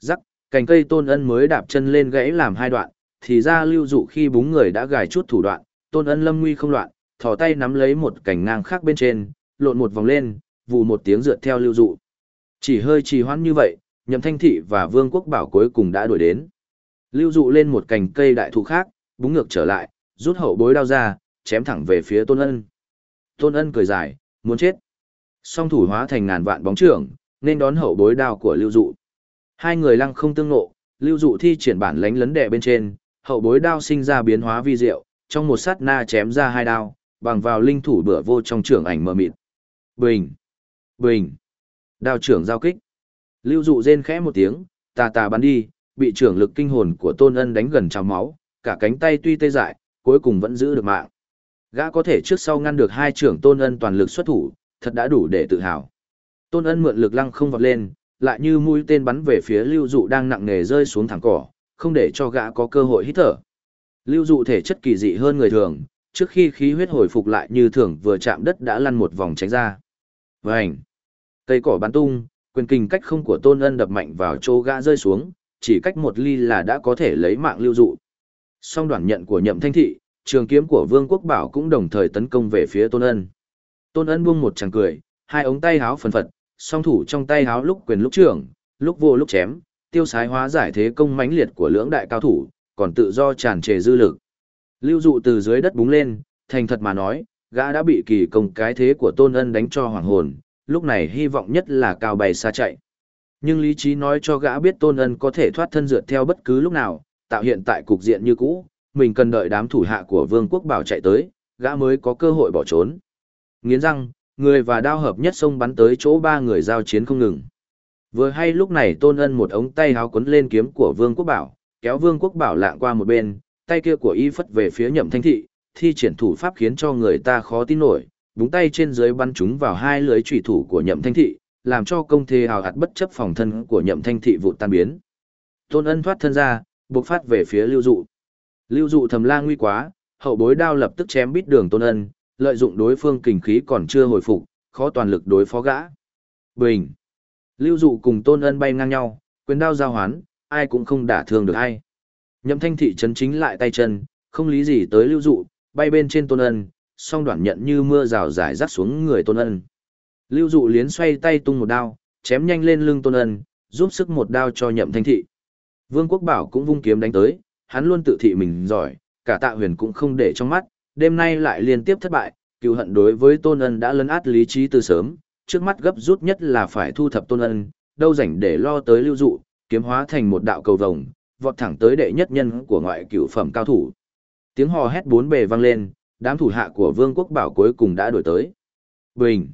Rắc, cành cây tôn ân mới đạp chân lên gãy làm hai đoạn, thì ra lưu dụ khi búng người đã gài chút thủ đoạn, tôn ân lâm nguy không loạn, thò tay nắm lấy một cành ngang khác bên trên, lộn một vòng lên, vù một tiếng rượt theo lưu dụ. Chỉ hơi trì hoãn như vậy, nhậm thanh thị và vương quốc bảo cuối cùng đã đuổi đến. Lưu dụ lên một cành cây đại thụ khác, búng ngược trở lại, rút hậu bối đao ra, chém thẳng về phía tôn ân. Tôn ân cười dài, muốn chết. Song thủ hóa thành ngàn vạn bóng trưởng, nên đón hậu bối đao của lưu dụ. Hai người lăng không tương nộ, lưu dụ thi triển bản lánh lấn đè bên trên, hậu bối đao sinh ra biến hóa vi diệu, trong một sát na chém ra hai đao, bằng vào linh thủ bửa vô trong trưởng ảnh mờ mịt. Bình! Bình! Đao trưởng giao kích. Lưu dụ rên khẽ một tiếng, tà tà bắn đi, bị trưởng lực kinh hồn của tôn ân đánh gần trào máu, cả cánh tay tuy tê dại, cuối cùng vẫn giữ được mạng. Gã có thể trước sau ngăn được hai trưởng tôn ân toàn lực xuất thủ, thật đã đủ để tự hào. Tôn ân mượn lực lăng không vọt lên, lại như mũi tên bắn về phía lưu dụ đang nặng nề rơi xuống thẳng cỏ, không để cho gã có cơ hội hít thở. Lưu dụ thể chất kỳ dị hơn người thường, trước khi khí huyết hồi phục lại như thường vừa chạm đất đã lăn một vòng tránh ra. Vành! Cây cỏ bắn tung, quyền kinh cách không của tôn ân đập mạnh vào chỗ gã rơi xuống, chỉ cách một ly là đã có thể lấy mạng lưu dụ. Song đoạn nhận của nhậm thanh thị, trường kiếm của vương quốc bảo cũng đồng thời tấn công về phía tôn ân. Tôn ân buông một tràng cười, hai ống tay háo phần phật, song thủ trong tay háo lúc quyền lúc trưởng, lúc vô lúc chém, tiêu sái hóa giải thế công mãnh liệt của lưỡng đại cao thủ, còn tự do tràn trề dư lực. Lưu dụ từ dưới đất búng lên, thành thật mà nói, gã đã bị kỳ công cái thế của tôn ân đánh cho hoàng hồn, lúc này hy vọng nhất là cao bay xa chạy. Nhưng lý trí nói cho gã biết tôn ân có thể thoát thân dượt theo bất cứ lúc nào, tạo hiện tại cục diện như cũ, mình cần đợi đám thủ hạ của vương quốc bảo chạy tới, gã mới có cơ hội bỏ trốn. Nghiến răng, người và đao hợp nhất xông bắn tới chỗ ba người giao chiến không ngừng. Vừa hay lúc này tôn ân một ống tay háo quấn lên kiếm của vương quốc bảo, kéo vương quốc bảo lạng qua một bên, tay kia của y phất về phía nhậm thanh thị, thi triển thủ pháp khiến cho người ta khó tin nổi, búng tay trên dưới bắn chúng vào hai lưới trùy thủ của nhậm thanh thị, làm cho công thế hào hạt bất chấp phòng thân của nhậm thanh thị vụ tan biến. Tôn ân thoát thân ra, buộc phát về phía lưu dụ. Lưu dụ thầm la nguy quá, hậu bối đao lập tức chém bít đường tôn ân, lợi dụng đối phương kình khí còn chưa hồi phục, khó toàn lực đối phó gã. Bình. Lưu dụ cùng tôn ân bay ngang nhau, quyền đao giao hoán, ai cũng không đả thương được ai. Nhậm thanh thị chấn chính lại tay chân, không lý gì tới lưu dụ, bay bên trên tôn ân, song đoạn nhận như mưa rào rải rác xuống người tôn ân. Lưu dụ liến xoay tay tung một đao, chém nhanh lên lưng tôn ân, giúp sức một đao cho nhậm thanh thị. Vương quốc bảo cũng vung kiếm đánh tới, hắn luôn tự thị mình giỏi, cả tạ huyền cũng không để trong mắt, đêm nay lại liên tiếp thất bại, cựu hận đối với tôn ân đã lấn át lý trí từ sớm, trước mắt gấp rút nhất là phải thu thập tôn ân, đâu rảnh để lo tới lưu dụ, kiếm hóa thành một đạo cầu vồng, vọt thẳng tới đệ nhất nhân của ngoại cựu phẩm cao thủ. Tiếng hò hét bốn bề vang lên, đám thủ hạ của Vương quốc bảo cuối cùng đã đuổi tới. Bình.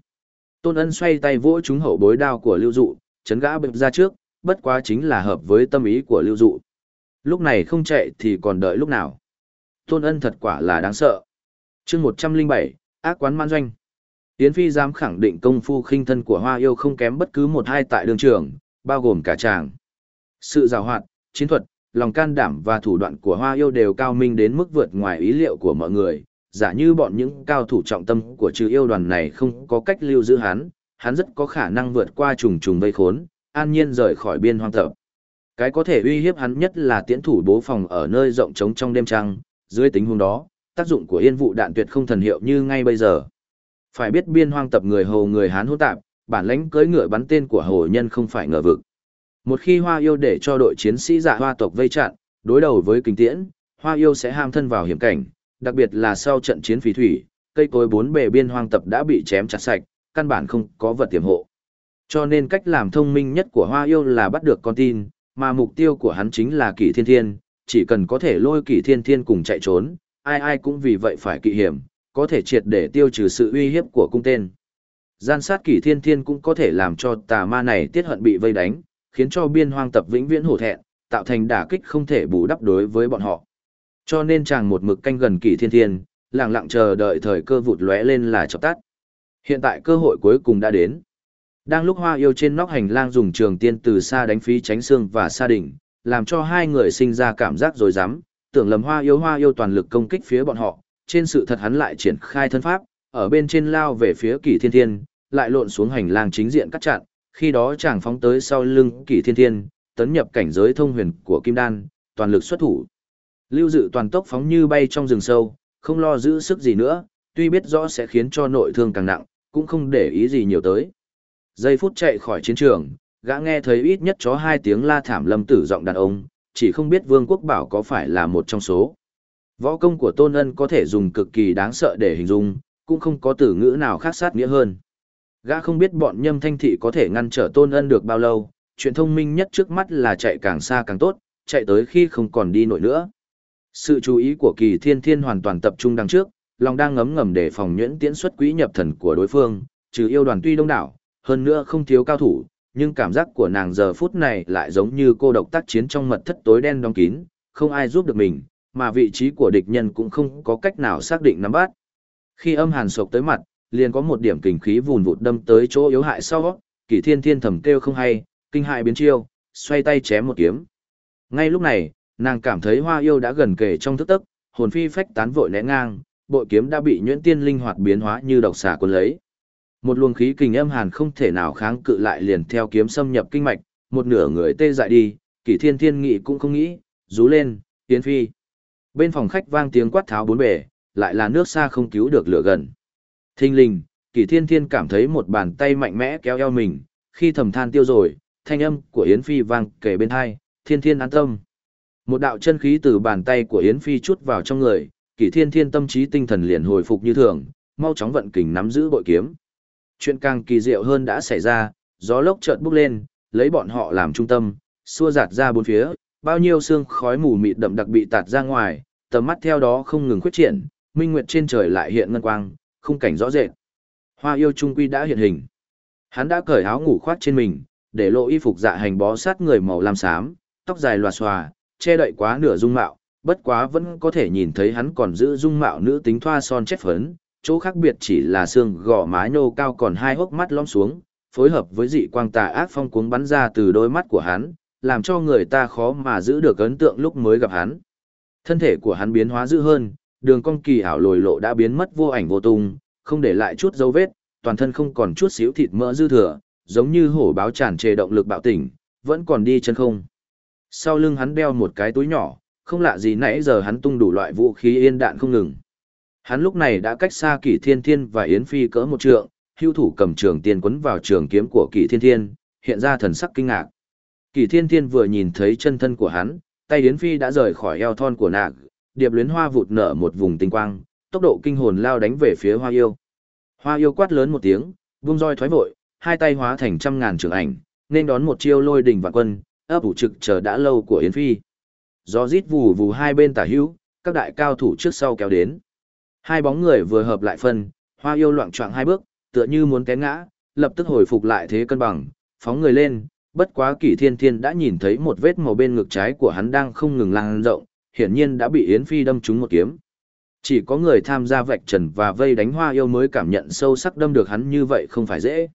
Tôn Ân xoay tay vỗ trúng hậu bối đao của Lưu Dụ, chấn gã bực ra trước, bất quá chính là hợp với tâm ý của Lưu Dụ. Lúc này không chạy thì còn đợi lúc nào. Tôn Ân thật quả là đáng sợ chương 107, ác quán man doanh. Yến Phi dám khẳng định công phu khinh thân của Hoa Yêu không kém bất cứ một hai tại đường trường, bao gồm cả chàng. Sự rào hoạt, chiến thuật, lòng can đảm và thủ đoạn của Hoa Yêu đều cao minh đến mức vượt ngoài ý liệu của mọi người. Giả như bọn những cao thủ trọng tâm của trừ yêu đoàn này không có cách lưu giữ hắn, hắn rất có khả năng vượt qua trùng trùng vây khốn, an nhiên rời khỏi biên hoang tập. Cái có thể uy hiếp hắn nhất là tiễn thủ bố phòng ở nơi rộng trống trong đêm trăng, dưới tính huống đó, tác dụng của yên vụ đạn tuyệt không thần hiệu như ngay bây giờ. Phải biết biên hoang tập người hồ người Hán hỗn tạp, bản lãnh cưỡi ngựa bắn tên của hồ nhân không phải ngờ vực. Một khi Hoa Yêu để cho đội chiến sĩ giả hoa tộc vây chặn, đối đầu với kinh tiễn, Hoa Yêu sẽ ham thân vào hiểm cảnh, đặc biệt là sau trận chiến phí thủy, cây cối bốn bề biên hoang tập đã bị chém chặt sạch, căn bản không có vật tiềm hộ. Cho nên cách làm thông minh nhất của Hoa Yêu là bắt được con tin, mà mục tiêu của hắn chính là Kỷ Thiên Thiên, chỉ cần có thể lôi Kỷ Thiên Thiên cùng chạy trốn, ai ai cũng vì vậy phải kỵ hiểm, có thể triệt để tiêu trừ sự uy hiếp của cung tên. Gian sát Kỷ Thiên Thiên cũng có thể làm cho tà ma này tiết hận bị vây đánh, khiến cho biên hoang tập vĩnh viễn hổ thẹn, tạo thành đả kích không thể bù đắp đối với bọn họ. Cho nên chàng một mực canh gần Kỷ Thiên Thiên, lặng lặng chờ đợi thời cơ vụt lóe lên là chập tắt. Hiện tại cơ hội cuối cùng đã đến. Đang lúc hoa yêu trên nóc hành lang dùng trường tiên từ xa đánh phí tránh xương và xa đỉnh, làm cho hai người sinh ra cảm giác rồi dám, tưởng lầm hoa yêu hoa yêu toàn lực công kích phía bọn họ, trên sự thật hắn lại triển khai thân pháp, ở bên trên lao về phía kỷ thiên thiên, lại lộn xuống hành lang chính diện cắt chặn, khi đó chàng phóng tới sau lưng kỷ thiên thiên, tấn nhập cảnh giới thông huyền của kim đan, toàn lực xuất thủ. Lưu Dự toàn tốc phóng như bay trong rừng sâu, không lo giữ sức gì nữa, tuy biết rõ sẽ khiến cho nội thương càng nặng, cũng không để ý gì nhiều tới. Giây phút chạy khỏi chiến trường, gã nghe thấy ít nhất chó hai tiếng la thảm lâm tử giọng đàn ông, chỉ không biết Vương Quốc Bảo có phải là một trong số. Võ công của Tôn Ân có thể dùng cực kỳ đáng sợ để hình dung, cũng không có từ ngữ nào khác sát nghĩa hơn. Gã không biết bọn nhâm thanh thị có thể ngăn trở Tôn Ân được bao lâu, chuyện thông minh nhất trước mắt là chạy càng xa càng tốt, chạy tới khi không còn đi nổi nữa. Sự chú ý của kỳ thiên thiên hoàn toàn tập trung đằng trước, lòng đang ngấm ngầm để phòng nhuyễn tiễn xuất quỹ nhập thần của đối phương, trừ yêu đoàn tuy đông đảo, hơn nữa không thiếu cao thủ, nhưng cảm giác của nàng giờ phút này lại giống như cô độc tác chiến trong mật thất tối đen đóng kín, không ai giúp được mình, mà vị trí của địch nhân cũng không có cách nào xác định nắm bắt. Khi âm hàn sộc tới mặt, liền có một điểm kình khí vùn vụt đâm tới chỗ yếu hại sau, Kỷ Thiên Thiên thầm kêu không hay, kinh hại biến chiêu, xoay tay chém một kiếm. Ngay lúc này, nàng cảm thấy Hoa Yêu đã gần kề trong thức tức, hồn phi phách tán vội né ngang, bội kiếm đã bị nhuyễn tiên linh hoạt biến hóa như độc xà cuốn lấy. Một luồng khí kình âm hàn không thể nào kháng cự lại liền theo kiếm xâm nhập kinh mạch, một nửa người tê dại đi, Kỷ Thiên Thiên nghị cũng không nghĩ, rú lên, tiến phi. Bên phòng khách vang tiếng quát tháo bốn bề, lại là nước xa không cứu được lửa gần. Thinh linh, Kỷ Thiên Thiên cảm thấy một bàn tay mạnh mẽ kéo eo mình, khi thầm than tiêu rồi, thanh âm của Yến Phi vang kể bên hai, Thiên Thiên an tâm. Một đạo chân khí từ bàn tay của Yến Phi chút vào trong người, Kỷ Thiên Thiên tâm trí tinh thần liền hồi phục như thường, mau chóng vận kình nắm giữ bội kiếm. Chuyện càng kỳ diệu hơn đã xảy ra, gió lốc chợt bốc lên, lấy bọn họ làm trung tâm, xua giạt ra bốn phía, bao nhiêu xương khói mù mịt đậm đặc bị tạt ra ngoài, tầm mắt theo đó không ngừng khuyết triển, minh nguyệt trên trời lại hiện ngân quang, khung cảnh rõ rệt. Hoa yêu trung quy đã hiện hình. Hắn đã cởi áo ngủ khoác trên mình, để lộ y phục dạ hành bó sát người màu lam xám, tóc dài loà xòa, che đậy quá nửa dung mạo, bất quá vẫn có thể nhìn thấy hắn còn giữ dung mạo nữ tính thoa son chét phấn, chỗ khác biệt chỉ là xương gò má nhô cao còn hai hốc mắt lõm xuống, phối hợp với dị quang tà ác phong cuống bắn ra từ đôi mắt của hắn, làm cho người ta khó mà giữ được ấn tượng lúc mới gặp hắn. Thân thể của hắn biến hóa dữ hơn, đường cong kỳ ảo lồi lộ đã biến mất vô ảnh vô tung, không để lại chút dấu vết, toàn thân không còn chút xíu thịt mỡ dư thừa, giống như hổ báo tràn trề động lực bạo tỉnh, vẫn còn đi chân không. Sau lưng hắn đeo một cái túi nhỏ, không lạ gì nãy giờ hắn tung đủ loại vũ khí yên đạn không ngừng. Hắn lúc này đã cách xa Kỷ Thiên Thiên và Yến Phi cỡ một trượng, hưu thủ cầm trường tiên quấn vào trường kiếm của Kỷ Thiên Thiên, hiện ra thần sắc kinh ngạc. Kỷ Thiên Thiên vừa nhìn thấy chân thân của hắn, tay Yến Phi đã rời khỏi eo thon của nàng, điệp luyến hoa vụt nở một vùng tinh quang, tốc độ kinh hồn lao đánh về phía Hoa Yêu. Hoa Yêu quát lớn một tiếng, vung roi thoái vội, hai tay hóa thành trăm ngàn trường ảnh, nên đón một chiêu lôi đỉnh vạn quân, ấp ủ trực chờ đã lâu của Yến Phi. Gió rít vù vù hai bên tả hữu, các đại cao thủ trước sau kéo đến. Hai bóng người vừa hợp lại phân, Hoa Yêu loạn choạng hai bước, tựa như muốn té ngã, lập tức hồi phục lại thế cân bằng, phóng người lên, bất quá Kỷ Thiên Thiên đã nhìn thấy một vết màu bên ngực trái của hắn đang không ngừng lan rộng, hiển nhiên đã bị Yến Phi đâm trúng một kiếm. Chỉ có người tham gia vạch trần và vây đánh Hoa Yêu mới cảm nhận sâu sắc đâm được hắn như vậy không phải dễ.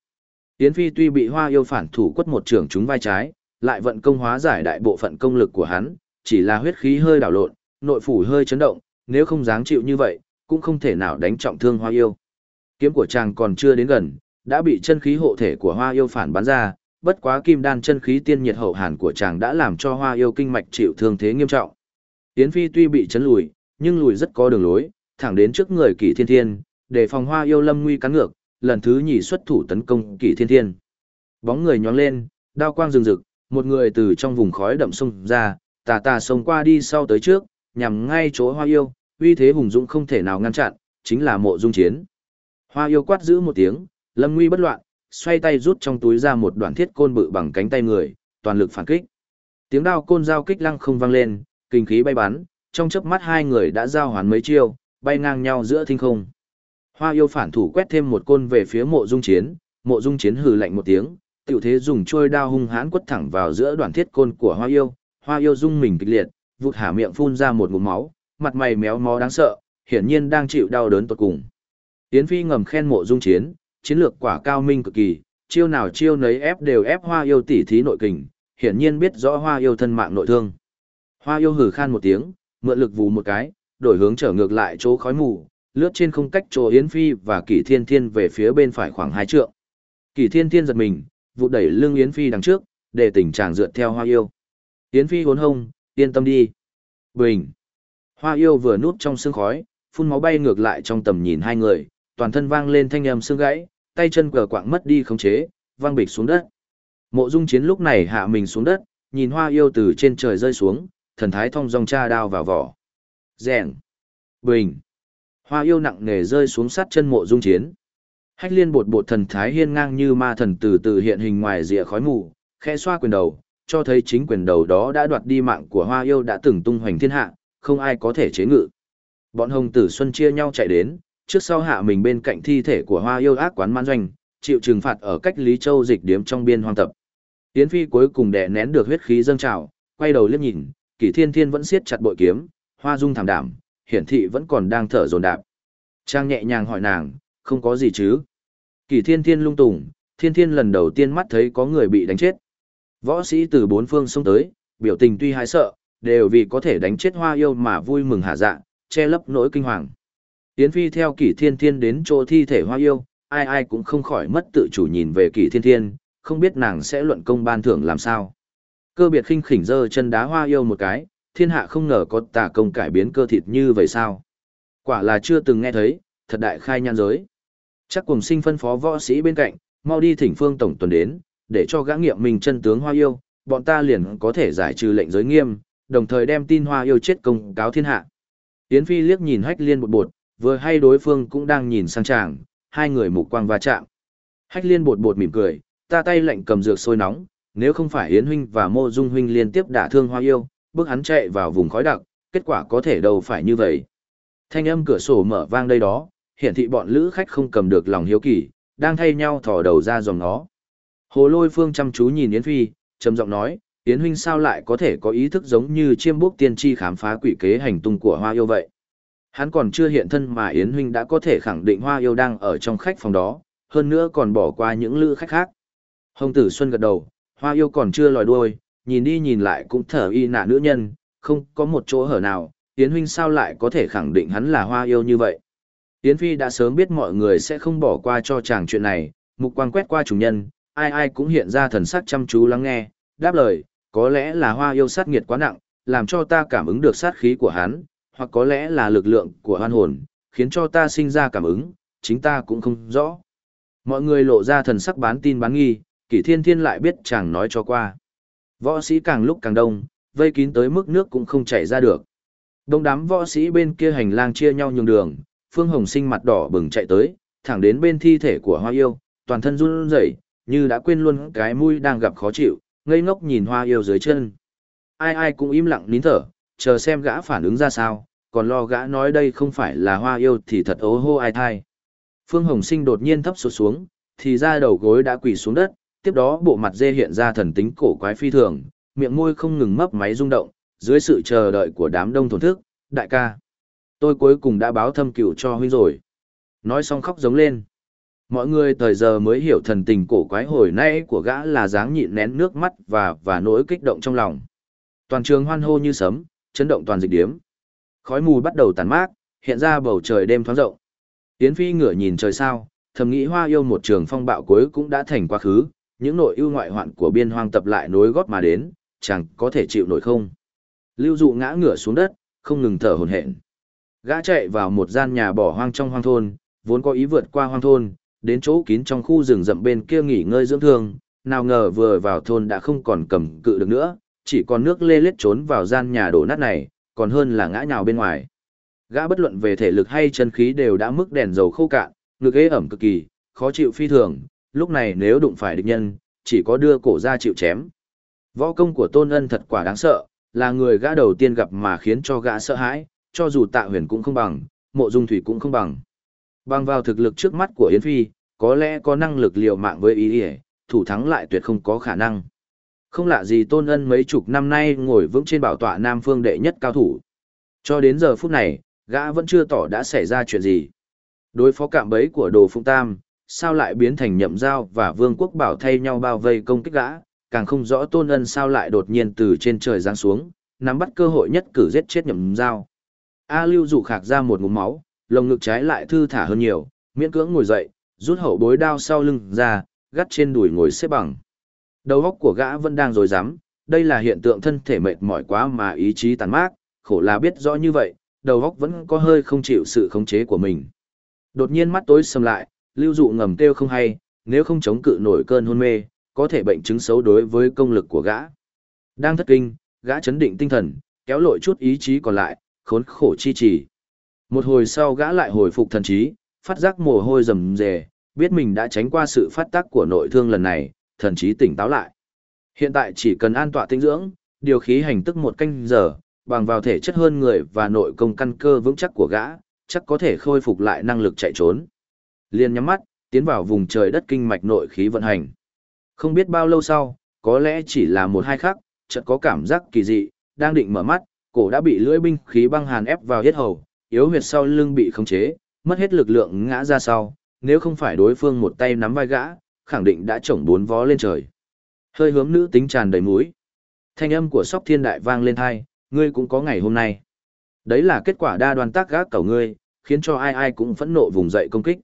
Yến Phi tuy bị Hoa Yêu phản thủ quất một trường trúng vai trái, lại vận công hóa giải đại bộ phận công lực của hắn, chỉ là huyết khí hơi đảo lộn, nội phủ hơi chấn động, nếu không dáng chịu như vậy, cũng không thể nào đánh trọng thương Hoa Yêu. Kiếm của chàng còn chưa đến gần, đã bị chân khí hộ thể của Hoa Yêu phản bắn ra, bất quá kim đan chân khí tiên nhiệt hậu hàn của chàng đã làm cho Hoa Yêu kinh mạch chịu thương thế nghiêm trọng. Yến Phi tuy bị chấn lùi, nhưng lùi rất có đường lối, thẳng đến trước người Kỷ Thiên Thiên, để phòng Hoa Yêu Lâm nguy cắn ngược, lần thứ nhì xuất thủ tấn công Kỷ Thiên Thiên. Bóng người nhóng lên, đao quang rừng rực, một người từ trong vùng khói đậm xông ra, tà tà xông qua đi sau tới trước, nhằm ngay chỗ Hoa Yêu, uy thế hùng dũng không thể nào ngăn chặn, chính là Mộ Dung Chiến. Hoa Yêu quát giữ một tiếng, Lâm Nguy bất loạn, xoay tay rút trong túi ra một đoạn thiết côn bự bằng cánh tay người, toàn lực phản kích. Tiếng đao côn giao kích lăng không vang lên, kinh khí bay bắn, trong chớp mắt hai người đã giao hoàn mấy chiêu, bay ngang nhau giữa thinh không. Hoa yêu phản thủ quét thêm một côn về phía mộ dung chiến, mộ dung chiến hừ lạnh một tiếng, tiểu thế dùng trôi đao hung hãn quất thẳng vào giữa đoạn thiết côn của hoa yêu, hoa yêu dung mình kịch liệt, vụt hả miệng phun ra một ngụm máu, mặt mày méo mó đáng sợ, hiển nhiên đang chịu đau đớn tột cùng. Yến Phi ngầm khen mộ dung chiến, chiến lược quả cao minh cực kỳ, chiêu nào chiêu nấy ép đều ép hoa yêu tỉ thí nội kình, hiển nhiên biết rõ hoa yêu thân mạng nội thương. Hoa yêu hừ khan một tiếng, mượn lực vù một cái, đổi hướng trở ngược lại chỗ khói mù, lướt trên không cách chỗ Yến Phi và Kỷ Thiên Thiên về phía bên phải khoảng hai trượng. Kỷ Thiên Thiên giật mình, vụ đẩy lưng Yến Phi đằng trước, để tình trạng dựa theo hoa yêu. Yến Phi hốn hông, yên tâm đi. Bình. Hoa yêu vừa núp trong sương khói, phun máu bay ngược lại trong tầm nhìn hai người, toàn thân vang lên thanh âm xương gãy, tay chân cờ quạng mất đi khống chế, vang bịch xuống đất. Mộ Dung Chiến lúc này hạ mình xuống đất, nhìn Hoa yêu từ trên trời rơi xuống, thần thái thông dong cha đao vào vỏ. Rèn. Bình. Hoa yêu nặng nề rơi xuống sát chân Mộ Dung Chiến. Hách liên bột bột thần thái hiên ngang như ma thần từ từ hiện hình ngoài rìa khói mù, khẽ xoa quyền đầu, cho thấy chính quyền đầu đó đã đoạt đi mạng của hoa yêu đã từng tung hoành thiên hạ, không ai có thể chế ngự. Bọn hồng tử xuân chia nhau chạy đến, trước sau hạ mình bên cạnh thi thể của hoa yêu ác quán man doanh, chịu trừng phạt ở cách Lý Châu dịch điếm trong biên hoang tập. Yến Phi cuối cùng đè nén được huyết khí dâng trào, quay đầu liếc nhìn, Kỷ Thiên Thiên vẫn siết chặt bội kiếm, Hoa Dung thảm đảm, hiển thị vẫn còn đang thở dồn đạp. Trang nhẹ nhàng hỏi nàng, không có gì chứ? Kỷ Thiên Thiên lung tùng, Thiên Thiên lần đầu tiên mắt thấy có người bị đánh chết. Võ sĩ từ bốn phương xông tới, biểu tình tuy hãi sợ, đều vì có thể đánh chết Hoa yêu mà vui mừng hạ dạ, che lấp nỗi kinh hoàng. Yến Phi theo Kỷ Thiên Thiên đến chỗ thi thể Hoa yêu, ai ai cũng không khỏi mất tự chủ nhìn về Kỷ Thiên Thiên, không biết nàng sẽ luận công ban thưởng làm sao. Cơ biệt khinh khỉnh giơ chân đá Hoa yêu một cái, thiên hạ không ngờ có tà công cải biến cơ thịt như vậy sao. Quả là chưa từng nghe thấy, thật đại khai nhan giới. Chắc cùng sinh phân phó võ sĩ bên cạnh, mau đi thỉnh phương tổng tuần đến, để cho gã nghiệm mình chân tướng Hoa yêu, bọn ta liền có thể giải trừ lệnh giới nghiêm, đồng thời đem tin Hoa yêu chết công cáo thiên hạ. Yến Phi liếc nhìn hách liên bột bột, vừa hay đối phương cũng đang nhìn sang chàng, hai người mục quang va chạm. Hách liên bột bột mỉm cười, ta tay lệnh cầm dược sôi nóng, nếu không phải Yến huynh và Mô Dung huynh liên tiếp đả thương Hoa yêu, bước hắn chạy vào vùng khói đặc, kết quả có thể đâu phải như vậy. Thanh âm cửa sổ mở vang đây đó, hiển thị bọn lữ khách không cầm được lòng hiếu kỳ, đang thay nhau thò đầu ra dòng nó. Hồ Lôi Phương chăm chú nhìn Yến Phi, trầm giọng nói, Yến huynh sao lại có thể có ý thức giống như chiêm bốc tiên tri khám phá quỷ kế hành tung của Hoa yêu vậy? Hắn còn chưa hiện thân mà Yến huynh đã có thể khẳng định Hoa yêu đang ở trong khách phòng đó, hơn nữa còn bỏ qua những lữ khách khác. Hồng Tử Xuân gật đầu, Hoa yêu còn chưa lòi đuôi, nhìn đi nhìn lại cũng thở y nạ nữ nhân, không có một chỗ hở nào, Yến huynh sao lại có thể khẳng định hắn là Hoa yêu như vậy? Yến Phi đã sớm biết mọi người sẽ không bỏ qua cho chàng chuyện này, mục quang quét qua chủ nhân, ai ai cũng hiện ra thần sắc chăm chú lắng nghe, đáp lời, có lẽ là hoa yêu sát nghiệt quá nặng, làm cho ta cảm ứng được sát khí của hắn, hoặc có lẽ là lực lượng của hoan hồn, khiến cho ta sinh ra cảm ứng, chính ta cũng không rõ. Mọi người lộ ra thần sắc bán tin bán nghi, kỷ thiên thiên lại biết chàng nói cho qua. Võ sĩ càng lúc càng đông, vây kín tới mức nước cũng không chảy ra được. Đông đám võ sĩ bên kia hành lang chia nhau nhường đường, Phương Hồng sinh mặt đỏ bừng chạy tới, thẳng đến bên thi thể của hoa yêu, toàn thân run rẩy, như đã quên luôn cái mũi đang gặp khó chịu, ngây ngốc nhìn hoa yêu dưới chân. Ai ai cũng im lặng nín thở, chờ xem gã phản ứng ra sao, còn lo gã nói đây không phải là hoa yêu thì thật ố hô ai thai. Phương Hồng Sinh đột nhiên thấp sụt xuống, thì ra đầu gối đã quỳ xuống đất, tiếp đó bộ mặt dê hiện ra thần tính cổ quái phi thường, miệng môi không ngừng mấp máy rung động, dưới sự chờ đợi của đám đông thổn thức, đại ca. Tôi cuối cùng đã báo thâm cựu cho huynh rồi. Nói xong khóc giống lên. Mọi người thời giờ mới hiểu thần tình cổ quái hồi nay của gã là dáng nhịn nén nước mắt và và nỗi kích động trong lòng. Toàn trường hoan hô như sấm, chấn động toàn dịch điếm. Khói mù bắt đầu tàn mát, hiện ra bầu trời đêm thoáng rộng. Yến Phi ngửa nhìn trời sao, thầm nghĩ hoa yêu một trường phong bạo cuối cũng đã thành quá khứ, những nội ưu ngoại hoạn của biên hoang tập lại nối gót mà đến, chẳng có thể chịu nổi không. Lưu dụ ngã ngửa xuống đất, không ngừng thở hồn hển. Gã chạy vào một gian nhà bỏ hoang trong hoang thôn, vốn có ý vượt qua hoang thôn, đến chỗ kín trong khu rừng rậm bên kia nghỉ ngơi dưỡng thương, nào ngờ vừa vào thôn đã không còn cầm cự được nữa, chỉ còn nước lê lết trốn vào gian nhà đổ nát này, còn hơn là ngã nhào bên ngoài. Gã bất luận về thể lực hay chân khí đều đã mức đèn dầu khô cạn, ngực ế ẩm cực kỳ, khó chịu phi thường, lúc này nếu đụng phải địch nhân, chỉ có đưa cổ ra chịu chém. Võ công của Tôn Ân thật quả đáng sợ, là người gã đầu tiên gặp mà khiến cho gã sợ hãi, cho dù tạ huyền cũng không bằng, mộ dung thủy cũng không bằng. Bằng vào thực lực trước mắt của Yến Phi, có lẽ có năng lực liều mạng với ý ỉa thủ thắng lại tuyệt không có khả năng. Không lạ gì tôn ân mấy chục năm nay ngồi vững trên bảo tọa nam phương đệ nhất cao thủ. Cho đến giờ phút này gã vẫn chưa tỏ đã xảy ra chuyện gì. Đối phó cạm bấy của đồ phung tam sao lại biến thành nhậm giao và vương quốc bảo thay nhau bao vây công kích gã? Càng không rõ tôn ân sao lại đột nhiên từ trên trời giáng xuống nắm bắt cơ hội nhất cử giết chết nhậm giao. A lưu dụ khạc ra một ngụm máu lồng ngực trái lại thư thả hơn nhiều miễn cưỡng ngồi dậy rút hậu bối đao sau lưng ra, gắt trên đùi ngồi xếp bằng. Đầu óc của gã vẫn đang rồi rắm đây là hiện tượng thân thể mệt mỏi quá mà ý chí tàn mát, khổ là biết rõ như vậy, đầu óc vẫn có hơi không chịu sự khống chế của mình. Đột nhiên mắt tối sầm lại, lưu dụ ngầm kêu không hay, nếu không chống cự nổi cơn hôn mê, có thể bệnh chứng xấu đối với công lực của gã. Đang thất kinh, gã chấn định tinh thần, kéo lội chút ý chí còn lại, khốn khổ chi trì. Một hồi sau gã lại hồi phục thần trí, phát giác mồ hôi rầm rề, biết mình đã tránh qua sự phát tác của nội thương lần này, thần trí tỉnh táo lại. Hiện tại chỉ cần an tọa tinh dưỡng, điều khí hành tức một canh giờ, bằng vào thể chất hơn người và nội công căn cơ vững chắc của gã, chắc có thể khôi phục lại năng lực chạy trốn. Liên nhắm mắt, tiến vào vùng trời đất kinh mạch nội khí vận hành. Không biết bao lâu sau, có lẽ chỉ là một hai khắc, chợt có cảm giác kỳ dị, đang định mở mắt, cổ đã bị lưỡi binh khí băng hàn ép vào hết hầu, yếu huyệt sau lưng bị khống chế, mất hết lực lượng ngã ra sau, nếu không phải đối phương một tay nắm vai gã, khẳng định đã chổng bốn vó lên trời. Hơi hướng nữ tính tràn đầy mũi. Thanh âm của sóc thiên đại vang lên hai, ngươi cũng có ngày hôm nay. Đấy là kết quả đa đoàn tác gác cầu ngươi, khiến cho ai ai cũng phẫn nộ vùng dậy công kích.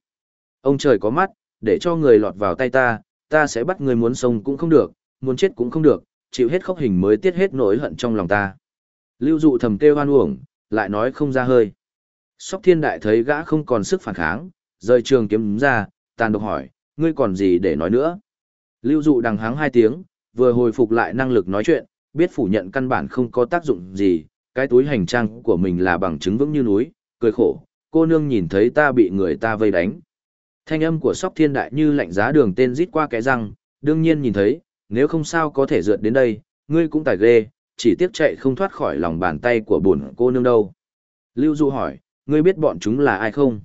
Ông trời có mắt, để cho người lọt vào tay ta, ta sẽ bắt người muốn sống cũng không được, muốn chết cũng không được, chịu hết khóc hình mới tiết hết nỗi hận trong lòng ta. Lưu dụ thầm kêu hoan uổng, lại nói không ra hơi. Sóc thiên đại thấy gã không còn sức phản kháng, rời trường kiếm ra, tàn độc hỏi, ngươi còn gì để nói nữa? Lưu dụ đằng hắng hai tiếng, vừa hồi phục lại năng lực nói chuyện, biết phủ nhận căn bản không có tác dụng gì, cái túi hành trang của mình là bằng chứng vững như núi, cười khổ, cô nương nhìn thấy ta bị người ta vây đánh. Thanh âm của sóc thiên đại như lạnh giá đường tên rít qua cái răng, đương nhiên nhìn thấy, nếu không sao có thể rượt đến đây, ngươi cũng tài ghê, chỉ tiếc chạy không thoát khỏi lòng bàn tay của bổn cô nương đâu. Lưu Du hỏi, ngươi biết bọn chúng là ai không?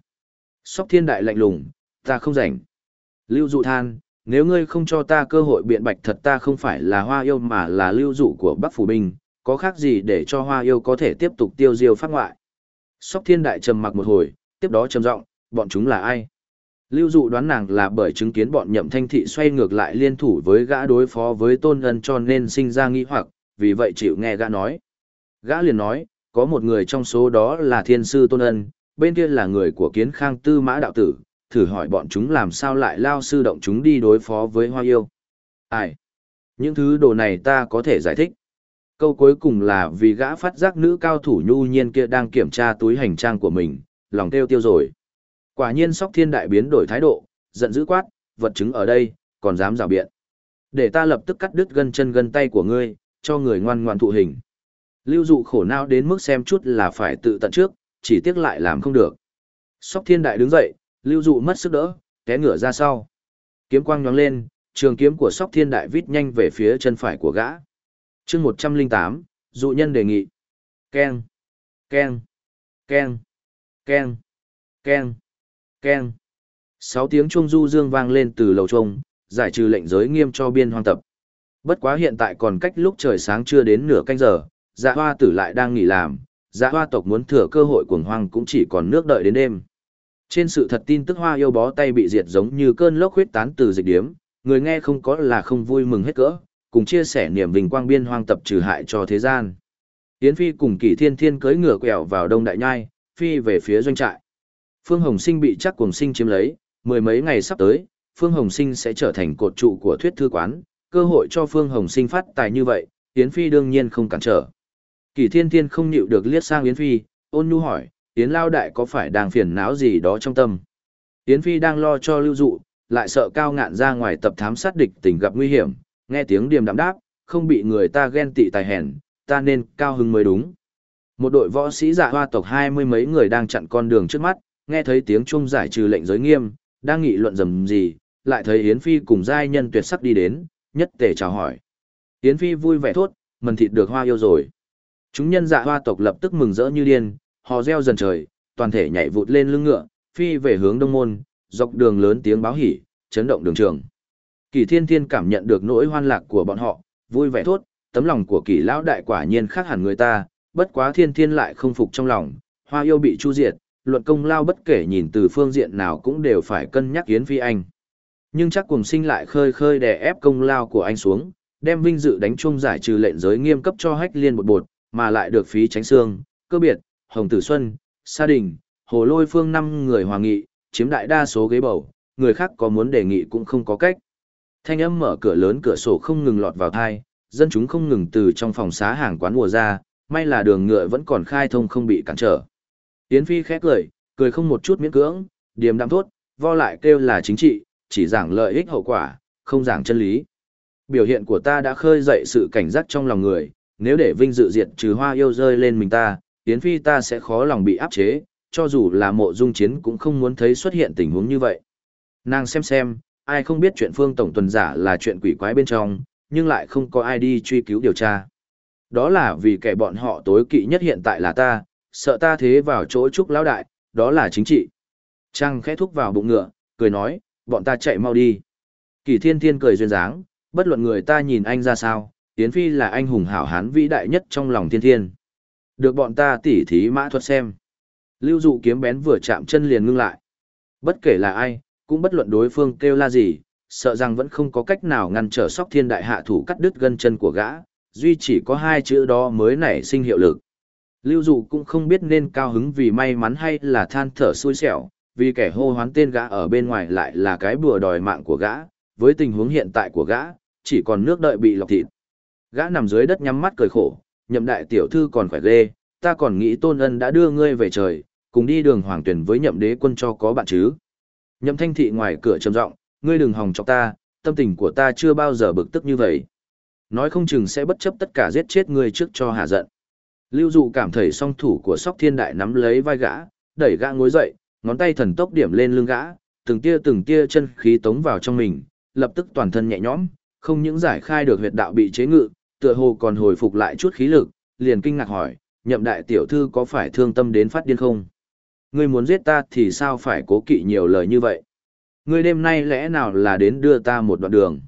Sóc thiên đại lạnh lùng, ta không rảnh. Lưu dụ than, nếu ngươi không cho ta cơ hội biện bạch thật ta không phải là hoa yêu mà là lưu dụ của Bắc Phủ Binh, có khác gì để cho hoa yêu có thể tiếp tục tiêu diêu phát ngoại. Sóc thiên đại trầm mặc một hồi, tiếp đó trầm giọng, bọn chúng là ai? Lưu dụ đoán nàng là bởi chứng kiến bọn nhậm thanh thị xoay ngược lại liên thủ với gã đối phó với tôn ân cho nên sinh ra nghi hoặc, vì vậy chịu nghe gã nói. Gã liền nói, có một người trong số đó là thiên sư tôn ân, bên kia là người của kiến khang tư mã đạo tử, thử hỏi bọn chúng làm sao lại lao sư động chúng đi đối phó với hoa yêu. Ai? Những thứ đồ này ta có thể giải thích. Câu cuối cùng là vì gã phát giác nữ cao thủ nhu nhiên kia đang kiểm tra túi hành trang của mình, lòng tiêu tiêu rồi. Quả nhiên sóc thiên đại biến đổi thái độ, giận dữ quát, vật chứng ở đây, còn dám rào biện. Để ta lập tức cắt đứt gân chân gân tay của ngươi, cho người ngoan ngoan thụ hình. Lưu dụ khổ não đến mức xem chút là phải tự tận trước, chỉ tiếc lại làm không được. Sóc thiên đại đứng dậy, lưu dụ mất sức đỡ, té ngửa ra sau. Kiếm quang nhóng lên, trường kiếm của sóc thiên đại vít nhanh về phía chân phải của gã. chương 108, dụ nhân đề nghị. Ken, Ken, Ken, Ken, Ken, Ken. Sáu tiếng chuông du dương vang lên từ lầu trông, giải trừ lệnh giới nghiêm cho biên hoang tập. Bất quá hiện tại còn cách lúc trời sáng chưa đến nửa canh giờ, dạ hoa tử lại đang nghỉ làm, dạ hoa tộc muốn thừa cơ hội cuồng hoang cũng chỉ còn nước đợi đến đêm. Trên sự thật tin tức hoa yêu bó tay bị diệt giống như cơn lốc huyết tán từ dịch điếm, người nghe không có là không vui mừng hết cỡ, cùng chia sẻ niềm vinh quang biên hoang tập trừ hại cho thế gian. Yến Phi cùng Kỷ Thiên Thiên cưỡi ngựa quẹo vào Đông Đại Nhai, phi về phía doanh trại. Phương Hồng Sinh bị chắc cuồng sinh chiếm lấy, mười mấy ngày sắp tới, Phương Hồng Sinh sẽ trở thành cột trụ của thuyết thư quán, cơ hội cho Phương Hồng Sinh phát tài như vậy, Yến Phi đương nhiên không cản trở kỳ Thiên Thiên không nhịu được liếc sang Yến Phi, ôn nhu hỏi, Yến Lao Đại có phải đang phiền não gì đó trong tâm? Yến Phi đang lo cho lưu dụ, lại sợ cao ngạn ra ngoài tập thám sát địch tình gặp nguy hiểm, nghe tiếng điềm đạm đáp, không bị người ta ghen tị tài hèn, ta nên cao hứng mới đúng. Một đội võ sĩ dạ hoa tộc hai mươi mấy người đang chặn con đường trước mắt, nghe thấy tiếng chung giải trừ lệnh giới nghiêm, đang nghị luận rầm gì, lại thấy Yến Phi cùng giai nhân tuyệt sắc đi đến, nhất tề chào hỏi. Yến Phi vui vẻ thốt, mần thịt được hoa yêu rồi. Chúng nhân dạ hoa tộc lập tức mừng rỡ như điên, họ reo dần trời, toàn thể nhảy vụt lên lưng ngựa, phi về hướng đông môn, dọc đường lớn tiếng báo hỉ, chấn động đường trường. Kỳ Thiên Thiên cảm nhận được nỗi hoan lạc của bọn họ, vui vẻ thốt, tấm lòng của Kỳ lão đại quả nhiên khác hẳn người ta, bất quá Thiên Thiên lại không phục trong lòng, Hoa yêu bị chu diệt, luận công lao bất kể nhìn từ phương diện nào cũng đều phải cân nhắc Yến Phi anh. Nhưng chắc cùng sinh lại khơi khơi đè ép công lao của anh xuống, đem vinh dự đánh chung giải trừ lệnh giới nghiêm cấp cho hách liên một bột, mà lại được phí tránh xương, cơ biệt, Hồng Tử Xuân, Sa Đình, Hồ Lôi Phương năm người hòa nghị, chiếm đại đa số ghế bầu, người khác có muốn đề nghị cũng không có cách. Thanh âm mở cửa lớn cửa sổ không ngừng lọt vào thai, dân chúng không ngừng từ trong phòng xá hàng quán mùa ra, may là đường ngựa vẫn còn khai thông không bị cản trở. Yến Phi khẽ cười, cười không một chút miễn cưỡng, điềm đạm thốt, vo lại kêu là chính trị, chỉ giảng lợi ích hậu quả, không giảng chân lý. Biểu hiện của ta đã khơi dậy sự cảnh giác trong lòng người, nếu để vinh dự diệt trừ hoa yêu rơi lên mình ta, Yến Phi ta sẽ khó lòng bị áp chế, cho dù là mộ dung chiến cũng không muốn thấy xuất hiện tình huống như vậy. Nàng xem xem, ai không biết chuyện phương tổng tuần giả là chuyện quỷ quái bên trong, nhưng lại không có ai đi truy cứu điều tra. Đó là vì kẻ bọn họ tối kỵ nhất hiện tại là ta, sợ ta thế vào chỗ trúc lão đại, đó là chính trị. Trang khẽ thúc vào bụng ngựa, cười nói, bọn ta chạy mau đi. Kỳ thiên thiên cười duyên dáng, bất luận người ta nhìn anh ra sao, Yến Phi là anh hùng hảo hán vĩ đại nhất trong lòng thiên thiên. Được bọn ta tỉ thí mã thuật xem. Lưu dụ kiếm bén vừa chạm chân liền ngưng lại. Bất kể là ai, cũng bất luận đối phương kêu la gì, sợ rằng vẫn không có cách nào ngăn trở sóc thiên đại hạ thủ cắt đứt gân chân của gã, duy chỉ có hai chữ đó mới nảy sinh hiệu lực. Lưu dụ cũng không biết nên cao hứng vì may mắn hay là than thở xui xẻo, vì kẻ hô hoán tên gã ở bên ngoài lại là cái bùa đòi mạng của gã, với tình huống hiện tại của gã, chỉ còn nước đợi bị lọc thịt. Gã nằm dưới đất nhắm mắt cười khổ, nhậm đại tiểu thư còn khỏe ghê, ta còn nghĩ tôn ân đã đưa ngươi về trời, cùng đi đường hoàng tuyển với nhậm đế quân cho có bạn chứ. Nhậm thanh thị ngoài cửa trầm giọng, ngươi đừng hòng chọc ta, tâm tình của ta chưa bao giờ bực tức như vậy. Nói không chừng sẽ bất chấp tất cả giết chết ngươi trước cho hạ giận. Lưu dụ cảm thấy song thủ của sóc thiên đại nắm lấy vai gã, đẩy gã ngồi dậy, ngón tay thần tốc điểm lên lưng gã, từng tia từng tia chân khí tống vào trong mình, lập tức toàn thân nhẹ nhõm, không những giải khai được huyệt đạo bị chế ngự, tựa hồ còn hồi phục lại chút khí lực, liền kinh ngạc hỏi, nhậm đại tiểu thư có phải thương tâm đến phát điên không? Ngươi muốn giết ta thì sao phải cố kỵ nhiều lời như vậy? Ngươi đêm nay lẽ nào là đến đưa ta một đoạn đường?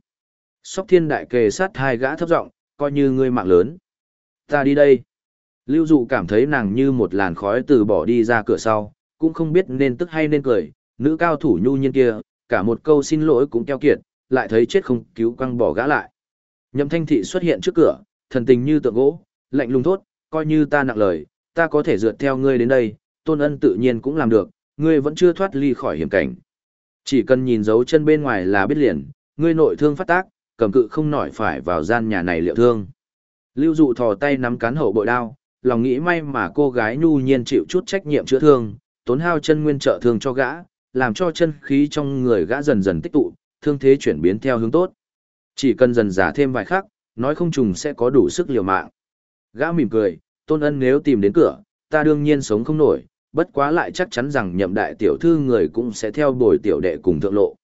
Sóc thiên đại kề sát hai gã thấp giọng, coi như ngươi mạng lớn. Ta đi đây. Lưu dụ cảm thấy nàng như một làn khói từ bỏ đi ra cửa sau, cũng không biết nên tức hay nên cười, nữ cao thủ nhu nhiên kia, cả một câu xin lỗi cũng keo kiệt, lại thấy chết không cứu quăng bỏ gã lại. Nhậm thanh thị xuất hiện trước cửa, thần tình như tượng gỗ, lạnh lùng thốt, coi như ta nặng lời, ta có thể dượt theo ngươi đến đây, tôn ân tự nhiên cũng làm được, ngươi vẫn chưa thoát ly khỏi hiểm cảnh. Chỉ cần nhìn dấu chân bên ngoài là biết liền, ngươi nội thương phát tác, cầm cự không nổi phải vào gian nhà này liệu thương. Lưu dụ thò tay nắm cán hậu bội đao, lòng nghĩ may mà cô gái nhu nhiên chịu chút trách nhiệm chữa thương, tốn hao chân nguyên trợ thương cho gã, làm cho chân khí trong người gã dần dần tích tụ, thương thế chuyển biến theo hướng tốt. Chỉ cần dần giả thêm vài khắc, nói không trùng sẽ có đủ sức liều mạng. Gã mỉm cười, tôn ân nếu tìm đến cửa, ta đương nhiên sống không nổi, bất quá lại chắc chắn rằng nhậm đại tiểu thư người cũng sẽ theo bồi tiểu đệ cùng thượng lộ.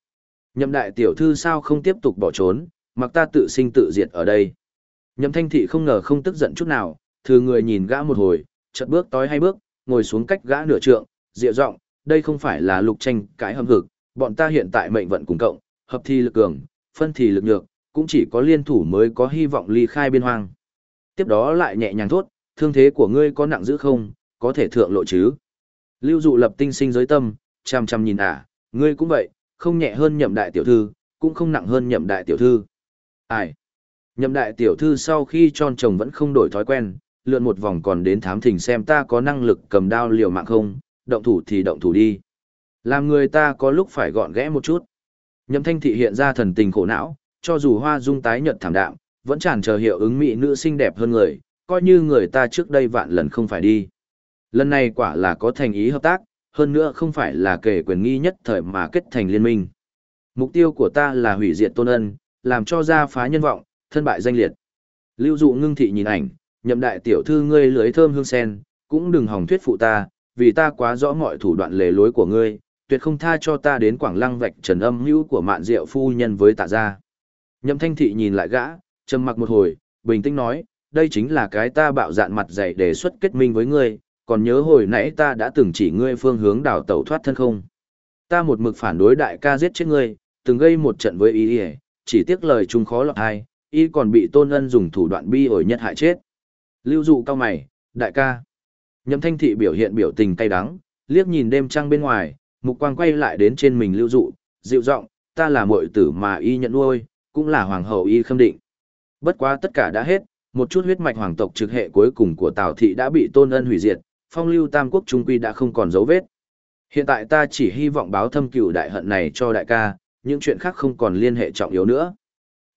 Nhậm đại tiểu thư sao không tiếp tục bỏ trốn, mặc ta tự sinh tự diệt ở đây. Nhậm thanh thị không ngờ không tức giận chút nào, thư người nhìn gã một hồi, chợt bước tối hay bước, ngồi xuống cách gã nửa trượng, dịu giọng, đây không phải là lục tranh cái hâm hực, bọn ta hiện tại mệnh vận cùng cộng, hợp thi lực cường, phân thì lực nhược, cũng chỉ có liên thủ mới có hy vọng ly khai biên hoang. Tiếp đó lại nhẹ nhàng thốt, thương thế của ngươi có nặng dữ không, có thể thượng lộ chứ. Lưu dụ lập tinh sinh giới tâm, chăm chăm nhìn ả, à, ngươi cũng vậy, không nhẹ hơn nhậm đại tiểu thư, cũng không nặng hơn nhậm đại tiểu thư. Ai? Nhậm đại tiểu thư sau khi tròn chồng vẫn không đổi thói quen, lượn một vòng còn đến thám thỉnh xem ta có năng lực cầm đao liều mạng không, động thủ thì động thủ đi. Làm người ta có lúc phải gọn ghẽ một chút. Nhậm thanh thị hiện ra thần tình khổ não, cho dù hoa dung tái nhợt thảm đạm, vẫn tràn chờ hiệu ứng mỹ nữ xinh đẹp hơn người, coi như người ta trước đây vạn lần không phải đi. Lần này quả là có thành ý hợp tác, hơn nữa không phải là kể quyền nghi nhất thời mà kết thành liên minh. Mục tiêu của ta là hủy diệt tôn ân, làm cho gia phá nhân vọng, thân bại danh liệt. Lưu dụ ngưng thị nhìn ảnh, nhậm đại tiểu thư ngươi lưới thơm hương sen, cũng đừng hòng thuyết phụ ta, vì ta quá rõ mọi thủ đoạn lề lối của ngươi, tuyệt không tha cho ta đến quảng lăng vạch trần âm mưu của mạn diệu phu nhân với tạ gia. Nhậm thanh thị nhìn lại gã, trầm mặc một hồi, bình tĩnh nói, đây chính là cái ta bạo dạn mặt dày đề xuất kết minh với ngươi, còn nhớ hồi nãy ta đã từng chỉ ngươi phương hướng đảo tẩu thoát thân không. Ta một mực phản đối đại ca giết chết ngươi, từng gây một trận với ý ý, chỉ tiếc lời chung khó lọt hai, y còn bị tôn ân dùng thủ đoạn bi ổi nhất hại chết. Lưu dụ cao mày, đại ca. Nhậm thanh thị biểu hiện biểu tình cay đắng, liếc nhìn đêm trăng bên ngoài, mục quang quay lại đến trên mình lưu dụ, dịu giọng, ta là muội tử mà y nhận nuôi, cũng là hoàng hậu y khâm định. Bất quá tất cả đã hết, một chút huyết mạch hoàng tộc trực hệ cuối cùng của Tào thị đã bị tôn ân hủy diệt, phong lưu tam quốc trung quy đã không còn dấu vết. Hiện tại ta chỉ hy vọng báo thâm cửu đại hận này cho đại ca, những chuyện khác không còn liên hệ trọng yếu nữa.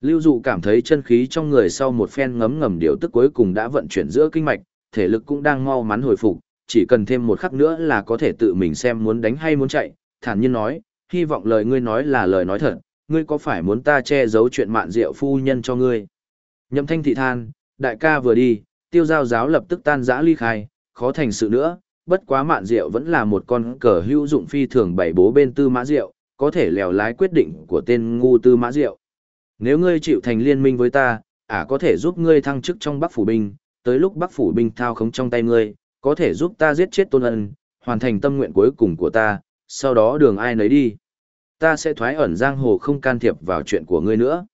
Lưu dụ cảm thấy chân khí trong người sau một phen ngấm ngầm điều tức cuối cùng đã vận chuyển giữa kinh mạch, thể lực cũng đang mau mắn hồi phục, chỉ cần thêm một khắc nữa là có thể tự mình xem muốn đánh hay muốn chạy, thản nhiên nói, hy vọng lời ngươi nói là lời nói thật, ngươi có phải muốn ta che giấu chuyện mạn rượu phu nhân cho ngươi? Nhậm thanh thị than, đại ca vừa đi, tiêu giao giáo lập tức tan rã ly khai, khó thành sự nữa, bất quá mạn rượu vẫn là một con cờ hữu dụng phi thường bảy bố bên tư mã rượu, có thể lèo lái quyết định của tên ngu tư mã rượu. Nếu ngươi chịu thành liên minh với ta, ả có thể giúp ngươi thăng chức trong bắc phủ binh, tới lúc bắc phủ binh thao khống trong tay ngươi, có thể giúp ta giết chết tôn ân, hoàn thành tâm nguyện cuối cùng của ta, sau đó đường ai nấy đi. Ta sẽ thoái ẩn giang hồ không can thiệp vào chuyện của ngươi nữa.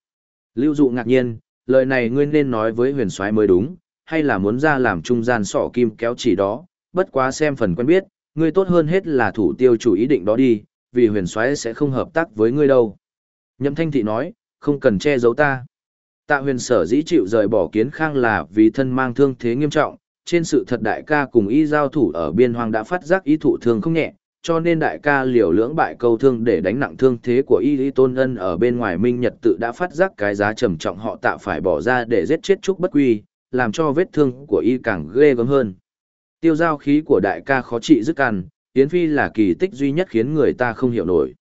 Lưu dụ ngạc nhiên, lời này ngươi nên nói với huyền soái mới đúng, hay là muốn ra làm trung gian sỏ kim kéo chỉ đó, bất quá xem phần quen biết, ngươi tốt hơn hết là thủ tiêu chủ ý định đó đi, vì huyền soái sẽ không hợp tác với ngươi đâu. Nhậm thanh thị nói, không cần che giấu ta. Tạ huyền sở dĩ chịu rời bỏ kiến khang là vì thân mang thương thế nghiêm trọng, trên sự thật đại ca cùng y giao thủ ở biên hoang đã phát giác ý thụ thương không nhẹ, cho nên đại ca liều lưỡng bại câu thương để đánh nặng thương thế của y lý tôn ân ở bên ngoài minh nhật tự đã phát giác cái giá trầm trọng họ tạ phải bỏ ra để giết chết trúc bất quy, làm cho vết thương của y càng ghê gớm hơn. Tiêu giao khí của đại ca khó trị dứt căn Yến Phi là kỳ tích duy nhất khiến người ta không hiểu nổi.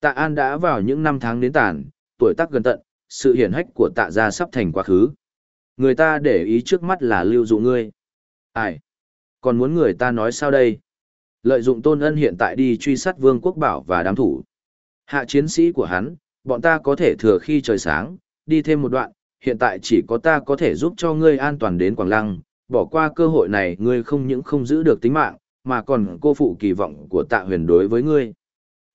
Tạ An đã vào những năm tháng đến tàn, tuổi tác gần tận, sự hiển hách của tạ gia sắp thành quá khứ. Người ta để ý trước mắt là lưu dụ ngươi. Ai? Còn muốn người ta nói sao đây? Lợi dụng tôn ân hiện tại đi truy sát vương quốc bảo và đám thủ. Hạ chiến sĩ của hắn, bọn ta có thể thừa khi trời sáng, đi thêm một đoạn, hiện tại chỉ có ta có thể giúp cho ngươi an toàn đến Quảng Lăng, bỏ qua cơ hội này ngươi không những không giữ được tính mạng, mà còn cô phụ kỳ vọng của tạ huyền đối với ngươi.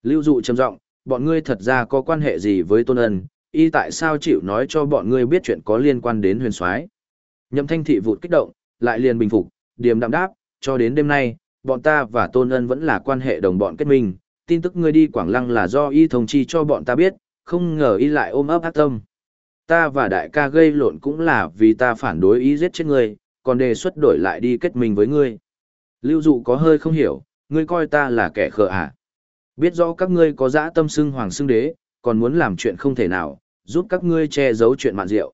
Lưu dụ trầm giọng, bọn ngươi thật ra có quan hệ gì với tôn ân, y tại sao chịu nói cho bọn ngươi biết chuyện có liên quan đến huyền soái Nhậm thanh thị vụt kích động, lại liền bình phục, điềm đạm đáp, cho đến đêm nay, bọn ta và tôn ân vẫn là quan hệ đồng bọn kết minh, tin tức ngươi đi Quảng Lăng là do y thông chi cho bọn ta biết, không ngờ y lại ôm ấp ác tâm. Ta và đại ca gây lộn cũng là vì ta phản đối ý giết chết ngươi, còn đề xuất đổi lại đi kết minh với ngươi. Lưu dụ có hơi không hiểu, ngươi coi ta là kẻ khờ à. Biết rõ các ngươi có dã tâm xưng hoàng xưng đế, còn muốn làm chuyện không thể nào, giúp các ngươi che giấu chuyện mạn rượu.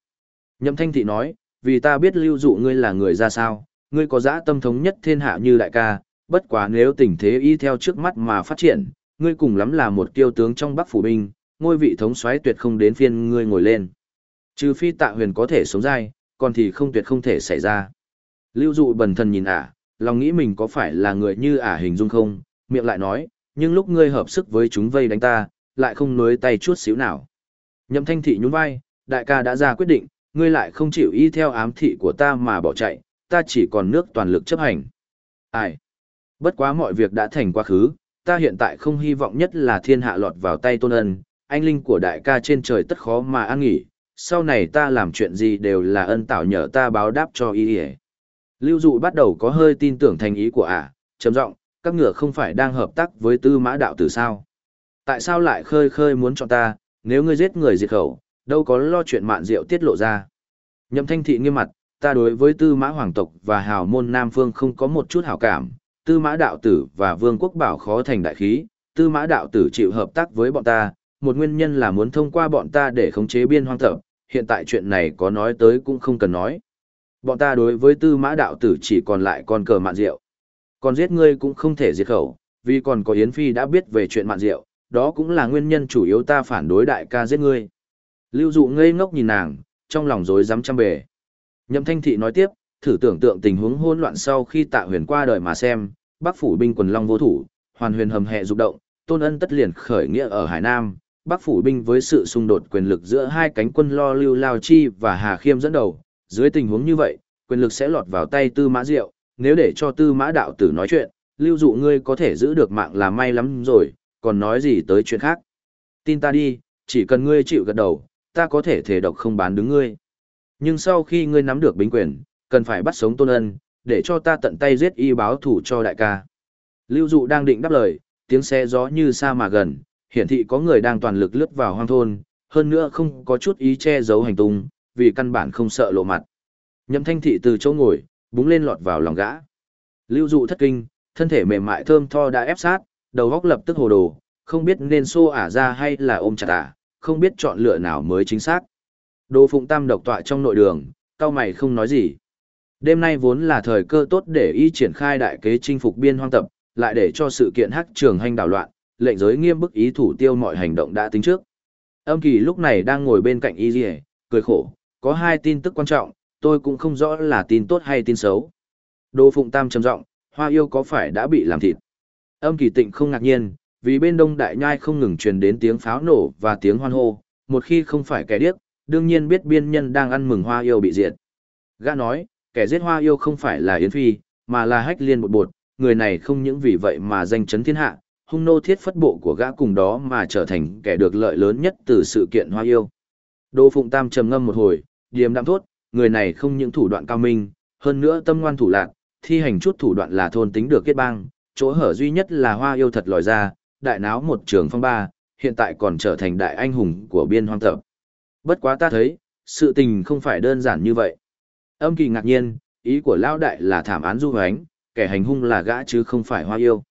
Nhậm thanh thị nói, vì ta biết lưu dụ ngươi là người ra sao, ngươi có dã tâm thống nhất thiên hạ như đại ca, bất quá nếu tình thế y theo trước mắt mà phát triển, ngươi cùng lắm là một tiêu tướng trong bắc phủ binh, ngôi vị thống soái tuyệt không đến phiên ngươi ngồi lên. Trừ phi tạ huyền có thể sống dai, còn thì không tuyệt không thể xảy ra. Lưu dụ bần thần nhìn ả, lòng nghĩ mình có phải là người như ả hình dung không, miệng lại nói, nhưng lúc ngươi hợp sức với chúng vây đánh ta, lại không nối tay chút xíu nào. Nhậm thanh thị nhún vai, đại ca đã ra quyết định, ngươi lại không chịu y theo ám thị của ta mà bỏ chạy, ta chỉ còn nước toàn lực chấp hành. Ai? Bất quá mọi việc đã thành quá khứ, ta hiện tại không hy vọng nhất là thiên hạ lọt vào tay tôn ân, anh linh của đại ca trên trời tất khó mà an nghỉ, sau này ta làm chuyện gì đều là ân tạo nhờ ta báo đáp cho y Lưu dụ bắt đầu có hơi tin tưởng thành ý của ả, trầm giọng các ngựa không phải đang hợp tác với tư mã đạo tử sao. Tại sao lại khơi khơi muốn chọn ta, nếu ngươi giết người diệt khẩu, đâu có lo chuyện mạn rượu tiết lộ ra. Nhậm thanh thị nghiêm mặt, ta đối với tư mã hoàng tộc và hào môn Nam Phương không có một chút hảo cảm, tư mã đạo tử và vương quốc bảo khó thành đại khí, tư mã đạo tử chịu hợp tác với bọn ta, một nguyên nhân là muốn thông qua bọn ta để khống chế biên hoang thập, hiện tại chuyện này có nói tới cũng không cần nói. Bọn ta đối với tư mã đạo tử chỉ còn lại con cờ mạn rượu. Còn giết ngươi cũng không thể diệt khẩu, vì còn có Yến Phi đã biết về chuyện mạn rượu, đó cũng là nguyên nhân chủ yếu ta phản đối đại ca giết ngươi. Lưu dụ ngây ngốc nhìn nàng, trong lòng rối rắm trăm bề. Nhậm thanh thị nói tiếp, thử tưởng tượng tình huống hỗn loạn sau khi tạ huyền qua đời mà xem, bắc phủ binh quần long vô thủ, hoàn huyền hầm hệ dục động, tôn ân tất liền khởi nghĩa ở Hải Nam, bắc phủ binh với sự xung đột quyền lực giữa hai cánh quân lo lưu lao chi và hà khiêm dẫn đầu, dưới tình huống như vậy, quyền lực sẽ lọt vào tay tư mã diệu, nếu để cho tư mã đạo tử nói chuyện, lưu dụ ngươi có thể giữ được mạng là may lắm rồi, còn nói gì tới chuyện khác. Tin ta đi, chỉ cần ngươi chịu gật đầu, ta có thể thể độc không bán đứng ngươi. Nhưng sau khi ngươi nắm được bính quyền, cần phải bắt sống tôn ân, để cho ta tận tay giết y báo thủ cho đại ca. Lưu dụ đang định đáp lời, tiếng xe gió như xa mà gần, hiển thị có người đang toàn lực lướt vào hoang thôn, hơn nữa không có chút ý che giấu hành tung, vì căn bản không sợ lộ mặt. Nhậm thanh thị từ chỗ ngồi, búng lên lọt vào lòng gã. Lưu dụ thất kinh, thân thể mềm mại thơm tho đã ép sát, đầu góc lập tức hồ đồ, Không biết nên xô ả ra hay là ôm chặt ả, không biết chọn lựa nào mới chính xác. đồ Phụng Tam độc tọa trong nội đường, cao mày không nói gì. Đêm nay vốn là thời cơ tốt để y triển khai đại kế chinh phục biên hoang tập, lại để cho sự kiện hắc trường hành đảo loạn, lệnh giới nghiêm bức ý thủ tiêu mọi hành động đã tính trước. Âm kỳ lúc này đang ngồi bên cạnh y dì cười khổ, có hai tin tức quan trọng, tôi cũng không rõ là tin tốt hay tin xấu. Đô Phụng Tam trầm giọng, hoa yêu có phải đã bị làm thịt? Âm kỳ tịnh không ngạc nhiên, vì bên đông đại nhai không ngừng truyền đến tiếng pháo nổ và tiếng hoan hô, một khi không phải kẻ điếc, đương nhiên biết biên nhân đang ăn mừng hoa yêu bị diệt. Gã nói, kẻ giết hoa yêu không phải là Yến Phi, mà là hách liên bột bột, người này không những vì vậy mà danh chấn thiên hạ, hung nô thiết phất bộ của gã cùng đó mà trở thành kẻ được lợi lớn nhất từ sự kiện hoa yêu. Đỗ Phụng Tam trầm ngâm một hồi, điềm đạm thốt, người này không những thủ đoạn cao minh, hơn nữa tâm ngoan thủ lạc, thi hành chút thủ đoạn là thôn tính được kết bang, chỗ hở duy nhất là hoa yêu thật lòi ra, đại náo một trường phong ba, hiện tại còn trở thành đại anh hùng của biên hoang tập. Bất quá ta thấy, sự tình không phải đơn giản như vậy. Âm kỳ ngạc nhiên, ý của lão đại là thảm án du hoánh, kẻ hành hung là gã chứ không phải hoa yêu.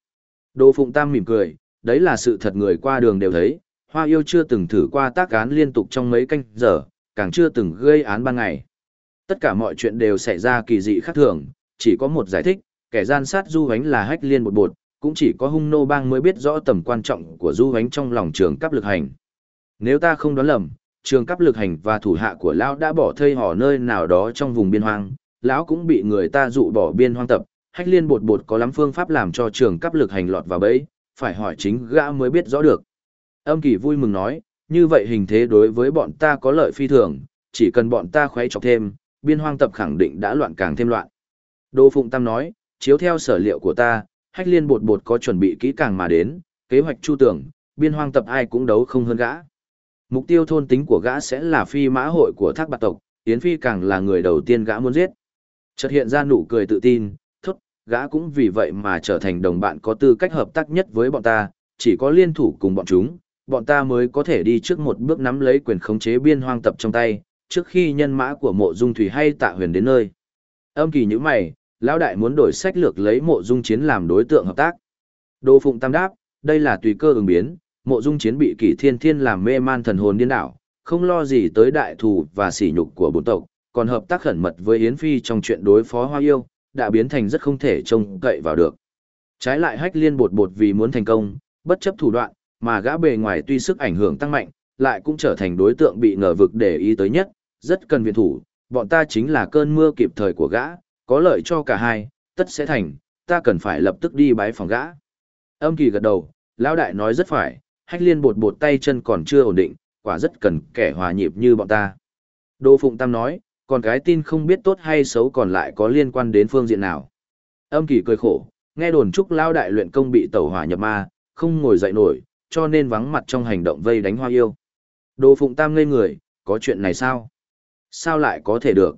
đồ Phụng Tam mỉm cười, đấy là sự thật người qua đường đều thấy, hoa yêu chưa từng thử qua tác án liên tục trong mấy canh giờ, càng chưa từng gây án ban ngày. Tất cả mọi chuyện đều xảy ra kỳ dị khác thường, chỉ có một giải thích, kẻ gian sát du hoánh là hách liên một bột, cũng chỉ có hung nô bang mới biết rõ tầm quan trọng của du hoánh trong lòng trường cấp lực hành. Nếu ta không đoán lầm, trường cấp lực hành và thủ hạ của lão đã bỏ thây họ nơi nào đó trong vùng biên hoang, lão cũng bị người ta dụ bỏ biên hoang tập, hách liên bột bột có lắm phương pháp làm cho trường cấp lực hành lọt vào bẫy, phải hỏi chính gã mới biết rõ được. Âm kỳ vui mừng nói, như vậy hình thế đối với bọn ta có lợi phi thường, chỉ cần bọn ta khuấy chọc thêm, biên hoang tập khẳng định đã loạn càng thêm loạn. Đô Phụng Tam nói, chiếu theo sở liệu của ta, hách liên bột bột có chuẩn bị kỹ càng mà đến, kế hoạch chu tưởng, biên hoang tập ai cũng đấu không hơn gã. Mục tiêu thôn tính của gã sẽ là phi mã hội của thác bạc tộc, Yến Phi càng là người đầu tiên gã muốn giết. Chợt hiện ra nụ cười tự tin, thốt, gã cũng vì vậy mà trở thành đồng bạn có tư cách hợp tác nhất với bọn ta, chỉ có liên thủ cùng bọn chúng, bọn ta mới có thể đi trước một bước nắm lấy quyền khống chế biên hoang tập trong tay, trước khi nhân mã của mộ dung thủy hay tạ huyền đến nơi. Âm kỳ như mày, lão đại muốn đổi sách lược lấy mộ dung chiến làm đối tượng hợp tác. Đô Phụng Tam đáp, đây là tùy cơ ứng biến, mộ dung chiến bị kỷ thiên thiên làm mê man thần hồn điên đảo, không lo gì tới đại thù và sỉ nhục của bổn tộc, còn hợp tác khẩn mật với Yến Phi trong chuyện đối phó hoa yêu, đã biến thành rất không thể trông cậy vào được. Trái lại hách liên bột bột vì muốn thành công, bất chấp thủ đoạn, mà gã bề ngoài tuy sức ảnh hưởng tăng mạnh, lại cũng trở thành đối tượng bị ngờ vực để ý tới nhất, rất cần viện thủ, bọn ta chính là cơn mưa kịp thời của gã, có lợi cho cả hai, tất sẽ thành, ta cần phải lập tức đi bái phòng gã. Âm kỳ gật đầu, lão đại nói rất phải, hách liên bột bột tay chân còn chưa ổn định, quả rất cần kẻ hòa nhịp như bọn ta. Đỗ Phụng Tam nói, còn cái tin không biết tốt hay xấu còn lại có liên quan đến phương diện nào. Âm kỳ cười khổ, nghe đồn Trúc lao đại luyện công bị tẩu hỏa nhập ma, không ngồi dậy nổi, cho nên vắng mặt trong hành động vây đánh hoa yêu. Đỗ Phụng Tam ngây người, có chuyện này sao? Sao lại có thể được?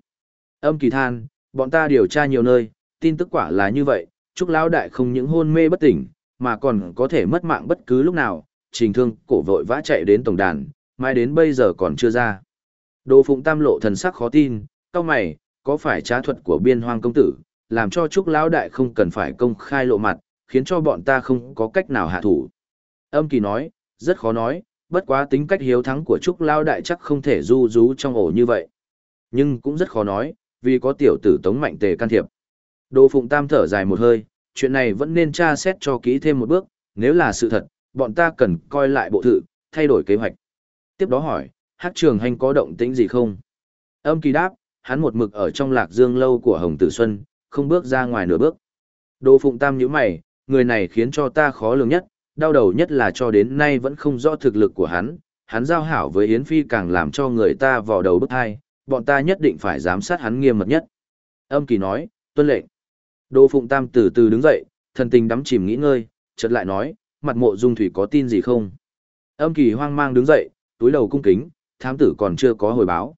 Âm kỳ than, bọn ta điều tra nhiều nơi, tin tức quả là như vậy, Trúc lão đại không những hôn mê bất tỉnh, mà còn có thể mất mạng bất cứ lúc nào, trình thương cổ vội vã chạy đến tổng đàn, mai đến bây giờ còn chưa ra. Đồ Phụng Tam lộ thần sắc khó tin, cao mày, có phải trá thuật của biên hoang công tử, làm cho Trúc Lão Đại không cần phải công khai lộ mặt, khiến cho bọn ta không có cách nào hạ thủ. Âm kỳ nói, rất khó nói, bất quá tính cách hiếu thắng của Trúc Lão Đại chắc không thể du rú trong ổ như vậy. Nhưng cũng rất khó nói, vì có tiểu tử tống mạnh tề can thiệp. Đồ Phụng Tam thở dài một hơi, chuyện này vẫn nên tra xét cho kỹ thêm một bước, nếu là sự thật, bọn ta cần coi lại bộ thự, thay đổi kế hoạch. Tiếp đó hỏi, hát trường hành có động tĩnh gì không? Âm kỳ đáp, hắn một mực ở trong lạc dương lâu của Hồng Tử Xuân, không bước ra ngoài nửa bước. Đồ Phụng Tam nhíu mày, người này khiến cho ta khó lường nhất, đau đầu nhất là cho đến nay vẫn không rõ thực lực của hắn, hắn giao hảo với Yến Phi càng làm cho người ta vò đầu bức hai, bọn ta nhất định phải giám sát hắn nghiêm mật nhất. Âm kỳ nói, tuân lệnh. Đồ Phụng Tam từ từ đứng dậy, thần tình đắm chìm nghĩ ngơi, chợt lại nói, mặt mộ dung thủy có tin gì không? Âm kỳ hoang mang đứng dậy, túi đầu cung kính, thám tử còn chưa có hồi báo.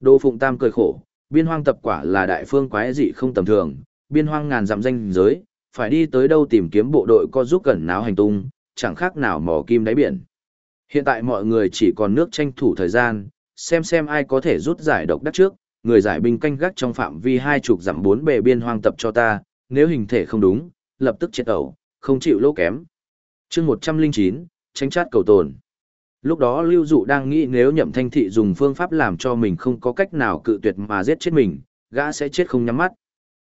Đô Phụng Tam cười khổ, biên hoang tập quả là đại phương quái dị không tầm thường, biên hoang ngàn dặm danh giới, phải đi tới đâu tìm kiếm bộ đội có giúp cẩn náo hành tung, chẳng khác nào mò kim đáy biển. Hiện tại mọi người chỉ còn nước tranh thủ thời gian, xem xem ai có thể rút giải độc đắc trước, người giải binh canh gác trong phạm vi hai chục dặm bốn bề biên hoang tập cho ta, nếu hình thể không đúng, lập tức chết ẩu, không chịu lỗ kém chương 109, tránh chát cầu tồn. Lúc đó Lưu Dụ đang nghĩ nếu nhậm thanh thị dùng phương pháp làm cho mình không có cách nào cự tuyệt mà giết chết mình, gã sẽ chết không nhắm mắt.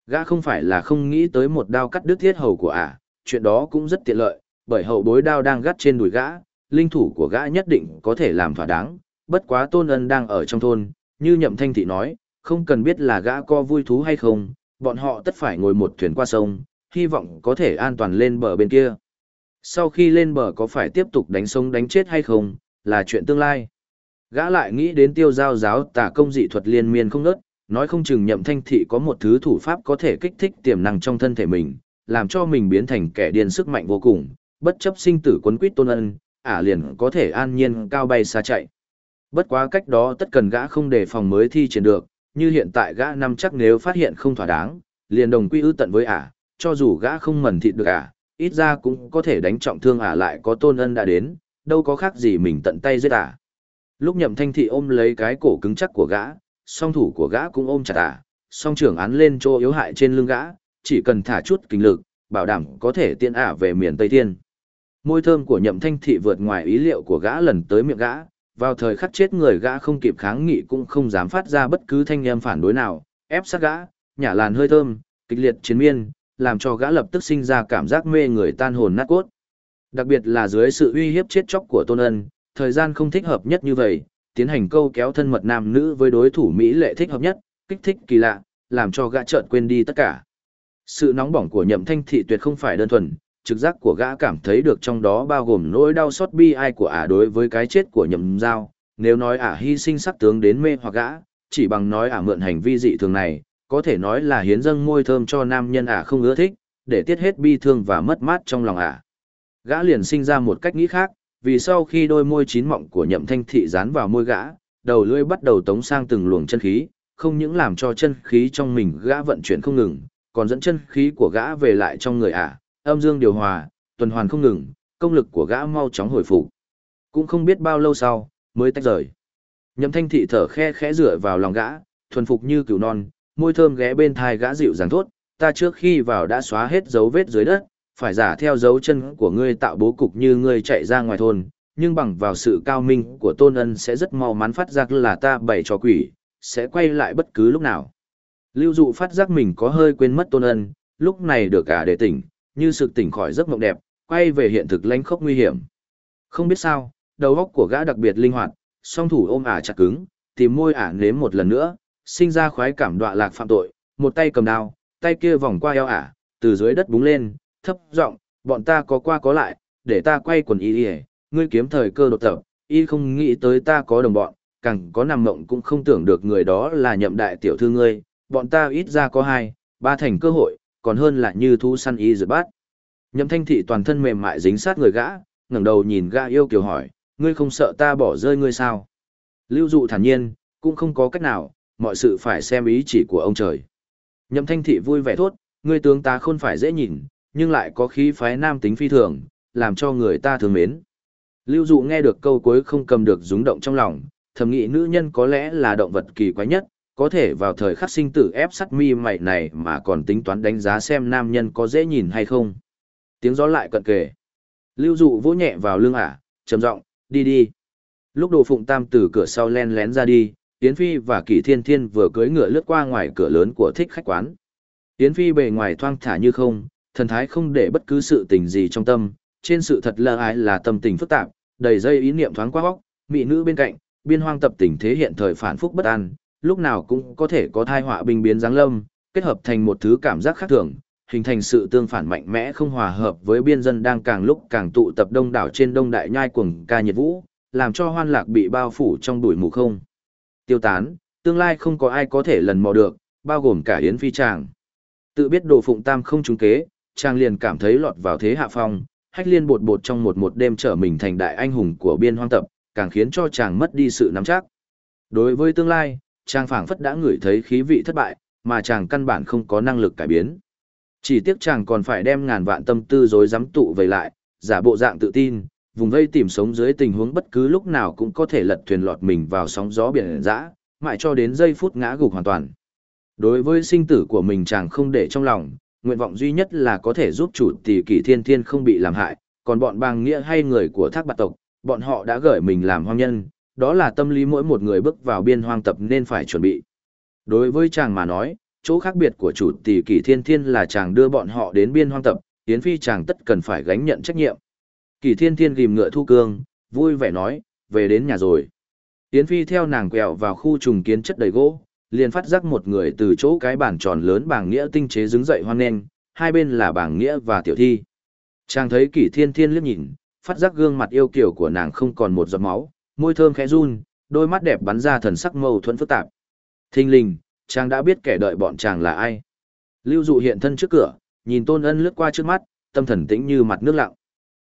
Gã không phải là không nghĩ tới một đao cắt đứt thiết hầu của ả, chuyện đó cũng rất tiện lợi, bởi hậu bối đao đang gắt trên đùi gã, linh thủ của gã nhất định có thể làm thỏa đáng, bất quá tôn ân đang ở trong thôn, như nhậm thanh thị nói, không cần biết là gã có vui thú hay không, bọn họ tất phải ngồi một thuyền qua sông, hy vọng có thể an toàn lên bờ bên kia. Sau khi lên bờ có phải tiếp tục đánh sông đánh chết hay không, là chuyện tương lai. Gã lại nghĩ đến tiêu giao giáo tả công dị thuật liên miên không ngớt, nói không chừng nhậm thanh thị có một thứ thủ pháp có thể kích thích tiềm năng trong thân thể mình, làm cho mình biến thành kẻ điên sức mạnh vô cùng, bất chấp sinh tử quấn quýt tôn ân, ả liền có thể an nhiên cao bay xa chạy. Bất quá cách đó tất cần gã không đề phòng mới thi triển được, như hiện tại gã năm chắc nếu phát hiện không thỏa đáng, liền đồng quy ư tận với ả, cho dù gã không mẩn thịt được ả, ít ra cũng có thể đánh trọng thương ả lại có tôn ân đã đến, đâu có khác gì mình tận tay giết ả. Lúc nhậm thanh thị ôm lấy cái cổ cứng chắc của gã, song thủ của gã cũng ôm chặt ả, song trưởng án lên chỗ yếu hại trên lưng gã, chỉ cần thả chút kinh lực, bảo đảm có thể tiên ả về miền Tây Thiên. Môi thơm của nhậm thanh thị vượt ngoài ý liệu của gã lần tới miệng gã, vào thời khắc chết người gã không kịp kháng nghị cũng không dám phát ra bất cứ thanh âm phản đối nào, ép sát gã, nhả làn hơi thơm, kịch liệt chiến miên, làm cho gã lập tức sinh ra cảm giác mê người tan hồn nát cốt. Đặc biệt là dưới sự uy hiếp chết chóc của Tôn Ân, thời gian không thích hợp nhất như vậy, tiến hành câu kéo thân mật nam nữ với đối thủ Mỹ lệ thích hợp nhất, kích thích kỳ lạ, làm cho gã chợt quên đi tất cả. Sự nóng bỏng của nhậm thanh thị tuyệt không phải đơn thuần, trực giác của gã cảm thấy được trong đó bao gồm nỗi đau xót bi ai của ả đối với cái chết của nhậm giao. Nếu nói ả hy sinh sắc tướng đến mê hoặc gã, chỉ bằng nói ả mượn hành vi dị thường này, có thể nói là hiến dâng môi thơm cho nam nhân ả không ưa thích, để tiết hết bi thương và mất mát trong lòng ả. Gã liền sinh ra một cách nghĩ khác, vì sau khi đôi môi chín mọng của nhậm thanh thị dán vào môi gã, đầu lưỡi bắt đầu tống sang từng luồng chân khí, không những làm cho chân khí trong mình gã vận chuyển không ngừng, còn dẫn chân khí của gã về lại trong người ả, âm dương điều hòa, tuần hoàn không ngừng, công lực của gã mau chóng hồi phục. Cũng không biết bao lâu sau, mới tách rời. Nhậm thanh thị thở khe khẽ rửa vào lòng gã, thuần phục như cừu non, môi thơm ghé bên thai gã dịu dàng thốt, ta trước khi vào đã xóa hết dấu vết dưới đất, phải giả theo dấu chân của ngươi tạo bố cục như ngươi chạy ra ngoài thôn, nhưng bằng vào sự cao minh của tôn ân sẽ rất mau mắn phát giác là ta bày trò quỷ, sẽ quay lại bất cứ lúc nào. Lưu dụ phát giác mình có hơi quên mất tôn ân, lúc này được cả để tỉnh, như sự tỉnh khỏi giấc mộng đẹp, quay về hiện thực lánh khốc nguy hiểm. Không biết sao, đầu óc của gã đặc biệt linh hoạt, song thủ ôm ả chặt cứng, tìm môi ả nếm một lần nữa, sinh ra khoái cảm đọa lạc phạm tội, một tay cầm đao, tay kia vòng qua eo ả, từ dưới đất búng lên, thấp giọng, bọn ta có qua có lại, để ta quay quần y y, ngươi kiếm thời cơ đột tập, y không nghĩ tới ta có đồng bọn, càng có nằm mộng cũng không tưởng được người đó là nhậm đại tiểu thư ngươi, bọn ta ít ra có hai, ba thành cơ hội, còn hơn là như thu săn y rượt bát. Nhậm thanh thị toàn thân mềm mại dính sát người gã, ngẩng đầu nhìn gã yêu kiều hỏi, ngươi không sợ ta bỏ rơi ngươi sao? Lưu dụ thản nhiên, cũng không có cách nào, mọi sự phải xem ý chỉ của ông trời. Nhậm thanh thị vui vẻ thốt, người tướng ta không phải dễ nhìn, nhưng lại có khí phái nam tính phi thường, làm cho người ta thương mến. Lưu dụ nghe được câu cuối không cầm được rúng động trong lòng, thầm nghĩ nữ nhân có lẽ là động vật kỳ quái nhất, có thể vào thời khắc sinh tử ép sắt mi mày này mà còn tính toán đánh giá xem nam nhân có dễ nhìn hay không. Tiếng gió lại cận kề. Lưu dụ vỗ nhẹ vào lưng ả, trầm giọng, đi đi. Lúc đồ phụng tam từ cửa sau len lén ra đi, Yến Phi và Kỷ Thiên Thiên vừa cưỡi ngựa lướt qua ngoài cửa lớn của thích khách quán. Yến Phi bề ngoài thoang thả như không, thần thái không để bất cứ sự tình gì trong tâm, trên sự thật lơ ái là tâm tình phức tạp, đầy dây ý niệm thoáng qua góc, mỹ nữ bên cạnh, biên hoang tập tình thế hiện thời phản phúc bất an, lúc nào cũng có thể có thai họa binh biến giáng lâm, kết hợp thành một thứ cảm giác khác thường, hình thành sự tương phản mạnh mẽ không hòa hợp với biên dân đang càng lúc càng tụ tập đông đảo trên đông đại nhai cuồng ca nhiệt vũ, làm cho hoan lạc bị bao phủ trong bụi mù không. Tiêu tán, tương lai không có ai có thể lần mò được, bao gồm cả Yến Phi Tràng. Tự biết đồ phụng tam không trúng kế, Tràng liền cảm thấy lọt vào thế hạ phong, hách liên bột bột trong một một đêm trở mình thành đại anh hùng của biên hoang tập, càng khiến cho chàng mất đi sự nắm chắc. Đối với tương lai, chàng phảng phất đã ngửi thấy khí vị thất bại, mà chàng căn bản không có năng lực cải biến. Chỉ tiếc chàng còn phải đem ngàn vạn tâm tư dối dám tụ về lại, giả bộ dạng tự tin, vùng vây tìm sống dưới tình huống bất cứ lúc nào cũng có thể lật thuyền lọt mình vào sóng gió biển dã, mãi cho đến giây phút ngã gục hoàn toàn. Đối với sinh tử của mình chàng không để trong lòng, nguyện vọng duy nhất là có thể giúp chủ tỷ kỷ thiên thiên không bị làm hại, còn bọn bàng nghĩa hay người của thác bạt tộc, bọn họ đã gửi mình làm hoang nhân, đó là tâm lý mỗi một người bước vào biên hoang tập nên phải chuẩn bị. Đối với chàng mà nói, chỗ khác biệt của chủ tỷ kỷ thiên thiên là chàng đưa bọn họ đến biên hoang tập, Yến Phi chàng tất cần phải gánh nhận trách nhiệm. Kỳ thiên thiên ghim ngựa thu cương, vui vẻ nói, về đến nhà rồi. Yến Phi theo nàng quẹo vào khu trùng kiến chất đầy gỗ, liền phát giác một người từ chỗ cái bàn tròn lớn bảng nghĩa tinh chế đứng dậy hoan nghênh, hai bên là bảng nghĩa và tiểu thi. Chàng thấy kỷ thiên thiên liếc nhìn, phát giác gương mặt yêu kiều của nàng không còn một giọt máu, môi thơm khẽ run, đôi mắt đẹp bắn ra thần sắc mâu thuẫn phức tạp. Thinh linh, chàng đã biết kẻ đợi bọn chàng là ai. Lưu dụ hiện thân trước cửa, nhìn tôn ân lướt qua trước mắt, tâm thần tĩnh như mặt nước lặng.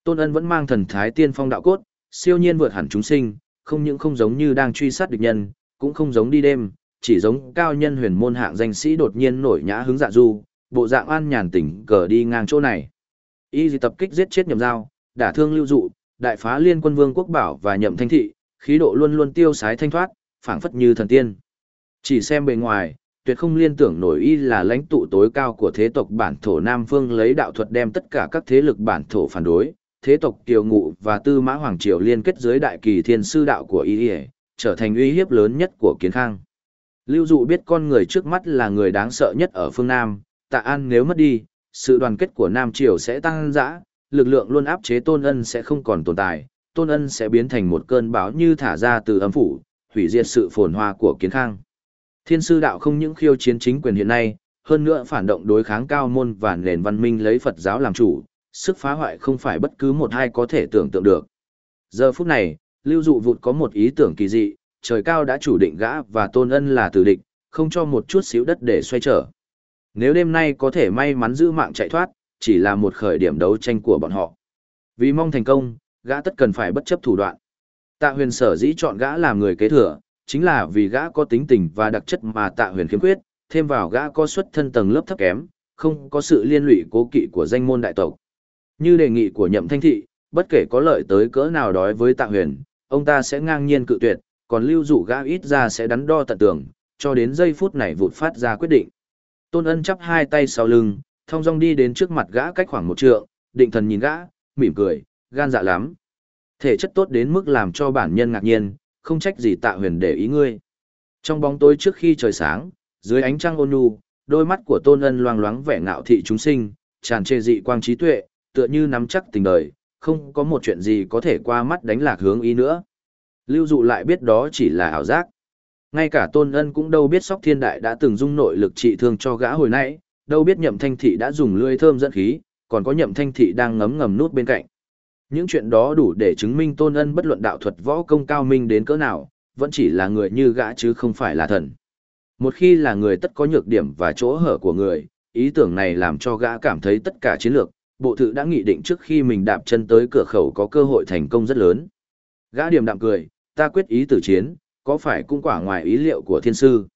Tôn ân vẫn mang thần thái tiên phong đạo cốt, siêu nhiên vượt hẳn chúng sinh, không những không giống như đang truy sát địch nhân, cũng không giống đi đêm, chỉ giống cao nhân huyền môn hạng danh sĩ đột nhiên nổi nhã hứng dạ du, bộ dạng an nhàn tỉnh cờ đi ngang chỗ này. Y dị tập kích giết chết nhậm dao, đả thương lưu dụ, đại phá liên quân vương quốc bảo và nhậm thanh thị, khí độ luôn luôn tiêu sái thanh thoát, phảng phất như thần tiên. Chỉ xem bề ngoài, tuyệt không liên tưởng nổi y là lãnh tụ tối cao của thế tộc bản thổ Nam Phương lấy đạo thuật đem tất cả các thế lực bản thổ phản đối, thế tộc Kiều Ngụ và Tư Mã Hoàng Triều liên kết dưới đại kỳ thiên sư đạo của y trở thành uy hiếp lớn nhất của kiến khang. Lưu dụ biết con người trước mắt là người đáng sợ nhất ở phương Nam, tạ an nếu mất đi, sự đoàn kết của Nam Triều sẽ tăng dã, lực lượng luôn áp chế tôn ân sẽ không còn tồn tại, tôn ân sẽ biến thành một cơn bão như thả ra từ âm phủ, hủy diệt sự phồn hoa của kiến khang. Thiên sư đạo không những khiêu chiến chính quyền hiện nay, hơn nữa phản động đối kháng cao môn và nền văn minh lấy Phật giáo làm chủ, sức phá hoại không phải bất cứ một ai có thể tưởng tượng được. Giờ phút này, Lưu Dụ Vụt có một ý tưởng kỳ dị, trời cao đã chủ định gã và tôn ân là tử địch, không cho một chút xíu đất để xoay trở. Nếu đêm nay có thể may mắn giữ mạng chạy thoát, chỉ là một khởi điểm đấu tranh của bọn họ. Vì mong thành công, gã tất cần phải bất chấp thủ đoạn. Tạ huyền sở dĩ chọn gã làm người kế thừa, chính là vì gã có tính tình và đặc chất mà tạ huyền khiếm khuyết, thêm vào gã có xuất thân tầng lớp thấp kém, không có sự liên lụy cố kỵ của danh môn đại tộc. Như đề nghị của nhậm thanh thị, bất kể có lợi tới cỡ nào đói với tạ huyền, ông ta sẽ ngang nhiên cự tuyệt, còn lưu dụ gã ít ra sẽ đắn đo tận tường, cho đến giây phút này vụt phát ra quyết định. Tôn ân chắp hai tay sau lưng, thong dong đi đến trước mặt gã cách khoảng một trượng, định thần nhìn gã, mỉm cười, gan dạ lắm. Thể chất tốt đến mức làm cho bản nhân ngạc nhiên, không trách gì tạ huyền để ý ngươi. Trong bóng tối trước khi trời sáng, dưới ánh trăng ôn nhu, đôi mắt của tôn ân loang loáng vẻ ngạo thị chúng sinh, tràn trề dị quang trí tuệ, tựa như nắm chắc tình đời, không có một chuyện gì có thể qua mắt đánh lạc hướng ý nữa. Lưu dụ lại biết đó chỉ là ảo giác. Ngay cả tôn ân cũng đâu biết sóc thiên đại đã từng dung nội lực trị thương cho gã hồi nãy, đâu biết nhậm thanh thị đã dùng lưỡi thơm dẫn khí, còn có nhậm thanh thị đang ngấm ngầm nút bên cạnh. Những chuyện đó đủ để chứng minh tôn ân bất luận đạo thuật võ công cao minh đến cỡ nào, vẫn chỉ là người như gã chứ không phải là thần. Một khi là người tất có nhược điểm và chỗ hở của người, ý tưởng này làm cho gã cảm thấy tất cả chiến lược, bộ thự đã nghị định trước khi mình đạp chân tới cửa khẩu có cơ hội thành công rất lớn. Gã điểm đạm cười, ta quyết ý tử chiến, có phải cũng quả ngoài ý liệu của thiên sư.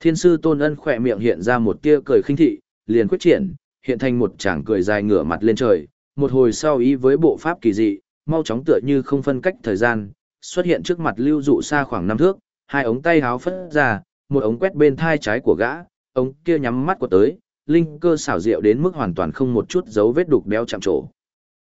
Thiên sư tôn ân khỏe miệng hiện ra một tia cười khinh thị, liền quyết triển, hiện thành một chàng cười dài ngửa mặt lên trời, một hồi sau ý với bộ pháp kỳ dị, mau chóng tựa như không phân cách thời gian, xuất hiện trước mặt lưu dụ xa khoảng năm thước, hai ống tay háo phất ra, một ống quét bên thai trái của gã, ống kia nhắm mắt của tới, linh cơ xảo diệu đến mức hoàn toàn không một chút dấu vết đục đeo chạm trổ.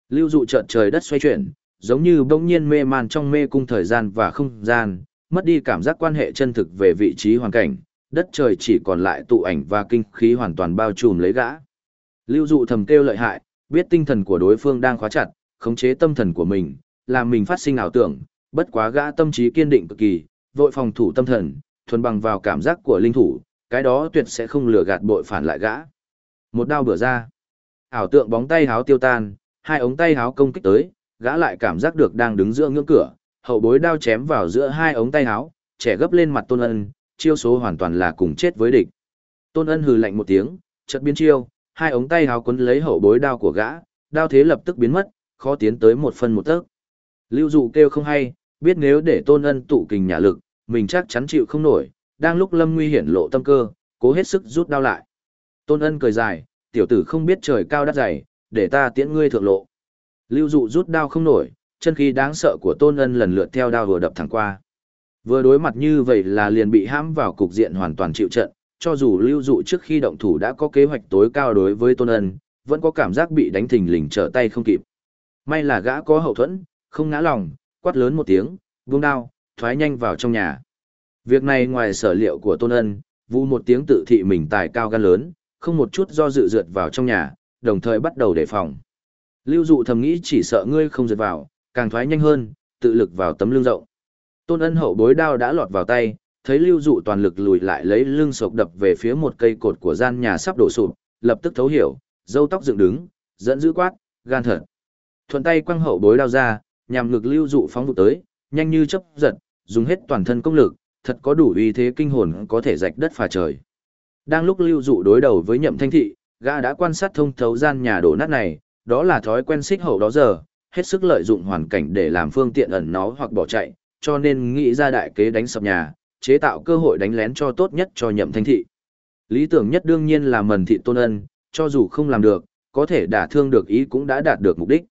Lưu dụ chợt trời đất xoay chuyển, giống như bỗng nhiên mê man trong mê cung thời gian và không gian, mất đi cảm giác quan hệ chân thực về vị trí hoàn cảnh, đất trời chỉ còn lại tụ ảnh và kinh khí hoàn toàn bao trùm lấy gã. Lưu dụ thầm kêu lợi hại, biết tinh thần của đối phương đang khóa chặt, khống chế tâm thần của mình, làm mình phát sinh ảo tưởng, bất quá gã tâm trí kiên định cực kỳ, vội phòng thủ tâm thần, thuần bằng vào cảm giác của linh thủ, cái đó tuyệt sẽ không lừa gạt bội phản lại gã. Một đao bửa ra, ảo tượng bóng tay háo tiêu tan, hai ống tay háo công kích tới, gã lại cảm giác được đang đứng giữa ngưỡng cửa, hậu bối đao chém vào giữa hai ống tay háo, trẻ gấp lên mặt Tôn Ân, chiêu số hoàn toàn là cùng chết với địch. Tôn Ân hừ lạnh một tiếng, chợt biến chiêu, hai ống tay háo quấn lấy hậu bối đao của gã, đao thế lập tức biến mất, khó tiến tới một phân một tấc. Lưu Dụ kêu không hay, biết nếu để Tôn Ân tụ kình nhà lực, mình chắc chắn chịu không nổi, đang lúc Lâm Nguy hiển lộ tâm cơ, cố hết sức rút đao lại. Tôn Ân cười dài, tiểu tử không biết trời cao đất dày, để ta tiễn ngươi thượng lộ. Lưu Dụ rút đao không nổi, chân khí đáng sợ của Tôn Ân lần lượt theo đao vừa đập thẳng qua. Vừa đối mặt như vậy là liền bị hãm vào cục diện hoàn toàn chịu trận, cho dù lưu dụ trước khi động thủ đã có kế hoạch tối cao đối với tôn ân, vẫn có cảm giác bị đánh thình lình trở tay không kịp. May là gã có hậu thuẫn, không ngã lòng, quát lớn một tiếng, vung đao, thoái nhanh vào trong nhà. Việc này ngoài sở liệu của Tôn Ân, vu một tiếng tự thị mình tài cao gan lớn, không một chút do dự dượt vào trong nhà, đồng thời bắt đầu đề phòng. Lưu dụ thầm nghĩ chỉ sợ ngươi không dượt vào, càng thoái nhanh hơn, tự lực vào tấm lưng rộng. Tôn ân hậu bối đao đã lọt vào tay, thấy lưu dụ toàn lực lùi lại lấy lưng sộc đập về phía một cây cột của gian nhà sắp đổ sụp, lập tức thấu hiểu, dâu tóc dựng đứng, dẫn dữ quát, gan thật. Thuận tay quăng hậu bối đao ra, nhằm ngực lưu dụ phóng vụ tới, nhanh như chớp giật, dùng hết toàn thân công lực, thật có đủ uy thế kinh hồn có thể rạch đất phà trời. Đang lúc lưu dụ đối đầu với nhậm thanh thị, gã đã quan sát thông thấu gian nhà đổ nát này, đó là thói quen xích hậu đó giờ, hết sức lợi dụng hoàn cảnh để làm phương tiện ẩn nó hoặc bỏ chạy, cho nên nghĩ ra đại kế đánh sập nhà, chế tạo cơ hội đánh lén cho tốt nhất cho nhậm thanh thị. Lý tưởng nhất đương nhiên là mần thị tôn ân, cho dù không làm được, có thể đả thương được ý cũng đã đạt được mục đích.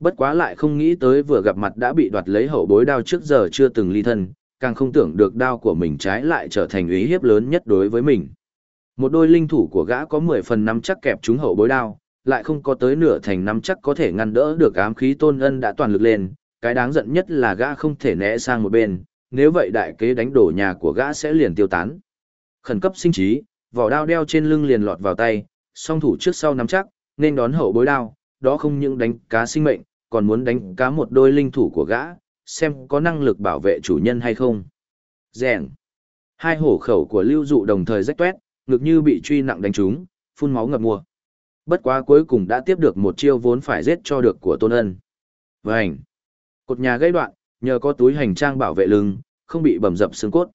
Bất quá lại không nghĩ tới vừa gặp mặt đã bị đoạt lấy hậu bối đao trước giờ chưa từng ly thân, càng không tưởng được đao của mình trái lại trở thành ý hiếp lớn nhất đối với mình. Một đôi linh thủ của gã có 10 phần năm chắc kẹp trúng hậu bối đao, lại không có tới nửa thành năm chắc có thể ngăn đỡ được ám khí tôn ân đã toàn lực lên, cái đáng giận nhất là gã không thể né sang một bên, nếu vậy đại kế đánh đổ nhà của gã sẽ liền tiêu tán. Khẩn cấp sinh trí, vỏ đao đeo trên lưng liền lọt vào tay, song thủ trước sau nắm chắc, nên đón hậu bối đao, đó không những đánh cá sinh mệnh, còn muốn đánh cá một đôi linh thủ của gã, xem có năng lực bảo vệ chủ nhân hay không. Rèn. Hai hổ khẩu của lưu dụ đồng thời rách toét, ngực như bị truy nặng đánh trúng, phun máu ngập mùa. Bất quá cuối cùng đã tiếp được một chiêu vốn phải giết cho được của tôn ân. Vành, Cột nhà gây đoạn, nhờ có túi hành trang bảo vệ lưng, không bị bầm dập xương cốt.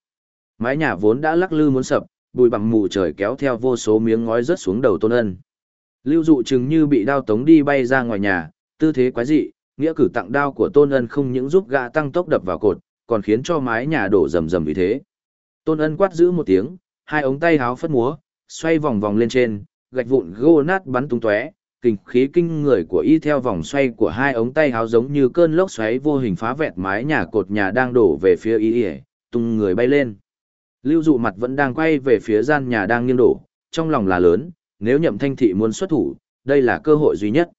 Mái nhà vốn đã lắc lư muốn sập, bụi bằng mù trời kéo theo vô số miếng ngói rớt xuống đầu tôn ân. Lưu dụ chừng như bị đao tống đi bay ra ngoài nhà, tư thế quái dị, nghĩa cử tặng đao của tôn ân không những giúp gã tăng tốc đập vào cột, còn khiến cho mái nhà đổ rầm rầm vì thế. Tôn ân quát giữ một tiếng, hai ống tay háo phất múa, xoay vòng vòng lên trên, gạch vụn gô nát bắn tung tóe, kinh khí kinh người của y theo vòng xoay của hai ống tay háo giống như cơn lốc xoáy vô hình phá vẹt mái nhà cột nhà đang đổ về phía y y, tung người bay lên. Lưu dụ mặt vẫn đang quay về phía gian nhà đang nghiêng đổ, trong lòng là lớn, nếu nhậm thanh thị muốn xuất thủ, đây là cơ hội duy nhất.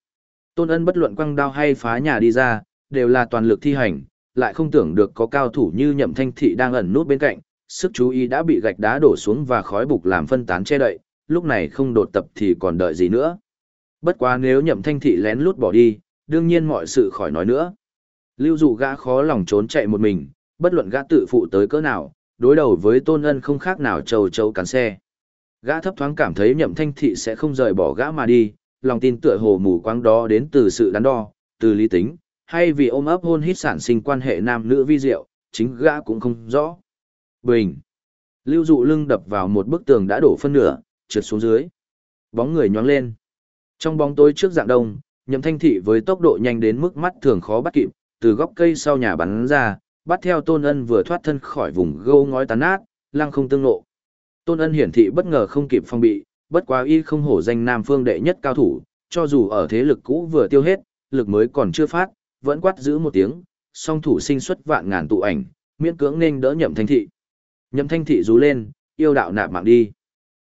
Tôn ân bất luận quăng đao hay phá nhà đi ra, đều là toàn lực thi hành, lại không tưởng được có cao thủ như nhậm thanh thị đang ẩn nút bên cạnh, sức chú ý đã bị gạch đá đổ xuống và khói bục làm phân tán che đậy, lúc này không đột tập thì còn đợi gì nữa. Bất quá nếu nhậm thanh thị lén lút bỏ đi, đương nhiên mọi sự khỏi nói nữa. Lưu dụ gã khó lòng trốn chạy một mình, bất luận gã tự phụ tới cỡ nào, đối đầu với tôn ân không khác nào trầu trầu cắn xe. Gã thấp thoáng cảm thấy nhậm thanh thị sẽ không rời bỏ gã mà đi, lòng tin tựa hồ mù quáng đó đến từ sự đắn đo, từ lý tính, hay vì ôm ấp hôn hít sản sinh quan hệ nam nữ vi diệu, chính gã cũng không rõ. Bình. Lưu dụ lưng đập vào một bức tường đã đổ phân nửa, trượt xuống dưới. Bóng người nhoáng lên. Trong bóng tối trước dạng đông, nhậm thanh thị với tốc độ nhanh đến mức mắt thường khó bắt kịp, từ góc cây sau nhà bắn ra, bắt theo tôn ân vừa thoát thân khỏi vùng gâu ngói tán nát, lăng không tương lộ. Tôn ân hiển thị bất ngờ không kịp phong bị, bất quá y không hổ danh nam phương đệ nhất cao thủ, cho dù ở thế lực cũ vừa tiêu hết, lực mới còn chưa phát, vẫn quát giữ một tiếng, song thủ sinh xuất vạn ngàn tụ ảnh, miễn cưỡng nên đỡ nhậm thanh thị. Nhậm thanh thị rú lên, yêu đạo nạp mạng đi.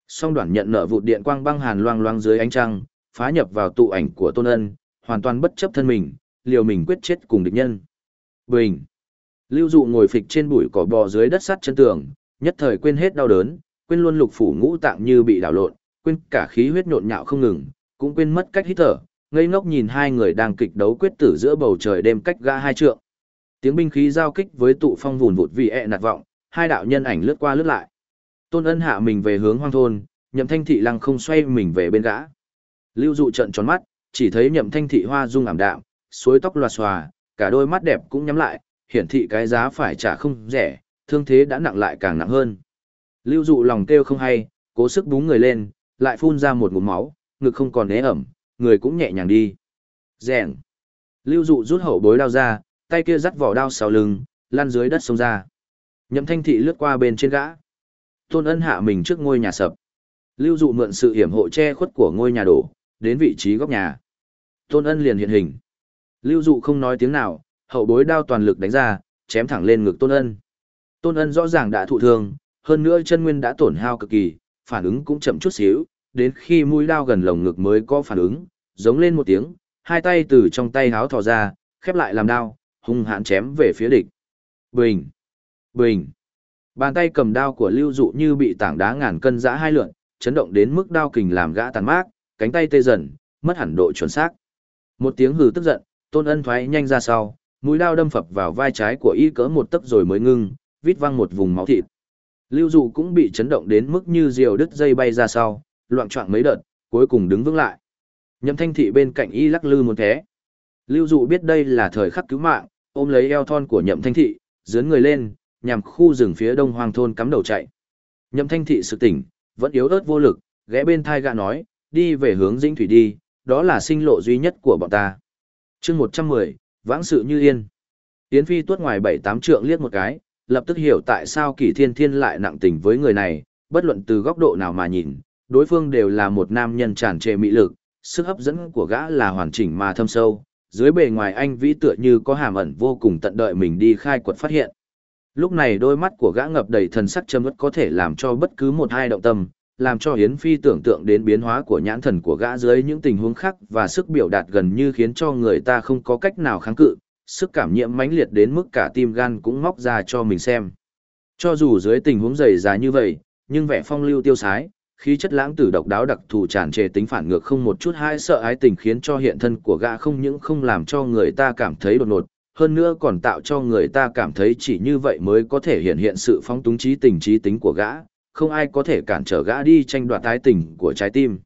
Song đoạn nhận nợ vụt điện quang băng hàn loang loang dưới ánh trăng, phá nhập vào tụ ảnh của tôn ân, hoàn toàn bất chấp thân mình, liều mình quyết chết cùng địch nhân. Bình. Lưu dụ ngồi phịch trên bụi cỏ bò dưới đất sắt chân tường, nhất thời quên hết đau đớn, quên luôn lục phủ ngũ tạng như bị đảo lộn, quên cả khí huyết nhộn nhạo không ngừng, cũng quên mất cách hít thở, ngây ngốc nhìn hai người đang kịch đấu quyết tử giữa bầu trời đêm cách ga hai trượng. Tiếng binh khí giao kích với tụ phong vùn vụt vì e nạt vọng, hai đạo nhân ảnh lướt qua lướt lại. Tôn ân hạ mình về hướng hoang thôn, nhậm thanh thị lăng không xoay mình về bên gã. Lưu dụ trận tròn mắt, chỉ thấy nhậm thanh thị hoa dung ảm đạm, suối tóc loà xòa, cả đôi mắt đẹp cũng nhắm lại, hiển thị cái giá phải trả không rẻ, thương thế đã nặng lại càng nặng hơn. Lưu dụ lòng kêu không hay, cố sức búng người lên, lại phun ra một ngụm máu, ngực không còn né ẩm, người cũng nhẹ nhàng đi. Rèn. Lưu dụ rút hậu bối đao ra, tay kia dắt vỏ đao sau lưng, lăn dưới đất sông ra. Nhậm thanh thị lướt qua bên trên gã. Tôn ân hạ mình trước ngôi nhà sập. Lưu dụ mượn sự hiểm hộ che khuất của ngôi nhà đổ, đến vị trí góc nhà. Tôn ân liền hiện hình. Lưu dụ không nói tiếng nào, hậu bối đao toàn lực đánh ra, chém thẳng lên ngực tôn ân. Tôn ân rõ ràng đã thụ thương, hơn nữa chân nguyên đã tổn hao cực kỳ, phản ứng cũng chậm chút xíu, đến khi mũi đao gần lồng ngực mới có phản ứng, giống lên một tiếng, hai tay từ trong tay háo thò ra, khép lại làm đao, hung hãn chém về phía địch. Bình! Bình! Bàn tay cầm đao của lưu dụ như bị tảng đá ngàn cân giã hai lượn, chấn động đến mức đao kình làm gã tàn mát, cánh tay tê dần, mất hẳn độ chuẩn xác. Một tiếng hừ tức giận, tôn ân thoái nhanh ra sau, mũi đao đâm phập vào vai trái của y cỡ một tấc rồi mới ngưng, vít văng một vùng máu thịt. Lưu dụ cũng bị chấn động đến mức như diều đứt dây bay ra sau, loạn choạng mấy đợt, cuối cùng đứng vững lại. Nhậm thanh thị bên cạnh y lắc lư một thế. Lưu dụ biết đây là thời khắc cứu mạng, ôm lấy eo thon của nhậm thanh thị, dướn người lên, nhằm khu rừng phía đông hoang thôn cắm đầu chạy. Nhậm thanh thị sự tỉnh, vẫn yếu ớt vô lực, ghé bên thai gã nói, đi về hướng dĩnh thủy đi, đó là sinh lộ duy nhất của bọn ta. chương 110, vãng sự như yên. Yến Phi tuốt ngoài bảy tám trượng liếc một cái, lập tức hiểu tại sao kỷ thiên thiên lại nặng tình với người này, bất luận từ góc độ nào mà nhìn, đối phương đều là một nam nhân tràn trề mỹ lực, sức hấp dẫn của gã là hoàn chỉnh mà thâm sâu, dưới bề ngoài anh vĩ tựa như có hàm ẩn vô cùng tận đợi mình đi khai quật phát hiện. Lúc này đôi mắt của gã ngập đầy thần sắc châm ướt có thể làm cho bất cứ một hai động tâm, làm cho Hiến Phi tưởng tượng đến biến hóa của nhãn thần của gã dưới những tình huống khác và sức biểu đạt gần như khiến cho người ta không có cách nào kháng cự, sức cảm nhiễm mãnh liệt đến mức cả tim gan cũng móc ra cho mình xem. Cho dù dưới tình huống dày giá như vậy, nhưng vẻ phong lưu tiêu sái, khí chất lãng tử độc đáo đặc thù tràn trề tính phản ngược không một chút hai sợ ái tình khiến cho hiện thân của gã không những không làm cho người ta cảm thấy đột ngột, hơn nữa còn tạo cho người ta cảm thấy chỉ như vậy mới có thể hiện hiện sự phóng túng trí tình trí tính của gã, không ai có thể cản trở gã đi tranh đoạt tái tình của trái tim.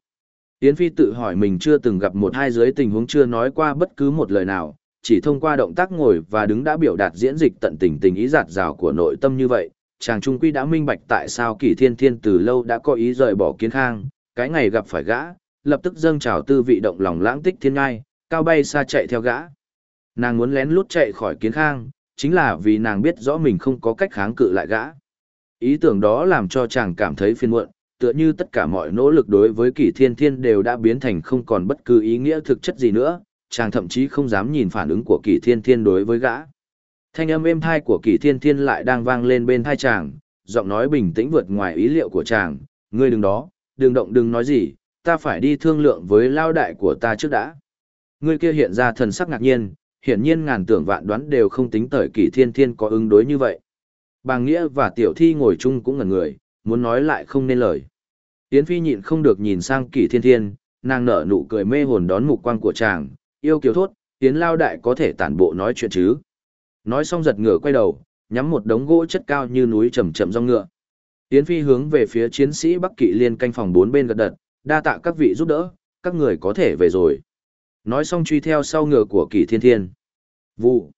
Yến Phi tự hỏi mình chưa từng gặp một hai dưới tình huống chưa nói qua bất cứ một lời nào, chỉ thông qua động tác ngồi và đứng đã biểu đạt diễn dịch tận tình tình ý giạt rào của nội tâm như vậy, chàng trung quy đã minh bạch tại sao kỷ thiên thiên từ lâu đã có ý rời bỏ kiến khang, cái ngày gặp phải gã, lập tức dâng trào tư vị động lòng lãng tích thiên ngai, cao bay xa chạy theo gã. Nàng muốn lén lút chạy khỏi kiến khang, chính là vì nàng biết rõ mình không có cách kháng cự lại gã. Ý tưởng đó làm cho chàng cảm thấy phiền muộn, tựa như tất cả mọi nỗ lực đối với kỷ thiên thiên đều đã biến thành không còn bất cứ ý nghĩa thực chất gì nữa, chàng thậm chí không dám nhìn phản ứng của kỷ thiên thiên đối với gã. Thanh âm êm thai của kỷ thiên thiên lại đang vang lên bên thai chàng, giọng nói bình tĩnh vượt ngoài ý liệu của chàng, ngươi đừng đó, đừng động đừng nói gì, ta phải đi thương lượng với lao đại của ta trước đã. Ngươi kia hiện ra thần sắc ngạc nhiên, hiển nhiên ngàn tưởng vạn đoán đều không tính tới kỷ thiên thiên có ứng đối như vậy. Bà Nghĩa và Tiểu Thi ngồi chung cũng ngẩn người, muốn nói lại không nên lời. Yến Phi nhịn không được nhìn sang kỷ thiên thiên, nàng nở nụ cười mê hồn đón mục quang của chàng, yêu kiều thốt, tiến Lao Đại có thể tản bộ nói chuyện chứ. Nói xong giật ngựa quay đầu, nhắm một đống gỗ chất cao như núi chậm chậm rong ngựa. Tiến Phi hướng về phía chiến sĩ Bắc Kỵ Liên canh phòng bốn bên gật đật, đa tạ các vị giúp đỡ, các người có thể về rồi. Nói xong truy theo sau ngựa của Kỷ Thiên Thiên. Vụ.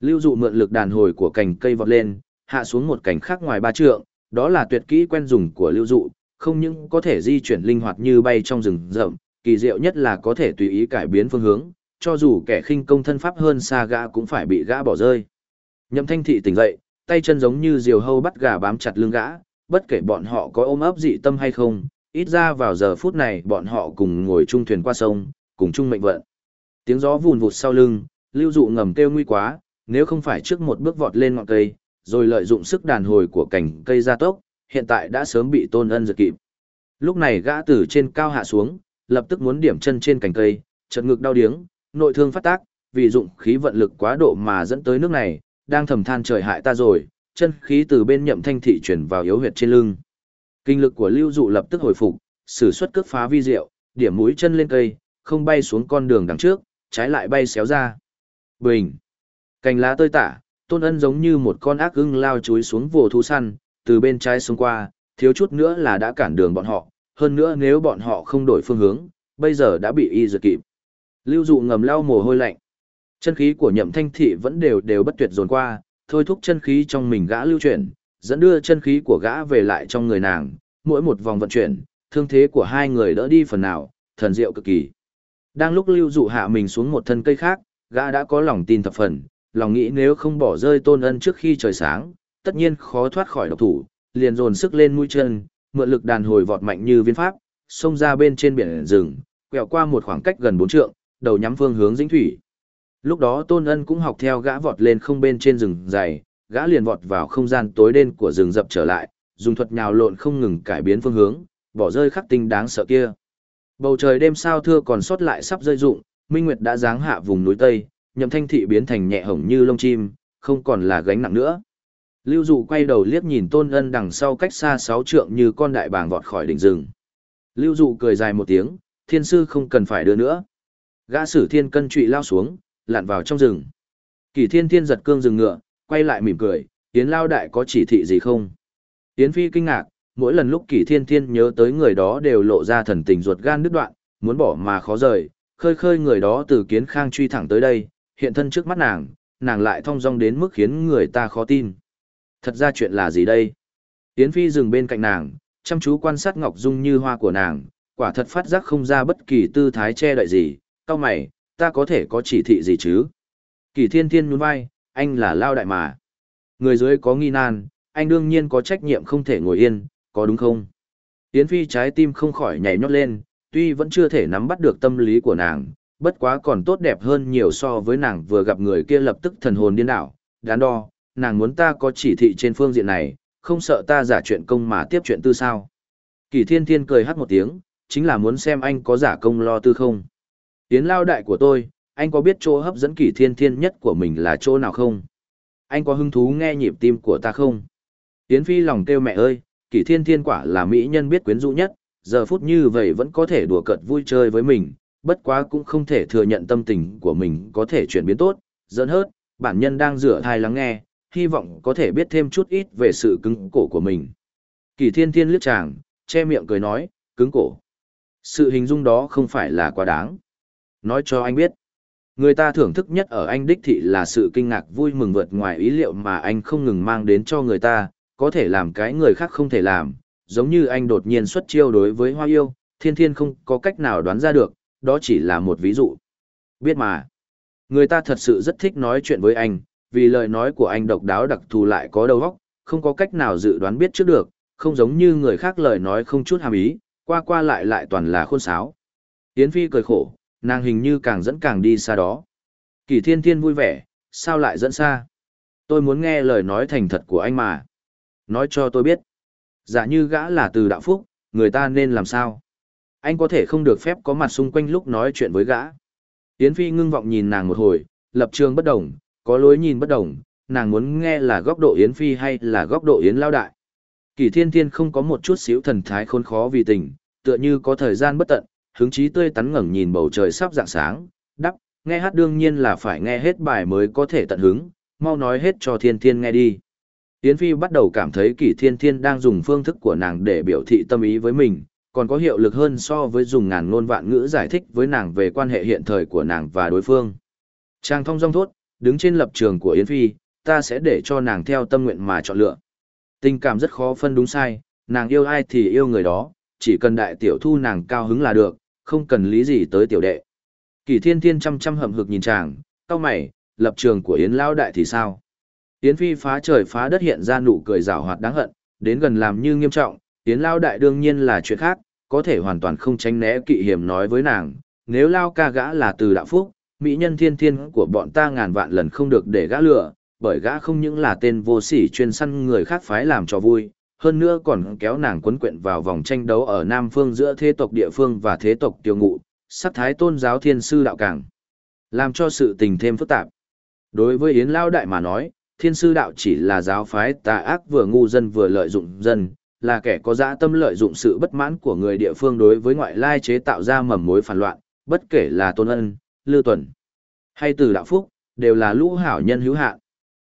Lưu dụ mượn lực đàn hồi của cành cây vọt lên, hạ xuống một cảnh khác ngoài ba trượng, đó là tuyệt kỹ quen dùng của lưu dụ, không những có thể di chuyển linh hoạt như bay trong rừng rậm, kỳ diệu nhất là có thể tùy ý cải biến phương hướng, cho dù kẻ khinh công thân pháp hơn xa gã cũng phải bị gã bỏ rơi. Nhậm thanh thị tỉnh dậy, tay chân giống như diều hâu bắt gà bám chặt lưng gã, bất kể bọn họ có ôm ấp dị tâm hay không, ít ra vào giờ phút này bọn họ cùng ngồi chung thuyền qua sông, cùng chung mệnh vận. Tiếng gió vùn vụt sau lưng, lưu dụ ngầm kêu nguy quá, nếu không phải trước một bước vọt lên ngọn cây, rồi lợi dụng sức đàn hồi của cành cây gia tốc, hiện tại đã sớm bị tôn ân giật kịp. Lúc này gã từ trên cao hạ xuống, lập tức muốn điểm chân trên cành cây, chợt ngực đau điếng, nội thương phát tác, vì dụng khí vận lực quá độ mà dẫn tới nước này, đang thầm than trời hại ta rồi, chân khí từ bên nhậm thanh thị chuyển vào yếu huyệt trên lưng. Kinh lực của lưu dụ lập tức hồi phục, sử xuất cước phá vi diệu, điểm mũi chân lên cây, không bay xuống con đường đằng trước, trái lại bay xéo ra. Bình! Cành lá tơi tả, tôn ân giống như một con ác ưng lao chuối xuống vồ thú săn, từ bên trái xuống qua, thiếu chút nữa là đã cản đường bọn họ, hơn nữa nếu bọn họ không đổi phương hướng, bây giờ đã bị y giật kịp. Lưu dụ ngầm lao mồ hôi lạnh. Chân khí của nhậm thanh thị vẫn đều đều bất tuyệt dồn qua, thôi thúc chân khí trong mình gã lưu chuyển, dẫn đưa chân khí của gã về lại trong người nàng, mỗi một vòng vận chuyển, thương thế của hai người đỡ đi phần nào, thần diệu cực kỳ. Đang lúc lưu dụ hạ mình xuống một thân cây khác, gã đã có lòng tin thập phần, lòng nghĩ nếu không bỏ rơi tôn ân trước khi trời sáng, tất nhiên khó thoát khỏi độc thủ, liền dồn sức lên mũi chân, mượn lực đàn hồi vọt mạnh như viên pháp, xông ra bên trên biển rừng, quẹo qua một khoảng cách gần bốn trượng, đầu nhắm phương hướng dĩnh thủy. Lúc đó tôn ân cũng học theo gã vọt lên không bên trên rừng dày, gã liền vọt vào không gian tối đen của rừng dập trở lại, dùng thuật nhào lộn không ngừng cải biến phương hướng, bỏ rơi khắc tinh đáng sợ kia. Bầu trời đêm sao thưa còn sót lại sắp rơi rụng, Minh Nguyệt đã giáng hạ vùng núi Tây, nhậm thanh thị biến thành nhẹ hồng như lông chim, không còn là gánh nặng nữa. Lưu dụ quay đầu liếc nhìn tôn ân đằng sau cách xa sáu trượng như con đại bàng vọt khỏi đỉnh rừng. Lưu dụ cười dài một tiếng, thiên sư không cần phải đưa nữa. Gã sử thiên cân trụy lao xuống, lặn vào trong rừng. Kỳ thiên thiên giật cương rừng ngựa, quay lại mỉm cười, Yến lao đại có chỉ thị gì không? Yến phi kinh ngạc, mỗi lần lúc kỳ thiên thiên nhớ tới người đó đều lộ ra thần tình ruột gan đứt đoạn, muốn bỏ mà khó rời, khơi khơi người đó từ kiến khang truy thẳng tới đây, hiện thân trước mắt nàng, nàng lại thong dong đến mức khiến người ta khó tin. Thật ra chuyện là gì đây? Yến phi dừng bên cạnh nàng, chăm chú quan sát ngọc dung như hoa của nàng, quả thật phát giác không ra bất kỳ tư thái che đậy gì, cao mày, ta có thể có chỉ thị gì chứ? Kỳ thiên thiên nhún vai, anh là lao đại mà. Người dưới có nghi nan, anh đương nhiên có trách nhiệm không thể ngồi yên, có đúng không? Yến Phi trái tim không khỏi nhảy nhót lên, tuy vẫn chưa thể nắm bắt được tâm lý của nàng, bất quá còn tốt đẹp hơn nhiều so với nàng vừa gặp người kia lập tức thần hồn điên đảo, đắn đo, nàng muốn ta có chỉ thị trên phương diện này, không sợ ta giả chuyện công mà tiếp chuyện tư sao. Kỳ thiên thiên cười hát một tiếng, chính là muốn xem anh có giả công lo tư không. Tiến lao đại của tôi, anh có biết chỗ hấp dẫn kỳ thiên thiên nhất của mình là chỗ nào không? Anh có hứng thú nghe nhịp tim của ta không? Tiến Phi lòng kêu mẹ ơi, kỷ thiên thiên quả là mỹ nhân biết quyến rũ nhất, giờ phút như vậy vẫn có thể đùa cợt vui chơi với mình, bất quá cũng không thể thừa nhận tâm tình của mình có thể chuyển biến tốt, dẫn hớt, bản nhân đang rửa thai lắng nghe, hy vọng có thể biết thêm chút ít về sự cứng cổ của mình. Kỳ thiên thiên liếc chàng, che miệng cười nói, cứng cổ. Sự hình dung đó không phải là quá đáng. Nói cho anh biết. Người ta thưởng thức nhất ở anh đích thị là sự kinh ngạc vui mừng vượt ngoài ý liệu mà anh không ngừng mang đến cho người ta, có thể làm cái người khác không thể làm, giống như anh đột nhiên xuất chiêu đối với hoa yêu, thiên thiên không có cách nào đoán ra được, đó chỉ là một ví dụ. Biết mà, người ta thật sự rất thích nói chuyện với anh, vì lời nói của anh độc đáo đặc thù lại có đầu óc, không có cách nào dự đoán biết trước được, không giống như người khác lời nói không chút hàm ý, qua qua lại lại toàn là khôn sáo. Yến Phi cười khổ, nàng hình như càng dẫn càng đi xa đó. Kỳ thiên thiên vui vẻ, sao lại dẫn xa? Tôi muốn nghe lời nói thành thật của anh mà. Nói cho tôi biết. Giả như gã là từ đạo phúc, người ta nên làm sao? Anh có thể không được phép có mặt xung quanh lúc nói chuyện với gã. Yến Phi ngưng vọng nhìn nàng một hồi, lập trường bất đồng, có lối nhìn bất đồng, nàng muốn nghe là góc độ Yến Phi hay là góc độ Yến Lao Đại. Kỳ thiên thiên không có một chút xíu thần thái khôn khó vì tình, tựa như có thời gian bất tận, hứng chí tươi tắn ngẩng nhìn bầu trời sắp dạng sáng, đắp, nghe hát đương nhiên là phải nghe hết bài mới có thể tận hứng, mau nói hết cho thiên thiên nghe đi. Yến Phi bắt đầu cảm thấy Kỷ Thiên Thiên đang dùng phương thức của nàng để biểu thị tâm ý với mình, còn có hiệu lực hơn so với dùng ngàn ngôn vạn ngữ giải thích với nàng về quan hệ hiện thời của nàng và đối phương. Trang thông dong thốt, đứng trên lập trường của Yến Phi, ta sẽ để cho nàng theo tâm nguyện mà chọn lựa. Tình cảm rất khó phân đúng sai, nàng yêu ai thì yêu người đó, chỉ cần đại tiểu thu nàng cao hứng là được, không cần lý gì tới tiểu đệ. Kỷ Thiên Thiên chăm chăm hậm hực nhìn chàng, cao mày, lập trường của Yến Lao Đại thì sao? Yến Phi phá trời phá đất hiện ra nụ cười rào hoạt đáng hận, đến gần làm như nghiêm trọng, Yến Lao Đại đương nhiên là chuyện khác, có thể hoàn toàn không tránh né kỵ hiểm nói với nàng, nếu Lao ca gã là từ đạo phúc, mỹ nhân thiên thiên của bọn ta ngàn vạn lần không được để gã lừa, bởi gã không những là tên vô sỉ chuyên săn người khác phái làm cho vui, hơn nữa còn kéo nàng quấn quyện vào vòng tranh đấu ở Nam phương giữa thế tộc địa phương và thế tộc tiêu ngụ, sắc thái tôn giáo thiên sư đạo càng, làm cho sự tình thêm phức tạp. Đối với Yến Lao Đại mà nói, thiên sư đạo chỉ là giáo phái tà ác vừa ngu dân vừa lợi dụng dân, là kẻ có dã tâm lợi dụng sự bất mãn của người địa phương đối với ngoại lai chế tạo ra mầm mối phản loạn, bất kể là tôn ân, lư tuần, hay từ đạo phúc, đều là lũ hảo nhân hữu hạn.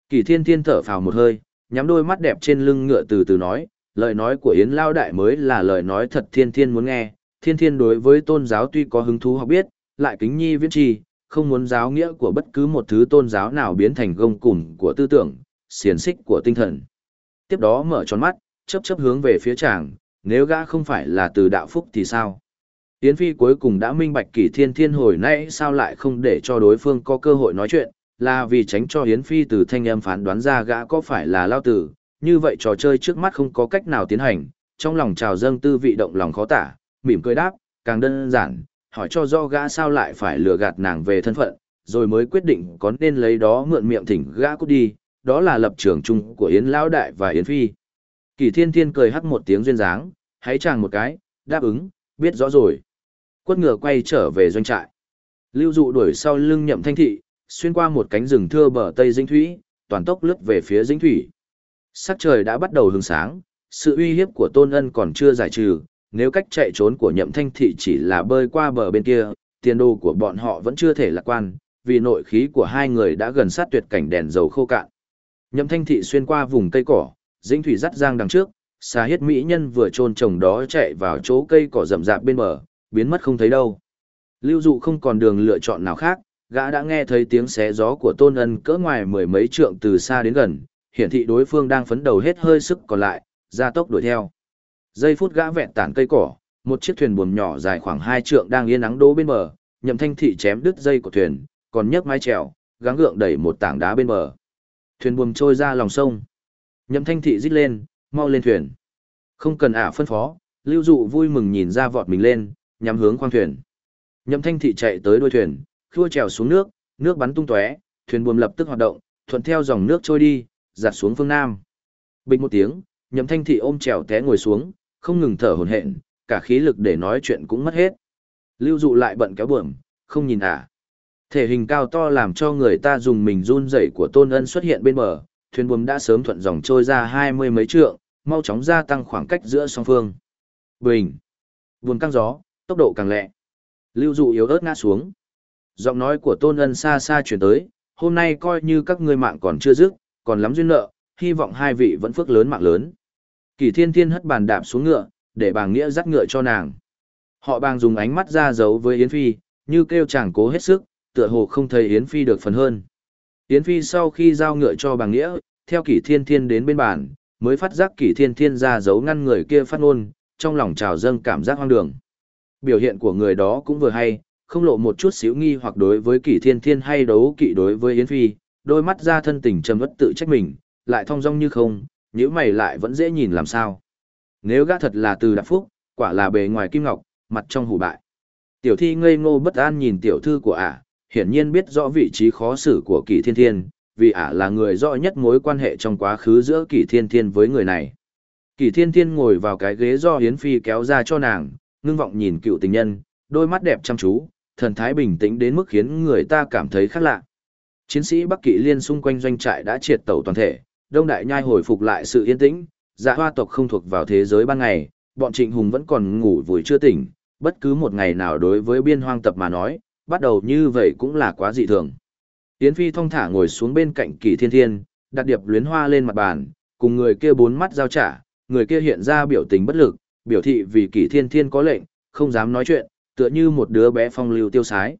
Kỳ thiên thiên thở phào một hơi, nhắm đôi mắt đẹp trên lưng ngựa từ từ nói, lời nói của Yến Lao Đại mới là lời nói thật thiên thiên muốn nghe, thiên thiên đối với tôn giáo tuy có hứng thú học biết, lại kính nhi viễn trì, không muốn giáo nghĩa của bất cứ một thứ tôn giáo nào biến thành gông cùm của tư tưởng, xiềng xích của tinh thần. Tiếp đó mở tròn mắt, chấp chấp hướng về phía chàng, nếu gã không phải là từ đạo phúc thì sao? Yến Phi cuối cùng đã minh bạch kỷ thiên thiên hồi nãy sao lại không để cho đối phương có cơ hội nói chuyện, là vì tránh cho Yến Phi từ thanh âm phán đoán ra gã có phải là lao tử, như vậy trò chơi trước mắt không có cách nào tiến hành, trong lòng trào dâng tư vị động lòng khó tả, mỉm cười đáp, càng đơn giản, hỏi cho do gã sao lại phải lừa gạt nàng về thân phận, rồi mới quyết định có nên lấy đó mượn miệng thỉnh gã cút đi, đó là lập trường chung của Yến Lão Đại và Yến Phi. Kỳ Thiên Thiên cười hắc một tiếng duyên dáng, hãy chàng một cái, đáp ứng, biết rõ rồi. Quất ngựa quay trở về doanh trại. Lưu dụ đuổi sau lưng nhậm thanh thị, xuyên qua một cánh rừng thưa bờ tây dĩnh thủy, toàn tốc lướt về phía dĩnh thủy. Sắc trời đã bắt đầu hướng sáng, sự uy hiếp của tôn ân còn chưa giải trừ, nếu cách chạy trốn của nhậm thanh thị chỉ là bơi qua bờ bên kia, tiền đồ của bọn họ vẫn chưa thể lạc quan, vì nội khí của hai người đã gần sát tuyệt cảnh đèn dầu khô cạn. Nhậm thanh thị xuyên qua vùng cây cỏ, dĩnh thủy dắt giang đằng trước, xà hiết mỹ nhân vừa trôn trồng đó chạy vào chỗ cây cỏ rậm rạp bên bờ, biến mất không thấy đâu. Lưu dụ không còn đường lựa chọn nào khác, gã đã nghe thấy tiếng xé gió của tôn ân cỡ ngoài mười mấy trượng từ xa đến gần, hiển thị đối phương đang phấn đầu hết hơi sức còn lại, ra tốc đuổi theo. Giây phút gã vẹn tản cây cỏ, một chiếc thuyền buồm nhỏ dài khoảng hai trượng đang yên nắng đỗ bên bờ, nhậm thanh thị chém đứt dây của thuyền, còn nhấc mái chèo, gắng gượng đẩy một tảng đá bên bờ. Thuyền buồm trôi ra lòng sông. Nhậm thanh thị rít lên, mau lên thuyền. Không cần ả phân phó, lưu dụ vui mừng nhìn ra vọt mình lên, nhắm hướng khoang thuyền. Nhậm thanh thị chạy tới đuôi thuyền, khua trèo xuống nước, nước bắn tung tóe, thuyền buồm lập tức hoạt động, thuận theo dòng nước trôi đi, giặt xuống phương nam. Bình một tiếng, nhậm thanh thị ôm trèo té ngồi xuống, không ngừng thở hổn hển, cả khí lực để nói chuyện cũng mất hết. Lưu dụ lại bận kéo buồm, không nhìn à. Thể hình cao to làm cho người ta dùng mình run rẩy của tôn ân xuất hiện bên bờ, thuyền buồm đã sớm thuận dòng trôi ra hai mươi mấy trượng, mau chóng gia tăng khoảng cách giữa song phương. Bình. buồn căng gió, tốc độ càng lẹ. Lưu dụ yếu ớt ngã xuống. Giọng nói của tôn ân xa xa chuyển tới, hôm nay coi như các ngươi mạng còn chưa dứt, còn lắm duyên nợ, hy vọng hai vị vẫn phước lớn mạng lớn. Kỳ thiên thiên hất bàn đạp xuống ngựa, để bàng nghĩa dắt ngựa cho nàng. Họ bàng dùng ánh mắt ra giấu với Yến Phi, như kêu chàng cố hết sức, tựa hồ không thấy Yến Phi được phần hơn. Yến Phi sau khi giao ngựa cho bàng nghĩa, theo kỷ thiên thiên đến bên bàn, mới phát giác kỷ thiên thiên ra giấu ngăn người kia phát ngôn, trong lòng trào dâng cảm giác hoang đường. Biểu hiện của người đó cũng vừa hay, không lộ một chút xíu nghi hoặc đối với kỷ thiên thiên hay đấu kỵ đối với Yến Phi, đôi mắt ra thân tình trầm ất tự trách mình, lại thong dong như không, nếu mày lại vẫn dễ nhìn làm sao. Nếu gã thật là từ đạp phúc, quả là bề ngoài kim ngọc, mặt trong hủ bại. Tiểu thi ngây ngô bất an nhìn tiểu thư của ả, hiển nhiên biết rõ vị trí khó xử của kỷ thiên thiên, vì ả là người rõ nhất mối quan hệ trong quá khứ giữa kỷ thiên thiên với người này. Kỷ thiên thiên ngồi vào cái ghế do yến Phi kéo ra cho nàng, ngưng vọng nhìn cựu tình nhân, đôi mắt đẹp chăm chú, thần thái bình tĩnh đến mức khiến người ta cảm thấy khác lạ. Chiến sĩ Bắc Kỵ Liên xung quanh doanh trại đã triệt tẩu toàn thể, Đông Đại Nhai hồi phục lại sự yên tĩnh, dạ hoa tộc không thuộc vào thế giới ban ngày, bọn trịnh hùng vẫn còn ngủ vùi chưa tỉnh, bất cứ một ngày nào đối với biên hoang tập mà nói, bắt đầu như vậy cũng là quá dị thường. Yến Phi thong thả ngồi xuống bên cạnh kỳ thiên thiên, đặt điệp luyến hoa lên mặt bàn, cùng người kia bốn mắt giao trả, người kia hiện ra biểu tình bất lực, biểu thị vì kỷ thiên thiên có lệnh, không dám nói chuyện, tựa như một đứa bé phong lưu tiêu sái.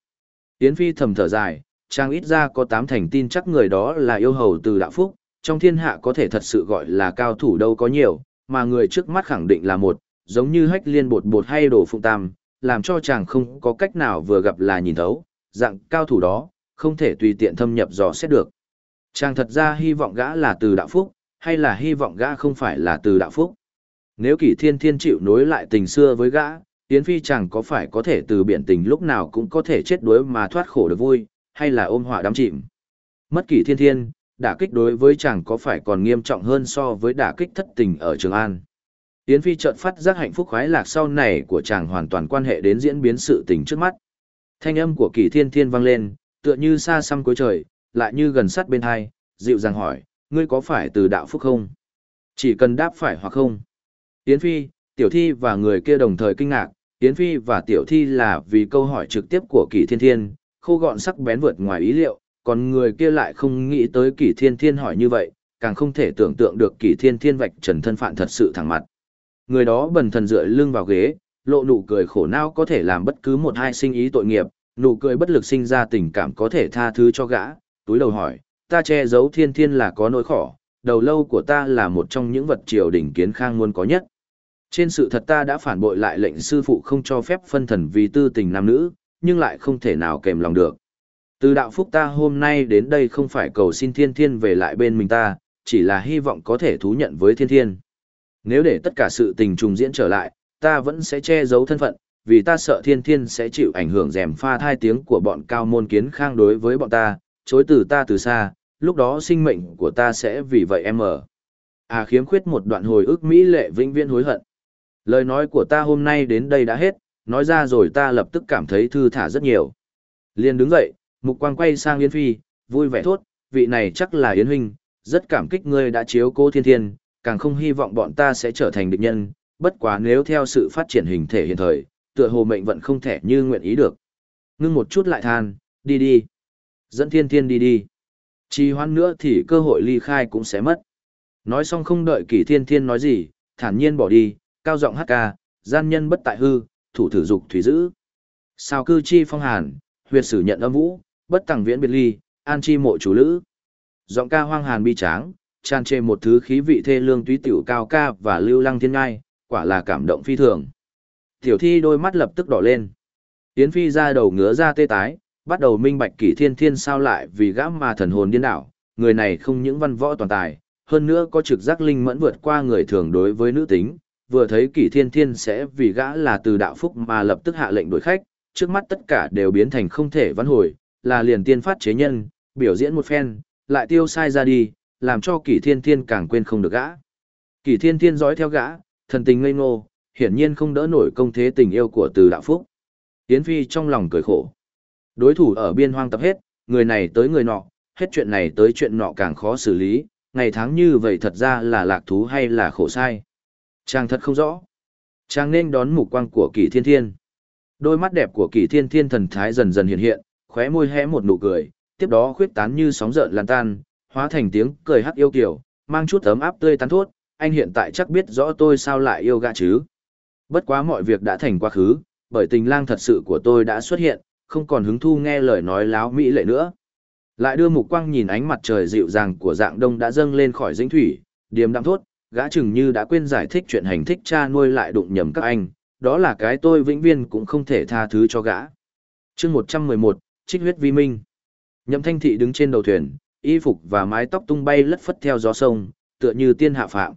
Yến Phi thầm thở dài, trang ít ra có tám thành tin chắc người đó là yêu hầu từ đạo phúc, trong thiên hạ có thể thật sự gọi là cao thủ đâu có nhiều, mà người trước mắt khẳng định là một, giống như hách liên bột bột hay đồ phụng tam, làm cho chàng không có cách nào vừa gặp là nhìn thấu, dạng cao thủ đó, không thể tùy tiện thâm nhập dò xét được. Chàng thật ra hy vọng gã là từ đạo phúc, hay là hy vọng gã không phải là từ đạo phúc. Nếu kỷ thiên thiên chịu nối lại tình xưa với gã, Yến Phi chàng có phải có thể từ biển tình lúc nào cũng có thể chết đuối mà thoát khổ được vui, hay là ôm họa đắm chìm. Mất kỷ thiên thiên, đả kích đối với chàng có phải còn nghiêm trọng hơn so với đả kích thất tình ở Trường An. Yến Phi chợt phát giác hạnh phúc khoái lạc sau này của chàng hoàn toàn quan hệ đến diễn biến sự tình trước mắt. Thanh âm của kỷ Thiên Thiên vang lên, tựa như xa xăm cuối trời, lại như gần sát bên hai, dịu dàng hỏi, ngươi có phải từ đạo phúc không? Chỉ cần đáp phải hoặc không. Yến Phi, Tiểu Thi và người kia đồng thời kinh ngạc, Yến Phi và Tiểu Thi là vì câu hỏi trực tiếp của Kỷ Thiên Thiên, khô gọn sắc bén vượt ngoài ý liệu, còn người kia lại không nghĩ tới Kỷ Thiên Thiên hỏi như vậy, càng không thể tưởng tượng được Kỷ Thiên Thiên vạch trần thân phận thật sự thẳng mặt. Người đó bần thần dựa lưng vào ghế, lộ nụ cười khổ não có thể làm bất cứ một hai sinh ý tội nghiệp, nụ cười bất lực sinh ra tình cảm có thể tha thứ cho gã, túi đầu hỏi, ta che giấu thiên thiên là có nỗi khổ, đầu lâu của ta là một trong những vật triều đỉnh kiến khang muốn có nhất. Trên sự thật ta đã phản bội lại lệnh sư phụ không cho phép phân thần vì tư tình nam nữ, nhưng lại không thể nào kèm lòng được. Từ đạo phúc ta hôm nay đến đây không phải cầu xin thiên thiên về lại bên mình ta, chỉ là hy vọng có thể thú nhận với thiên thiên. Nếu để tất cả sự tình trùng diễn trở lại, ta vẫn sẽ che giấu thân phận, vì ta sợ thiên thiên sẽ chịu ảnh hưởng rèm pha thai tiếng của bọn cao môn kiến khang đối với bọn ta, chối từ ta từ xa, lúc đó sinh mệnh của ta sẽ vì vậy em ở. À khiếm khuyết một đoạn hồi ức mỹ lệ vĩnh viễn hối hận. Lời nói của ta hôm nay đến đây đã hết, nói ra rồi ta lập tức cảm thấy thư thả rất nhiều. Liền đứng dậy, mục quang quay sang Yến Phi, vui vẻ thốt, vị này chắc là Yến Huynh, rất cảm kích ngươi đã chiếu cố thiên thiên, càng không hy vọng bọn ta sẽ trở thành địch nhân, bất quá nếu theo sự phát triển hình thể hiện thời, tựa hồ mệnh vận không thể như nguyện ý được. Ngưng một chút lại than, đi đi. Dẫn thiên thiên đi đi. Trì hoãn nữa thì cơ hội ly khai cũng sẽ mất. Nói xong không đợi kỷ thiên thiên nói gì, thản nhiên bỏ đi, cao giọng hát ca, gian nhân bất tại hư, thủ thử dục thủy giữ. Sao cư chi phong hàn, huyệt sử nhận âm vũ, bất tàng viễn biệt ly, an chi mộ chủ lữ. Giọng ca hoang hàn bi tráng, tràn trề một thứ khí vị thê lương túy tiểu cao ca và lưu lăng thiên ngai, quả là cảm động phi thường. Tiểu thi đôi mắt lập tức đỏ lên. Yến Phi ra đầu ngứa ra tê tái, bắt đầu minh bạch kỷ thiên thiên sao lại vì gã mà thần hồn điên đảo, người này không những văn võ toàn tài, hơn nữa có trực giác linh mẫn vượt qua người thường đối với nữ tính, vừa thấy kỷ thiên thiên sẽ vì gã là từ đạo phúc mà lập tức hạ lệnh đuổi khách, trước mắt tất cả đều biến thành không thể vãn hồi, là liền tiên phát chế nhân, biểu diễn một phen, lại tiêu sai ra đi, làm cho kỷ thiên thiên càng quên không được gã. Kỷ thiên thiên dõi theo gã, thần tình ngây ngô, hiển nhiên không đỡ nổi công thế tình yêu của từ đạo phúc. Yến Phi trong lòng cười khổ. Đối thủ ở biên hoang tập hết, người này tới người nọ, hết chuyện này tới chuyện nọ càng khó xử lý, ngày tháng như vậy thật ra là lạc thú hay là khổ sai. Chàng thật không rõ. Chàng nên đón mục quang của kỳ thiên thiên. Đôi mắt đẹp của kỳ thiên thiên thần thái dần dần hiện hiện, khóe môi hé một nụ cười, tiếp đó khuyết tán như sóng rợn lan tan, hóa thành tiếng cười hắc yêu kiểu, mang chút ấm áp tươi tán thốt, anh hiện tại chắc biết rõ tôi sao lại yêu gã chứ. Bất quá mọi việc đã thành quá khứ, bởi tình lang thật sự của tôi đã xuất hiện, không còn hứng thu nghe lời nói láo mỹ lệ nữa. Lại đưa mục quang nhìn ánh mặt trời dịu dàng của dạng đông đã dâng lên khỏi dĩnh thủy, điềm đạm thốt, gã chừng như đã quên giải thích chuyện hành thích cha nuôi lại đụng nhầm các anh, đó là cái tôi vĩnh viên cũng không thể tha thứ cho gã. chương 111, Trích huyết vi minh. Nhậm thanh thị đứng trên đầu thuyền, y phục và mái tóc tung bay lất phất theo gió sông, tựa như tiên hạ phạm.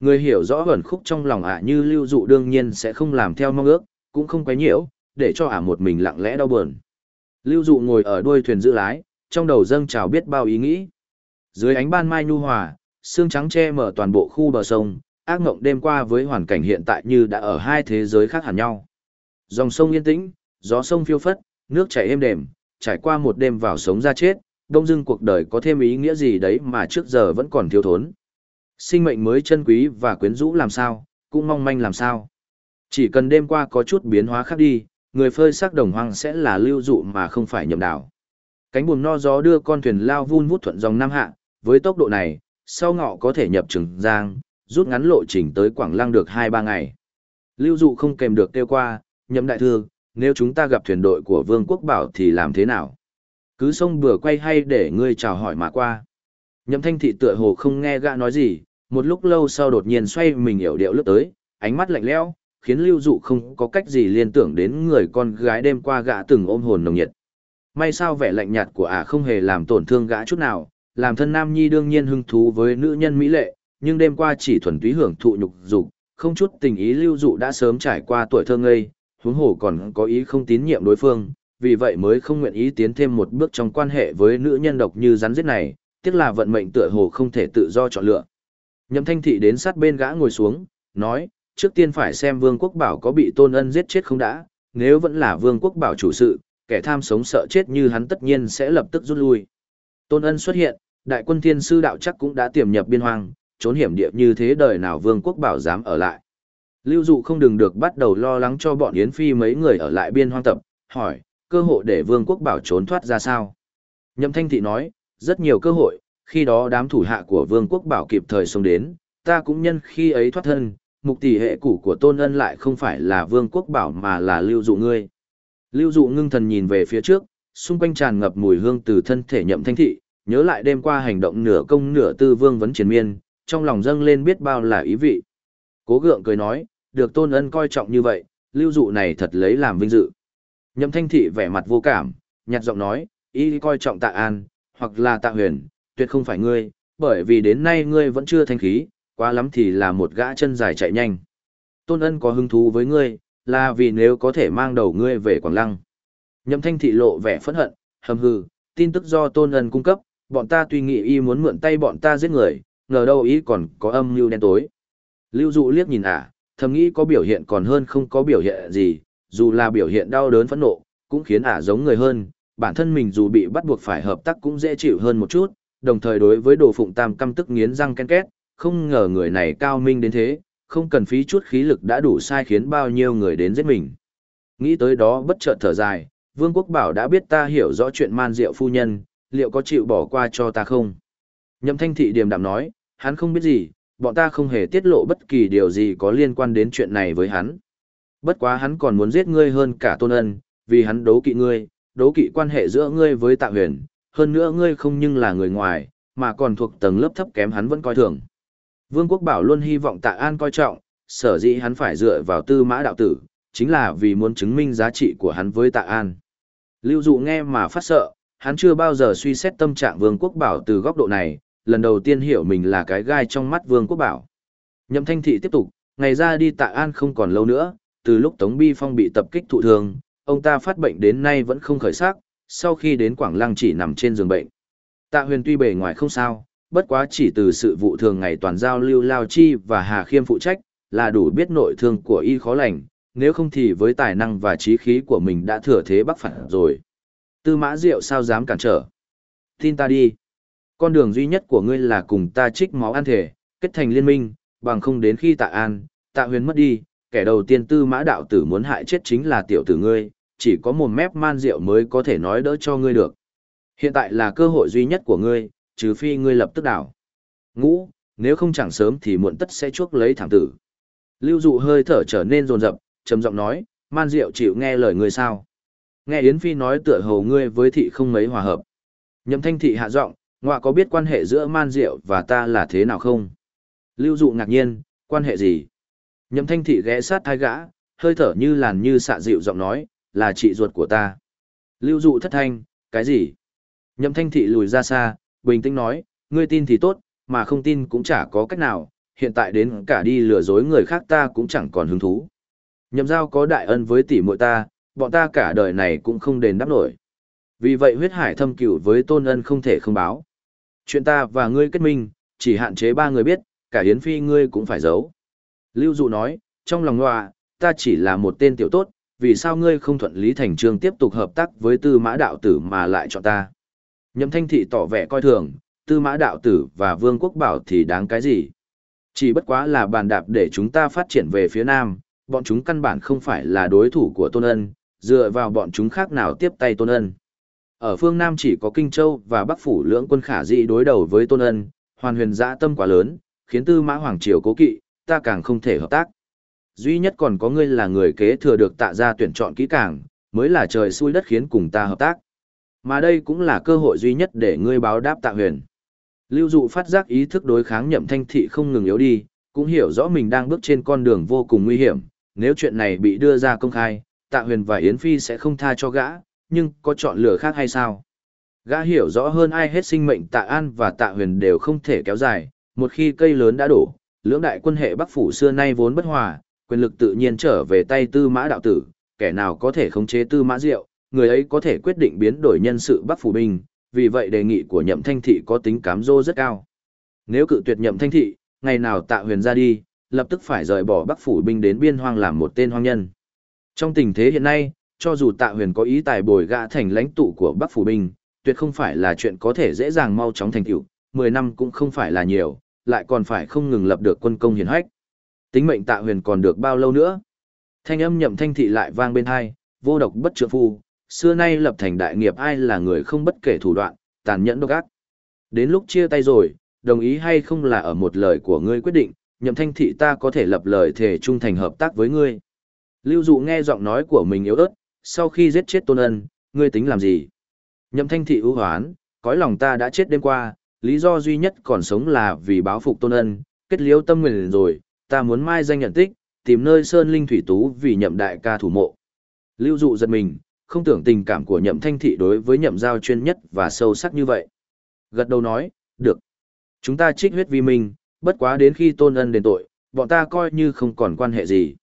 Người hiểu rõ ẩn khúc trong lòng ả như lưu dụ đương nhiên sẽ không làm theo mong ước, cũng không quấy nhiễu, để cho ả một mình lặng lẽ đau buồn. Lưu dụ ngồi ở đuôi thuyền giữ lái, trong đầu dâng trào biết bao ý nghĩ. Dưới ánh ban mai nhu hòa, sương trắng che mở toàn bộ khu bờ sông, ác ngộng đêm qua với hoàn cảnh hiện tại như đã ở hai thế giới khác hẳn nhau. Dòng sông yên tĩnh, gió sông phiêu phất, nước chảy êm đềm, trải qua một đêm vào sống ra chết, đông dưng cuộc đời có thêm ý nghĩa gì đấy mà trước giờ vẫn còn thiếu thốn. Sinh mệnh mới chân quý và quyến rũ làm sao, cũng mong manh làm sao. Chỉ cần đêm qua có chút biến hóa khác đi, người phơi sắc đồng hoang sẽ là lưu dụ mà không phải nhậm đảo. Cánh buồm no gió đưa con thuyền lao vun vút thuận dòng Nam Hạ, với tốc độ này, sau ngọ có thể nhập Trường Giang, rút ngắn lộ trình tới Quảng Lăng được 2-3 ngày. Lưu dụ không kèm được kêu qua, nhậm đại thương, nếu chúng ta gặp thuyền đội của Vương quốc bảo thì làm thế nào? Cứ sông bừa quay hay để ngươi chào hỏi mà qua. Nhậm thanh thị tựa hồ không nghe gã nói gì, một lúc lâu sau đột nhiên xoay mình hiểu điệu lướt tới, ánh mắt lạnh lẽo, khiến lưu dụ không có cách gì liên tưởng đến người con gái đêm qua gã từng ôm hồn nồng nhiệt. May sao vẻ lạnh nhạt của ả không hề làm tổn thương gã chút nào, làm thân nam nhi đương nhiên hứng thú với nữ nhân mỹ lệ, nhưng đêm qua chỉ thuần túy hưởng thụ nhục dục, không chút tình ý lưu dụ đã sớm trải qua tuổi thơ ngây, huống hồ còn có ý không tín nhiệm đối phương, vì vậy mới không nguyện ý tiến thêm một bước trong quan hệ với nữ nhân độc như rắn giết này, tiếc là vận mệnh tựa hồ không thể tự do chọn lựa. Nhậm Thanh Thị đến sát bên gã ngồi xuống, nói, trước tiên phải xem Vương Quốc Bảo có bị Tôn Ân giết chết không đã, nếu vẫn là Vương Quốc Bảo chủ sự, kẻ tham sống sợ chết như hắn tất nhiên sẽ lập tức rút lui. Tôn Ân xuất hiện, đại quân thiên sư đạo chắc cũng đã tiềm nhập biên hoang, trốn hiểm địa như thế đời nào Vương Quốc Bảo dám ở lại. Lưu Dụ không đừng được bắt đầu lo lắng cho bọn Yến Phi mấy người ở lại biên hoang tập, hỏi, cơ hội để Vương Quốc Bảo trốn thoát ra sao? Nhậm Thanh Thị nói, rất nhiều cơ hội, khi đó đám thủ hạ của Vương Quốc Bảo kịp thời xông đến, ta cũng nhân khi ấy thoát thân, mục tỷ hệ củ của Tôn Ân lại không phải là Vương Quốc Bảo mà là Lưu Dụ ngươi. Lưu Dụ ngưng thần nhìn về phía trước, xung quanh tràn ngập mùi hương từ thân thể Nhậm Thanh Thị, nhớ lại đêm qua hành động nửa công nửa tư Vương vấn triền miên, trong lòng dâng lên biết bao là ý vị. Cố gượng cười nói, được Tôn Ân coi trọng như vậy, Lưu Dụ này thật lấy làm vinh dự. Nhậm Thanh Thị vẻ mặt vô cảm, nhạt giọng nói, y coi trọng tạ an, hoặc là tạ huyền, tuyệt không phải ngươi, bởi vì đến nay ngươi vẫn chưa thanh khí, quá lắm thì là một gã chân dài chạy nhanh. Tôn ân có hứng thú với ngươi, là vì nếu có thể mang đầu ngươi về Quảng Lăng. Nhậm thanh thị lộ vẻ phẫn hận, hầm hừ, tin tức do tôn ân cung cấp, bọn ta tuy nghĩ y muốn mượn tay bọn ta giết người, ngờ đâu y còn có âm mưu đen tối. Lưu dụ liếc nhìn ả, thầm nghĩ có biểu hiện còn hơn không có biểu hiện gì, dù là biểu hiện đau đớn phẫn nộ, cũng khiến ả giống người hơn, bản thân mình dù bị bắt buộc phải hợp tác cũng dễ chịu hơn một chút, đồng thời đối với đồ phụng tam căm tức nghiến răng ken két, không ngờ người này cao minh đến thế, không cần phí chút khí lực đã đủ sai khiến bao nhiêu người đến giết mình. Nghĩ tới đó bất chợt thở dài, Vương Quốc Bảo đã biết ta hiểu rõ chuyện man diệu phu nhân, liệu có chịu bỏ qua cho ta không? Nhậm thanh thị điềm đạm nói, hắn không biết gì, bọn ta không hề tiết lộ bất kỳ điều gì có liên quan đến chuyện này với hắn. Bất quá hắn còn muốn giết ngươi hơn cả tôn ân, vì hắn đấu kỵ ngươi, đấu kỵ quan hệ giữa ngươi với tạ huyền, hơn nữa ngươi không nhưng là người ngoài, mà còn thuộc tầng lớp thấp kém hắn vẫn coi thường. Vương quốc bảo luôn hy vọng tạ an coi trọng, sở dĩ hắn phải dựa vào tư mã đạo tử, chính là vì muốn chứng minh giá trị của hắn với tạ an. Lưu dụ nghe mà phát sợ, hắn chưa bao giờ suy xét tâm trạng vương quốc bảo từ góc độ này, lần đầu tiên hiểu mình là cái gai trong mắt vương quốc bảo. Nhậm thanh thị tiếp tục, ngày ra đi tạ an không còn lâu nữa, từ lúc Tống Bi Phong bị tập kích thụ thương, ông ta phát bệnh đến nay vẫn không khởi sắc, sau khi đến Quảng Lăng chỉ nằm trên giường bệnh. Tạ huyền tuy bề ngoài không sao, bất quá chỉ từ sự vụ thường ngày toàn giao lưu Lao Chi và Hà Khiêm phụ trách, là đủ biết nội thương của y khó lành, nếu không thì với tài năng và trí khí của mình đã thừa thế bắc phản rồi. Tư mã diệu sao dám cản trở. Tin ta đi. Con đường duy nhất của ngươi là cùng ta trích máu ăn thể, kết thành liên minh, bằng không đến khi tạ an, tạ huyền mất đi, kẻ đầu tiên tư mã đạo tử muốn hại chết chính là tiểu tử ngươi, chỉ có một mép man rượu mới có thể nói đỡ cho ngươi được. Hiện tại là cơ hội duy nhất của ngươi, trừ phi ngươi lập tức đảo. Ngũ, nếu không chẳng sớm thì muộn tất sẽ chuốc lấy thảm tử. Lưu dụ hơi thở trở nên rồn rập, trầm giọng nói, man rượu chịu nghe lời ngươi sao. Nghe Yến Phi nói tựa hồ ngươi với thị không mấy hòa hợp. Nhậm thanh thị hạ giọng, ngoại có biết quan hệ giữa man Diệu và ta là thế nào không? Lưu dụ ngạc nhiên, quan hệ gì? Nhậm thanh thị ghé sát thai gã, hơi thở như làn như xạ dịu giọng nói, là chị ruột của ta. Lưu dụ thất thanh, cái gì? Nhậm thanh thị lùi ra xa, bình tĩnh nói, ngươi tin thì tốt, mà không tin cũng chả có cách nào, hiện tại đến cả đi lừa dối người khác ta cũng chẳng còn hứng thú. Nhậm giao có đại ân với tỷ muội ta, bọn ta cả đời này cũng không đền đáp nổi. Vì vậy huyết hải thâm cửu với tôn ân không thể không báo. Chuyện ta và ngươi kết minh, chỉ hạn chế ba người biết, cả hiến phi ngươi cũng phải giấu. Lưu Dụ nói, trong lòng ngọa, ta chỉ là một tên tiểu tốt, vì sao ngươi không thuận lý thành trương tiếp tục hợp tác với tư mã đạo tử mà lại chọn ta. Nhậm thanh thị tỏ vẻ coi thường, tư mã đạo tử và vương quốc bảo thì đáng cái gì. Chỉ bất quá là bàn đạp để chúng ta phát triển về phía nam, bọn chúng căn bản không phải là đối thủ của tôn ân, dựa vào bọn chúng khác nào tiếp tay tôn ân. Ở phương Nam chỉ có Kinh Châu và Bắc Phủ lưỡng quân khả dĩ đối đầu với tôn ân, hoàn huyền dã tâm quá lớn, khiến tư mã hoàng triều cố kỵ, ta càng không thể hợp tác. Duy nhất còn có ngươi là người kế thừa được tạ ra tuyển chọn kỹ càng, mới là trời xui đất khiến cùng ta hợp tác. Mà đây cũng là cơ hội duy nhất để ngươi báo đáp tạ huyền. Lưu dụ phát giác ý thức đối kháng nhậm thanh thị không ngừng yếu đi, cũng hiểu rõ mình đang bước trên con đường vô cùng nguy hiểm, nếu chuyện này bị đưa ra công khai, tạ huyền và Yến Phi sẽ không tha cho gã, nhưng có chọn lựa khác hay sao? Gã hiểu rõ hơn ai hết sinh mệnh tạ an và tạ huyền đều không thể kéo dài, một khi cây lớn đã đổ, lưỡng đại quân hệ Bắc Phủ xưa nay vốn bất hòa, quyền lực tự nhiên trở về tay tư mã đạo tử, kẻ nào có thể khống chế tư mã diệu, người ấy có thể quyết định biến đổi nhân sự Bắc Phủ binh, vì vậy đề nghị của nhậm thanh thị có tính cám dỗ rất cao. Nếu cự tuyệt nhậm thanh thị, ngày nào tạ huyền ra đi, lập tức phải rời bỏ Bắc Phủ binh đến biên hoang làm một tên hoang nhân. Trong tình thế hiện nay, cho dù tạ huyền có ý tài bồi gã thành lãnh tụ của Bắc Phủ binh, tuyệt không phải là chuyện có thể dễ dàng mau chóng thành tựu, 10 năm cũng không phải là nhiều, lại còn phải không ngừng lập được quân công hiển hách. Tính mệnh tạ huyền còn được bao lâu nữa? Thanh âm nhậm thanh thị lại vang bên hai, vô độc bất trượng phu, xưa nay lập thành đại nghiệp ai là người không bất kể thủ đoạn, tàn nhẫn độc ác. Đến lúc chia tay rồi, đồng ý hay không là ở một lời của ngươi quyết định, nhậm thanh thị ta có thể lập lời thề trung thành hợp tác với ngươi. Lưu dụ nghe giọng nói của mình yếu ớt, sau khi giết chết tôn ân, ngươi tính làm gì? Nhậm thanh thị ưu hoán, cõi lòng ta đã chết đêm qua, lý do duy nhất còn sống là vì báo phục tôn ân, kết liễu tâm nguyện rồi, ta muốn mai danh nhận tích, tìm nơi sơn linh thủy tú vì nhậm đại ca thủ mộ. Lưu dụ giật mình, không tưởng tình cảm của nhậm thanh thị đối với nhậm giao chuyên nhất và sâu sắc như vậy. Gật đầu nói, được. Chúng ta trích huyết vì mình, bất quá đến khi tôn ân đền tội, bọn ta coi như không còn quan hệ gì.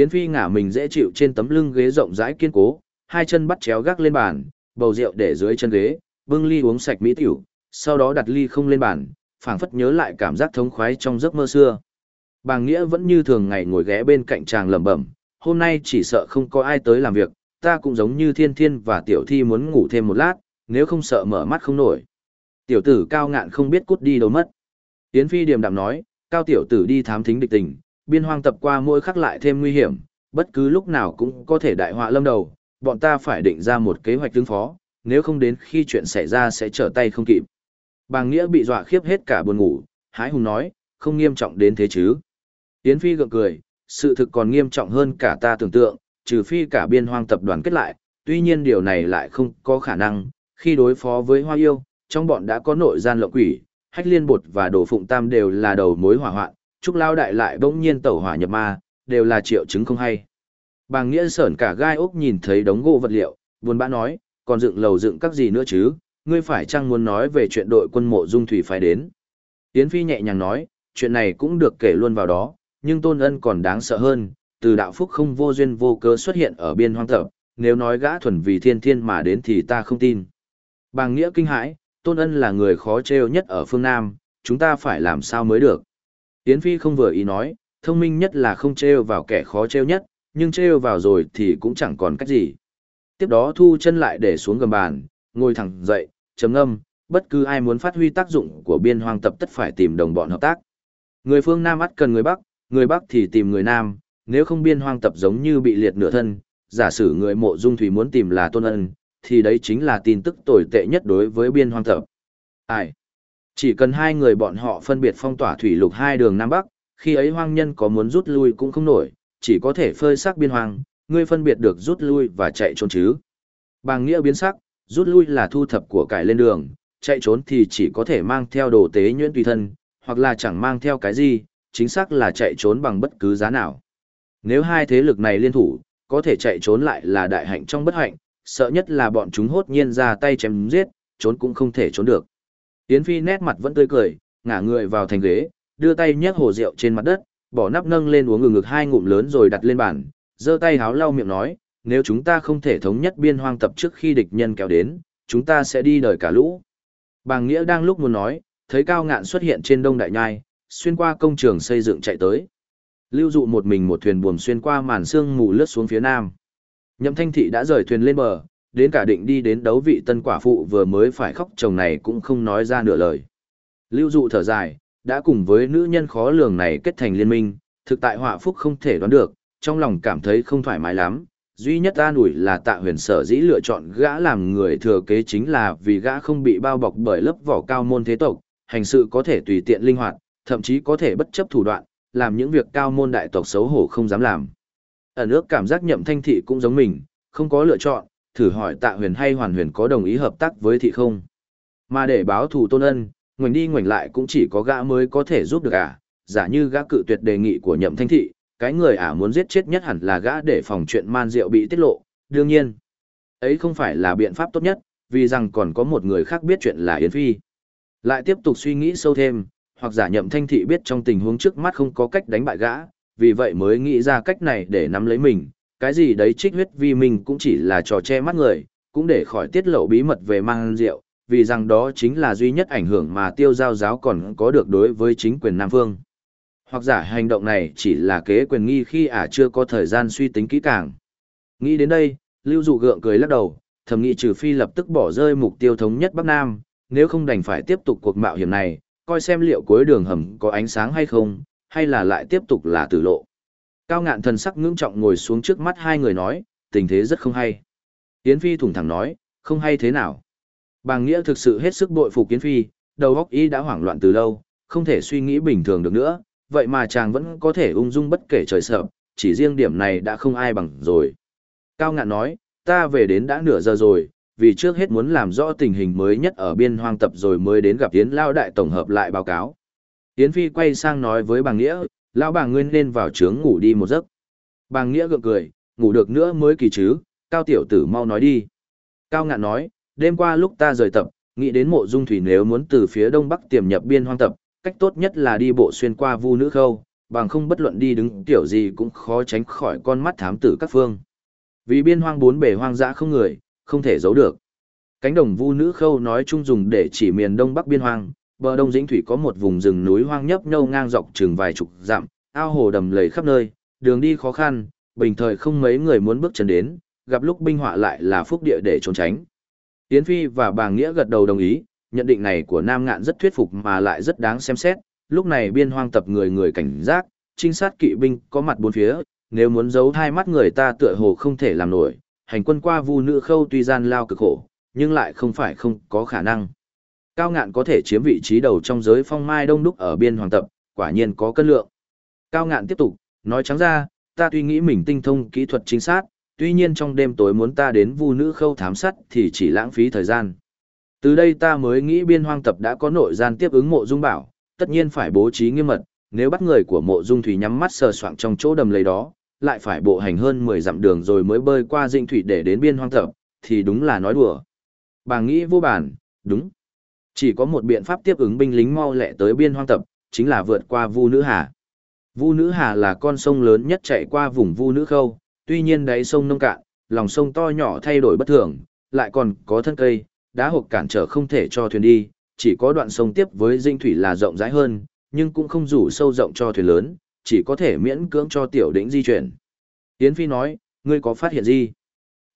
Yến Phi ngả mình dễ chịu trên tấm lưng ghế rộng rãi kiên cố, hai chân bắt chéo gác lên bàn, bầu rượu để dưới chân ghế, bưng ly uống sạch mỹ tiểu, sau đó đặt ly không lên bàn, phảng phất nhớ lại cảm giác thống khoái trong giấc mơ xưa. Bàng Nghĩa vẫn như thường ngày ngồi ghé bên cạnh chàng lẩm bẩm, hôm nay chỉ sợ không có ai tới làm việc, ta cũng giống như thiên thiên và tiểu thi muốn ngủ thêm một lát, nếu không sợ mở mắt không nổi. Tiểu tử cao ngạn không biết cút đi đâu mất. Yến Phi điềm đạm nói, cao tiểu tử đi thám thính địch tình, biên hoang tập qua mỗi khắc lại thêm nguy hiểm, bất cứ lúc nào cũng có thể đại họa lâm đầu, bọn ta phải định ra một kế hoạch tương phó, nếu không đến khi chuyện xảy ra sẽ trở tay không kịp. Bàng Nghĩa bị dọa khiếp hết cả buồn ngủ, hái hùng nói, không nghiêm trọng đến thế chứ. Yến Phi gượng cười, sự thực còn nghiêm trọng hơn cả ta tưởng tượng, trừ phi cả biên hoang tập đoàn kết lại, tuy nhiên điều này lại không có khả năng, khi đối phó với hoa yêu, trong bọn đã có nội gian lộng quỷ, hách liên bột và đồ phụng tam đều là đầu mối hỏa hoạn, trúc lao đại lại bỗng nhiên tẩu hỏa nhập ma, đều là triệu chứng không hay. Bàng nghĩa sởn cả gai ốc nhìn thấy đống gỗ vật liệu, buồn bã nói, còn dựng lầu dựng các gì nữa chứ, ngươi phải chăng muốn nói về chuyện đội quân mộ dung thủy phải đến. Yến Phi nhẹ nhàng nói, chuyện này cũng được kể luôn vào đó, nhưng tôn ân còn đáng sợ hơn, từ đạo phúc không vô duyên vô cớ xuất hiện ở biên hoang tập, nếu nói gã thuần vì thiên thiên mà đến thì ta không tin. Bàng nghĩa kinh hãi, tôn ân là người khó trêu nhất ở phương Nam, chúng ta phải làm sao mới được. Yến Phi không vừa ý nói, thông minh nhất là không trêu vào kẻ khó trêu nhất, nhưng trêu vào rồi thì cũng chẳng còn cách gì. Tiếp đó thu chân lại để xuống gầm bàn, ngồi thẳng dậy, chấm ngâm. bất cứ ai muốn phát huy tác dụng của biên hoang tập tất phải tìm đồng bọn hợp tác. Người phương Nam ắt cần người Bắc, người Bắc thì tìm người Nam, nếu không biên hoang tập giống như bị liệt nửa thân, giả sử người mộ dung thủy muốn tìm là tôn ân, thì đấy chính là tin tức tồi tệ nhất đối với biên hoang tập. Ai? Chỉ cần hai người bọn họ phân biệt phong tỏa thủy lục hai đường Nam Bắc, khi ấy hoang nhân có muốn rút lui cũng không nổi, chỉ có thể phơi sắc biên hoang, ngươi phân biệt được rút lui và chạy trốn chứ. Bàng nghĩa biến sắc, rút lui là thu thập của cải lên đường, chạy trốn thì chỉ có thể mang theo đồ tế nhuyễn tùy thân, hoặc là chẳng mang theo cái gì, chính xác là chạy trốn bằng bất cứ giá nào. Nếu hai thế lực này liên thủ, có thể chạy trốn lại là đại hạnh trong bất hạnh, sợ nhất là bọn chúng hốt nhiên ra tay chém giết, trốn cũng không thể trốn được. Yến Phi nét mặt vẫn tươi cười, ngả người vào thành ghế, đưa tay nhấc hồ rượu trên mặt đất, bỏ nắp nâng lên uống ngừng ngực hai ngụm lớn rồi đặt lên bàn, giơ tay háo lau miệng nói, nếu chúng ta không thể thống nhất biên hoang tập trước khi địch nhân kéo đến, chúng ta sẽ đi đời cả lũ. Bàng Nghĩa đang lúc muốn nói, thấy cao ngạn xuất hiện trên đông đại nhai, xuyên qua công trường xây dựng chạy tới. Lưu dụ một mình một thuyền buồm xuyên qua màn sương mù lướt xuống phía nam. Nhậm Thanh Thị đã rời thuyền lên bờ, đến cả định đi đến đấu vị tân quả phụ vừa mới phải khóc chồng này cũng không nói ra nửa lời. Lưu dụ thở dài, đã cùng với nữ nhân khó lường này kết thành liên minh, thực tại họa phúc không thể đoán được, trong lòng cảm thấy không thoải mái lắm. Duy nhất an ủi là tạ huyền sở dĩ lựa chọn gã làm người thừa kế chính là vì gã không bị bao bọc bởi lớp vỏ cao môn thế tộc, hành sự có thể tùy tiện linh hoạt, thậm chí có thể bất chấp thủ đoạn, làm những việc cao môn đại tộc xấu hổ không dám làm. Ở nước cảm giác nhậm thanh thị cũng giống mình, không có lựa chọn, thử hỏi tạ huyền hay hoàn huyền có đồng ý hợp tác với thị không. Mà để báo thù tôn ân, ngoảnh đi ngoảnh lại cũng chỉ có gã mới có thể giúp được à, giả như gã cự tuyệt đề nghị của nhậm thanh thị, cái người ả muốn giết chết nhất hẳn là gã để phòng chuyện man rượu bị tiết lộ, đương nhiên. Ấy không phải là biện pháp tốt nhất, vì rằng còn có một người khác biết chuyện là Yến Phi. Lại tiếp tục suy nghĩ sâu thêm, hoặc giả nhậm thanh thị biết trong tình huống trước mắt không có cách đánh bại gã, vì vậy mới nghĩ ra cách này để nắm lấy mình, cái gì đấy trích huyết vi mình cũng chỉ là trò che mắt người, cũng để khỏi tiết lộ bí mật về mang rượu, vì rằng đó chính là duy nhất ảnh hưởng mà tiêu giao giáo còn có được đối với chính quyền Nam Phương. Hoặc giả hành động này chỉ là kế quyền nghi khi ả chưa có thời gian suy tính kỹ càng. Nghĩ đến đây, Lưu Dụ gượng cười lắc đầu, thầm nghĩ trừ phi lập tức bỏ rơi mục tiêu thống nhất Bắc Nam, nếu không đành phải tiếp tục cuộc mạo hiểm này, coi xem liệu cuối đường hầm có ánh sáng hay không, hay là lại tiếp tục là tử lộ. Cao ngạn thần sắc ngưỡng trọng ngồi xuống trước mắt hai người nói, tình thế rất không hay. Yến Phi thủng thẳng nói, không hay thế nào. Bàng Nghĩa thực sự hết sức bội phục Yến Phi, đầu óc ý đã hoảng loạn từ lâu, không thể suy nghĩ bình thường được nữa, vậy mà chàng vẫn có thể ung dung bất kể trời sợ, chỉ riêng điểm này đã không ai bằng rồi. Cao ngạn nói, ta về đến đã nửa giờ rồi, vì trước hết muốn làm rõ tình hình mới nhất ở biên hoang tập rồi mới đến gặp Yến Lao Đại tổng hợp lại báo cáo. Yến Phi quay sang nói với bàng Nghĩa, lão bà nguyên nên vào trướng ngủ đi một giấc. Bàng Nghĩa gượng cười, ngủ được nữa mới kỳ chứ, Cao Tiểu Tử mau nói đi. Cao Ngạn nói, đêm qua lúc ta rời tập, nghĩ đến mộ dung thủy nếu muốn từ phía đông bắc tiềm nhập biên hoang tập, cách tốt nhất là đi bộ xuyên qua vu nữ khâu, bằng không bất luận đi đứng tiểu gì cũng khó tránh khỏi con mắt thám tử các phương. Vì biên hoang bốn bể hoang dã không người, không thể giấu được. Cánh đồng vu nữ khâu nói chung dùng để chỉ miền đông bắc biên hoang, bờ đông dĩnh thủy có một vùng rừng núi hoang nhấp nhâu ngang dọc chừng vài chục dặm, ao hồ đầm lầy khắp nơi, đường đi khó khăn, bình thời không mấy người muốn bước chân đến, gặp lúc binh họa lại là phúc địa để trốn tránh. tiến Phi và bà Nghĩa gật đầu đồng ý, nhận định này của Nam Ngạn rất thuyết phục mà lại rất đáng xem xét, lúc này biên hoang tập người người cảnh giác, trinh sát kỵ binh có mặt bốn phía, nếu muốn giấu hai mắt người ta tựa hồ không thể làm nổi, hành quân qua vu nữ khâu tuy gian lao cực khổ, nhưng lại không phải không có khả năng. Cao ngạn có thể chiếm vị trí đầu trong giới phong mai đông đúc ở biên hoàng tập, quả nhiên có cân lượng. Cao ngạn tiếp tục, nói trắng ra, ta tuy nghĩ mình tinh thông kỹ thuật chính xác, tuy nhiên trong đêm tối muốn ta đến vu nữ khâu thám sát thì chỉ lãng phí thời gian. Từ đây ta mới nghĩ biên hoang tập đã có nội gian tiếp ứng mộ dung bảo, tất nhiên phải bố trí nghiêm mật, nếu bắt người của mộ dung thủy nhắm mắt sờ soạng trong chỗ đầm lầy đó, lại phải bộ hành hơn 10 dặm đường rồi mới bơi qua dinh thủy để đến biên hoang tập, thì đúng là nói đùa. Bà nghĩ vô bản, đúng. Chỉ có một biện pháp tiếp ứng binh lính mau lẹ tới biên hoang tập, chính là vượt qua Vu Nữ Hà. Vu Nữ Hà là con sông lớn nhất chạy qua vùng Vu Nữ Khâu, tuy nhiên đáy sông nông cạn, lòng sông to nhỏ thay đổi bất thường, lại còn có thân cây, đá hộp cản trở không thể cho thuyền đi, chỉ có đoạn sông tiếp với dinh thủy là rộng rãi hơn, nhưng cũng không rủ sâu rộng cho thuyền lớn, chỉ có thể miễn cưỡng cho tiểu đỉnh di chuyển. Yến Phi nói, ngươi có phát hiện gì?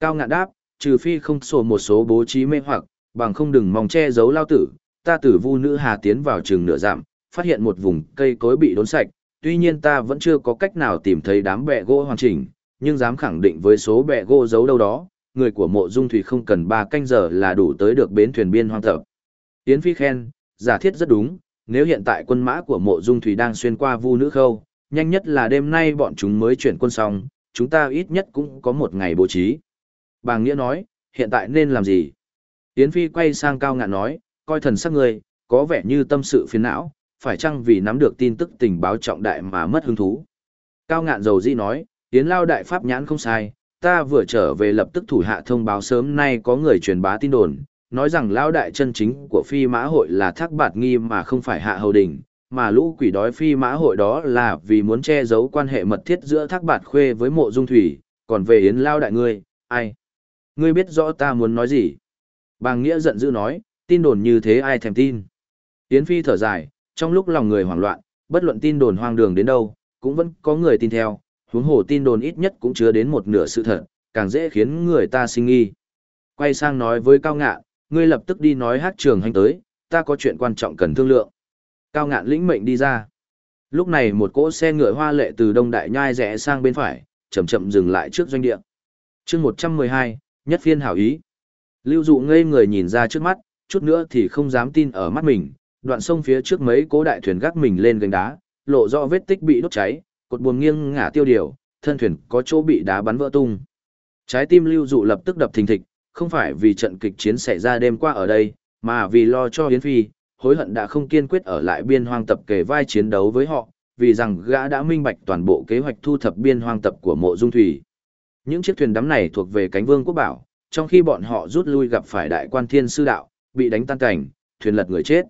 Cao ngạn đáp, trừ phi không sổ một số bố trí mê hoặc, bằng không đừng mong che giấu lao tử, ta tử vu nữ hà tiến vào trường nửa giảm, phát hiện một vùng cây cối bị đốn sạch, tuy nhiên ta vẫn chưa có cách nào tìm thấy đám bẹ gỗ hoàn chỉnh, nhưng dám khẳng định với số bẹ gỗ giấu đâu đó, người của mộ dung thủy không cần 3 canh giờ là đủ tới được bến thuyền biên hoang thập. Tiến Phi khen, giả thiết rất đúng, nếu hiện tại quân mã của mộ dung thủy đang xuyên qua vu nữ khâu, nhanh nhất là đêm nay bọn chúng mới chuyển quân xong, chúng ta ít nhất cũng có một ngày bố trí. Bàng Nghĩa nói, hiện tại nên làm gì? Yến Phi quay sang Cao Ngạn nói, coi thần sắc ngươi, có vẻ như tâm sự phiền não, phải chăng vì nắm được tin tức tình báo trọng đại mà mất hứng thú? Cao Ngạn dầu dĩ nói, Yến Lao Đại Pháp nhãn không sai, ta vừa trở về lập tức thủ hạ thông báo sớm nay có người truyền bá tin đồn, nói rằng Lao Đại chân chính của phi mã hội là thác bạt nghi mà không phải hạ hầu đình, mà lũ quỷ đói phi mã hội đó là vì muốn che giấu quan hệ mật thiết giữa thác bạt khuê với mộ dung thủy, còn về Yến Lao Đại ngươi, ai? Ngươi biết rõ ta muốn nói gì? Bàng Nghĩa giận dữ nói, tin đồn như thế ai thèm tin. Yến Phi thở dài, trong lúc lòng người hoảng loạn, bất luận tin đồn hoang đường đến đâu, cũng vẫn có người tin theo, huống hồ tin đồn ít nhất cũng chứa đến một nửa sự thật, càng dễ khiến người ta sinh nghi. Quay sang nói với Cao Ngạn, ngươi lập tức đi nói hát trường hành tới, ta có chuyện quan trọng cần thương lượng. Cao Ngạn lĩnh mệnh đi ra. Lúc này một cỗ xe ngựa hoa lệ từ Đông Đại Nhai rẽ sang bên phải, chậm chậm dừng lại trước doanh địa. Chương 112, nhất phiên hảo ý. Lưu dụ ngây người nhìn ra trước mắt, chút nữa thì không dám tin ở mắt mình, đoạn sông phía trước mấy cố đại thuyền gác mình lên gành đá, lộ rõ vết tích bị đốt cháy, cột buồm nghiêng ngả tiêu điều, thân thuyền có chỗ bị đá bắn vỡ tung. Trái tim lưu dụ lập tức đập thình thịch, không phải vì trận kịch chiến xảy ra đêm qua ở đây, mà vì lo cho Yến Phi, hối hận đã không kiên quyết ở lại biên hoang tập kề vai chiến đấu với họ, vì rằng gã đã minh bạch toàn bộ kế hoạch thu thập biên hoang tập của mộ dung thủy. Những chiếc thuyền đắm này thuộc về cánh vương quốc bảo, trong khi bọn họ rút lui gặp phải đại quan thiên sư đạo, bị đánh tan cảnh, thuyền lật người chết.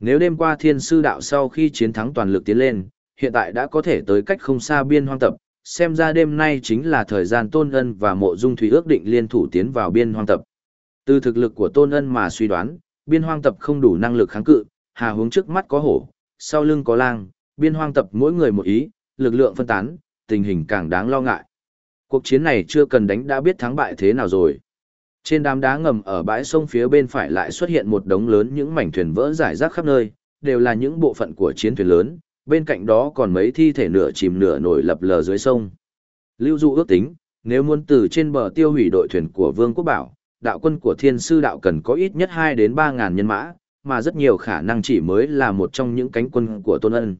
Nếu đêm qua thiên sư đạo sau khi chiến thắng toàn lực tiến lên, hiện tại đã có thể tới cách không xa biên hoang tập, xem ra đêm nay chính là thời gian Tôn Ân và Mộ Dung Thủy ước định liên thủ tiến vào biên hoang tập. Từ thực lực của Tôn Ân mà suy đoán, biên hoang tập không đủ năng lực kháng cự, hà hướng trước mắt có hổ, sau lưng có lang, biên hoang tập mỗi người một ý, lực lượng phân tán, tình hình càng đáng lo ngại. Cuộc chiến này chưa cần đánh đã biết thắng bại thế nào rồi. Trên đám đá ngầm ở bãi sông phía bên phải lại xuất hiện một đống lớn những mảnh thuyền vỡ rải rác khắp nơi, đều là những bộ phận của chiến thuyền lớn, bên cạnh đó còn mấy thi thể nửa chìm nửa nổi lập lờ dưới sông. Lưu Dụ ước tính, nếu muốn từ trên bờ tiêu hủy đội thuyền của Vương Quốc Bảo, đạo quân của Thiên Sư Đạo cần có ít nhất 2 đến 3 ngàn nhân mã, mà rất nhiều khả năng chỉ mới là một trong những cánh quân của Tôn Ân.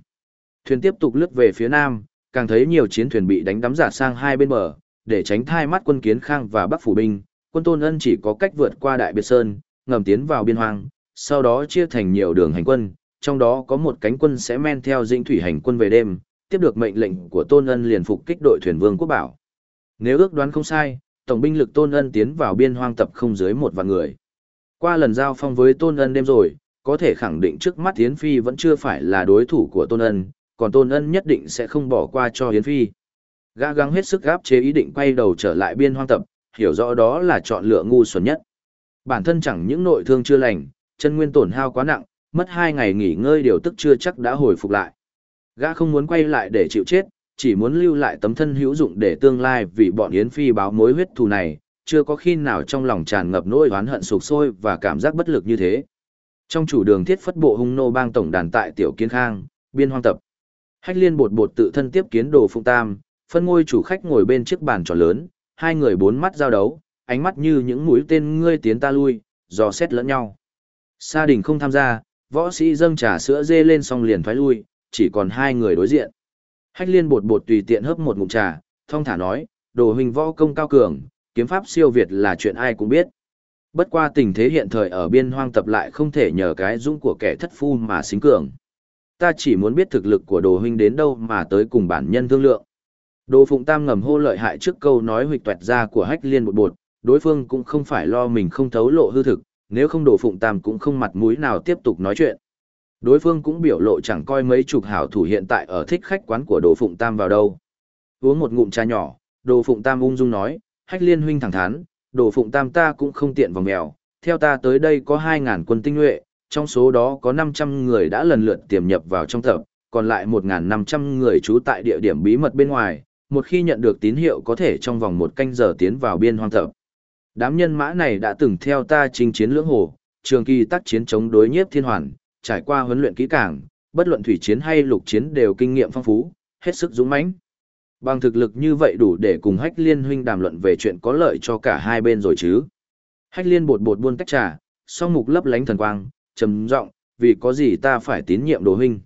Thuyền tiếp tục lướt về phía nam, càng thấy nhiều chiến thuyền bị đánh đắm giả sang hai bên bờ, để tránh thai mắt quân Kiến Khang và Bắc Phủ Binh, quân Tôn Ân chỉ có cách vượt qua Đại Biệt Sơn, ngầm tiến vào biên hoang, sau đó chia thành nhiều đường hành quân, trong đó có một cánh quân sẽ men theo dĩnh thủy hành quân về đêm, tiếp được mệnh lệnh của Tôn Ân liền phục kích đội thuyền Vương Quốc Bảo. Nếu ước đoán không sai, tổng binh lực Tôn Ân tiến vào biên hoang tập không dưới một vạn người. Qua lần giao phong với Tôn Ân đêm rồi, có thể khẳng định trước mắt Yến Phi vẫn chưa phải là đối thủ của Tôn Ân, còn Tôn Ân nhất định sẽ không bỏ qua cho Yến Phi. Gã gắng hết sức gáp chế ý định quay đầu trở lại biên hoang tập, hiểu rõ đó là chọn lựa ngu xuẩn nhất. Bản thân chẳng những nội thương chưa lành, chân nguyên tổn hao quá nặng, mất hai ngày nghỉ ngơi điều tức chưa chắc đã hồi phục lại. Gã không muốn quay lại để chịu chết, chỉ muốn lưu lại tấm thân hữu dụng để tương lai vì bọn Yến Phi báo mối huyết thù này, chưa có khi nào trong lòng tràn ngập nỗi oán hận sụp sôi và cảm giác bất lực như thế. Trong chủ đường thiết phất bộ hung nô bang tổng đàn tại Tiểu Kiến Khang, biên hoang tập. Hách liên bột bột tự thân tiếp kiến đồ phụng tam, phân ngôi chủ khách ngồi bên chiếc bàn tròn lớn, hai người bốn mắt giao đấu, ánh mắt như những mũi tên ngươi tiến ta lui, dò xét lẫn nhau. Sa đình không tham gia, võ sĩ dâng trà sữa dê lên xong liền thoái lui, chỉ còn hai người đối diện. Hách liên bột bột tùy tiện hấp một ngụm trà, thong thả nói, đồ hình võ công cao cường, kiếm pháp siêu việt là chuyện ai cũng biết. Bất qua tình thế hiện thời ở biên hoang tập lại không thể nhờ cái dũng của kẻ thất phu mà xính cường. Ta chỉ muốn biết thực lực của đồ huynh đến đâu mà tới cùng bản nhân thương lượng. Đồ Phụng Tam ngầm hô lợi hại trước câu nói huỵch toẹt ra của hách liên bột bột, đối phương cũng không phải lo mình không thấu lộ hư thực, nếu không Đồ Phụng Tam cũng không mặt mũi nào tiếp tục nói chuyện. Đối phương cũng biểu lộ chẳng coi mấy chục hảo thủ hiện tại ở thích khách quán của Đồ Phụng Tam vào đâu. Uống một ngụm trà nhỏ, Đồ Phụng Tam ung dung nói, hách liên huynh thẳng thắn, Đồ Phụng Tam ta cũng không tiện vòng mèo, theo ta tới đây có 2.000 quân tinh nhuệ, trong số đó có 500 người đã lần lượt tiềm nhập vào trong tập, còn lại 1.500 người trú tại địa điểm bí mật bên ngoài, một khi nhận được tín hiệu có thể trong vòng một canh giờ tiến vào biên hoang thập. Đám nhân mã này đã từng theo ta chinh chiến lưỡng hồ, trường kỳ tác chiến chống đối nhiếp thiên hoàn, trải qua huấn luyện kỹ càng, bất luận thủy chiến hay lục chiến đều kinh nghiệm phong phú, hết sức dũng mãnh. Bằng thực lực như vậy đủ để cùng Hách Liên huynh đàm luận về chuyện có lợi cho cả hai bên rồi chứ. Hách Liên bột bột buôn tách trà, song mục lấp lánh thần quang, trầm giọng, vì có gì ta phải tín nhiệm Đồ huynh.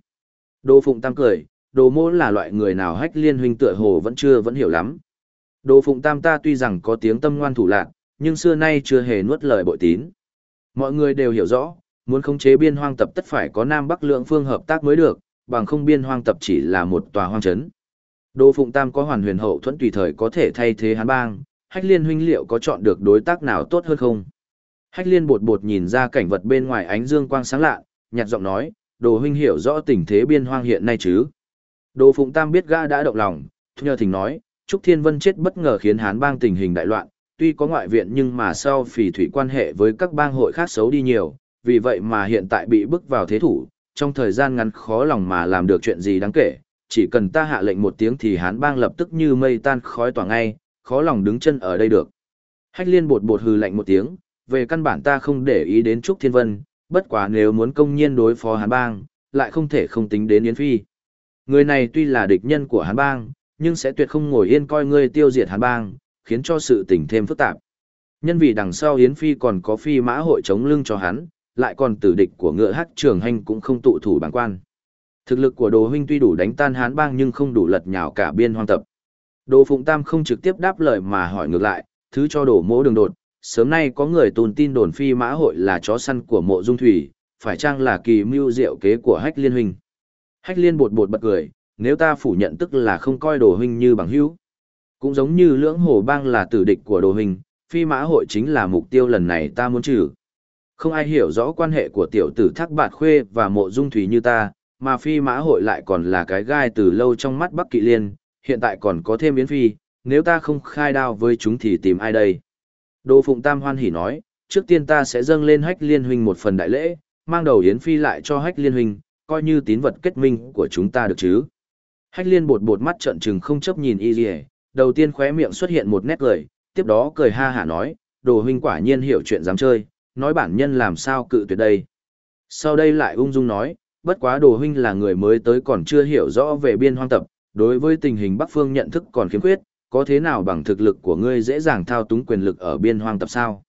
Đồ Phụng Tam cười, Đồ Mỗ là loại người nào Hách Liên huynh tựa hồ vẫn chưa vẫn hiểu lắm. Đồ Phụng Tam ta tuy rằng có tiếng tâm ngoan thủ lạc, nhưng xưa nay chưa hề nuốt lời bội tín. Mọi người đều hiểu rõ, muốn khống chế biên hoang tập tất phải có Nam Bắc lượng phương hợp tác mới được, bằng không biên hoang tập chỉ là một tòa hoang trấn. Đô Phụng Tam có hoàn huyền hậu thuẫn tùy thời có thể thay thế hắn bang, Hách Liên huynh liệu có chọn được đối tác nào tốt hơn không? Hách Liên bột bột nhìn ra cảnh vật bên ngoài ánh dương quang sáng lạ, nhạt giọng nói, Đồ huynh hiểu rõ tình thế biên hoang hiện nay chứ? Đô Phụng Tam biết gã đã động lòng, nhờ thỉnh nói, Trúc Thiên Vân chết bất ngờ khiến Hán bang tình hình đại loạn, tuy có ngoại viện nhưng mà sau phỉ thủy quan hệ với các bang hội khác xấu đi nhiều, vì vậy mà hiện tại bị bức vào thế thủ, trong thời gian ngắn khó lòng mà làm được chuyện gì đáng kể, chỉ cần ta hạ lệnh một tiếng thì hán bang lập tức như mây tan khói tỏa ngay, khó lòng đứng chân ở đây được. Hách liên bột bột hừ lạnh một tiếng, về căn bản ta không để ý đến Trúc Thiên Vân, bất quá nếu muốn công nhiên đối phó hán bang, lại không thể không tính đến Yến Phi. Người này tuy là địch nhân của hán bang, nhưng sẽ tuyệt không ngồi yên coi ngươi tiêu diệt hán bang, khiến cho sự tình thêm phức tạp. Nhân vì đằng sau Yến Phi còn có phi mã hội chống lưng cho hắn, lại còn tử địch của ngựa hát trường hành cũng không tụ thủ bàng quan. Thực lực của Đồ huynh tuy đủ đánh tan Hán bang nhưng không đủ lật nhào cả biên hoang tập. Đồ Phụng Tam không trực tiếp đáp lời mà hỏi ngược lại, thứ cho Đồ Mỗ đường đột, sớm nay có người tồn tin đồn phi mã hội là chó săn của Mộ Dung Thủy, phải chăng là kỳ mưu diệu kế của Hách Liên huynh? Hách Liên bột bột bật cười, nếu ta phủ nhận tức là không coi Đồ huynh như bằng hữu. Cũng giống như lưỡng hồ bang là tử địch của Đồ huynh, phi mã hội chính là mục tiêu lần này ta muốn trừ. Không ai hiểu rõ quan hệ của tiểu tử Thác Bạt Khuê và Mộ Dung Thủy như ta, mà phi mã hội lại còn là cái gai từ lâu trong mắt Bắc Kỵ Liên, hiện tại còn có thêm biến Phi, nếu ta không khai đao với chúng thì tìm ai đây? Đô Phụng Tam hoan hỉ nói, trước tiên ta sẽ dâng lên hách liên huynh một phần đại lễ, mang đầu Yến Phi lại cho hách liên huynh, coi như tín vật kết minh của chúng ta được chứ. Hách liên bột bột mắt trợn trừng không chấp nhìn y gì đầu tiên khóe miệng xuất hiện một nét cười, tiếp đó cười ha hả nói, đồ huynh quả nhiên hiểu chuyện dám chơi, nói bản nhân làm sao cự tuyệt đây. Sau đây lại ung dung nói, bất quá đồ huynh là người mới tới còn chưa hiểu rõ về biên hoang tập, đối với tình hình Bắc Phương nhận thức còn khiếm khuyết, có thế nào bằng thực lực của ngươi dễ dàng thao túng quyền lực ở biên hoang tập sao?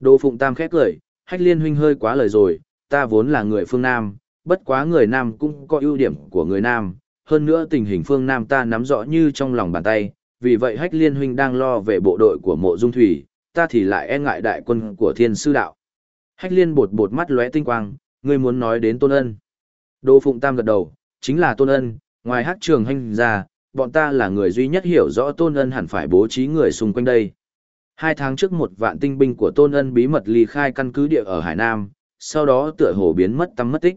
Đồ Phụng Tam khét cười, hách liên huynh hơi quá lời rồi, ta vốn là người phương Nam, bất quá người Nam cũng có ưu điểm của người Nam, hơn nữa tình hình phương Nam ta nắm rõ như trong lòng bàn tay, vì vậy hách liên huynh đang lo về bộ đội của mộ dung thủy, ta thì lại e ngại đại quân của thiên sư đạo. Hách liên bột bột mắt lóe tinh quang, ngươi muốn nói đến tôn ân. Đô Phụng Tam gật đầu, chính là Tôn Ân, ngoài hát trường hành ra, bọn ta là người duy nhất hiểu rõ Tôn Ân hẳn phải bố trí người xung quanh đây. Hai tháng trước một vạn tinh binh của Tôn Ân bí mật ly khai căn cứ địa ở Hải Nam, sau đó tựa hồ biến mất tâm mất tích.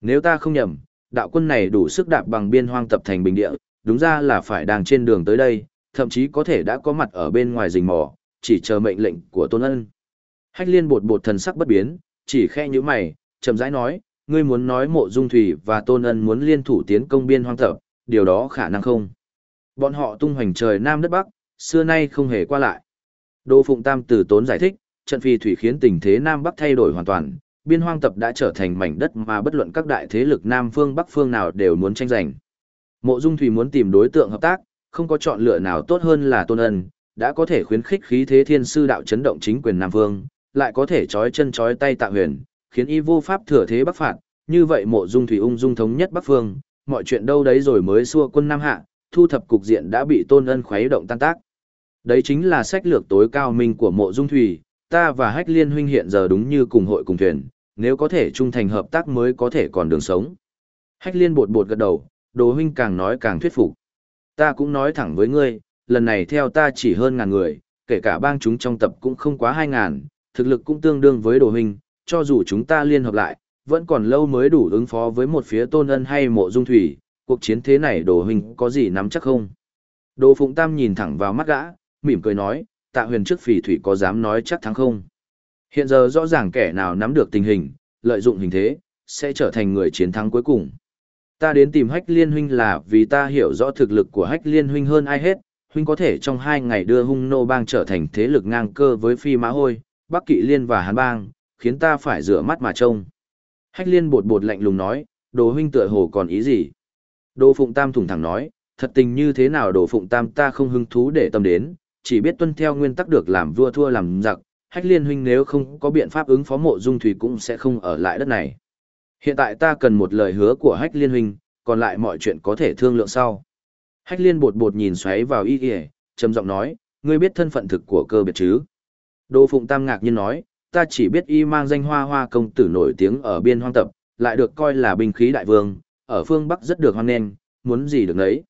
Nếu ta không nhầm, đạo quân này đủ sức đạp bằng biên hoang tập thành bình địa, đúng ra là phải đang trên đường tới đây, thậm chí có thể đã có mặt ở bên ngoài rình mò, chỉ chờ mệnh lệnh của Tôn Ân. Hách liên bột bột thần sắc bất biến, chỉ khe như mày, chậm rãi nói, ngươi muốn nói mộ dung thủy và tôn ân muốn liên thủ tiến công biên hoang tập, điều đó khả năng không. Bọn họ tung hoành trời Nam đất Bắc, xưa nay không hề qua lại. Đô Phụng Tam từ tốn giải thích, trận phi thủy khiến tình thế Nam Bắc thay đổi hoàn toàn, biên hoang tập đã trở thành mảnh đất mà bất luận các đại thế lực Nam phương Bắc phương nào đều muốn tranh giành. Mộ Dung Thủy muốn tìm đối tượng hợp tác, không có chọn lựa nào tốt hơn là Tôn Ân, đã có thể khuyến khích khí thế thiên sư đạo chấn động chính quyền Nam Vương, lại có thể trói chân trói tay tạ huyền, khiến y vô pháp thừa thế bắc phạt, như vậy Mộ Dung Thủy ung dung thống nhất Bắc Phương, mọi chuyện đâu đấy rồi mới xua quân Nam Hạ, thu thập cục diện đã bị Tôn Ân khuấy động tan tác. Đấy chính là sách lược tối cao minh của Mộ Dung Thủy, ta và Hách Liên huynh hiện giờ đúng như cùng hội cùng thuyền, nếu có thể trung thành hợp tác mới có thể còn đường sống. Hách Liên bột bột gật đầu, Đồ huynh càng nói càng thuyết phục. Ta cũng nói thẳng với ngươi, lần này theo ta chỉ hơn ngàn người, kể cả bang chúng trong tập cũng không quá hai ngàn, thực lực cũng tương đương với Đồ huynh, cho dù chúng ta liên hợp lại, vẫn còn lâu mới đủ ứng phó với một phía tôn ân hay mộ dung thủy, cuộc chiến thế này Đồ huynh có gì nắm chắc không? Đồ Phụng Tam nhìn thẳng vào mắt gã, mỉm cười nói, tạ huyền trước phỉ thủy có dám nói chắc thắng không? Hiện giờ rõ ràng kẻ nào nắm được tình hình, lợi dụng hình thế, sẽ trở thành người chiến thắng cuối cùng. Ta đến tìm Hách Liên Huynh là vì ta hiểu rõ thực lực của Hách Liên Huynh hơn ai hết, Huynh có thể trong hai ngày đưa hung nô bang trở thành thế lực ngang cơ với Phi Mã Hôi, Bắc Kỵ Liên và Hàn Bang, khiến ta phải rửa mắt mà trông. Hách Liên bột bột lạnh lùng nói, Đồ Huynh tựa hồ còn ý gì? Đồ Phụng Tam thủng thẳng nói, thật tình như thế nào Đồ Phụng Tam ta không hứng thú để tâm đến, chỉ biết tuân theo nguyên tắc được làm vua thua làm giặc, Hách Liên huynh nếu không có biện pháp ứng phó mộ dung thủy cũng sẽ không ở lại đất này. Hiện tại ta cần một lời hứa của Hách Liên huynh, còn lại mọi chuyện có thể thương lượng sau. Hách Liên bột bột nhìn xoáy vào y kìa, trầm giọng nói, ngươi biết thân phận thực của cơ biệt chứ? Đỗ Phụng Tam ngạc nhiên nói, ta chỉ biết y mang danh hoa hoa công tử nổi tiếng ở biên hoang tập, lại được coi là binh khí đại vương, ở phương Bắc rất được hoan nghênh, muốn gì được nấy.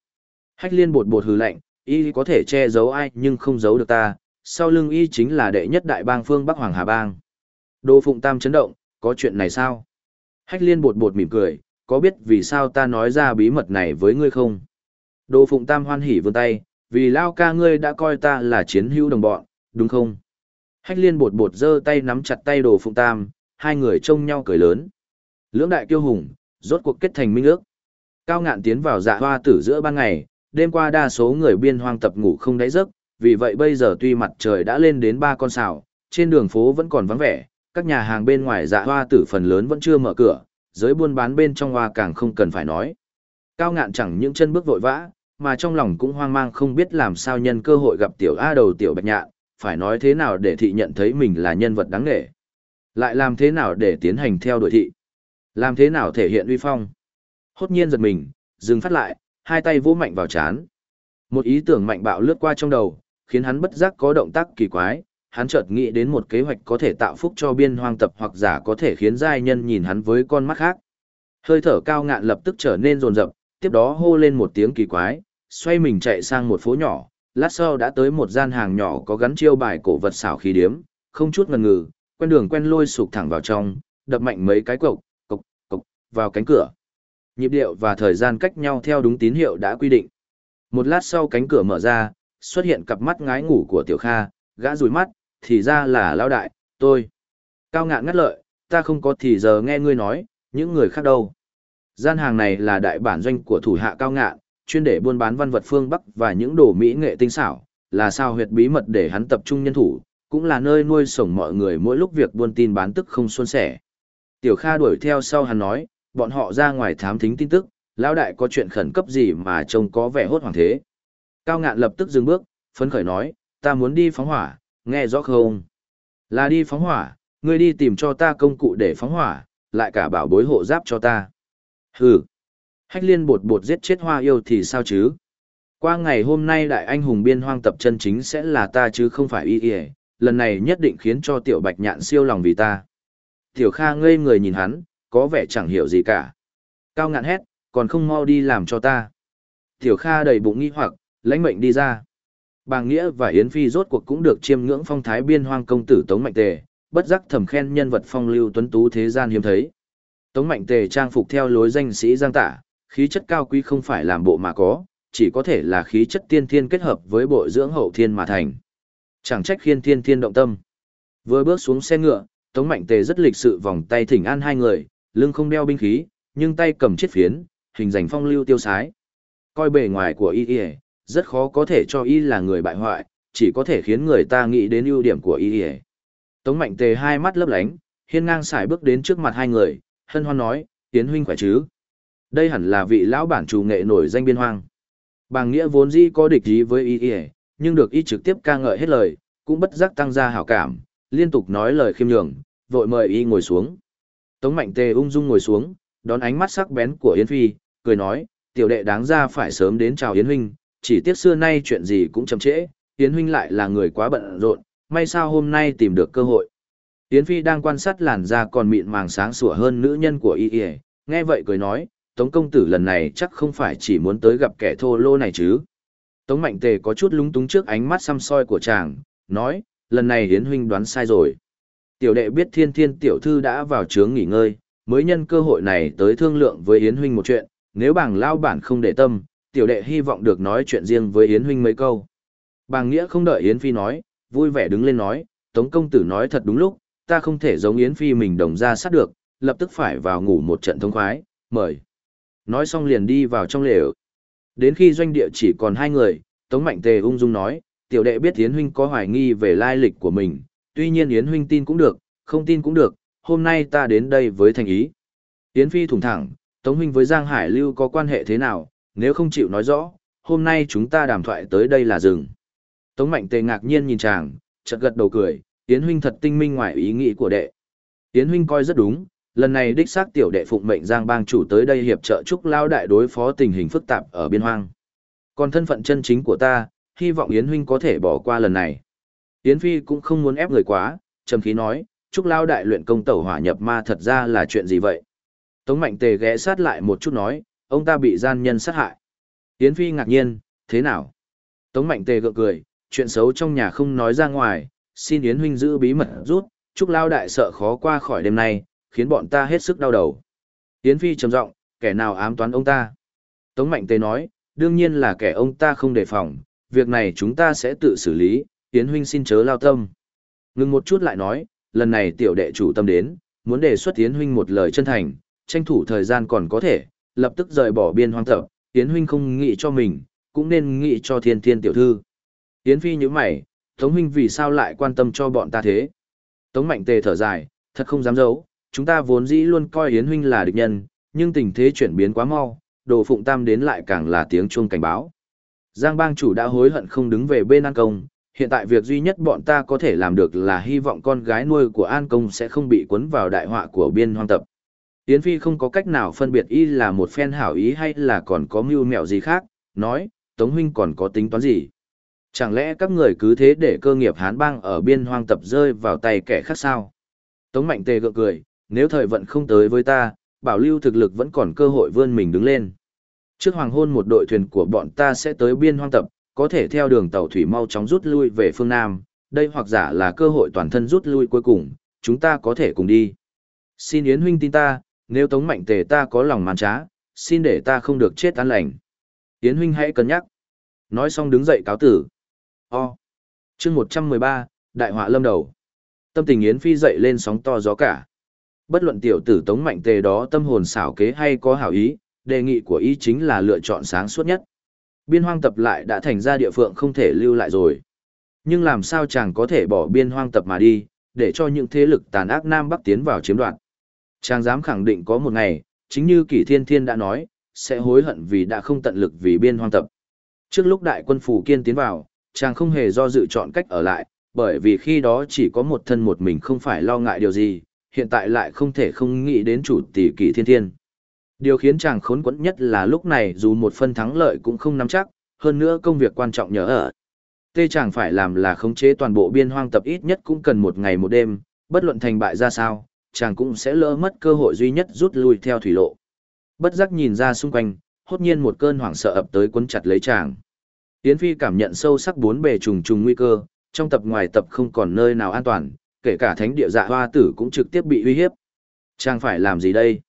Hách Liên bột bột hừ lạnh, y có thể che giấu ai nhưng không giấu được ta, sau lưng y chính là đệ nhất đại bang phương Bắc Hoàng Hà Bang. Đô Phụng Tam chấn động, có chuyện này sao? Hách liên bột bột mỉm cười, có biết vì sao ta nói ra bí mật này với ngươi không? Đô Phụng Tam hoan hỉ vươn tay, vì lao ca ngươi đã coi ta là chiến hữu đồng bọn, đúng không? Hách liên bột bột giơ tay nắm chặt tay Đồ Phụng Tam, hai người trông nhau cười lớn. Lưỡng đại kiêu hùng, rốt cuộc kết thành minh ước. Cao ngạn tiến vào dạ hoa tử giữa ban ngày, đêm qua đa số người biên hoang tập ngủ không đáy giấc, vì vậy bây giờ tuy mặt trời đã lên đến ba con xào, trên đường phố vẫn còn vắng vẻ, các nhà hàng bên ngoài dạ hoa tử phần lớn vẫn chưa mở cửa, giới buôn bán bên trong hoa càng không cần phải nói. Cao ngạn chẳng những chân bước vội vã, mà trong lòng cũng hoang mang không biết làm sao nhân cơ hội gặp tiểu A đầu tiểu bạch nhạn, phải nói thế nào để thị nhận thấy mình là nhân vật đáng nghệ. Lại làm thế nào để tiến hành theo đuổi thị. Làm thế nào thể hiện uy phong. Hốt nhiên giật mình, dừng phát lại, hai tay vỗ mạnh vào chán. Một ý tưởng mạnh bạo lướt qua trong đầu, khiến hắn bất giác có động tác kỳ quái, hắn chợt nghĩ đến một kế hoạch có thể tạo phúc cho biên hoang tập hoặc giả có thể khiến giai nhân nhìn hắn với con mắt khác. Hơi thở cao ngạn lập tức trở nên rồn rập, tiếp đó hô lên một tiếng kỳ quái, xoay mình chạy sang một phố nhỏ, lát sau đã tới một gian hàng nhỏ có gắn chiêu bài cổ vật xảo khí điếm, không chút ngần ngừ, quen đường quen lôi sụp thẳng vào trong, đập mạnh mấy cái cộc, cộc, cộc, vào cánh cửa. Nhịp điệu và thời gian cách nhau theo đúng tín hiệu đã quy định. Một lát sau cánh cửa mở ra, xuất hiện cặp mắt ngái ngủ của Tiểu Kha, gã rủi mắt, thì ra là Lão đại, tôi. Cao ngạn ngắt lợi, ta không có thì giờ nghe ngươi nói, những người khác đâu. Gian hàng này là đại bản doanh của thủ hạ cao ngạn, chuyên để buôn bán văn vật phương Bắc và những đồ mỹ nghệ tinh xảo, là sao huyệt bí mật để hắn tập trung nhân thủ, cũng là nơi nuôi sống mọi người mỗi lúc việc buôn tin bán tức không xuân sẻ. Tiểu Kha đuổi theo sau hắn nói, bọn họ ra ngoài thám thính tin tức, lão đại có chuyện khẩn cấp gì mà trông có vẻ hốt hoảng thế. Cao ngạn lập tức dừng bước, phấn khởi nói, ta muốn đi phóng hỏa, nghe rõ không? Là đi phóng hỏa, ngươi đi tìm cho ta công cụ để phóng hỏa, lại cả bảo bối hộ giáp cho ta. Hừ. Hách liên bột bột giết chết hoa yêu thì sao chứ? Qua ngày hôm nay đại anh hùng biên hoang tập chân chính sẽ là ta chứ không phải y y, lần này nhất định khiến cho tiểu bạch nhạn siêu lòng vì ta. Tiểu Kha ngây người nhìn hắn, có vẻ chẳng hiểu gì cả. Cao ngạn hét, còn không mau đi làm cho ta. Tiểu Kha đầy bụng nghi hoặc, lãnh mệnh đi ra. Bàng Nghĩa và Yến Phi rốt cuộc cũng được chiêm ngưỡng phong thái biên hoang công tử Tống Mạnh Tề, bất giác thầm khen nhân vật phong lưu tuấn tú thế gian hiếm thấy. Tống Mạnh Tề trang phục theo lối danh sĩ giang tả, khí chất cao quý không phải làm bộ mà có, chỉ có thể là khí chất tiên thiên kết hợp với bộ dưỡng hậu thiên mà thành. Chẳng trách khiên thiên thiên động tâm. Vừa bước xuống xe ngựa, Tống Mạnh Tề rất lịch sự vòng tay thỉnh an hai người, lưng không đeo binh khí, nhưng tay cầm chiếc phiến, hình dành phong lưu tiêu sái. Coi bề ngoài của y y, rất khó có thể cho y là người bại hoại, chỉ có thể khiến người ta nghĩ đến ưu điểm của y. Tống Mạnh Tề hai mắt lấp lánh, hiên ngang xài bước đến trước mặt hai người, hân hoan nói, Tiến huynh khỏe chứ? Đây hẳn là vị lão bản chủ nghệ nổi danh biên hoang. Bàng Nghĩa vốn dĩ có địch ý với y, nhưng được y trực tiếp ca ngợi hết lời, cũng bất giác tăng ra hảo cảm, liên tục nói lời khiêm nhường, vội mời y ngồi xuống. Tống Mạnh Tề ung dung ngồi xuống, đón ánh mắt sắc bén của Yến Phi, cười nói, tiểu đệ đáng ra phải sớm đến chào Yến huynh, chỉ tiếc xưa nay chuyện gì cũng chậm trễ, Yến huynh lại là người quá bận rộn, may sao hôm nay tìm được cơ hội. Yến Phi đang quan sát làn da còn mịn màng sáng sủa hơn nữ nhân của y y, nghe vậy cười nói, Tống công tử lần này chắc không phải chỉ muốn tới gặp kẻ thô lô này chứ. Tống Mạnh Tề có chút lúng túng trước ánh mắt xăm soi của chàng, nói, lần này Yến huynh đoán sai rồi. Tiểu đệ biết thiên thiên tiểu thư đã vào trướng nghỉ ngơi, mới nhân cơ hội này tới thương lượng với Yến huynh một chuyện, nếu bảng lao bản không để tâm, tiểu đệ hy vọng được nói chuyện riêng với Yến huynh mấy câu. Bàng Nghĩa không đợi Yến Phi nói, vui vẻ đứng lên nói, Tống công tử nói thật đúng lúc, ta không thể giống Yến Phi mình đồng ra sát được, lập tức phải vào ngủ một trận thông khoái, mời. Nói xong liền đi vào trong lều. Đến khi doanh địa chỉ còn hai người, Tống Mạnh Tề ung dung nói, tiểu đệ biết Yến huynh có hoài nghi về lai lịch của mình, tuy nhiên Yến huynh tin cũng được, không tin cũng được, hôm nay ta đến đây với thành ý. Yến Phi thủng thẳng, Tống huynh với Giang Hải Lưu có quan hệ thế nào, nếu không chịu nói rõ, hôm nay chúng ta đàm thoại tới đây là dừng. Tống Mạnh Tề ngạc nhiên nhìn chàng, chợt gật đầu cười, Yến huynh thật tinh minh ngoài ý nghĩ của đệ. Yến huynh coi rất đúng, lần này đích xác tiểu đệ phụng mệnh Giang bang chủ tới đây hiệp trợ chúc lao đại đối phó tình hình phức tạp ở biên hoang. Còn thân phận chân chính của ta, hy vọng Yến huynh có thể bỏ qua lần này. Yến Phi cũng không muốn ép người quá, trầm khí nói, chúc lao đại luyện công tẩu hỏa nhập ma thật ra là chuyện gì vậy? Tống Mạnh Tề ghé sát lại một chút nói, ông ta bị gian nhân sát hại. Yến Phi ngạc nhiên, thế nào? Tống Mạnh Tề gượng cười, chuyện xấu trong nhà không nói ra ngoài, xin Yến huynh giữ bí mật rút, chúc lao đại sợ khó qua khỏi đêm nay, khiến bọn ta hết sức đau đầu. Yến Phi trầm giọng, kẻ nào ám toán ông ta? Tống Mạnh Tề nói, đương nhiên là kẻ ông ta không đề phòng, việc này chúng ta sẽ tự xử lý, Yến huynh xin chớ lao tâm. Ngừng một chút lại nói, lần này tiểu đệ chủ tâm đến, muốn đề xuất Yến huynh một lời chân thành, tranh thủ thời gian còn có thể, lập tức rời bỏ biên hoang tập, Yến huynh không nghĩ cho mình, cũng nên nghĩ cho thiên thiên tiểu thư. Yến phi như mày, Tống huynh vì sao lại quan tâm cho bọn ta thế? Tống mạnh tề thở dài, thật không dám giấu, chúng ta vốn dĩ luôn coi Yến huynh là địch nhân, nhưng tình thế chuyển biến quá mau, đồ phụng tam đến lại càng là tiếng chuông cảnh báo. Giang bang chủ đã hối hận không đứng về bên An Công, hiện tại việc duy nhất bọn ta có thể làm được là hy vọng con gái nuôi của An Công sẽ không bị cuốn vào đại họa của biên hoang tập. Yến Phi không có cách nào phân biệt y là một phen hảo ý hay là còn có mưu mẹo gì khác, nói, Tống huynh còn có tính toán gì. Chẳng lẽ các người cứ thế để cơ nghiệp hán bang ở biên hoang tập rơi vào tay kẻ khác sao? Tống mạnh tề gượng cười, nếu thời vận không tới với ta, bảo lưu thực lực vẫn còn cơ hội vươn mình đứng lên. Trước hoàng hôn một đội thuyền của bọn ta sẽ tới biên hoang tập, có thể theo đường tàu thủy mau chóng rút lui về phương Nam, đây hoặc giả là cơ hội toàn thân rút lui cuối cùng, chúng ta có thể cùng đi. Xin Yến huynh tin ta, nếu tống mạnh tề ta có lòng màn trá, xin để ta không được chết an lành. Yến huynh hãy cân nhắc. Nói xong đứng dậy cáo tử. O. chương 113, Đại họa lâm đầu. Tâm tình Yến Phi dậy lên sóng to gió cả. Bất luận tiểu tử tống mạnh tề đó tâm hồn xảo kế hay có hảo ý, đề nghị của ý chính là lựa chọn sáng suốt nhất. Biên hoang tập lại đã thành ra địa phượng không thể lưu lại rồi. Nhưng làm sao chàng có thể bỏ biên hoang tập mà đi, để cho những thế lực tàn ác Nam Bắc tiến vào chiếm đoạt. Chàng dám khẳng định có một ngày, chính như Kỷ Thiên Thiên đã nói, sẽ hối hận vì đã không tận lực vì biên hoang tập. Trước lúc đại quân phủ kiên tiến vào, chàng không hề do dự chọn cách ở lại, bởi vì khi đó chỉ có một thân một mình không phải lo ngại điều gì, hiện tại lại không thể không nghĩ đến chủ tỷ Kỷ Thiên Thiên. Điều khiến chàng khốn quẫn nhất là lúc này dù một phân thắng lợi cũng không nắm chắc, hơn nữa công việc quan trọng nhớ ở. Tê chàng phải làm là khống chế toàn bộ biên hoang tập ít nhất cũng cần một ngày một đêm, bất luận thành bại ra sao, chàng cũng sẽ lỡ mất cơ hội duy nhất rút lui theo thủy lộ. Bất giác nhìn ra xung quanh, hốt nhiên một cơn hoảng sợ ập tới cuốn chặt lấy chàng. Yến Phi cảm nhận sâu sắc bốn bề trùng trùng nguy cơ, trong tập ngoài tập không còn nơi nào an toàn, kể cả thánh địa dạ hoa tử cũng trực tiếp bị uy hiếp. Chàng phải làm gì đây?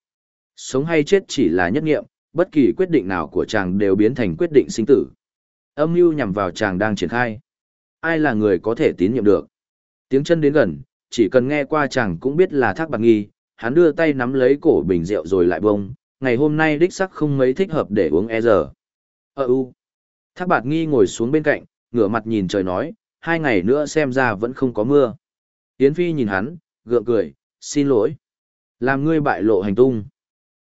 Sống hay chết chỉ là nhất nghiệm, bất kỳ quyết định nào của chàng đều biến thành quyết định sinh tử. Âm mưu nhằm vào chàng đang triển khai. Ai là người có thể tín nhiệm được? Tiếng chân đến gần, chỉ cần nghe qua chàng cũng biết là thác bạc nghi, hắn đưa tay nắm lấy cổ bình rượu rồi lại bông, ngày hôm nay đích sắc không mấy thích hợp để uống e giờ. Ờ u. Thác bạt nghi ngồi xuống bên cạnh, ngửa mặt nhìn trời nói, hai ngày nữa xem ra vẫn không có mưa. Yến Phi nhìn hắn, gượng cười, xin lỗi. Làm ngươi bại lộ hành tung.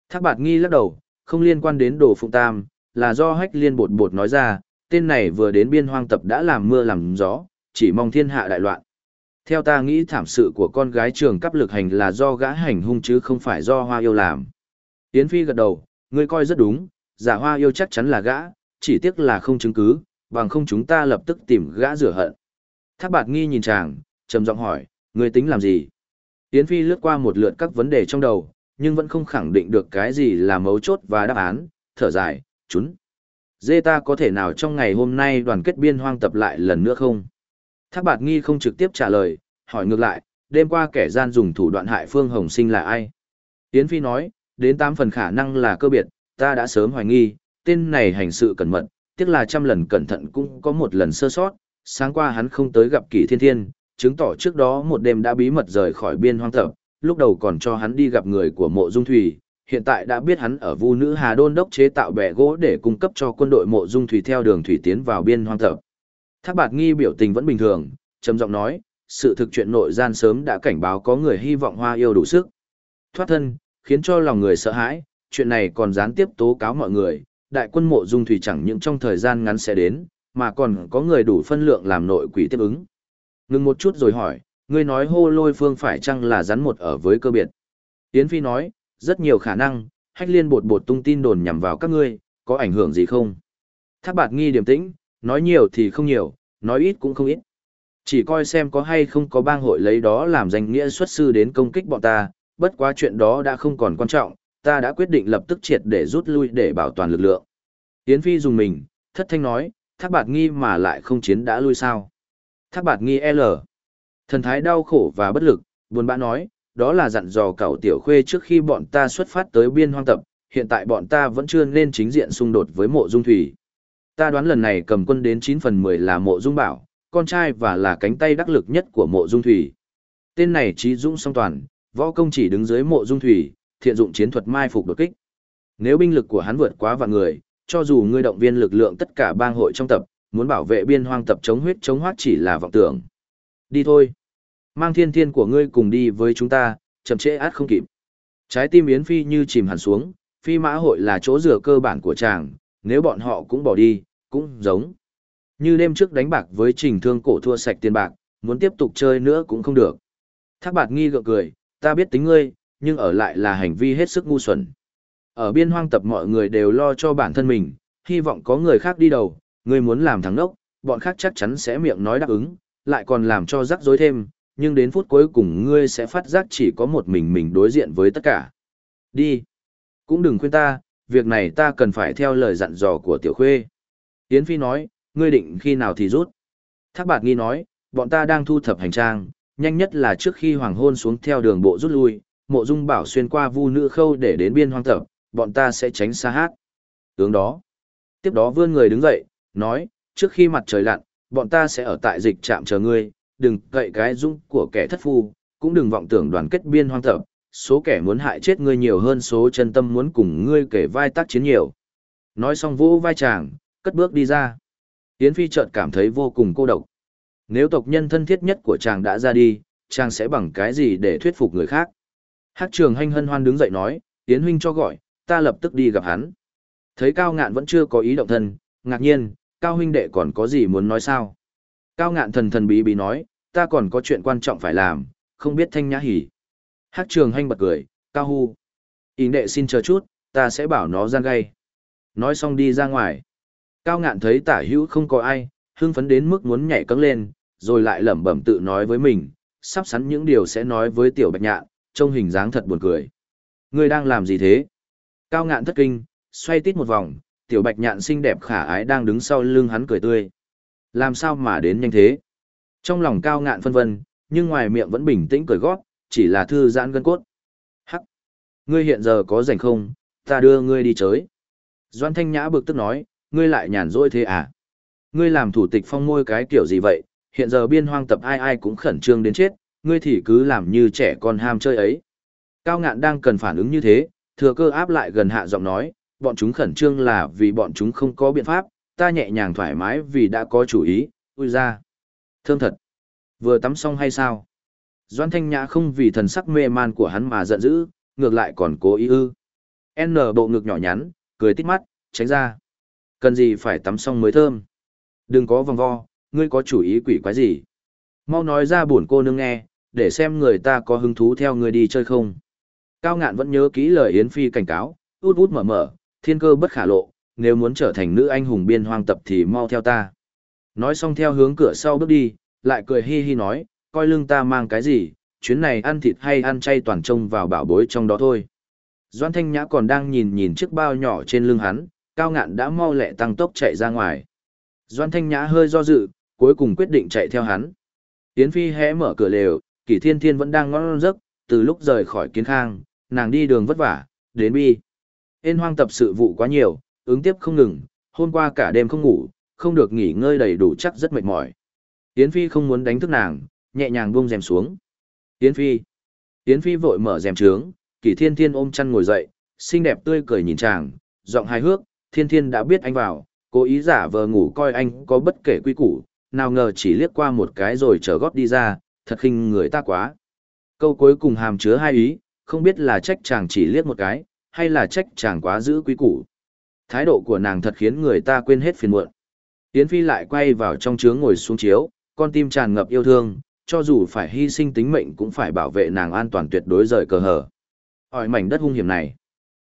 Thác bạt nghi lắc đầu, không liên quan đến đồ phụng tam, là do hách liên bột bột nói ra, tên này vừa đến biên hoang tập đã làm mưa làm gió, chỉ mong thiên hạ đại loạn. Theo ta nghĩ thảm sự của con gái trường cấp lực hành là do gã hành hung chứ không phải do hoa yêu làm. Yến Phi gật đầu, ngươi coi rất đúng, giả hoa yêu chắc chắn là gã, chỉ tiếc là không chứng cứ, bằng không chúng ta lập tức tìm gã rửa hận. Thác bạt nghi nhìn chàng, trầm giọng hỏi, ngươi tính làm gì? Yến Phi lướt qua một lượt các vấn đề trong đầu, nhưng vẫn không khẳng định được cái gì là mấu chốt và đáp án, thở dài, chúng. Dê ta có thể nào trong ngày hôm nay đoàn kết biên hoang tập lại lần nữa không? Thác bạt nghi không trực tiếp trả lời, hỏi ngược lại, đêm qua kẻ gian dùng thủ đoạn hại Phương Hồng Sinh là ai? Yến Phi nói, đến tám phần khả năng là cơ biệt, ta đã sớm hoài nghi, tên này hành sự cẩn mật, tiếc là trăm lần cẩn thận cũng có một lần sơ sót, sáng qua hắn không tới gặp kỷ thiên thiên, chứng tỏ trước đó một đêm đã bí mật rời khỏi biên hoang tập, lúc đầu còn cho hắn đi gặp người của mộ dung thủy, hiện tại đã biết hắn ở vu nữ Hà Đôn đốc chế tạo bè gỗ để cung cấp cho quân đội mộ dung thủy theo đường thủy tiến vào biên hoang thập. Thác bạt nghi biểu tình vẫn bình thường, trầm giọng nói, sự thực chuyện nội gian sớm đã cảnh báo có người hy vọng hoa yêu đủ sức. Thoát thân, khiến cho lòng người sợ hãi, chuyện này còn gián tiếp tố cáo mọi người, đại quân mộ dung thủy chẳng những trong thời gian ngắn sẽ đến, mà còn có người đủ phân lượng làm nội quỷ tiếp ứng. Ngừng một chút rồi hỏi, ngươi nói hô lôi phương phải chăng là rắn một ở với cơ biệt. Yến Phi nói, rất nhiều khả năng, hách liên bột bột tung tin đồn nhằm vào các ngươi, có ảnh hưởng gì không? Thác bạt nghi điềm tĩnh, nói nhiều thì không nhiều, nói ít cũng không ít. Chỉ coi xem có hay không có bang hội lấy đó làm danh nghĩa xuất sư đến công kích bọn ta, bất quá chuyện đó đã không còn quan trọng, ta đã quyết định lập tức triệt để rút lui để bảo toàn lực lượng. Yến Phi dùng mình, thất thanh nói, thác bạt nghi mà lại không chiến đã lui sao. Thác bạt nghi L. Thần thái đau khổ và bất lực, buồn bã nói, đó là dặn dò cậu tiểu khuê trước khi bọn ta xuất phát tới biên hoang tập, hiện tại bọn ta vẫn chưa nên chính diện xung đột với mộ dung thủy. Ta đoán lần này cầm quân đến 9 phần 10 là mộ dung bảo, con trai và là cánh tay đắc lực nhất của mộ dung thủy. Tên này trí dũng song toàn, võ công chỉ đứng dưới mộ dung thủy, thiện dụng chiến thuật mai phục đột kích. Nếu binh lực của hắn vượt quá vạn người, cho dù ngươi động viên lực lượng tất cả bang hội trong tập, muốn bảo vệ biên hoang tập chống huyết chống hoát chỉ là vọng tưởng. Đi thôi. Mang thiên thiên của ngươi cùng đi với chúng ta, chậm trễ át không kịp. Trái tim Yến Phi như chìm hẳn xuống, phi mã hội là chỗ rửa cơ bản của chàng, nếu bọn họ cũng bỏ đi, cũng giống. Như đêm trước đánh bạc với trình thương cổ thua sạch tiền bạc, muốn tiếp tục chơi nữa cũng không được. Thác bạc nghi gượng cười, ta biết tính ngươi, nhưng ở lại là hành vi hết sức ngu xuẩn. Ở biên hoang tập mọi người đều lo cho bản thân mình, hy vọng có người khác đi đầu, ngươi muốn làm thắng đốc, bọn khác chắc chắn sẽ miệng nói đáp ứng, lại còn làm cho rắc rối thêm, nhưng đến phút cuối cùng ngươi sẽ phát giác chỉ có một mình mình đối diện với tất cả. Đi. Cũng đừng khuyên ta, việc này ta cần phải theo lời dặn dò của tiểu khuê. Yến Phi nói, ngươi định khi nào thì rút. Thác bạc nghi nói, bọn ta đang thu thập hành trang, nhanh nhất là trước khi hoàng hôn xuống theo đường bộ rút lui, mộ dung bảo xuyên qua vu nữ khâu để đến biên hoang tập, bọn ta sẽ tránh xa hát. Tướng đó. Tiếp đó vươn người đứng dậy, nói, trước khi mặt trời lặn, bọn ta sẽ ở tại dịch trạm chờ ngươi, đừng cậy cái dung của kẻ thất phu, cũng đừng vọng tưởng đoàn kết biên hoang tập, số kẻ muốn hại chết ngươi nhiều hơn số chân tâm muốn cùng ngươi kể vai tác chiến nhiều. Nói xong vỗ vai chàng, cất bước đi ra. Yến Phi chợt cảm thấy vô cùng cô độc. Nếu tộc nhân thân thiết nhất của chàng đã ra đi, chàng sẽ bằng cái gì để thuyết phục người khác? Hát trường hanh hân hoan đứng dậy nói, Yến huynh cho gọi, ta lập tức đi gặp hắn. Thấy Cao Ngạn vẫn chưa có ý động thân, ngạc nhiên, Cao huynh đệ còn có gì muốn nói sao? Cao Ngạn thần thần bí bí nói, ta còn có chuyện quan trọng phải làm, không biết thanh nhã hỉ. Hát trường hanh bật cười, Cao hu. Yến đệ xin chờ chút, ta sẽ bảo nó gian gay. Nói xong đi ra ngoài. Cao ngạn thấy tả hữu không có ai, hưng phấn đến mức muốn nhảy cấng lên, rồi lại lẩm bẩm tự nói với mình, sắp sẵn những điều sẽ nói với tiểu bạch nhạn, trông hình dáng thật buồn cười. Ngươi đang làm gì thế? Cao ngạn thất kinh, xoay tít một vòng, tiểu bạch nhạn xinh đẹp khả ái đang đứng sau lưng hắn cười tươi. Làm sao mà đến nhanh thế? Trong lòng cao ngạn phân vân, nhưng ngoài miệng vẫn bình tĩnh cười gót, chỉ là thư giãn gân cốt. Hắc! Ngươi hiện giờ có rảnh không? Ta đưa ngươi đi chới. Doan Thanh Nhã bực tức nói, ngươi lại nhàn rỗi thế à? Ngươi làm thủ tịch phong môi cái kiểu gì vậy? Hiện giờ biên hoang tập ai ai cũng khẩn trương đến chết, ngươi thì cứ làm như trẻ con ham chơi ấy. Cao ngạn đang cần phản ứng như thế, thừa cơ áp lại gần hạ giọng nói, bọn chúng khẩn trương là vì bọn chúng không có biện pháp, ta nhẹ nhàng thoải mái vì đã có chủ ý, ui ra. Thơm thật. Vừa tắm xong hay sao? Doan Thanh Nhã không vì thần sắc mê man của hắn mà giận dữ, ngược lại còn cố ý ư. N bộ ngực nhỏ nhắn, cười tít mắt, tránh ra. Cần gì phải tắm xong mới thơm. Đừng có vòng vo, ngươi có chủ ý quỷ quái gì. Mau nói ra buồn cô nương nghe, để xem người ta có hứng thú theo ngươi đi chơi không. Cao ngạn vẫn nhớ kỹ lời Yến Phi cảnh cáo, út út mở mở, thiên cơ bất khả lộ, nếu muốn trở thành nữ anh hùng biên hoang tập thì mau theo ta. Nói xong theo hướng cửa sau bước đi, lại cười hi hi nói, coi lưng ta mang cái gì, chuyến này ăn thịt hay ăn chay toàn trông vào bảo bối trong đó thôi. Doan Thanh Nhã còn đang nhìn nhìn chiếc bao nhỏ trên lưng hắn, cao ngạn đã mau lẹ tăng tốc chạy ra ngoài. Doan Thanh Nhã hơi do dự, cuối cùng quyết định chạy theo hắn. Yến Phi hé mở cửa lều, Kỷ Thiên Thiên vẫn đang ngon giấc, từ lúc rời khỏi kiến khang, nàng đi đường vất vả, đến bi. Ên hoang tập sự vụ quá nhiều, ứng tiếp không ngừng, hôm qua cả đêm không ngủ, không được nghỉ ngơi đầy đủ chắc rất mệt mỏi. Yến Phi không muốn đánh thức nàng, nhẹ nhàng buông rèm xuống. Yến Phi. Yến Phi vội mở rèm trướng, Kỷ Thiên Thiên ôm chăn ngồi dậy, xinh đẹp tươi cười nhìn chàng, giọng hài hước, Thiên Thiên đã biết anh vào, cố ý giả vờ ngủ coi anh có bất kể quy củ, nào ngờ chỉ liếc qua một cái rồi trở gót đi ra, thật khinh người ta quá. Câu cuối cùng hàm chứa hai ý, không biết là trách chàng chỉ liếc một cái, hay là trách chàng quá giữ quý củ. Thái độ của nàng thật khiến người ta quên hết phiền muộn. Yến Phi lại quay vào trong trướng ngồi xuống chiếu, con tim tràn ngập yêu thương, cho dù phải hy sinh tính mệnh cũng phải bảo vệ nàng an toàn tuyệt đối rời cờ hở. Hỏi mảnh đất hung hiểm này.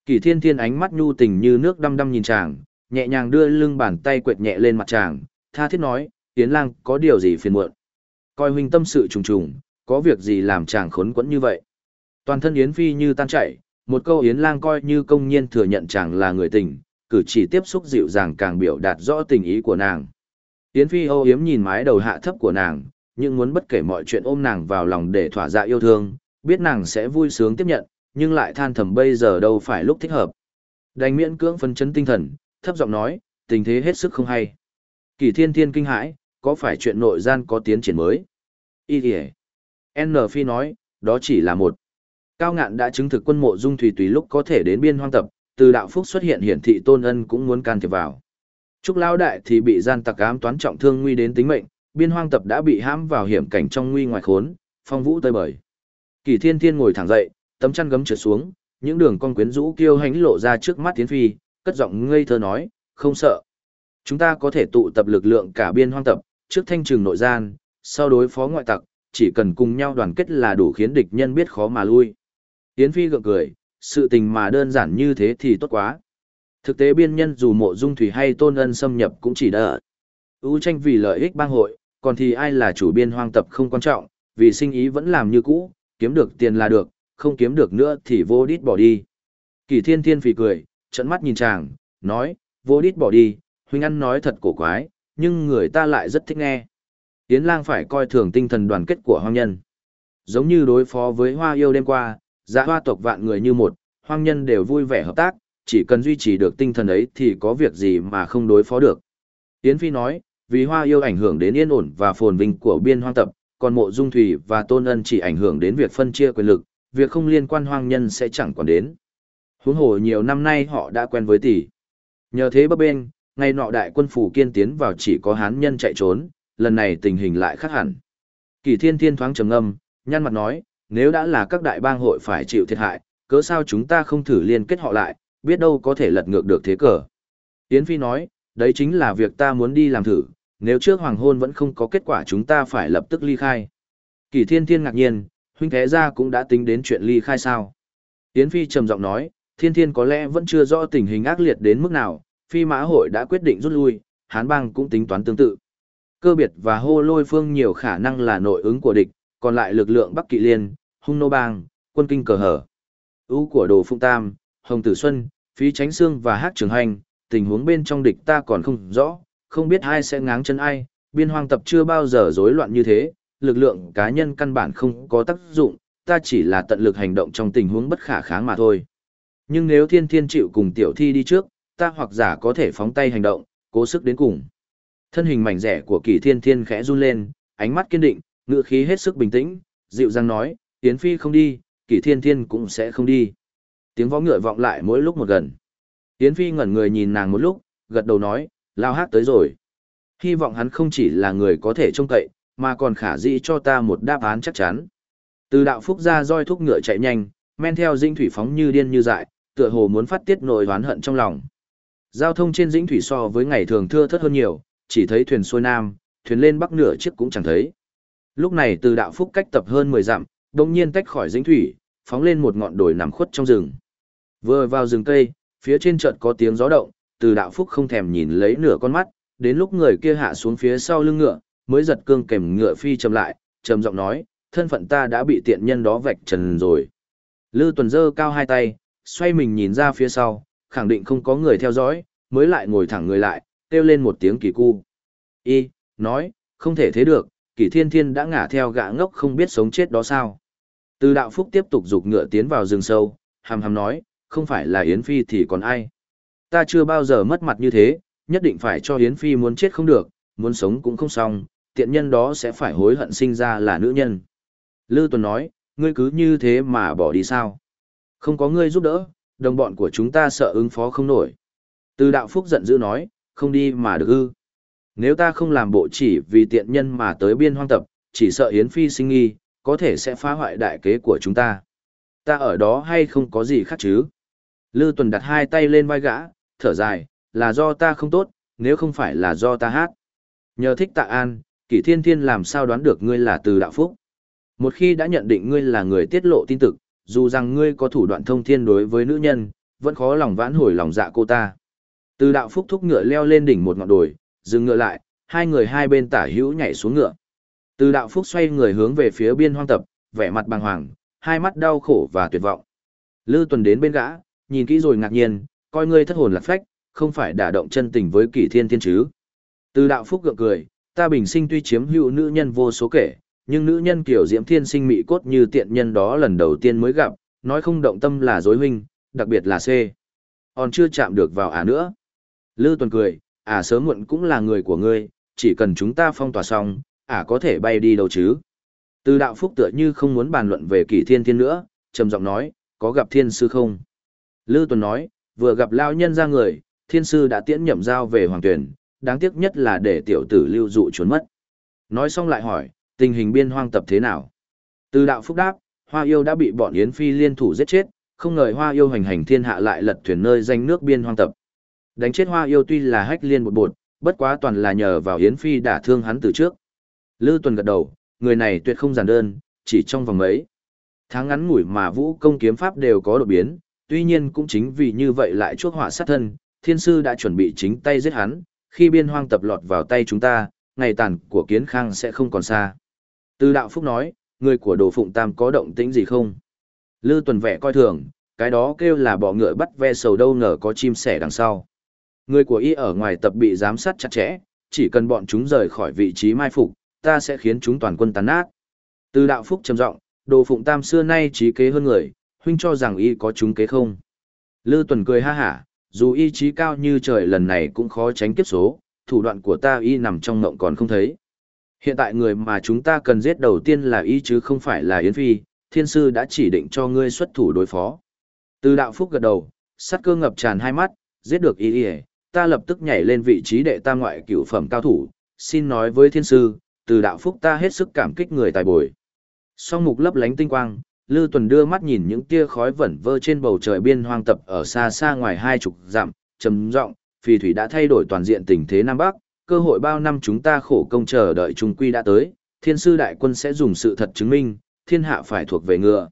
Kỳ thiên thiên ánh mắt nhu tình như nước đăm đăm nhìn chàng, nhẹ nhàng đưa lưng bàn tay quệt nhẹ lên mặt chàng, tha thiết nói, Yến lang có điều gì phiền muộn. Coi huynh tâm sự trùng trùng, có việc gì làm chàng khốn quẫn như vậy. Toàn thân Yến Phi như tan chảy, một câu Yến lang coi như công nhiên thừa nhận chàng là người tình, cử chỉ tiếp xúc dịu dàng càng biểu đạt rõ tình ý của nàng. Yến Phi âu yếm nhìn mái đầu hạ thấp của nàng, nhưng muốn bất kể mọi chuyện ôm nàng vào lòng để thỏa dạ yêu thương, biết nàng sẽ vui sướng tiếp nhận, nhưng lại than thầm bây giờ đâu phải lúc thích hợp. Đành miễn cưỡng phấn chấn tinh thần, thấp giọng nói, tình thế hết sức không hay. Kỳ thiên thiên kinh hãi, có phải chuyện nội gian có tiến triển mới? Y kìa. N. Phi nói, đó chỉ là một. Cao ngạn đã chứng thực quân mộ dung thủy tùy lúc có thể đến biên hoang tập, từ đạo phúc xuất hiện hiển thị tôn ân cũng muốn can thiệp vào. Trúc Lao Đại thì bị gian tặc ám toán trọng thương nguy đến tính mệnh, biên hoang tập đã bị hãm vào hiểm cảnh trong nguy ngoài khốn, phong vũ tơi bời. Kỳ thiên thiên ngồi thẳng dậy, tấm chăn gấm trượt xuống, những đường con quyến rũ kiêu hãnh lộ ra trước mắt tiến phi, cất giọng ngây thơ nói, không sợ. Chúng ta có thể tụ tập lực lượng cả biên hoang tập, trước thanh trừng nội gian, sau đối phó ngoại tặc, chỉ cần cùng nhau đoàn kết là đủ khiến địch nhân biết khó mà lui. Tiến Phi gượng cười, sự tình mà đơn giản như thế thì tốt quá. Thực tế biên nhân dù mộ dung thủy hay tôn ân xâm nhập cũng chỉ đỡ. Ú tranh vì lợi ích bang hội, còn thì ai là chủ biên hoang tập không quan trọng, vì sinh ý vẫn làm như cũ, kiếm được tiền là được, không kiếm được nữa thì vô đít bỏ đi. Kỳ thiên thiên phì cười, trận mắt nhìn chàng, nói, vô đít bỏ đi, huynh ăn nói thật cổ quái, nhưng người ta lại rất thích nghe. Yến lang phải coi thường tinh thần đoàn kết của hoang nhân. Giống như đối phó với hoa yêu đêm qua, dạ hoa tộc vạn người như một, hoang nhân đều vui vẻ hợp tác, chỉ cần duy trì được tinh thần ấy thì có việc gì mà không đối phó được. Yến Phi nói, vì hoa yêu ảnh hưởng đến yên ổn và phồn vinh của biên hoang tập, còn mộ dung thủy và tôn ân chỉ ảnh hưởng đến việc phân chia quyền lực, việc không liên quan hoang nhân sẽ chẳng còn đến. Huống hồ nhiều năm nay họ đã quen với tỷ. Nhờ thế bấp bên, ngày nọ đại quân phủ kiên tiến vào chỉ có hán nhân chạy trốn, lần này tình hình lại khác hẳn. Kỳ thiên thiên thoáng trầm ngâm, nhăn mặt nói, nếu đã là các đại bang hội phải chịu thiệt hại, cớ sao chúng ta không thử liên kết họ lại, biết đâu có thể lật ngược được thế cờ. Yến Phi nói, đấy chính là việc ta muốn đi làm thử, nếu trước hoàng hôn vẫn không có kết quả chúng ta phải lập tức ly khai. Kỳ thiên thiên ngạc nhiên, huynh thế ra cũng đã tính đến chuyện ly khai sao. Yến Phi trầm giọng nói, thiên thiên có lẽ vẫn chưa rõ tình hình ác liệt đến mức nào, phi mã hội đã quyết định rút lui, hán bang cũng tính toán tương tự. Cơ biệt và hô lôi phương nhiều khả năng là nội ứng của địch, còn lại lực lượng Bắc Kỵ Liên, Hung Nô Bang, quân kinh cờ hở. ưu của Đồ Phung Tam, Hồng Tử Xuân, Phí Tránh Sương và Hát Trường Hành, tình huống bên trong địch ta còn không rõ, không biết ai sẽ ngáng chân ai, biên hoang tập chưa bao giờ rối loạn như thế, lực lượng cá nhân căn bản không có tác dụng, ta chỉ là tận lực hành động trong tình huống bất khả kháng mà thôi. Nhưng nếu thiên thiên chịu cùng tiểu thi đi trước, ta hoặc giả có thể phóng tay hành động, cố sức đến cùng. Thân hình mảnh rẻ của kỳ thiên thiên khẽ run lên, ánh mắt kiên định, ngựa khí hết sức bình tĩnh, dịu dàng nói, Yến Phi không đi, Kỷ thiên thiên cũng sẽ không đi. Tiếng võ ngựa vọng lại mỗi lúc một gần. Yến Phi ngẩn người nhìn nàng một lúc, gật đầu nói, Lao hát tới rồi. Hy vọng hắn không chỉ là người có thể trông cậy, mà còn khả dĩ cho ta một đáp án chắc chắn. Từ đạo phúc ra roi thúc ngựa chạy nhanh, men theo dinh thủy phóng như điên như dại, tựa hồ muốn phát tiết nỗi oán hận trong lòng. Giao thông trên dĩnh thủy so với ngày thường thưa thớt hơn nhiều, chỉ thấy thuyền xuôi nam, thuyền lên bắc nửa chiếc cũng chẳng thấy. Lúc này từ đạo phúc cách tập hơn 10 dặm, đồng nhiên tách khỏi dĩnh thủy, phóng lên một ngọn đồi nằm khuất trong rừng. Vừa vào rừng cây, phía trên chợt có tiếng gió động, từ đạo phúc không thèm nhìn lấy nửa con mắt, đến lúc người kia hạ xuống phía sau lưng ngựa, mới giật cương kèm ngựa phi chậm lại, trầm giọng nói, thân phận ta đã bị tiện nhân đó vạch trần rồi. Lư tuần dơ cao hai tay, xoay mình nhìn ra phía sau, khẳng định không có người theo dõi, mới lại ngồi thẳng người lại, kêu lên một tiếng kỳ cu. Y, nói, không thể thế được, kỳ thiên thiên đã ngả theo gã ngốc không biết sống chết đó sao. Từ đạo phúc tiếp tục dục ngựa tiến vào rừng sâu, hàm hàm nói, không phải là Yến Phi thì còn ai. Ta chưa bao giờ mất mặt như thế, nhất định phải cho Yến Phi muốn chết không được, muốn sống cũng không xong, tiện nhân đó sẽ phải hối hận sinh ra là nữ nhân. Lư Tuần nói, ngươi cứ như thế mà bỏ đi sao? Không có ngươi giúp đỡ, đồng bọn của chúng ta sợ ứng phó không nổi. Từ đạo phúc giận dữ nói, không đi mà được ư. Nếu ta không làm bộ chỉ vì tiện nhân mà tới biên hoang tập, chỉ sợ Yến Phi sinh nghi, có thể sẽ phá hoại đại kế của chúng ta. Ta ở đó hay không có gì khác chứ? Lư Tuần đặt hai tay lên vai gã, thở dài, là do ta không tốt, nếu không phải là do ta hát. Nhờ thích tạ an, kỷ thiên thiên làm sao đoán được ngươi là từ đạo phúc. Một khi đã nhận định ngươi là người tiết lộ tin tức, dù rằng ngươi có thủ đoạn thông thiên đối với nữ nhân, vẫn khó lòng vãn hồi lòng dạ cô ta. Từ đạo phúc thúc ngựa leo lên đỉnh một ngọn đồi, dừng ngựa lại, hai người hai bên tả hữu nhảy xuống ngựa. Từ đạo phúc xoay người hướng về phía biên hoang tập, vẻ mặt bàng hoàng, hai mắt đau khổ và tuyệt vọng. Lư tuần đến bên gã, nhìn kỹ rồi ngạc nhiên, coi ngươi thất hồn lạc phách, không phải đả động chân tình với kỷ thiên thiên chứ. Từ đạo phúc gượng cười, ta bình sinh tuy chiếm hữu nữ nhân vô số kể, nhưng nữ nhân kiểu diễm thiên sinh mị cốt như tiện nhân đó lần đầu tiên mới gặp, nói không động tâm là dối huynh, đặc biệt là C. Còn chưa chạm được vào à nữa. Lư tuần cười, ả sớm muộn cũng là người của ngươi, chỉ cần chúng ta phong tỏa xong, ả có thể bay đi đâu chứ. Từ đạo phúc tựa như không muốn bàn luận về kỷ thiên thiên nữa, trầm giọng nói, có gặp thiên sư không? Lư tuần nói, vừa gặp lao nhân ra người, thiên sư đã tiễn nhậm giao về hoàng tuyển, đáng tiếc nhất là để tiểu tử lưu dụ trốn mất. Nói xong lại hỏi, tình hình biên hoang tập thế nào? Từ đạo phúc đáp, hoa yêu đã bị bọn Yến Phi liên thủ giết chết, không ngờ hoa yêu hành hành thiên hạ lại lật thuyền nơi danh nước biên hoang tập. Đánh chết hoa yêu tuy là hách liên một bột, bất quá toàn là nhờ vào Yến Phi đả thương hắn từ trước. Lư tuần gật đầu, người này tuyệt không giản đơn, chỉ trong vòng mấy. Tháng ngắn ngủi mà vũ công kiếm pháp đều có đột biến, tuy nhiên cũng chính vì như vậy lại chuốc họa sát thân, thiên sư đã chuẩn bị chính tay giết hắn, khi biên hoang tập lọt vào tay chúng ta, ngày tàn của kiến khang sẽ không còn xa. Từ đạo phúc nói, người của đồ phụng tam có động tĩnh gì không? Lư tuần vẻ coi thường, cái đó kêu là bỏ ngựa bắt ve sầu đâu ngờ có chim sẻ đằng sau. Người của y ở ngoài tập bị giám sát chặt chẽ, chỉ cần bọn chúng rời khỏi vị trí mai phục, ta sẽ khiến chúng toàn quân tán nát. Từ đạo phúc trầm giọng, đồ phụng tam xưa nay trí kế hơn người, huynh cho rằng y có chúng kế không? Lư tuần cười ha hả, dù y trí cao như trời lần này cũng khó tránh kiếp số, thủ đoạn của ta y nằm trong ngộng còn không thấy. Hiện tại người mà chúng ta cần giết đầu tiên là y chứ không phải là Yến Phi, thiên sư đã chỉ định cho ngươi xuất thủ đối phó. Từ đạo phúc gật đầu, sát cơ ngập tràn hai mắt, giết được y y ta lập tức nhảy lên vị trí đệ tam ngoại cửu phẩm cao thủ, xin nói với thiên sư, từ đạo phúc ta hết sức cảm kích người tài bồi. Song mục lấp lánh tinh quang, Lư Tuần đưa mắt nhìn những tia khói vẩn vơ trên bầu trời biên hoang tập ở xa xa ngoài hai chục dặm, trầm giọng, phì thủy đã thay đổi toàn diện tình thế Nam Bắc, cơ hội bao năm chúng ta khổ công chờ đợi trung quy đã tới, thiên sư đại quân sẽ dùng sự thật chứng minh, thiên hạ phải thuộc về ngựa.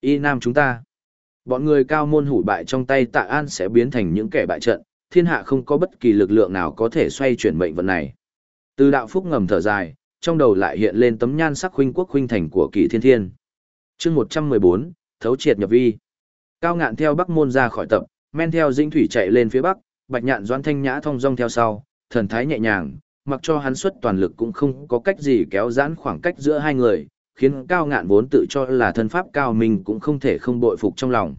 Y Nam chúng ta. Bọn người cao môn hủ bại trong tay tạ an sẽ biến thành những kẻ bại trận, thiên hạ không có bất kỳ lực lượng nào có thể xoay chuyển mệnh vận này. Từ đạo phúc ngầm thở dài, trong đầu lại hiện lên tấm nhan sắc huynh quốc huynh thành của kỳ thiên thiên. chương 114, thấu triệt nhập vi. Cao ngạn theo bắc môn ra khỏi tập, men theo dinh thủy chạy lên phía bắc, bạch nhạn doan thanh nhã thong dong theo sau, thần thái nhẹ nhàng, mặc cho hắn xuất toàn lực cũng không có cách gì kéo giãn khoảng cách giữa hai người, khiến cao ngạn vốn tự cho là thân pháp cao mình cũng không thể không bội phục trong lòng.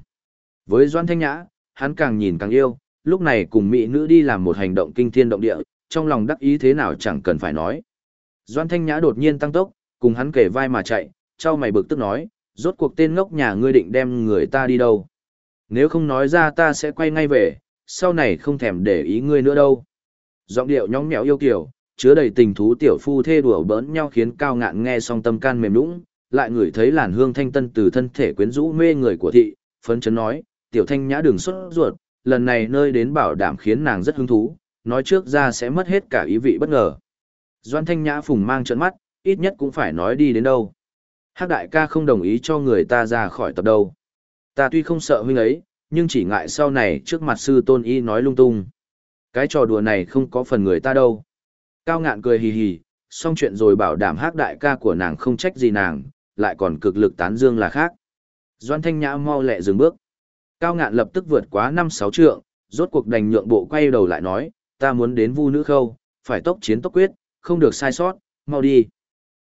Với doan thanh nhã, hắn càng nhìn càng yêu, lúc này cùng mỹ nữ đi làm một hành động kinh thiên động địa, trong lòng đắc ý thế nào chẳng cần phải nói. Doan thanh nhã đột nhiên tăng tốc, cùng hắn kể vai mà chạy, trao mày bực tức nói, rốt cuộc tên ngốc nhà ngươi định đem người ta đi đâu. Nếu không nói ra ta sẽ quay ngay về, sau này không thèm để ý ngươi nữa đâu. Giọng điệu nhõng nhẽo yêu kiều, chứa đầy tình thú tiểu phu thê đùa bỡn nhau khiến cao ngạn nghe xong tâm can mềm nũng, lại ngửi thấy làn hương thanh tân từ thân thể quyến rũ mê người của thị, phấn chấn nói, tiểu thanh nhã đừng xuất ruột, lần này nơi đến bảo đảm khiến nàng rất hứng thú, nói trước ra sẽ mất hết cả ý vị bất ngờ. Doan thanh nhã phùng mang trợn mắt, ít nhất cũng phải nói đi đến đâu. Hắc đại ca không đồng ý cho người ta ra khỏi tập đâu. Ta tuy không sợ huynh ấy, nhưng chỉ ngại sau này trước mặt sư tôn y nói lung tung. Cái trò đùa này không có phần người ta đâu. Cao ngạn cười hì hì, xong chuyện rồi bảo đảm hắc đại ca của nàng không trách gì nàng, lại còn cực lực tán dương là khác. Doan thanh nhã mau lẹ dừng bước. Cao ngạn lập tức vượt quá năm sáu trượng, rốt cuộc đành nhượng bộ quay đầu lại nói, ta muốn đến vu nữ khâu, phải tốc chiến tốc quyết, không được sai sót, mau đi.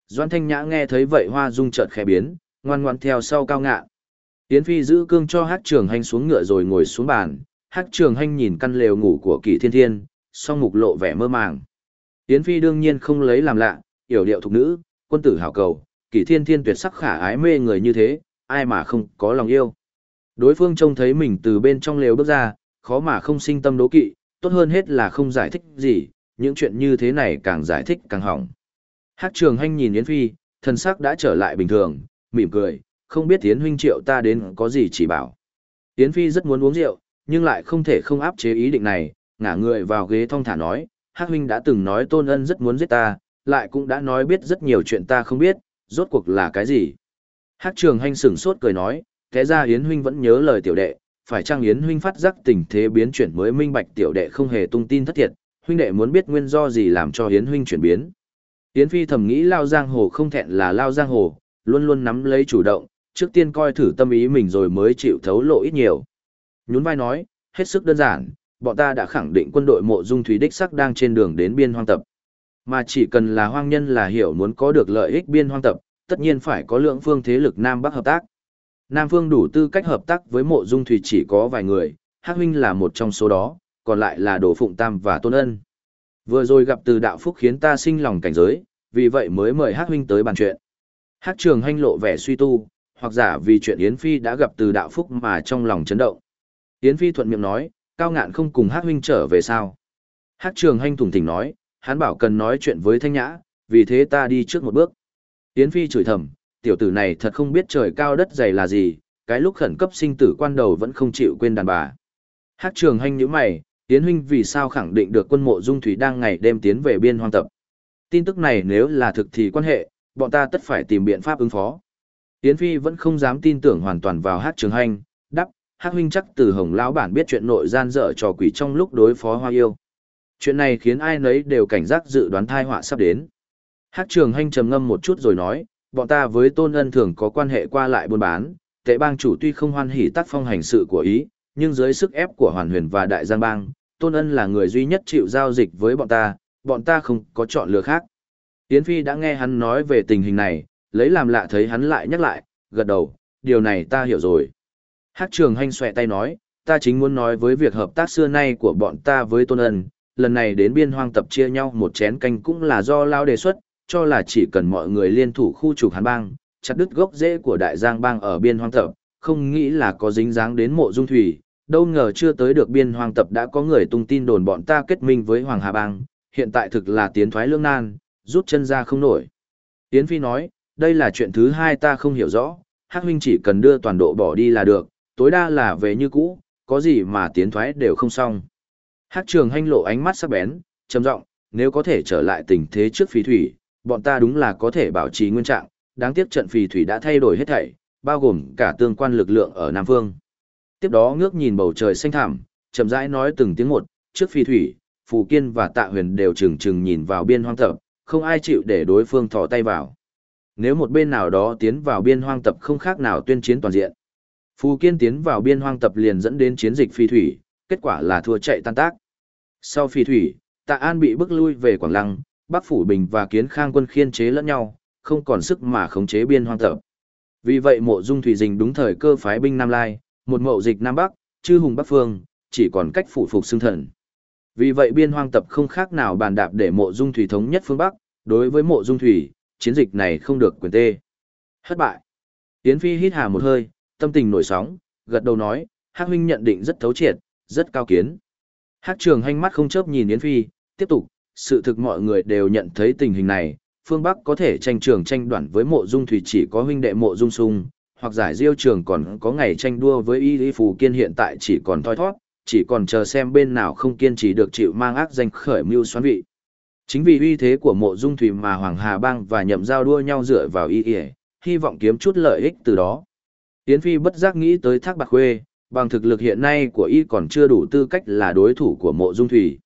Doan thanh nhã nghe thấy vậy hoa dung chợt khẽ biến, ngoan ngoan theo sau cao ngạn. Yến Phi giữ cương cho hát trường hành xuống ngựa rồi ngồi xuống bàn, hát trường hành nhìn căn lều ngủ của kỷ thiên thiên, song mục lộ vẻ mơ màng. Yến Phi đương nhiên không lấy làm lạ, yểu điệu thục nữ, quân tử hảo cầu, kỷ thiên thiên tuyệt sắc khả ái mê người như thế, ai mà không có lòng yêu. Đối phương trông thấy mình từ bên trong lều bước ra, khó mà không sinh tâm đố kỵ, tốt hơn hết là không giải thích gì, những chuyện như thế này càng giải thích càng hỏng. Hát trường hanh nhìn Yến Phi, thân sắc đã trở lại bình thường, mỉm cười, không biết Yến huynh triệu ta đến có gì chỉ bảo. Yến Phi rất muốn uống rượu, nhưng lại không thể không áp chế ý định này, ngả người vào ghế thong thả nói, Hát huynh đã từng nói tôn ân rất muốn giết ta, lại cũng đã nói biết rất nhiều chuyện ta không biết, rốt cuộc là cái gì. Hát trường hanh sửng sốt cười nói, thế ra Yến huynh vẫn nhớ lời tiểu đệ, phải chăng Yến huynh phát giác tình thế biến chuyển mới minh bạch tiểu đệ không hề tung tin thất thiệt, huynh đệ muốn biết nguyên do gì làm cho Yến huynh chuyển biến. Yến Phi thầm nghĩ Lao Giang Hồ không thẹn là Lao Giang Hồ, luôn luôn nắm lấy chủ động, trước tiên coi thử tâm ý mình rồi mới chịu thấu lộ ít nhiều. Nhún vai nói, hết sức đơn giản, bọn ta đã khẳng định quân đội mộ dung thủy đích sắc đang trên đường đến biên hoang tập. Mà chỉ cần là hoang nhân là hiểu muốn có được lợi ích biên hoang tập, tất nhiên phải có lượng phương thế lực Nam Bắc hợp tác. Nam Phương đủ tư cách hợp tác với mộ dung thủy chỉ có vài người, Hắc Huynh là một trong số đó, còn lại là Đồ Phụng Tam và Tôn Ân. Vừa rồi gặp từ đạo phúc khiến ta sinh lòng cảnh giới, vì vậy mới mời Hắc huynh tới bàn chuyện. Hắc Trường Hanh lộ vẻ suy tu, hoặc giả vì chuyện Yến Phi đã gặp từ đạo phúc mà trong lòng chấn động. Yến Phi thuận miệng nói, cao ngạn không cùng Hắc huynh trở về sao? Hắc Trường Hanh thủng thỉnh nói, hắn bảo cần nói chuyện với Thanh Nhã, vì thế ta đi trước một bước. Yến Phi chửi thầm, tiểu tử này thật không biết trời cao đất dày là gì, cái lúc khẩn cấp sinh tử quan đầu vẫn không chịu quên đàn bà. Hát Trường Hành như mày, Tiến huynh vì sao khẳng định được quân mộ dung thủy đang ngày đêm tiến về biên hoang tập. Tin tức này nếu là thực thì quan hệ, bọn ta tất phải tìm biện pháp ứng phó. Tiến Phi vẫn không dám tin tưởng hoàn toàn vào hát trường hành, đắp, hát huynh chắc từ hồng lão bản biết chuyện nội gian dở trò quỷ trong lúc đối phó hoa yêu. Chuyện này khiến ai nấy đều cảnh giác dự đoán thai họa sắp đến. Hát trường hành trầm ngâm một chút rồi nói, bọn ta với tôn ân thường có quan hệ qua lại buôn bán, tệ bang chủ tuy không hoan hỉ tác phong hành sự của ý, nhưng dưới sức ép của hoàn huyền và đại giang bang, Tôn Ân là người duy nhất chịu giao dịch với bọn ta, bọn ta không có chọn lựa khác. Yến Phi đã nghe hắn nói về tình hình này, lấy làm lạ thấy hắn lại nhắc lại, gật đầu, điều này ta hiểu rồi. Hắc trường hanh xòe tay nói, ta chính muốn nói với việc hợp tác xưa nay của bọn ta với Tôn Ân, lần này đến biên hoang tập chia nhau một chén canh cũng là do Lao đề xuất, cho là chỉ cần mọi người liên thủ khu trục hắn bang, chặt đứt gốc rễ của đại giang bang ở biên hoang tập, không nghĩ là có dính dáng đến mộ dung thủy, đâu ngờ chưa tới được biên hoang tập đã có người tung tin đồn bọn ta kết minh với Hoàng Hà Bang, hiện tại thực là tiến thoái lương nan, rút chân ra không nổi. Yến Phi nói, đây là chuyện thứ hai ta không hiểu rõ, Hắc huynh chỉ cần đưa toàn độ bỏ đi là được, tối đa là về như cũ, có gì mà tiến thoái đều không xong. Hắc Trường Hanh lộ ánh mắt sắc bén, trầm giọng, nếu có thể trở lại tình thế trước phí thủy, bọn ta đúng là có thể bảo trì nguyên trạng, đáng tiếc trận phì thủy đã thay đổi hết thảy, bao gồm cả tương quan lực lượng ở Nam Phương tiếp đó ngước nhìn bầu trời xanh thẳm, chậm rãi nói từng tiếng một, trước phi thủy, Phù Kiên và Tạ Huyền đều chừng chừng nhìn vào biên hoang tập, không ai chịu để đối phương thò tay vào. Nếu một bên nào đó tiến vào biên hoang tập không khác nào tuyên chiến toàn diện. Phù Kiên tiến vào biên hoang tập liền dẫn đến chiến dịch phi thủy, kết quả là thua chạy tan tác. Sau phi thủy, Tạ An bị bức lui về Quảng Lăng, Bắc Phủ Bình và Kiến Khang quân khiên chế lẫn nhau, không còn sức mà khống chế biên hoang tập. Vì vậy mộ dung thủy dình đúng thời cơ phái binh Nam Lai, một mậu dịch Nam Bắc, chư hùng Bắc Phương, chỉ còn cách phủ phục xương thần. Vì vậy biên hoang tập không khác nào bàn đạp để mộ dung thủy thống nhất phương Bắc, đối với mộ dung thủy, chiến dịch này không được quyền tê. Hất bại. Tiến Phi hít hà một hơi, tâm tình nổi sóng, gật đầu nói, Hắc huynh nhận định rất thấu triệt, rất cao kiến. Hắc trường hanh mắt không chớp nhìn Yến Phi, tiếp tục, sự thực mọi người đều nhận thấy tình hình này, phương Bắc có thể tranh trường tranh đoạn với mộ dung thủy chỉ có huynh đệ mộ dung sung, hoặc giải diêu trường còn có ngày tranh đua với y lý phù kiên hiện tại chỉ còn thoi thoát, chỉ còn chờ xem bên nào không kiên trì được chịu mang ác danh khởi mưu xoán vị. Chính vì uy thế của mộ dung thủy mà Hoàng Hà Bang và nhậm giao đua nhau dựa vào y y, hy vọng kiếm chút lợi ích từ đó. Yến Phi bất giác nghĩ tới Thác Bạc Khuê, bằng thực lực hiện nay của y còn chưa đủ tư cách là đối thủ của mộ dung thủy.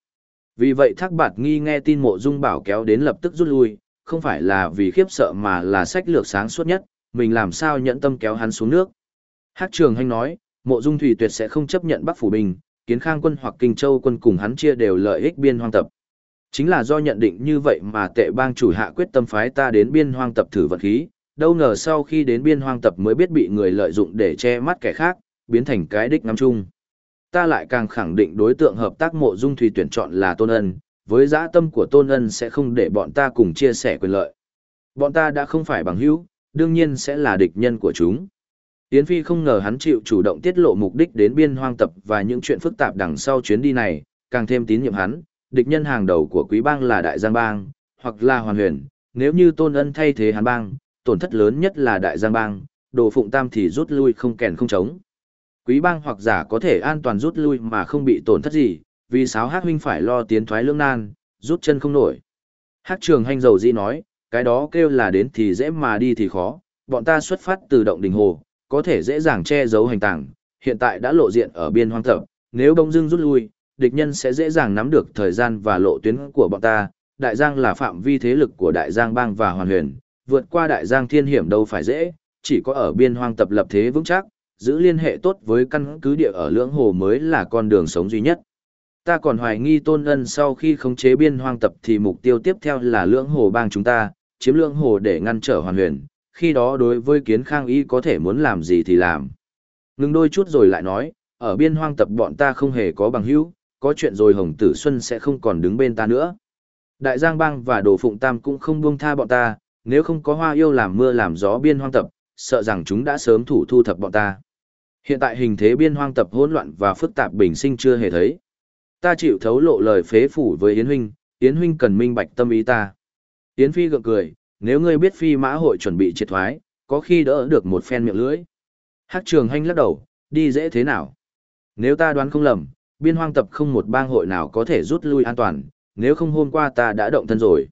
Vì vậy Thác bạt nghi nghe tin mộ dung bảo kéo đến lập tức rút lui, không phải là vì khiếp sợ mà là sách lược sáng suốt nhất, mình làm sao nhẫn tâm kéo hắn xuống nước. Hắc Trường Hành nói, mộ dung thủy tuyệt sẽ không chấp nhận Bắc Phủ Bình, kiến khang quân hoặc kinh châu quân cùng hắn chia đều lợi ích biên hoang tập. Chính là do nhận định như vậy mà tệ bang chủ hạ quyết tâm phái ta đến biên hoang tập thử vật khí, đâu ngờ sau khi đến biên hoang tập mới biết bị người lợi dụng để che mắt kẻ khác, biến thành cái đích ngắm chung. Ta lại càng khẳng định đối tượng hợp tác mộ dung thủy tuyển chọn là Tôn Ân, với dã tâm của Tôn Ân sẽ không để bọn ta cùng chia sẻ quyền lợi. Bọn ta đã không phải bằng hữu, đương nhiên sẽ là địch nhân của chúng. Yến Phi không ngờ hắn chịu chủ động tiết lộ mục đích đến biên hoang tập và những chuyện phức tạp đằng sau chuyến đi này, càng thêm tín nhiệm hắn, địch nhân hàng đầu của quý bang là Đại Giang Bang, hoặc là Hoàn Huyền, nếu như Tôn Ân thay thế hắn bang, tổn thất lớn nhất là Đại Giang Bang, Đồ Phụng Tam thì rút lui không kèn không chống. Quý bang hoặc giả có thể an toàn rút lui mà không bị tổn thất gì, vì sáo hát huynh phải lo tiến thoái lưỡng nan, rút chân không nổi. Hát trường hành dầu dĩ nói, cái đó kêu là đến thì dễ mà đi thì khó, bọn ta xuất phát từ động đình hồ, có thể dễ dàng che giấu hành tàng, hiện tại đã lộ diện ở biên hoang thập, nếu đông dưng rút lui, địch nhân sẽ dễ dàng nắm được thời gian và lộ tuyến của bọn ta. Đại Giang là phạm vi thế lực của Đại Giang bang và hoàn huyền, vượt qua Đại Giang thiên hiểm đâu phải dễ, chỉ có ở biên hoang tập lập thế vững chắc, giữ liên hệ tốt với căn cứ địa ở lưỡng hồ mới là con đường sống duy nhất. Ta còn hoài nghi tôn ân sau khi khống chế biên hoang tập thì mục tiêu tiếp theo là lưỡng hồ bang chúng ta, chiếm lưỡng hồ để ngăn trở hoàn huyền, khi đó đối với kiến khang y có thể muốn làm gì thì làm. Ngừng đôi chút rồi lại nói, ở biên hoang tập bọn ta không hề có bằng hữu, có chuyện rồi Hồng Tử Xuân sẽ không còn đứng bên ta nữa. Đại Giang Bang và Đồ Phụng Tam cũng không buông tha bọn ta, nếu không có hoa yêu làm mưa làm gió biên hoang tập, sợ rằng chúng đã sớm thủ thu thập bọn ta. Hiện tại hình thế biên hoang tập hỗn loạn và phức tạp bình sinh chưa hề thấy. Ta chịu thấu lộ lời phế phủ với Yến Huynh, Yến Huynh cần minh bạch tâm ý ta. Yến Phi gượng cười, nếu ngươi biết phi mã hội chuẩn bị triệt thoái, có khi đỡ được một phen miệng lưỡi. Hắc trường hanh lắc đầu, đi dễ thế nào? Nếu ta đoán không lầm, biên hoang tập không một bang hội nào có thể rút lui an toàn, nếu không hôm qua ta đã động thân rồi.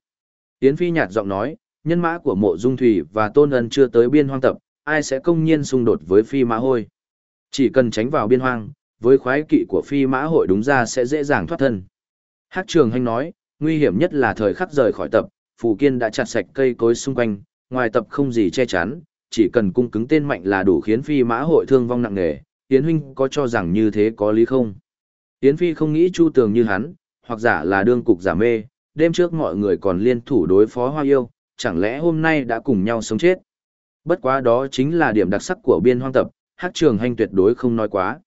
Yến Phi nhạt giọng nói, nhân mã của mộ dung thủy và tôn ân chưa tới biên hoang tập, ai sẽ công nhiên xung đột với phi mã hôi. Chỉ cần tránh vào biên hoang, với khoái kỵ của phi mã hội đúng ra sẽ dễ dàng thoát thân. Hát trường hanh nói, nguy hiểm nhất là thời khắc rời khỏi tập, Phù Kiên đã chặt sạch cây cối xung quanh, ngoài tập không gì che chắn, chỉ cần cung cứng tên mạnh là đủ khiến phi mã hội thương vong nặng nề. Yến huynh có cho rằng như thế có lý không? Yến phi không nghĩ chu tường như hắn, hoặc giả là đương cục giả mê, đêm trước mọi người còn liên thủ đối phó hoa yêu, chẳng lẽ hôm nay đã cùng nhau sống chết? Bất quá đó chính là điểm đặc sắc của biên hoang tập, hát trường hành tuyệt đối không nói quá.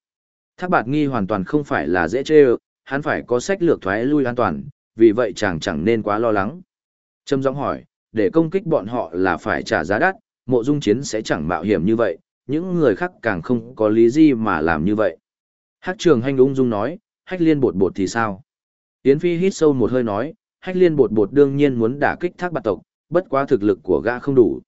Thác bạt nghi hoàn toàn không phải là dễ chê hắn phải có sách lược thoái lui an toàn, vì vậy chàng chẳng nên quá lo lắng. Trâm giọng hỏi, để công kích bọn họ là phải trả giá đắt, mộ dung chiến sẽ chẳng mạo hiểm như vậy, những người khác càng không có lý gì mà làm như vậy. Hắc trường hành ung dung nói, hách liên bột bột thì sao? Yến Phi hít sâu một hơi nói, hách liên bột bột đương nhiên muốn đả kích thác bạt tộc, bất quá thực lực của gã không đủ.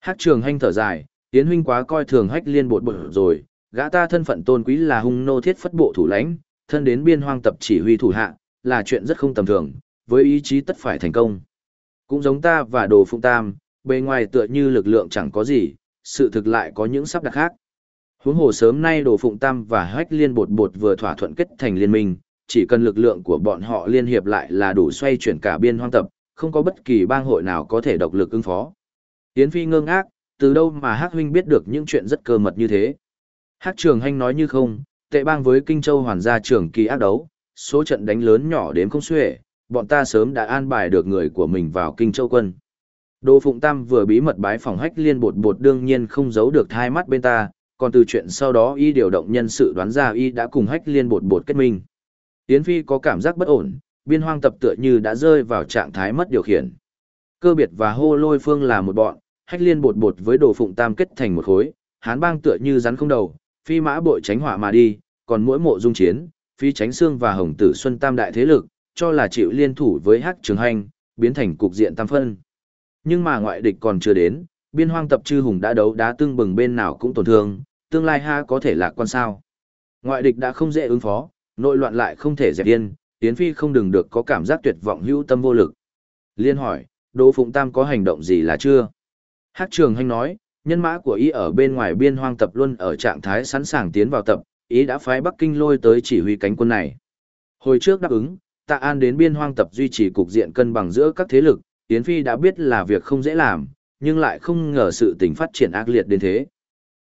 Hắc trường hành thở dài, Yến huynh quá coi thường hách liên bột bột rồi, gã ta thân phận tôn quý là hung nô thiết phất bộ thủ lãnh, thân đến biên hoang tập chỉ huy thủ hạ, là chuyện rất không tầm thường, với ý chí tất phải thành công. Cũng giống ta và đồ phụng tam, bề ngoài tựa như lực lượng chẳng có gì, sự thực lại có những sắp đặt khác. Huống hồ sớm nay đồ phụng tam và hách liên bột bột vừa thỏa thuận kết thành liên minh, chỉ cần lực lượng của bọn họ liên hiệp lại là đủ xoay chuyển cả biên hoang tập, không có bất kỳ bang hội nào có thể độc lực ứng phó. Yến Phi ngơ ngác, từ đâu mà Hắc huynh biết được những chuyện rất cơ mật như thế? Hắc Trường Hành nói như không, tệ bang với Kinh Châu hoàn gia trưởng kỳ ác đấu, số trận đánh lớn nhỏ đến không xuể, bọn ta sớm đã an bài được người của mình vào Kinh Châu quân. Đỗ Phụng Tam vừa bí mật bái phòng hách liên bột bột đương nhiên không giấu được hai mắt bên ta, còn từ chuyện sau đó y điều động nhân sự đoán ra y đã cùng hách liên bột bột kết minh. Yến Phi có cảm giác bất ổn, biên hoang tập tựa như đã rơi vào trạng thái mất điều khiển. Cơ biệt và hô lôi phương là một bọn, hách liên bột bột với đồ phụng tam kết thành một khối, hán bang tựa như rắn không đầu, phi mã bội tránh hỏa mà đi, còn mỗi mộ dung chiến, phi tránh xương và hồng tử xuân tam đại thế lực, cho là chịu liên thủ với Hắc Trường Hành, biến thành cục diện tam phân. Nhưng mà ngoại địch còn chưa đến, biên hoang tập chư hùng đã đấu đá tương bừng bên nào cũng tổn thương, tương lai ha có thể lạc quan sao. Ngoại địch đã không dễ ứng phó, nội loạn lại không thể dẹp yên, Tiến Phi không đừng được có cảm giác tuyệt vọng hữu tâm vô lực. Liên hỏi, Đỗ Phụng Tam có hành động gì là chưa? Hát Trường Hành nói, nhân mã của ý ở bên ngoài biên hoang tập luôn ở trạng thái sẵn sàng tiến vào tập, ý đã phái Bắc Kinh lôi tới chỉ huy cánh quân này. Hồi trước đáp ứng, Tạ An đến biên hoang tập duy trì cục diện cân bằng giữa các thế lực, Yến Phi đã biết là việc không dễ làm, nhưng lại không ngờ sự tình phát triển ác liệt đến thế.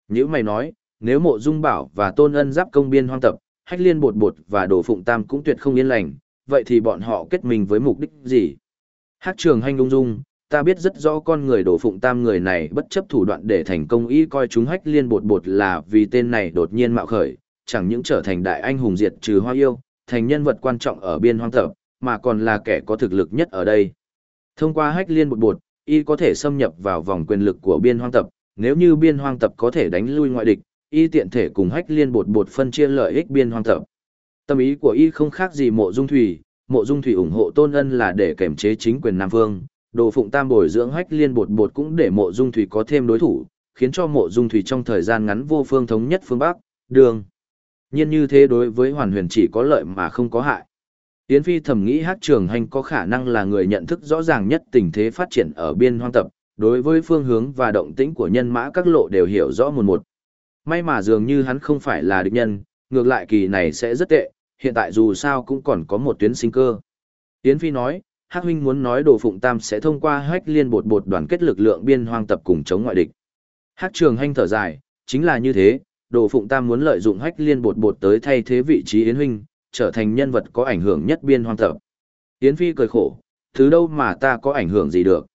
Nếu mày nói, nếu mộ dung bảo và tôn ân giáp công biên hoang tập, hách liên bột bột và đồ phụng tam cũng tuyệt không yên lành, vậy thì bọn họ kết mình với mục đích gì? Hát trường hành ung dung, ta biết rất rõ con người đổ phụng tam người này bất chấp thủ đoạn để thành công y coi chúng hách liên bột bột là vì tên này đột nhiên mạo khởi, chẳng những trở thành đại anh hùng diệt trừ hoa yêu, thành nhân vật quan trọng ở biên hoang tập, mà còn là kẻ có thực lực nhất ở đây. Thông qua hách liên bột bột, y có thể xâm nhập vào vòng quyền lực của biên hoang tập, nếu như biên hoang tập có thể đánh lui ngoại địch, y tiện thể cùng hách liên bột bột phân chia lợi ích biên hoang tập. Tâm ý của y không khác gì mộ dung thủy, mộ dung thủy ủng hộ tôn ân là để kiểm chế chính quyền Nam vương đồ phụng tam bồi dưỡng hách liên bột bột cũng để mộ dung thủy có thêm đối thủ, khiến cho mộ dung thủy trong thời gian ngắn vô phương thống nhất phương Bắc, đường. Nhiên như thế đối với hoàn huyền chỉ có lợi mà không có hại. Yến Phi thầm nghĩ Hát Trường Hành có khả năng là người nhận thức rõ ràng nhất tình thế phát triển ở biên hoang tập, đối với phương hướng và động tĩnh của nhân mã các lộ đều hiểu rõ một một. May mà dường như hắn không phải là địch nhân, ngược lại kỳ này sẽ rất tệ, hiện tại dù sao cũng còn có một tuyến sinh cơ. Yến Phi nói, Hắc huynh muốn nói Đồ Phụng Tam sẽ thông qua hách liên bột bột đoàn kết lực lượng biên hoang tập cùng chống ngoại địch. Hắc Trường Hành thở dài, chính là như thế, Đồ Phụng Tam muốn lợi dụng hách liên bột bột tới thay thế vị trí Yến huynh, trở thành nhân vật có ảnh hưởng nhất biên hoang tập. Yến Phi cười khổ, thứ đâu mà ta có ảnh hưởng gì được.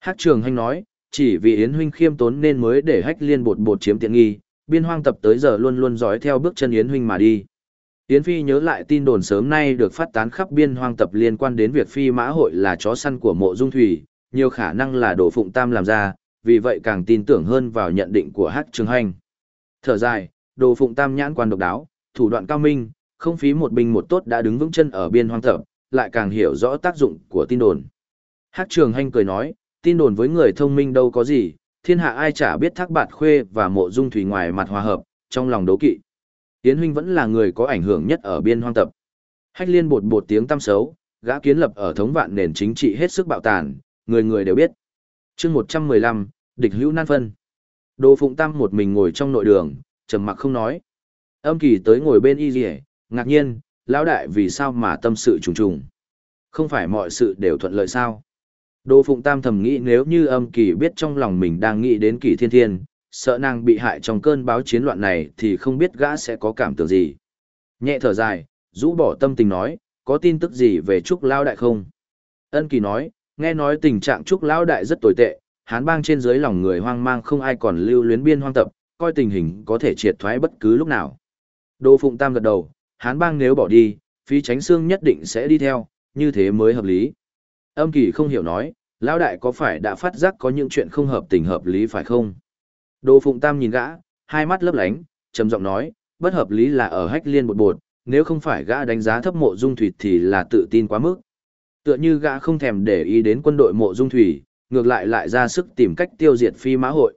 Hắc Trường Hành nói, chỉ vì Yến huynh khiêm tốn nên mới để hách liên bột bột chiếm tiện nghi, biên hoang tập tới giờ luôn luôn dõi theo bước chân Yến huynh mà đi. Yến Phi nhớ lại tin đồn sớm nay được phát tán khắp biên hoang tập liên quan đến việc phi mã hội là chó săn của mộ dung thủy, nhiều khả năng là đồ phụng tam làm ra, vì vậy càng tin tưởng hơn vào nhận định của Hắc Trường Hành. Thở dài, đồ phụng tam nhãn quan độc đáo, thủ đoạn cao minh, không phí một binh một tốt đã đứng vững chân ở biên hoang tập, lại càng hiểu rõ tác dụng của tin đồn. Hắc Trường Hành cười nói, tin đồn với người thông minh đâu có gì, thiên hạ ai chả biết thác bạt khuê và mộ dung thủy ngoài mặt hòa hợp, trong lòng đấu kỵ. Tiến huynh vẫn là người có ảnh hưởng nhất ở biên hoang tập. Hách liên bột bột tiếng tăm xấu, gã kiến lập ở thống vạn nền chính trị hết sức bạo tàn, người người đều biết. chương 115, địch hữu nan phân. Đô Phụng Tam một mình ngồi trong nội đường, trầm mặc không nói. Âm kỳ tới ngồi bên y rỉ, ngạc nhiên, lão đại vì sao mà tâm sự trùng trùng. Không phải mọi sự đều thuận lợi sao. Đô Phụng Tam thầm nghĩ nếu như âm kỳ biết trong lòng mình đang nghĩ đến kỳ thiên thiên, sợ nàng bị hại trong cơn báo chiến loạn này thì không biết gã sẽ có cảm tưởng gì. Nhẹ thở dài, rũ bỏ tâm tình nói, có tin tức gì về Trúc Lao Đại không? Ân Kỳ nói, nghe nói tình trạng Trúc Lao Đại rất tồi tệ, hán bang trên dưới lòng người hoang mang không ai còn lưu luyến biên hoang tập, coi tình hình có thể triệt thoái bất cứ lúc nào. Đô Phụng Tam gật đầu, hán bang nếu bỏ đi, phí tránh xương nhất định sẽ đi theo, như thế mới hợp lý. Âm Kỳ không hiểu nói, Lão Đại có phải đã phát giác có những chuyện không hợp tình hợp lý phải không? Đô Phụng Tam nhìn gã, hai mắt lấp lánh, trầm giọng nói, bất hợp lý là ở hách liên bột bột, nếu không phải gã đánh giá thấp mộ dung thủy thì là tự tin quá mức. Tựa như gã không thèm để ý đến quân đội mộ dung thủy, ngược lại lại ra sức tìm cách tiêu diệt phi mã hội.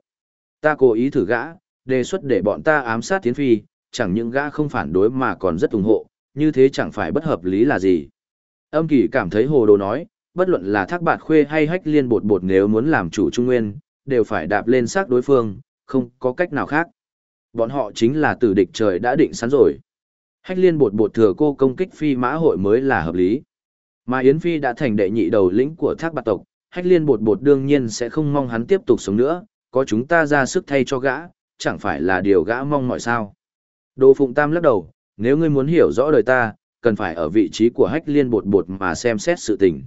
Ta cố ý thử gã, đề xuất để bọn ta ám sát tiến phi, chẳng những gã không phản đối mà còn rất ủng hộ, như thế chẳng phải bất hợp lý là gì. Âm kỳ cảm thấy hồ đồ nói, bất luận là thác bạt khuê hay hách liên bột bột nếu muốn làm chủ trung nguyên, đều phải đạp lên xác đối phương, không có cách nào khác. Bọn họ chính là tử địch trời đã định sẵn rồi. Hách liên bột bột thừa cô công kích phi mã hội mới là hợp lý. Mà Yến Phi đã thành đệ nhị đầu lĩnh của thác bạc tộc, hách liên bột bột đương nhiên sẽ không mong hắn tiếp tục sống nữa, có chúng ta ra sức thay cho gã, chẳng phải là điều gã mong mọi sao. Đồ Phụng Tam lắc đầu, nếu ngươi muốn hiểu rõ đời ta, cần phải ở vị trí của hách liên bột bột mà xem xét sự tình.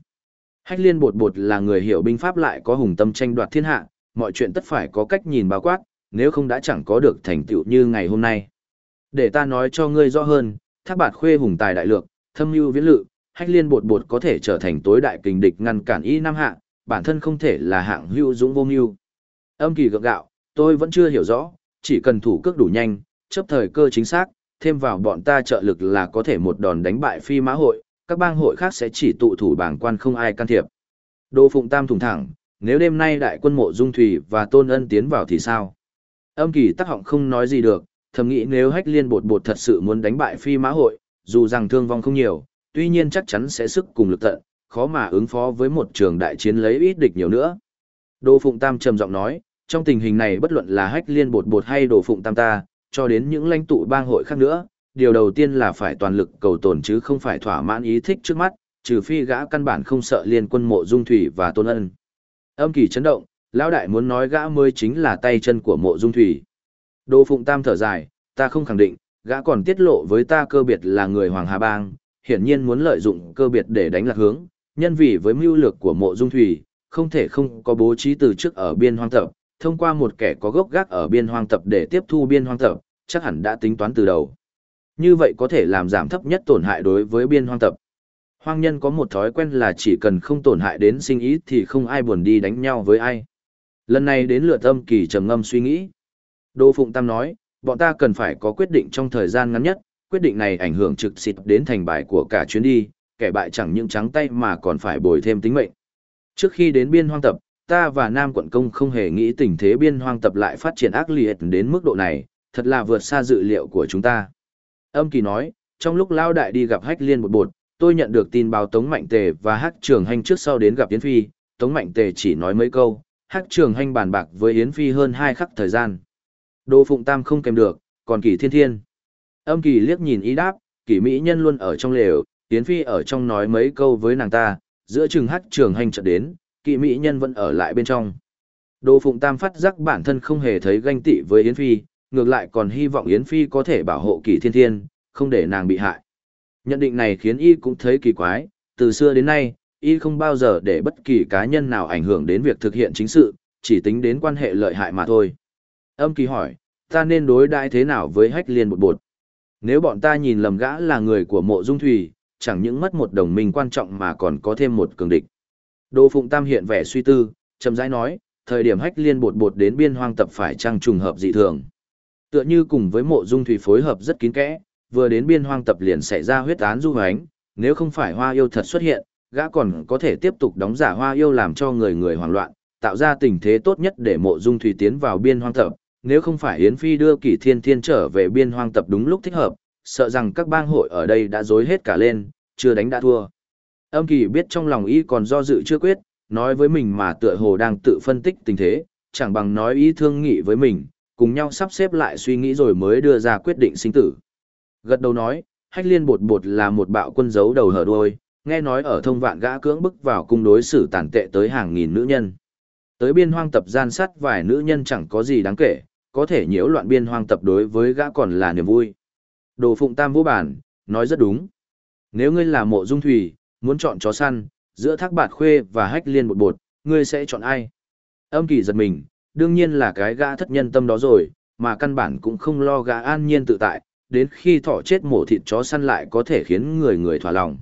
Hách liên bột bột là người hiểu binh pháp lại có hùng tâm tranh đoạt thiên hạ, mọi chuyện tất phải có cách nhìn bao quát, nếu không đã chẳng có được thành tựu như ngày hôm nay. Để ta nói cho ngươi rõ hơn, thác bạt khuê hùng tài đại lược, thâm mưu viễn lự, hách liên bột bột có thể trở thành tối đại kình địch ngăn cản y nam hạ, bản thân không thể là hạng hữu dũng vô mưu. Âm kỳ gượng gạo, tôi vẫn chưa hiểu rõ, chỉ cần thủ cước đủ nhanh, chấp thời cơ chính xác, thêm vào bọn ta trợ lực là có thể một đòn đánh bại phi mã hội, các bang hội khác sẽ chỉ tụ thủ bảng quan không ai can thiệp. Đô Phụng Tam thủng thẳng, nếu đêm nay đại quân mộ dung thủy và tôn ân tiến vào thì sao? Âm kỳ tắc họng không nói gì được, thầm nghĩ nếu hách liên bột bột thật sự muốn đánh bại phi mã hội, dù rằng thương vong không nhiều, tuy nhiên chắc chắn sẽ sức cùng lực tận, khó mà ứng phó với một trường đại chiến lấy ít địch nhiều nữa. Đô Phụng Tam trầm giọng nói, trong tình hình này bất luận là hách liên bột bột hay Đô Phụng Tam ta, cho đến những lãnh tụ bang hội khác nữa, điều đầu tiên là phải toàn lực cầu tồn chứ không phải thỏa mãn ý thích trước mắt, trừ phi gã căn bản không sợ liên quân mộ dung thủy và tôn ân. Âm kỳ chấn động, lão đại muốn nói gã mới chính là tay chân của mộ dung thủy. Đô Phụng Tam thở dài, ta không khẳng định, gã còn tiết lộ với ta cơ biệt là người Hoàng Hà Bang, hiển nhiên muốn lợi dụng cơ biệt để đánh lạc hướng, nhân vì với mưu lược của mộ dung thủy, không thể không có bố trí từ trước ở biên hoang tập, thông qua một kẻ có gốc gác ở biên hoang tập để tiếp thu biên hoang tập, chắc hẳn đã tính toán từ đầu. Như vậy có thể làm giảm thấp nhất tổn hại đối với biên hoang tập. Hoang nhân có một thói quen là chỉ cần không tổn hại đến sinh ý thì không ai buồn đi đánh nhau với ai. Lần này đến lượt âm kỳ trầm ngâm suy nghĩ. Đô Phụng Tam nói, bọn ta cần phải có quyết định trong thời gian ngắn nhất, quyết định này ảnh hưởng trực xịt đến thành bại của cả chuyến đi, kẻ bại chẳng những trắng tay mà còn phải bồi thêm tính mệnh. Trước khi đến biên hoang tập, ta và Nam quận công không hề nghĩ tình thế biên hoang tập lại phát triển ác liệt đến mức độ này, thật là vượt xa dự liệu của chúng ta. Âm kỳ nói, trong lúc lao đại đi gặp hách liên một bột, tôi nhận được tin báo Tống Mạnh Tề và hắc trường hành trước sau đến gặp Yến Phi, Tống Mạnh Tề chỉ nói mấy câu, hắc trường hành bàn bạc với Yến Phi hơn hai khắc thời gian. Đô Phụng Tam không kèm được, còn kỳ thiên thiên. Âm kỳ liếc nhìn ý đáp, kỳ mỹ nhân luôn ở trong lều, Yến Phi ở trong nói mấy câu với nàng ta, giữa chừng hắc trường hành chợt đến, kỳ mỹ nhân vẫn ở lại bên trong. Đô Phụng Tam phát giác bản thân không hề thấy ganh tị với Yến Phi, ngược lại còn hy vọng Yến Phi có thể bảo hộ kỳ thiên thiên, không để nàng bị hại. Nhận định này khiến y cũng thấy kỳ quái, từ xưa đến nay, y không bao giờ để bất kỳ cá nhân nào ảnh hưởng đến việc thực hiện chính sự, chỉ tính đến quan hệ lợi hại mà thôi. Âm kỳ hỏi, ta nên đối đãi thế nào với hách liên một bột? Nếu bọn ta nhìn lầm gã là người của mộ dung thủy, chẳng những mất một đồng minh quan trọng mà còn có thêm một cường địch. Đô Phụng Tam hiện vẻ suy tư, chậm rãi nói, thời điểm hách liên bột bột đến biên hoang tập phải trăng trùng hợp dị thường. Tựa như cùng với mộ dung thủy phối hợp rất kín kẽ, vừa đến biên hoang tập liền xảy ra huyết án du hoánh, nếu không phải hoa yêu thật xuất hiện, gã còn có thể tiếp tục đóng giả hoa yêu làm cho người người hoảng loạn, tạo ra tình thế tốt nhất để mộ dung thủy tiến vào biên hoang tập, nếu không phải Yến Phi đưa kỷ thiên thiên trở về biên hoang tập đúng lúc thích hợp, sợ rằng các bang hội ở đây đã dối hết cả lên, chưa đánh đã thua. Âm kỳ biết trong lòng y còn do dự chưa quyết, nói với mình mà tựa hồ đang tự phân tích tình thế, chẳng bằng nói ý thương nghị với mình, cùng nhau sắp xếp lại suy nghĩ rồi mới đưa ra quyết định sinh tử. Gật đầu nói, hách liên bột bột là một bạo quân giấu đầu hở đuôi, nghe nói ở thông vạn gã cưỡng bức vào cung đối xử tàn tệ tới hàng nghìn nữ nhân. Tới biên hoang tập gian sát vài nữ nhân chẳng có gì đáng kể, có thể nhiễu loạn biên hoang tập đối với gã còn là niềm vui. Đồ phụng tam vũ bản, nói rất đúng. Nếu ngươi là mộ dung thủy, muốn chọn chó săn, giữa thác bạt khuê và hách liên bột bột, ngươi sẽ chọn ai? Âm kỳ giật mình, đương nhiên là cái gã thất nhân tâm đó rồi, mà căn bản cũng không lo gã an nhiên tự tại, đến khi thỏ chết mổ thịt chó săn lại có thể khiến người người thỏa lòng.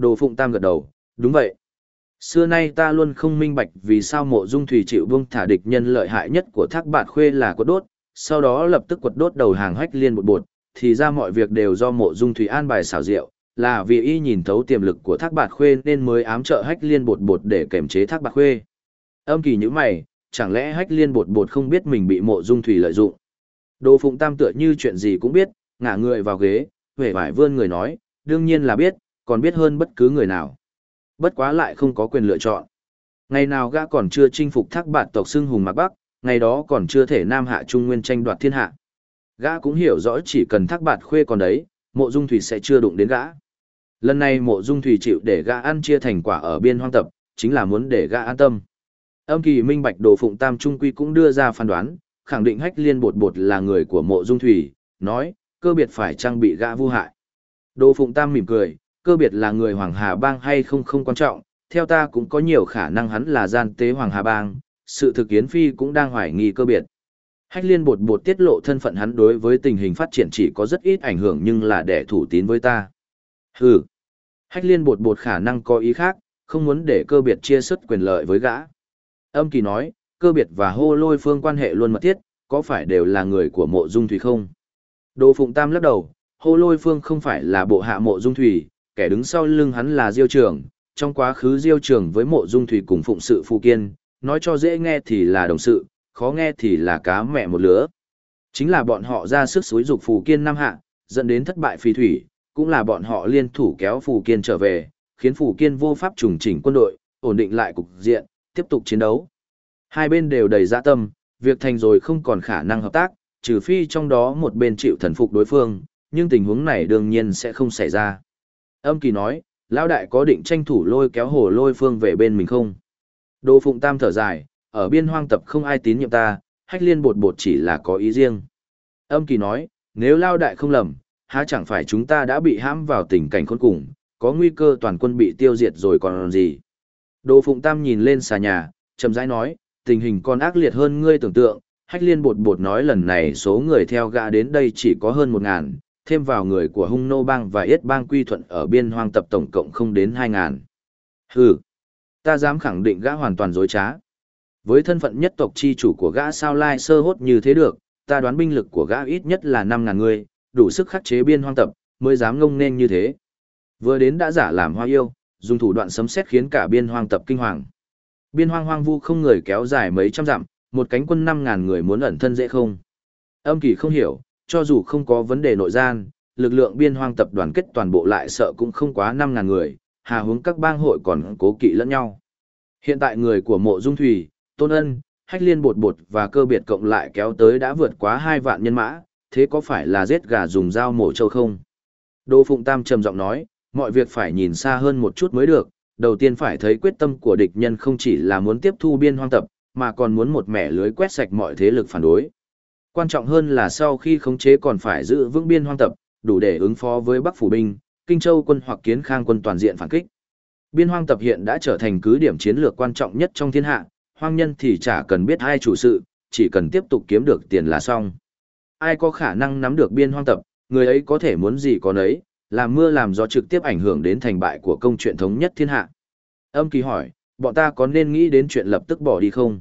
Đồ Phụng Tam gật đầu, đúng vậy. Xưa nay ta luôn không minh bạch vì sao mộ dung thủy chịu buông thả địch nhân lợi hại nhất của thác bạt khuê là quật đốt, sau đó lập tức quật đốt đầu hàng hách liên một bột, thì ra mọi việc đều do mộ dung thủy an bài xảo diệu, là vì y nhìn thấu tiềm lực của thác bạt khuê nên mới ám trợ hách liên bột bột để kềm chế thác bạt khuê. Âm kỳ như mày, chẳng lẽ hách liên bột bột không biết mình bị mộ dung thủy lợi dụng. Đồ Phụng Tam tựa như chuyện gì cũng biết, ngả người vào ghế, vẻ vải vươn người nói, đương nhiên là biết, còn biết hơn bất cứ người nào. Bất quá lại không có quyền lựa chọn. Ngày nào gã còn chưa chinh phục thác bạt tộc xưng hùng mạc Bắc, ngày đó còn chưa thể Nam Hạ Trung Nguyên tranh đoạt thiên hạ. Gã cũng hiểu rõ chỉ cần thác bạt khuê còn đấy, mộ dung thủy sẽ chưa đụng đến gã. Lần này mộ dung thủy chịu để gã ăn chia thành quả ở biên hoang tập, chính là muốn để gã an tâm. Âm kỳ minh bạch đồ phụng tam trung quy cũng đưa ra phán đoán, khẳng định hách liên bột bột là người của mộ dung thủy, nói, cơ biệt phải trang bị gã vu hại. Đồ Phụng Tam mỉm cười, cơ biệt là người Hoàng Hà Bang hay không không quan trọng, theo ta cũng có nhiều khả năng hắn là gian tế Hoàng Hà Bang, sự thực Yến phi cũng đang hoài nghi cơ biệt. Hách liên bột bột tiết lộ thân phận hắn đối với tình hình phát triển chỉ có rất ít ảnh hưởng nhưng là để thủ tín với ta. Hừ. Hách liên bột bột khả năng có ý khác, không muốn để cơ biệt chia sớt quyền lợi với gã. Âm kỳ nói, cơ biệt và hô lôi phương quan hệ luôn mật thiết, có phải đều là người của mộ dung thủy không? Đồ Phụng Tam lắc đầu, hô lôi phương không phải là bộ hạ mộ dung thủy, kẻ đứng sau lưng hắn là Diêu Trường, trong quá khứ Diêu Trường với mộ dung thủy cùng phụng sự Phù Kiên, nói cho dễ nghe thì là đồng sự, khó nghe thì là cá mẹ một lứa. Chính là bọn họ ra sức xúi dục Phù Kiên năm hạ, dẫn đến thất bại phi thủy, cũng là bọn họ liên thủ kéo Phù Kiên trở về, khiến Phù Kiên vô pháp trùng chỉnh quân đội, ổn định lại cục diện, tiếp tục chiến đấu. Hai bên đều đầy dạ tâm, việc thành rồi không còn khả năng hợp tác, trừ phi trong đó một bên chịu thần phục đối phương, nhưng tình huống này đương nhiên sẽ không xảy ra. Âm kỳ nói, lão đại có định tranh thủ lôi kéo hồ lôi phương về bên mình không? Đô Phụng Tam thở dài, ở biên hoang tập không ai tín nhiệm ta, hách liên bột bột chỉ là có ý riêng. Âm kỳ nói, nếu lao đại không lầm, há chẳng phải chúng ta đã bị hãm vào tình cảnh khốn cùng, có nguy cơ toàn quân bị tiêu diệt rồi còn gì. Đô Phụng Tam nhìn lên xà nhà, chậm rãi nói, tình hình còn ác liệt hơn ngươi tưởng tượng, hách liên bột bột nói lần này số người theo gã đến đây chỉ có hơn một ngàn, thêm vào người của hung nô bang và yết bang quy thuận ở biên hoang tập tổng cộng không đến hai ngàn. Hừ, ta dám khẳng định gã hoàn toàn dối trá. Với thân phận nhất tộc chi chủ của gã sao lai sơ hốt như thế được, ta đoán binh lực của gã ít nhất là năm ngàn người, đủ sức khắc chế biên hoang tập, mới dám ngông nên như thế. Vừa đến đã giả làm hoa yêu, dùng thủ đoạn sấm xét khiến cả biên hoang tập kinh hoàng. Biên hoang hoang vu không người kéo dài mấy trăm dặm, một cánh quân năm ngàn người muốn ẩn thân dễ không? Âm kỳ không hiểu, cho dù không có vấn đề nội gian, lực lượng biên hoang tập đoàn kết toàn bộ lại sợ cũng không quá năm ngàn người, hà hướng các bang hội còn cố kỵ lẫn nhau. Hiện tại người của mộ dung thủy, tôn ân, hách liên bột bột và cơ biệt cộng lại kéo tới đã vượt quá hai vạn nhân mã, thế có phải là giết gà dùng dao mổ trâu không? Đô Phụng Tam trầm giọng nói, mọi việc phải nhìn xa hơn một chút mới được, đầu tiên phải thấy quyết tâm của địch nhân không chỉ là muốn tiếp thu biên hoang tập, mà còn muốn một mẻ lưới quét sạch mọi thế lực phản đối. Quan trọng hơn là sau khi khống chế còn phải giữ vững biên hoang tập, đủ để ứng phó với Bắc Phủ binh, Kinh Châu quân hoặc Kiến Khang quân toàn diện phản kích. Biên hoang tập hiện đã trở thành cứ điểm chiến lược quan trọng nhất trong thiên hạ, hoang nhân thì chả cần biết ai chủ sự, chỉ cần tiếp tục kiếm được tiền là xong. Ai có khả năng nắm được biên hoang tập, người ấy có thể muốn gì có nấy, làm mưa làm gió trực tiếp ảnh hưởng đến thành bại của công chuyện thống nhất thiên hạ. Âm kỳ hỏi, bọn ta có nên nghĩ đến chuyện lập tức bỏ đi không?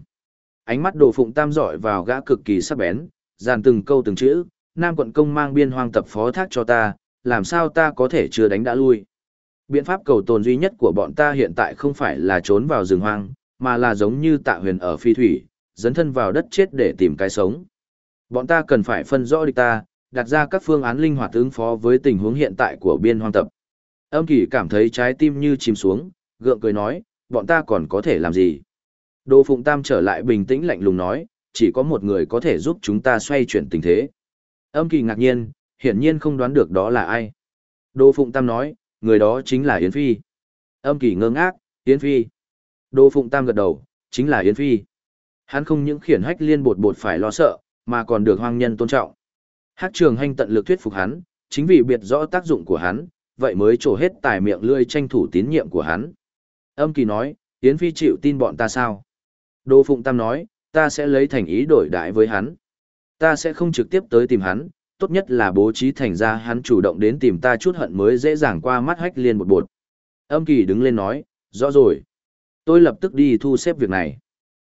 Ánh mắt đồ phụng tam giỏi vào gã cực kỳ sắc bén, dàn từng câu từng chữ, Nam quận công mang biên hoang tập phó thác cho ta, làm sao ta có thể chưa đánh đã lui. Biện pháp cầu tồn duy nhất của bọn ta hiện tại không phải là trốn vào rừng hoang, mà là giống như tạ huyền ở phi thủy, dấn thân vào đất chết để tìm cái sống. Bọn ta cần phải phân rõ địch ta, đặt ra các phương án linh hoạt ứng phó với tình huống hiện tại của biên hoang tập. Âm kỳ cảm thấy trái tim như chìm xuống, gượng cười nói, bọn ta còn có thể làm gì? Đỗ Phụng Tam trở lại bình tĩnh lạnh lùng nói, chỉ có một người có thể giúp chúng ta xoay chuyển tình thế. Âm kỳ ngạc nhiên, hiển nhiên không đoán được đó là ai. Đỗ Phụng Tam nói, người đó chính là Yến Phi. Âm kỳ ngơ ngác, Yến Phi. Đỗ Phụng Tam gật đầu, chính là Yến Phi. Hắn không những khiển hách liên bột bột phải lo sợ, mà còn được hoang nhân tôn trọng. Hát trường hành tận lực thuyết phục hắn, chính vì biết rõ tác dụng của hắn, vậy mới trổ hết tài miệng lươi tranh thủ tín nhiệm của hắn. Âm kỳ nói, Yến Phi chịu tin bọn ta sao? Đỗ Phụng Tam nói, ta sẽ lấy thành ý đổi đại với hắn. Ta sẽ không trực tiếp tới tìm hắn, tốt nhất là bố trí thành ra hắn chủ động đến tìm ta chút hận mới dễ dàng qua mắt hách liên một bột. Âm kỳ đứng lên nói, rõ rồi. Tôi lập tức đi thu xếp việc này.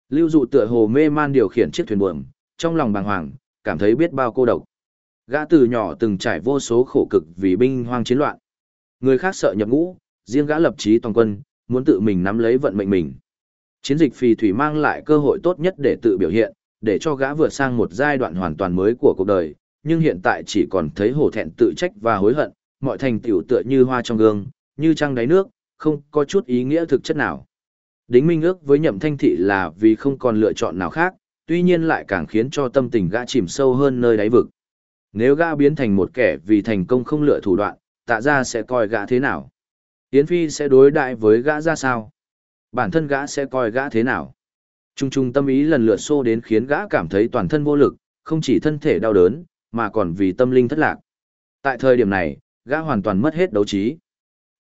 Lưu dụ tựa hồ mê man điều khiển chiếc thuyền buồm, trong lòng bàng hoàng, cảm thấy biết bao cô độc. Gã từ nhỏ từng trải vô số khổ cực vì binh hoang chiến loạn. Người khác sợ nhập ngũ, riêng gã lập chí toàn quân, muốn tự mình nắm lấy vận mệnh mình. Chiến dịch phì thủy mang lại cơ hội tốt nhất để tự biểu hiện, để cho gã vượt sang một giai đoạn hoàn toàn mới của cuộc đời, nhưng hiện tại chỉ còn thấy hổ thẹn tự trách và hối hận, mọi thành tựu tựa như hoa trong gương, như trăng đáy nước, không có chút ý nghĩa thực chất nào. Đính minh ước với nhậm thanh thị là vì không còn lựa chọn nào khác, tuy nhiên lại càng khiến cho tâm tình gã chìm sâu hơn nơi đáy vực. Nếu gã biến thành một kẻ vì thành công không lựa thủ đoạn, tạ ra sẽ coi gã thế nào? Yến Phi sẽ đối đại với gã ra sao? Bản thân gã sẽ coi gã thế nào? Trung trung tâm ý lần lượt xô đến khiến gã cảm thấy toàn thân vô lực, không chỉ thân thể đau đớn, mà còn vì tâm linh thất lạc. Tại thời điểm này, gã hoàn toàn mất hết đấu trí.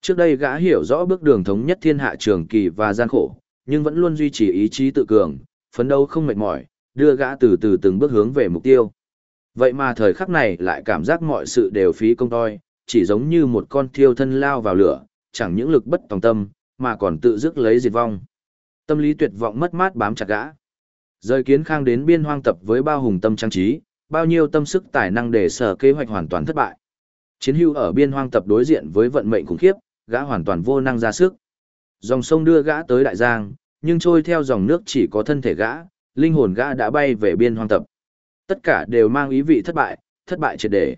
Trước đây gã hiểu rõ bước đường thống nhất thiên hạ trường kỳ và gian khổ, nhưng vẫn luôn duy trì ý chí tự cường, phấn đấu không mệt mỏi, đưa gã từ từ từng bước hướng về mục tiêu. Vậy mà thời khắc này lại cảm giác mọi sự đều phí công toi, chỉ giống như một con thiêu thân lao vào lửa, chẳng những lực bất tòng tâm, mà còn tự dứt lấy diệt vong. Tâm lý tuyệt vọng mất mát bám chặt gã. Rời kiến khang đến biên hoang tập với bao hùng tâm trang trí, bao nhiêu tâm sức tài năng để sở kế hoạch hoàn toàn thất bại. Chiến hưu ở biên hoang tập đối diện với vận mệnh khủng khiếp, gã hoàn toàn vô năng ra sức. Dòng sông đưa gã tới đại giang, nhưng trôi theo dòng nước chỉ có thân thể gã, linh hồn gã đã bay về biên hoang tập. Tất cả đều mang ý vị thất bại, thất bại triệt để.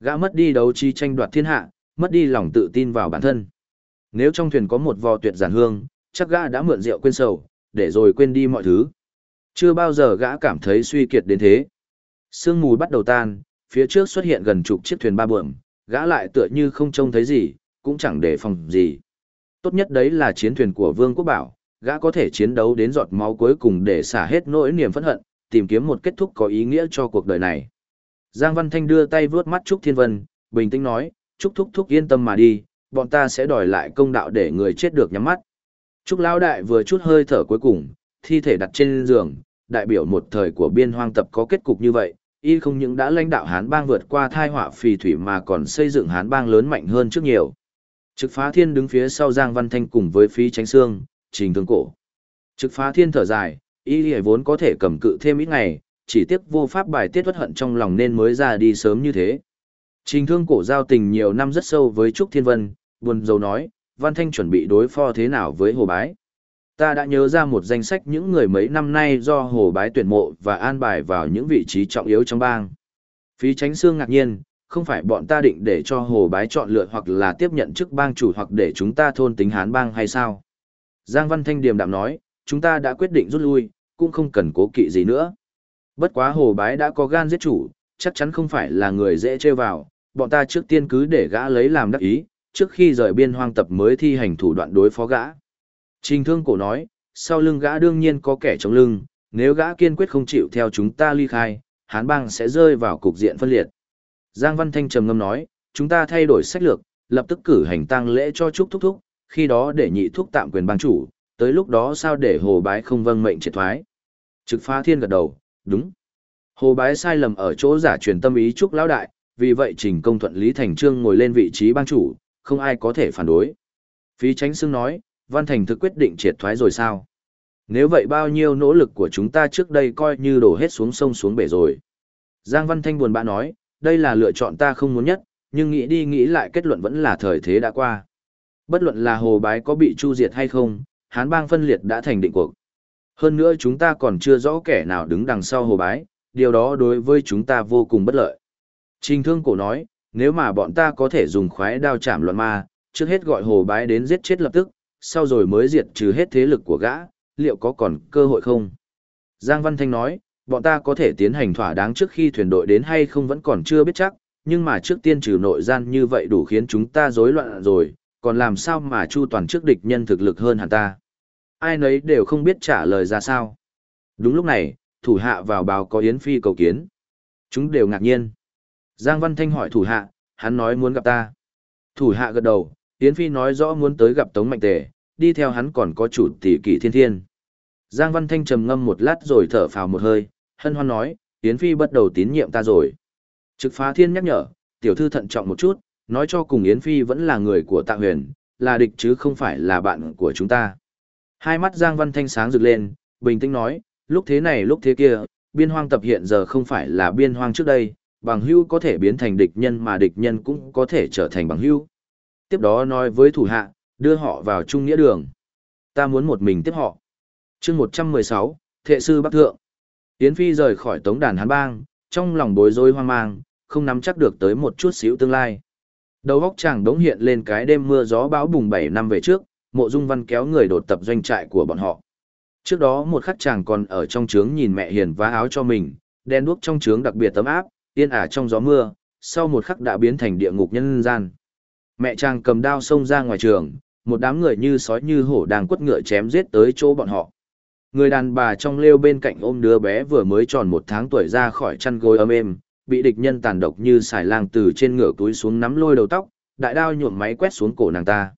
Gã mất đi đấu trí tranh đoạt thiên hạ, mất đi lòng tự tin vào bản thân. Nếu trong thuyền có một vò tuyệt giản hương, chắc gã đã mượn rượu quên sầu, để rồi quên đi mọi thứ. Chưa bao giờ gã cảm thấy suy kiệt đến thế. Sương mù bắt đầu tan, phía trước xuất hiện gần chục chiếc thuyền ba buồm, gã lại tựa như không trông thấy gì, cũng chẳng để phòng gì. Tốt nhất đấy là chiến thuyền của Vương Quốc Bảo, gã có thể chiến đấu đến giọt máu cuối cùng để xả hết nỗi niềm phẫn hận, tìm kiếm một kết thúc có ý nghĩa cho cuộc đời này. Giang Văn Thanh đưa tay vuốt mắt Trúc Thiên Vân, bình tĩnh nói, Trúc Thúc Thúc yên tâm mà đi, bọn ta sẽ đòi lại công đạo để người chết được nhắm mắt. Trúc Lão Đại vừa chút hơi thở cuối cùng, thi thể đặt trên giường, đại biểu một thời của biên hoang tập có kết cục như vậy, y không những đã lãnh đạo Hán bang vượt qua thai họa phì thủy mà còn xây dựng Hán bang lớn mạnh hơn trước nhiều. Trực phá thiên đứng phía sau Giang Văn Thanh cùng với phí tránh xương, trình thương cổ. Trực phá thiên thở dài, y hề vốn có thể cầm cự thêm ít ngày, chỉ tiếc vô pháp bài tiết uất hận trong lòng nên mới ra đi sớm như thế. Trình thương cổ giao tình nhiều năm rất sâu với Trúc Thiên Vân, buồn dầu nói, Văn Thanh chuẩn bị đối phó thế nào với Hồ Bái. Ta đã nhớ ra một danh sách những người mấy năm nay do Hồ Bái tuyển mộ và an bài vào những vị trí trọng yếu trong bang. Phí tránh Sương ngạc nhiên, không phải bọn ta định để cho Hồ Bái chọn lựa hoặc là tiếp nhận chức bang chủ hoặc để chúng ta thôn tính hán bang hay sao? Giang Văn Thanh điềm đạm nói, chúng ta đã quyết định rút lui, cũng không cần cố kỵ gì nữa. Bất quá Hồ Bái đã có gan giết chủ, chắc chắn không phải là người dễ chơi vào, bọn ta trước tiên cứ để gã lấy làm đắc ý, trước khi rời biên hoang tập mới thi hành thủ đoạn đối phó gã. Trình thương cổ nói, sau lưng gã đương nhiên có kẻ chống lưng, nếu gã kiên quyết không chịu theo chúng ta ly khai, hán bang sẽ rơi vào cục diện phân liệt. Giang Văn Thanh trầm ngâm nói, chúng ta thay đổi sách lược, lập tức cử hành tang lễ cho Trúc Thúc Thúc, khi đó để nhị thúc tạm quyền bang chủ, tới lúc đó sao để hồ bái không vâng mệnh triệt thoái. Trực phá thiên gật đầu, đúng. Hồ bái sai lầm ở chỗ giả truyền tâm ý Trúc Lão Đại, vì vậy trình công thuận Lý Thành Trương ngồi lên vị trí bang chủ, không ai có thể phản đối. Phí tránh Sương nói, Văn Thành thực quyết định triệt thoái rồi sao? Nếu vậy bao nhiêu nỗ lực của chúng ta trước đây coi như đổ hết xuống sông xuống bể rồi. Giang Văn Thanh buồn bã nói, đây là lựa chọn ta không muốn nhất, nhưng nghĩ đi nghĩ lại kết luận vẫn là thời thế đã qua. Bất luận là hồ bái có bị chu diệt hay không, hán bang phân liệt đã thành định cuộc. Hơn nữa chúng ta còn chưa rõ kẻ nào đứng đằng sau hồ bái, điều đó đối với chúng ta vô cùng bất lợi. Trình thương cổ nói, nếu mà bọn ta có thể dùng khoái đao chạm loạn ma, trước hết gọi hồ bái đến giết chết lập tức, sau rồi mới diệt trừ hết thế lực của gã, liệu có còn cơ hội không? Giang Văn Thanh nói, bọn ta có thể tiến hành thỏa đáng trước khi thuyền đội đến hay không vẫn còn chưa biết chắc, nhưng mà trước tiên trừ nội gian như vậy đủ khiến chúng ta rối loạn rồi, còn làm sao mà chu toàn trước địch nhân thực lực hơn hẳn ta. Ai nấy đều không biết trả lời ra sao. Đúng lúc này, thủ hạ vào báo có Yến Phi cầu kiến. Chúng đều ngạc nhiên. Giang Văn Thanh hỏi thủ hạ, hắn nói muốn gặp ta. Thủ hạ gật đầu, Yến Phi nói rõ muốn tới gặp Tống Mạnh Tề, đi theo hắn còn có chủ tỷ kỷ thiên thiên. Giang Văn Thanh trầm ngâm một lát rồi thở phào một hơi, hân hoan nói, Yến Phi bắt đầu tín nhiệm ta rồi. Trực phá thiên nhắc nhở, tiểu thư thận trọng một chút, nói cho cùng Yến Phi vẫn là người của tạ huyền, là địch chứ không phải là bạn của chúng ta. Hai mắt Giang Văn Thanh sáng rực lên, bình tĩnh nói, lúc thế này lúc thế kia, biên hoang tập hiện giờ không phải là biên hoang trước đây, bằng hưu có thể biến thành địch nhân mà địch nhân cũng có thể trở thành bằng hưu. Tiếp đó nói với thủ hạ, đưa họ vào trung nghĩa đường. Ta muốn một mình tiếp họ. chương 116, Thệ sư Bắc Thượng. Yến Phi rời khỏi tống đàn Hán Bang, trong lòng bối rối hoang mang, không nắm chắc được tới một chút xíu tương lai. Đầu góc chàng đống hiện lên cái đêm mưa gió bão bùng 7 năm về trước, mộ dung văn kéo người đột tập doanh trại của bọn họ. Trước đó một khắc chàng còn ở trong trướng nhìn mẹ hiền vá áo cho mình, đen đuốc trong trướng đặc biệt tấm áp, yên ả trong gió mưa, sau một khắc đã biến thành địa ngục nhân gian. Mẹ chàng cầm đao xông ra ngoài trường, một đám người như sói như hổ đang quất ngựa chém giết tới chỗ bọn họ. Người đàn bà trong lêu bên cạnh ôm đứa bé vừa mới tròn một tháng tuổi ra khỏi chăn gối ấm êm, bị địch nhân tàn độc như xài lang từ trên ngựa túi xuống nắm lôi đầu tóc, đại đao nhuộm máy quét xuống cổ nàng ta.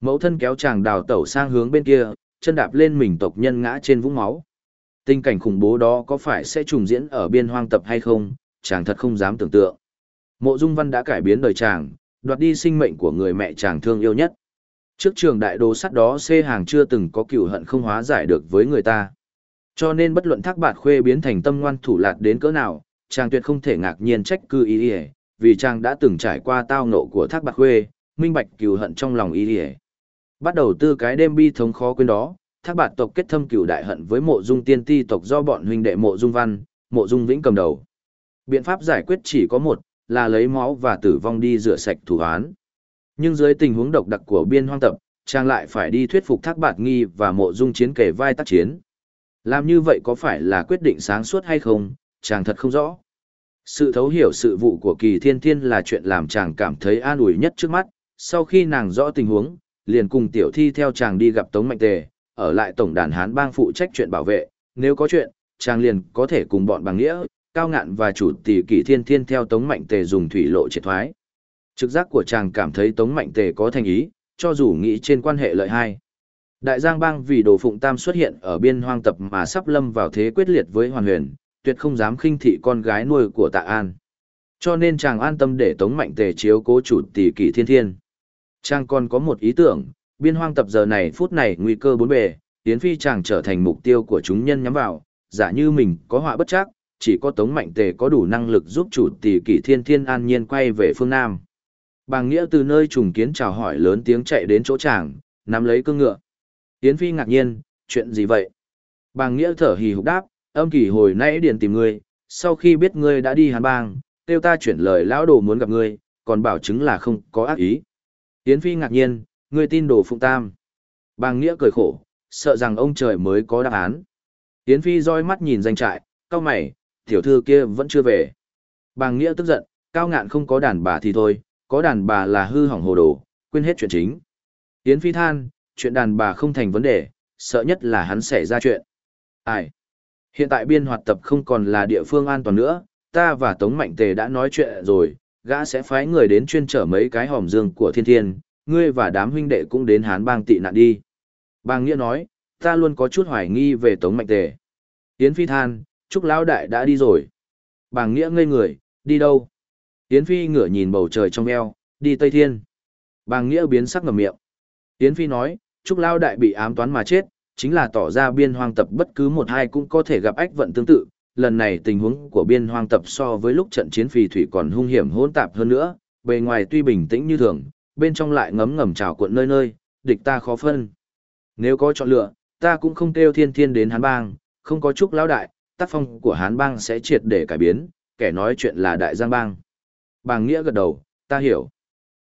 Mẫu thân kéo chàng đào tẩu sang hướng bên kia, chân đạp lên mình tộc nhân ngã trên vũng máu. Tình cảnh khủng bố đó có phải sẽ trùng diễn ở biên hoang tập hay không, chàng thật không dám tưởng tượng. Mộ Dung Văn đã cải biến đời chàng, đoạt đi sinh mệnh của người mẹ chàng thương yêu nhất. Trước trường đại đồ sắt đó xê hàng chưa từng có cựu hận không hóa giải được với người ta. Cho nên bất luận thác bạt khuê biến thành tâm ngoan thủ lạt đến cỡ nào, chàng tuyệt không thể ngạc nhiên trách cư ý ý, vì chàng đã từng trải qua tao nộ của thác bạt khuê, minh bạch cựu hận trong lòng y ý. bắt đầu từ cái đêm bi thống khó quên đó thác bạt tộc kết thâm cựu đại hận với mộ dung tiên ti tộc do bọn huynh đệ mộ dung văn mộ dung vĩnh cầm đầu biện pháp giải quyết chỉ có một, là lấy máu và tử vong đi rửa sạch thủ án. Nhưng dưới tình huống độc đặc của biên hoang tập, chàng lại phải đi thuyết phục thác bạt nghi và mộ dung chiến kể vai tác chiến. Làm như vậy có phải là quyết định sáng suốt hay không, chàng thật không rõ. Sự thấu hiểu sự vụ của kỳ thiên thiên là chuyện làm chàng cảm thấy an ủi nhất trước mắt. Sau khi nàng rõ tình huống, liền cùng tiểu thi theo chàng đi gặp tống mạnh tề, ở lại tổng đàn hán bang phụ trách chuyện bảo vệ. Nếu có chuyện, chàng liền có thể cùng bọn bằng nghĩa cao ngạn và chủ tỷ kỳ thiên thiên theo tống mạnh tề dùng thủy lộ triệt thoái trực giác của chàng cảm thấy tống mạnh tề có thành ý cho dù nghĩ trên quan hệ lợi hai đại giang bang vì đồ phụng tam xuất hiện ở biên hoang tập mà sắp lâm vào thế quyết liệt với hoàn huyền tuyệt không dám khinh thị con gái nuôi của tạ an. Cho nên chàng an tâm để Tống Mạnh Tề chiếu cố chủ tỷ kỷ thiên thiên. Chàng còn có một ý tưởng, biên hoang tập giờ này phút này nguy cơ bốn bề, tiến Phi chàng trở thành mục tiêu của chúng nhân nhắm vào, giả như mình có họa bất chắc, chỉ có Tống Mạnh Tề có đủ năng lực giúp chủ tỷ kỷ thiên thiên an nhiên quay về phương Nam. Bàng Nghĩa từ nơi trùng kiến chào hỏi lớn tiếng chạy đến chỗ chàng, nắm lấy cương ngựa. Yến Phi ngạc nhiên, chuyện gì vậy? Bàng Nghĩa thở hì hục đáp, âm kỳ hồi nãy điền tìm ngươi, sau khi biết ngươi đã đi hàn bang, tiêu ta chuyển lời lão đồ muốn gặp ngươi, còn bảo chứng là không có ác ý. Yến Phi ngạc nhiên, ngươi tin đồ phụng tam. Bàng Nghĩa cười khổ, sợ rằng ông trời mới có đáp án. Yến Phi roi mắt nhìn danh trại, cao mày, tiểu thư kia vẫn chưa về. Bàng Nghĩa tức giận, cao ngạn không có đàn bà thì thôi, có đàn bà là hư hỏng hồ đồ, quên hết chuyện chính. Yến Phi than, chuyện đàn bà không thành vấn đề, sợ nhất là hắn xảy ra chuyện. Ai? Hiện tại biên hoạt tập không còn là địa phương an toàn nữa, ta và Tống Mạnh Tề đã nói chuyện rồi, gã sẽ phái người đến chuyên trở mấy cái hòm dương của thiên thiên, ngươi và đám huynh đệ cũng đến hán bang tị nạn đi. Bang Nghĩa nói, ta luôn có chút hoài nghi về Tống Mạnh Tề. Yến Phi than, Trúc Lão Đại đã đi rồi. Bàng Nghĩa ngây người, đi đâu? Yến Phi ngửa nhìn bầu trời trong eo, đi Tây Thiên. Bàng Nghĩa biến sắc ngầm miệng. Yến Phi nói, Trúc Lão Đại bị ám toán mà chết, chính là tỏ ra biên hoang tập bất cứ một hai cũng có thể gặp ách vận tương tự. Lần này tình huống của biên hoang tập so với lúc trận chiến phì thủy còn hung hiểm hỗn tạp hơn nữa, bề ngoài tuy bình tĩnh như thường, bên trong lại ngấm ngầm trào cuộn nơi nơi, địch ta khó phân. Nếu có chọn lựa, ta cũng không kêu thiên thiên đến hán bang, không có chúc lão đại, tác phong của hán bang sẽ triệt để cải biến, kẻ nói chuyện là đại giang bang. Bàng nghĩa gật đầu, ta hiểu.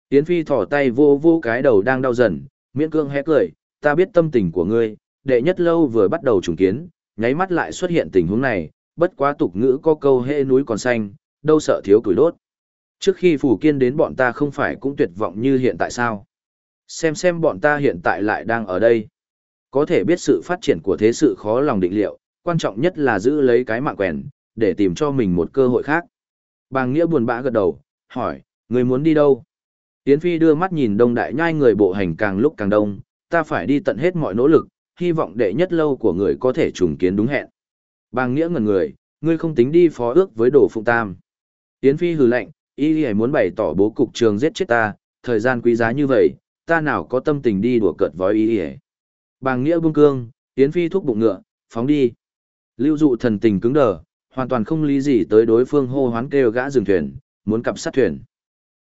Yến Phi thỏ tay vô vô cái đầu đang đau dần, miễn cương hé cười, ta biết tâm tình của ngươi, đệ nhất lâu vừa bắt đầu trùng kiến, nháy mắt lại xuất hiện tình huống này, bất quá tục ngữ có câu hễ núi còn xanh, đâu sợ thiếu củi đốt. Trước khi phủ kiên đến bọn ta không phải cũng tuyệt vọng như hiện tại sao? Xem xem bọn ta hiện tại lại đang ở đây. Có thể biết sự phát triển của thế sự khó lòng định liệu, quan trọng nhất là giữ lấy cái mạng quèn, để tìm cho mình một cơ hội khác. Bàng Nghĩa buồn bã gật đầu, hỏi, người muốn đi đâu? Yến Phi đưa mắt nhìn đông đại nhai người bộ hành càng lúc càng đông, ta phải đi tận hết mọi nỗ lực, hy vọng đệ nhất lâu của người có thể trùng kiến đúng hẹn. Bàng nghĩa ngẩn người, ngươi không tính đi phó ước với đồ phụng tam. Yến Phi hừ lạnh, y hãy muốn bày tỏ bố cục trường giết chết ta, thời gian quý giá như vậy, ta nào có tâm tình đi đùa cợt với y hề. Bàng nghĩa buông cương, Yến Phi thúc bụng ngựa, phóng đi. Lưu dụ thần tình cứng đờ, hoàn toàn không lý gì tới đối phương hô hoán kêu gã dừng thuyền, muốn cặp sát thuyền.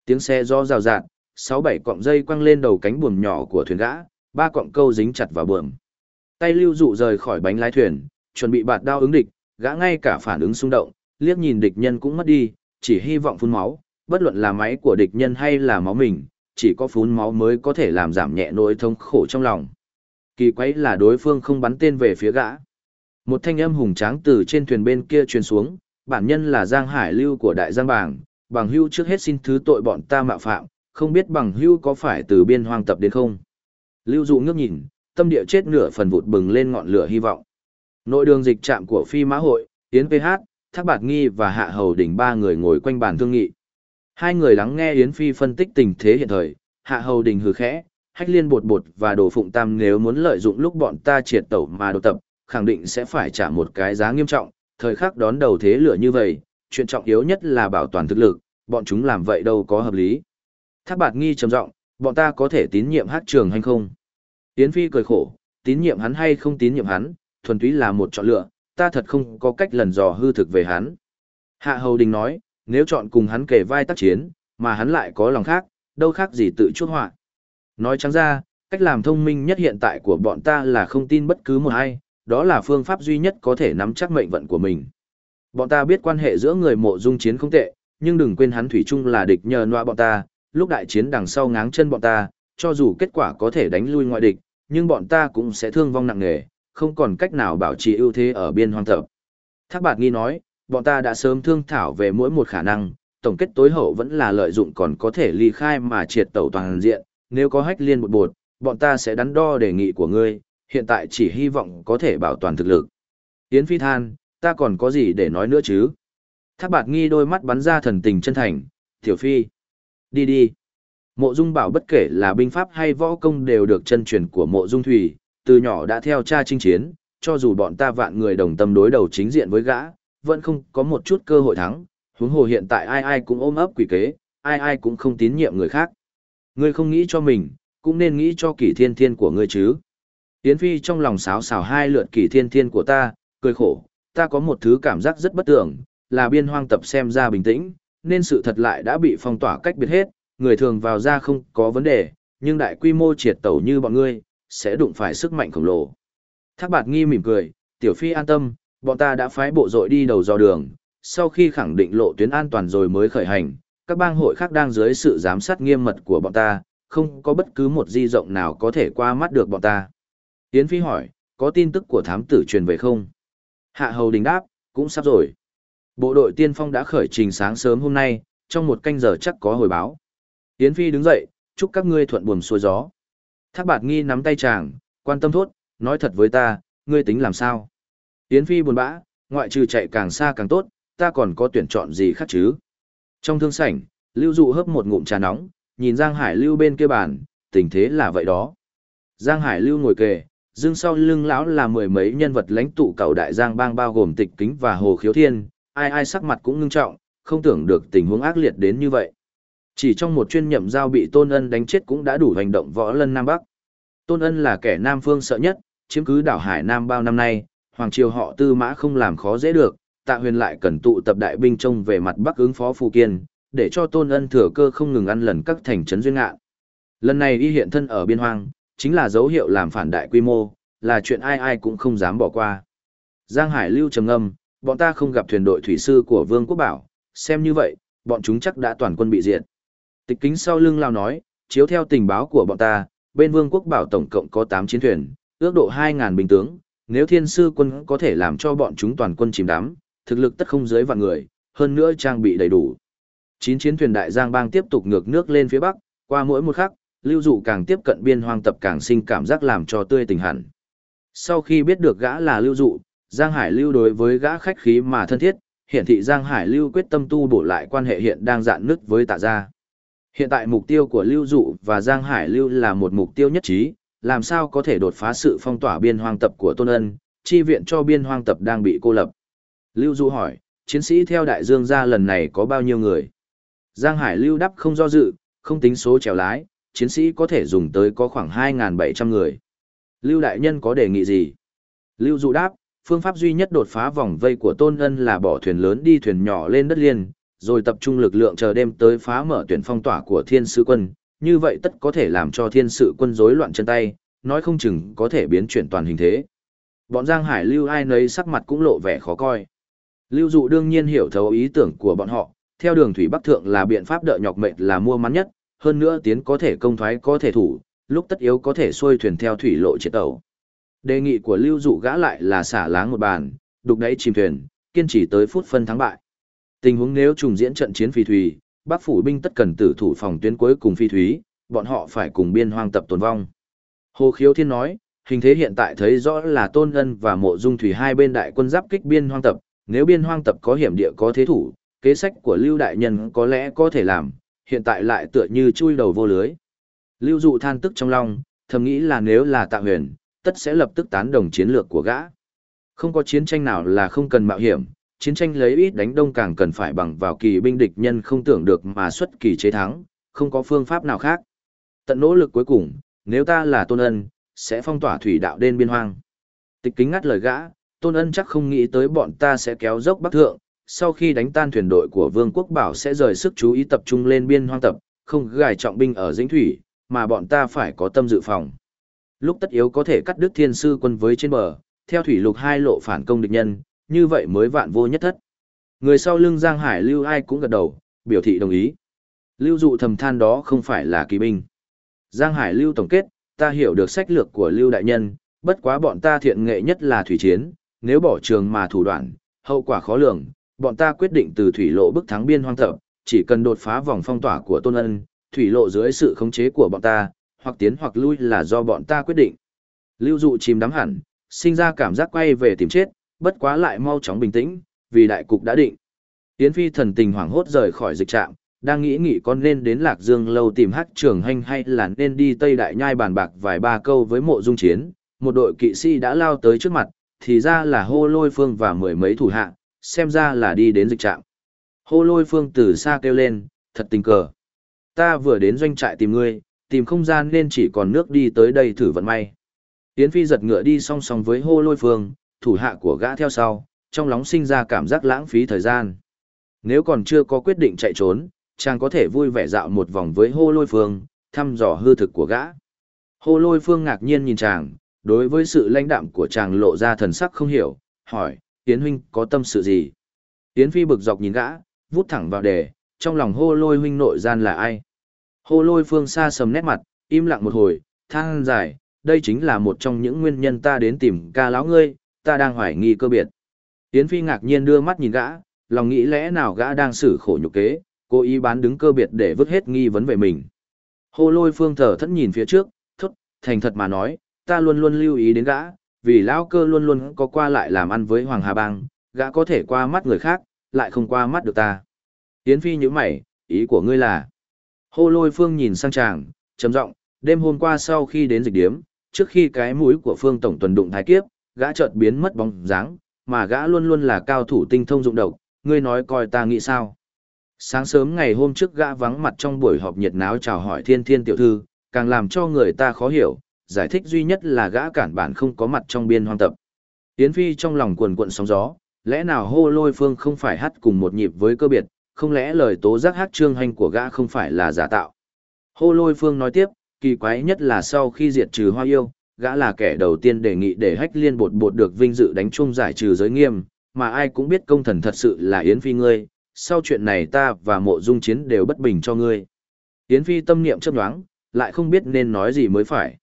Tiếng xe do rào rạt, sáu bảy cọng dây quăng lên đầu cánh buồm nhỏ của thuyền gã, ba cọng câu dính chặt vào buồm. Tay lưu dụ rời khỏi bánh lái thuyền, chuẩn bị bạt đao ứng địch, gã ngay cả phản ứng xung động, liếc nhìn địch nhân cũng mất đi, chỉ hy vọng phun máu, bất luận là máy của địch nhân hay là máu mình, chỉ có phun máu mới có thể làm giảm nhẹ nỗi thống khổ trong lòng. Kỳ quái là đối phương không bắn tên về phía gã. Một thanh âm hùng tráng từ trên thuyền bên kia truyền xuống, bản nhân là Giang Hải Lưu của Đại Giang Bảng, bằng hưu trước hết xin thứ tội bọn ta mạo phạm, không biết bằng hưu có phải từ biên hoang tập đến không. Lưu dụ ngước nhìn, tâm địa chết nửa phần vụt bừng lên ngọn lửa hy vọng. Nội đường dịch trạm của phi mã hội, Yến PH, Thác Bạt Nghi và Hạ Hầu Đỉnh ba người ngồi quanh bàn thương nghị. Hai người lắng nghe Yến Phi phân tích tình thế hiện thời, Hạ Hầu Đình hừ khẽ, Hách Liên bột bột và Đồ Phụng Tam nếu muốn lợi dụng lúc bọn ta triệt tẩu mà đột tập, khẳng định sẽ phải trả một cái giá nghiêm trọng, thời khắc đón đầu thế lửa như vậy, chuyện trọng yếu nhất là bảo toàn thực lực, bọn chúng làm vậy đâu có hợp lý. Thác Bạt Nghi trầm giọng, bọn ta có thể tín nhiệm Hát Trường hay không? Yến Phi cười khổ, tín nhiệm hắn hay không tín nhiệm hắn, thuần túy là một chọn lựa, ta thật không có cách lần dò hư thực về hắn. Hạ Hầu Đình nói, nếu chọn cùng hắn kề vai tác chiến, mà hắn lại có lòng khác, đâu khác gì tự chuốc họa. Nói trắng ra, cách làm thông minh nhất hiện tại của bọn ta là không tin bất cứ một ai, đó là phương pháp duy nhất có thể nắm chắc mệnh vận của mình. Bọn ta biết quan hệ giữa người mộ dung chiến không tệ, nhưng đừng quên hắn thủy chung là địch nhờ nọa bọn ta, lúc đại chiến đằng sau ngáng chân bọn ta, cho dù kết quả có thể đánh lui ngoại địch, nhưng bọn ta cũng sẽ thương vong nặng nề, không còn cách nào bảo trì ưu thế ở biên hoang thập. Thác bạt nghi nói, bọn ta đã sớm thương thảo về mỗi một khả năng, tổng kết tối hậu vẫn là lợi dụng còn có thể ly khai mà triệt tẩu toàn diện, nếu có hách liên một bột, bọn ta sẽ đắn đo đề nghị của ngươi, hiện tại chỉ hy vọng có thể bảo toàn thực lực. Yến Phi than, ta còn có gì để nói nữa chứ? Thác bạt nghi đôi mắt bắn ra thần tình chân thành, tiểu phi. Đi đi. Mộ Dung bảo bất kể là binh pháp hay võ công đều được chân truyền của mộ Dung Thủy, từ nhỏ đã theo cha chinh chiến, cho dù bọn ta vạn người đồng tâm đối đầu chính diện với gã, vẫn không có một chút cơ hội thắng, huống hồ hiện tại ai ai cũng ôm ấp quỷ kế, ai ai cũng không tín nhiệm người khác. Ngươi không nghĩ cho mình, cũng nên nghĩ cho kỷ thiên thiên của ngươi chứ. Yến Phi trong lòng xáo xào hai lượt kỷ thiên thiên của ta, cười khổ, ta có một thứ cảm giác rất bất tưởng, là biên hoang tập xem ra bình tĩnh, nên sự thật lại đã bị phong tỏa cách biệt hết, người thường vào ra không có vấn đề, nhưng đại quy mô triệt tẩu như bọn ngươi, sẽ đụng phải sức mạnh khổng lồ. Thác bạt nghi mỉm cười, tiểu phi an tâm, bọn ta đã phái bộ dội đi đầu dò đường, sau khi khẳng định lộ tuyến an toàn rồi mới khởi hành, các bang hội khác đang dưới sự giám sát nghiêm mật của bọn ta, không có bất cứ một di rộng nào có thể qua mắt được bọn ta. Yến Phi hỏi, có tin tức của thám tử truyền về không? Hạ Hầu Đình đáp, cũng sắp rồi. Bộ đội tiên phong đã khởi trình sáng sớm hôm nay, trong một canh giờ chắc có hồi báo. Yến Phi đứng dậy, chúc các ngươi thuận buồm xuôi gió. Thác bạt nghi nắm tay chàng, quan tâm thốt, nói thật với ta, ngươi tính làm sao? Yến Phi buồn bã, ngoại trừ chạy càng xa càng tốt, ta còn có tuyển chọn gì khác chứ? Trong thương sảnh, Lưu Dụ hấp một ngụm trà nóng, nhìn Giang Hải Lưu bên kia bàn, tình thế là vậy đó. Giang Hải Lưu ngồi kề, dương sau lưng lão là mười mấy nhân vật lãnh tụ cầu đại giang bang bao gồm tịch kính và hồ khiếu thiên, ai ai sắc mặt cũng ngưng trọng, không tưởng được tình huống ác liệt đến như vậy. Chỉ trong một chuyên nhậm giao bị Tôn Ân đánh chết cũng đã đủ hành động võ lân Nam Bắc. Tôn Ân là kẻ Nam Phương sợ nhất, chiếm cứ đảo Hải Nam bao năm nay, Hoàng Triều họ tư mã không làm khó dễ được, tạ huyền lại cần tụ tập đại binh trông về mặt Bắc ứng phó Phù Kiên, để cho Tôn Ân thừa cơ không ngừng ăn lần các thành trấn duyên ngạn. Lần này y hiện thân ở biên hoang, chính là dấu hiệu làm phản đại quy mô, là chuyện ai ai cũng không dám bỏ qua. Giang Hải lưu trầm ngâm, bọn ta không gặp thuyền đội thủy sư của Vương Quốc Bảo, xem như vậy, bọn chúng chắc đã toàn quân bị diệt. Tịch kính sau lưng lao nói, chiếu theo tình báo của bọn ta, bên Vương Quốc Bảo tổng cộng có 8 chiến thuyền, ước độ 2.000 binh tướng, nếu thiên sư quân có thể làm cho bọn chúng toàn quân chìm đắm, thực lực tất không dưới vạn người, hơn nữa trang bị đầy đủ. Chín chiến thuyền đại giang bang tiếp tục ngược nước lên phía bắc, qua mỗi một khắc, lưu dụ càng tiếp cận biên hoang tập càng sinh cảm giác làm cho tươi tình hẳn. Sau khi biết được gã là lưu dụ, Giang Hải lưu đối với gã khách khí mà thân thiết, hiển thị Giang Hải lưu quyết tâm tu bổ lại quan hệ hiện đang dạn nứt với tạ gia. Hiện tại mục tiêu của lưu dụ và Giang Hải lưu là một mục tiêu nhất trí, làm sao có thể đột phá sự phong tỏa biên hoang tập của Tôn Ân, chi viện cho biên hoang tập đang bị cô lập. Lưu dụ hỏi, chiến sĩ theo đại dương gia lần này có bao nhiêu người? Giang Hải lưu đắp không do dự, không tính số chèo lái, chiến sĩ có thể dùng tới có khoảng 2.700 người. Lưu đại nhân có đề nghị gì? Lưu dụ đáp, phương pháp duy nhất đột phá vòng vây của Tôn Ân là bỏ thuyền lớn đi thuyền nhỏ lên đất liền, rồi tập trung lực lượng chờ đêm tới phá mở tuyển phong tỏa của thiên sứ quân, như vậy tất có thể làm cho thiên sự quân rối loạn chân tay, nói không chừng có thể biến chuyển toàn hình thế. Bọn Giang Hải Lưu ai nấy sắc mặt cũng lộ vẻ khó coi. Lưu Dụ đương nhiên hiểu thấu ý tưởng của bọn họ, theo đường thủy bắc thượng là biện pháp đợi nhọc mệnh là mua mắn nhất, hơn nữa tiến có thể công thoái có thể thủ, lúc tất yếu có thể xuôi thuyền theo thủy lộ triệt tàu. Đề nghị của Lưu Dụ gã lại là xả láng một bàn, đục đáy chìm thuyền, kiên trì tới phút phân thắng bại. Tình huống nếu trùng diễn trận chiến phi thủy, Bắc phủ binh tất cần tử thủ phòng tuyến cuối cùng phi thúy, bọn họ phải cùng biên hoang tập tồn vong. Hồ Khiếu Thiên nói, hình thế hiện tại thấy rõ là Tôn Ân và Mộ Dung Thủy hai bên đại quân giáp kích biên hoang tập, nếu biên hoang tập có hiểm địa có thế thủ, kế sách của Lưu đại nhân có lẽ có thể làm, hiện tại lại tựa như chui đầu vô lưới. Lưu dụ than tức trong lòng, thầm nghĩ là nếu là tạ huyền, tất sẽ lập tức tán đồng chiến lược của gã. Không có chiến tranh nào là không cần mạo hiểm, chiến tranh lấy ít đánh đông càng cần phải bằng vào kỳ binh địch nhân không tưởng được mà xuất kỳ chế thắng, không có phương pháp nào khác. Tận nỗ lực cuối cùng, nếu ta là tôn ân, sẽ phong tỏa thủy đạo đên biên hoang. Tịch kính ngắt lời gã, tôn ân chắc không nghĩ tới bọn ta sẽ kéo dốc bắc thượng, sau khi đánh tan thuyền đội của vương quốc bảo sẽ rời sức chú ý tập trung lên biên hoang tập, không gài trọng binh ở dĩnh thủy, mà bọn ta phải có tâm dự phòng. Lúc tất yếu có thể cắt đứt thiên sư quân với trên bờ, theo thủy lục hai lộ phản công địch nhân, như vậy mới vạn vô nhất thất. Người sau lưng Giang Hải Lưu ai cũng gật đầu, biểu thị đồng ý. Lưu dụ thầm than đó không phải là kỳ binh. Giang Hải Lưu tổng kết, ta hiểu được sách lược của Lưu Đại Nhân, bất quá bọn ta thiện nghệ nhất là thủy chiến, nếu bỏ trường mà thủ đoạn, hậu quả khó lường, bọn ta quyết định từ thủy lộ bức thắng biên hoang thập, chỉ cần đột phá vòng phong tỏa của Tôn Ân, thủy lộ dưới sự khống chế của bọn ta, hoặc tiến hoặc lui là do bọn ta quyết định. Lưu dụ chìm đắm hẳn, sinh ra cảm giác quay về tìm chết, bất quá lại mau chóng bình tĩnh, vì đại cục đã định. Yến Phi thần tình hoảng hốt rời khỏi dịch trạm, đang nghĩ nghĩ con nên đến Lạc Dương lâu tìm hắc trường hành hay là nên đi Tây Đại Nhai bàn bạc vài ba câu với mộ dung chiến. Một đội kỵ sĩ đã lao tới trước mặt, thì ra là hô lôi phương và mười mấy thủ hạ, xem ra là đi đến dịch trạm. Hô lôi phương từ xa kêu lên, thật tình cờ. Ta vừa đến doanh trại tìm ngươi, tìm không gian nên chỉ còn nước đi tới đây thử vận may. Yến Phi giật ngựa đi song song với hô lôi phương, thủ hạ của gã theo sau, trong lóng sinh ra cảm giác lãng phí thời gian. Nếu còn chưa có quyết định chạy trốn, chàng có thể vui vẻ dạo một vòng với hô lôi phương, thăm dò hư thực của gã. Hô lôi phương ngạc nhiên nhìn chàng, đối với sự lãnh đạm của chàng lộ ra thần sắc không hiểu, hỏi, Yến huynh có tâm sự gì? Yến phi bực dọc nhìn gã, vút thẳng vào đề, trong lòng hô lôi huynh nội gian là ai? Hô lôi phương xa sầm nét mặt, im lặng một hồi, than dài, đây chính là một trong những nguyên nhân ta đến tìm ca lão ngươi, ta đang hoài nghi cơ biệt. Yến phi ngạc nhiên đưa mắt nhìn gã, lòng nghĩ lẽ nào gã đang xử khổ nhục kế, cố ý bán đứng cơ biệt để vứt hết nghi vấn về mình. Hô lôi phương thở thẫn nhìn phía trước, thốt, thành thật mà nói, ta luôn luôn lưu ý đến gã, vì lão cơ luôn luôn có qua lại làm ăn với Hoàng Hà Bang, gã có thể qua mắt người khác, lại không qua mắt được ta. Yến Phi như mày, ý của ngươi là. Hô lôi phương nhìn sang chàng, trầm giọng đêm hôm qua sau khi đến dịch điếm, trước khi cái mũi của phương tổng tuần đụng thái kiếp, gã chợt biến mất bóng dáng, mà gã luôn luôn là cao thủ tinh thông dụng độc, ngươi nói coi ta nghĩ sao. Sáng sớm ngày hôm trước gã vắng mặt trong buổi họp nhiệt náo chào hỏi thiên thiên tiểu thư, càng làm cho người ta khó hiểu, giải thích duy nhất là gã cản bản không có mặt trong biên hoang tập. Yến Phi trong lòng cuồn cuộn sóng gió, lẽ nào hô lôi phương không phải hát cùng một nhịp với cơ biệt, không lẽ lời tố giác hát trương hành của gã không phải là giả tạo. Hô lôi phương nói tiếp, kỳ quái nhất là sau khi diệt trừ hoa yêu, gã là kẻ đầu tiên đề nghị để hách liên bột bột được vinh dự đánh chung giải trừ giới nghiêm, mà ai cũng biết công thần thật sự là Yến Phi ngươi, sau chuyện này ta và mộ dung chiến đều bất bình cho ngươi. Yến Phi tâm niệm chấp nhoáng, lại không biết nên nói gì mới phải.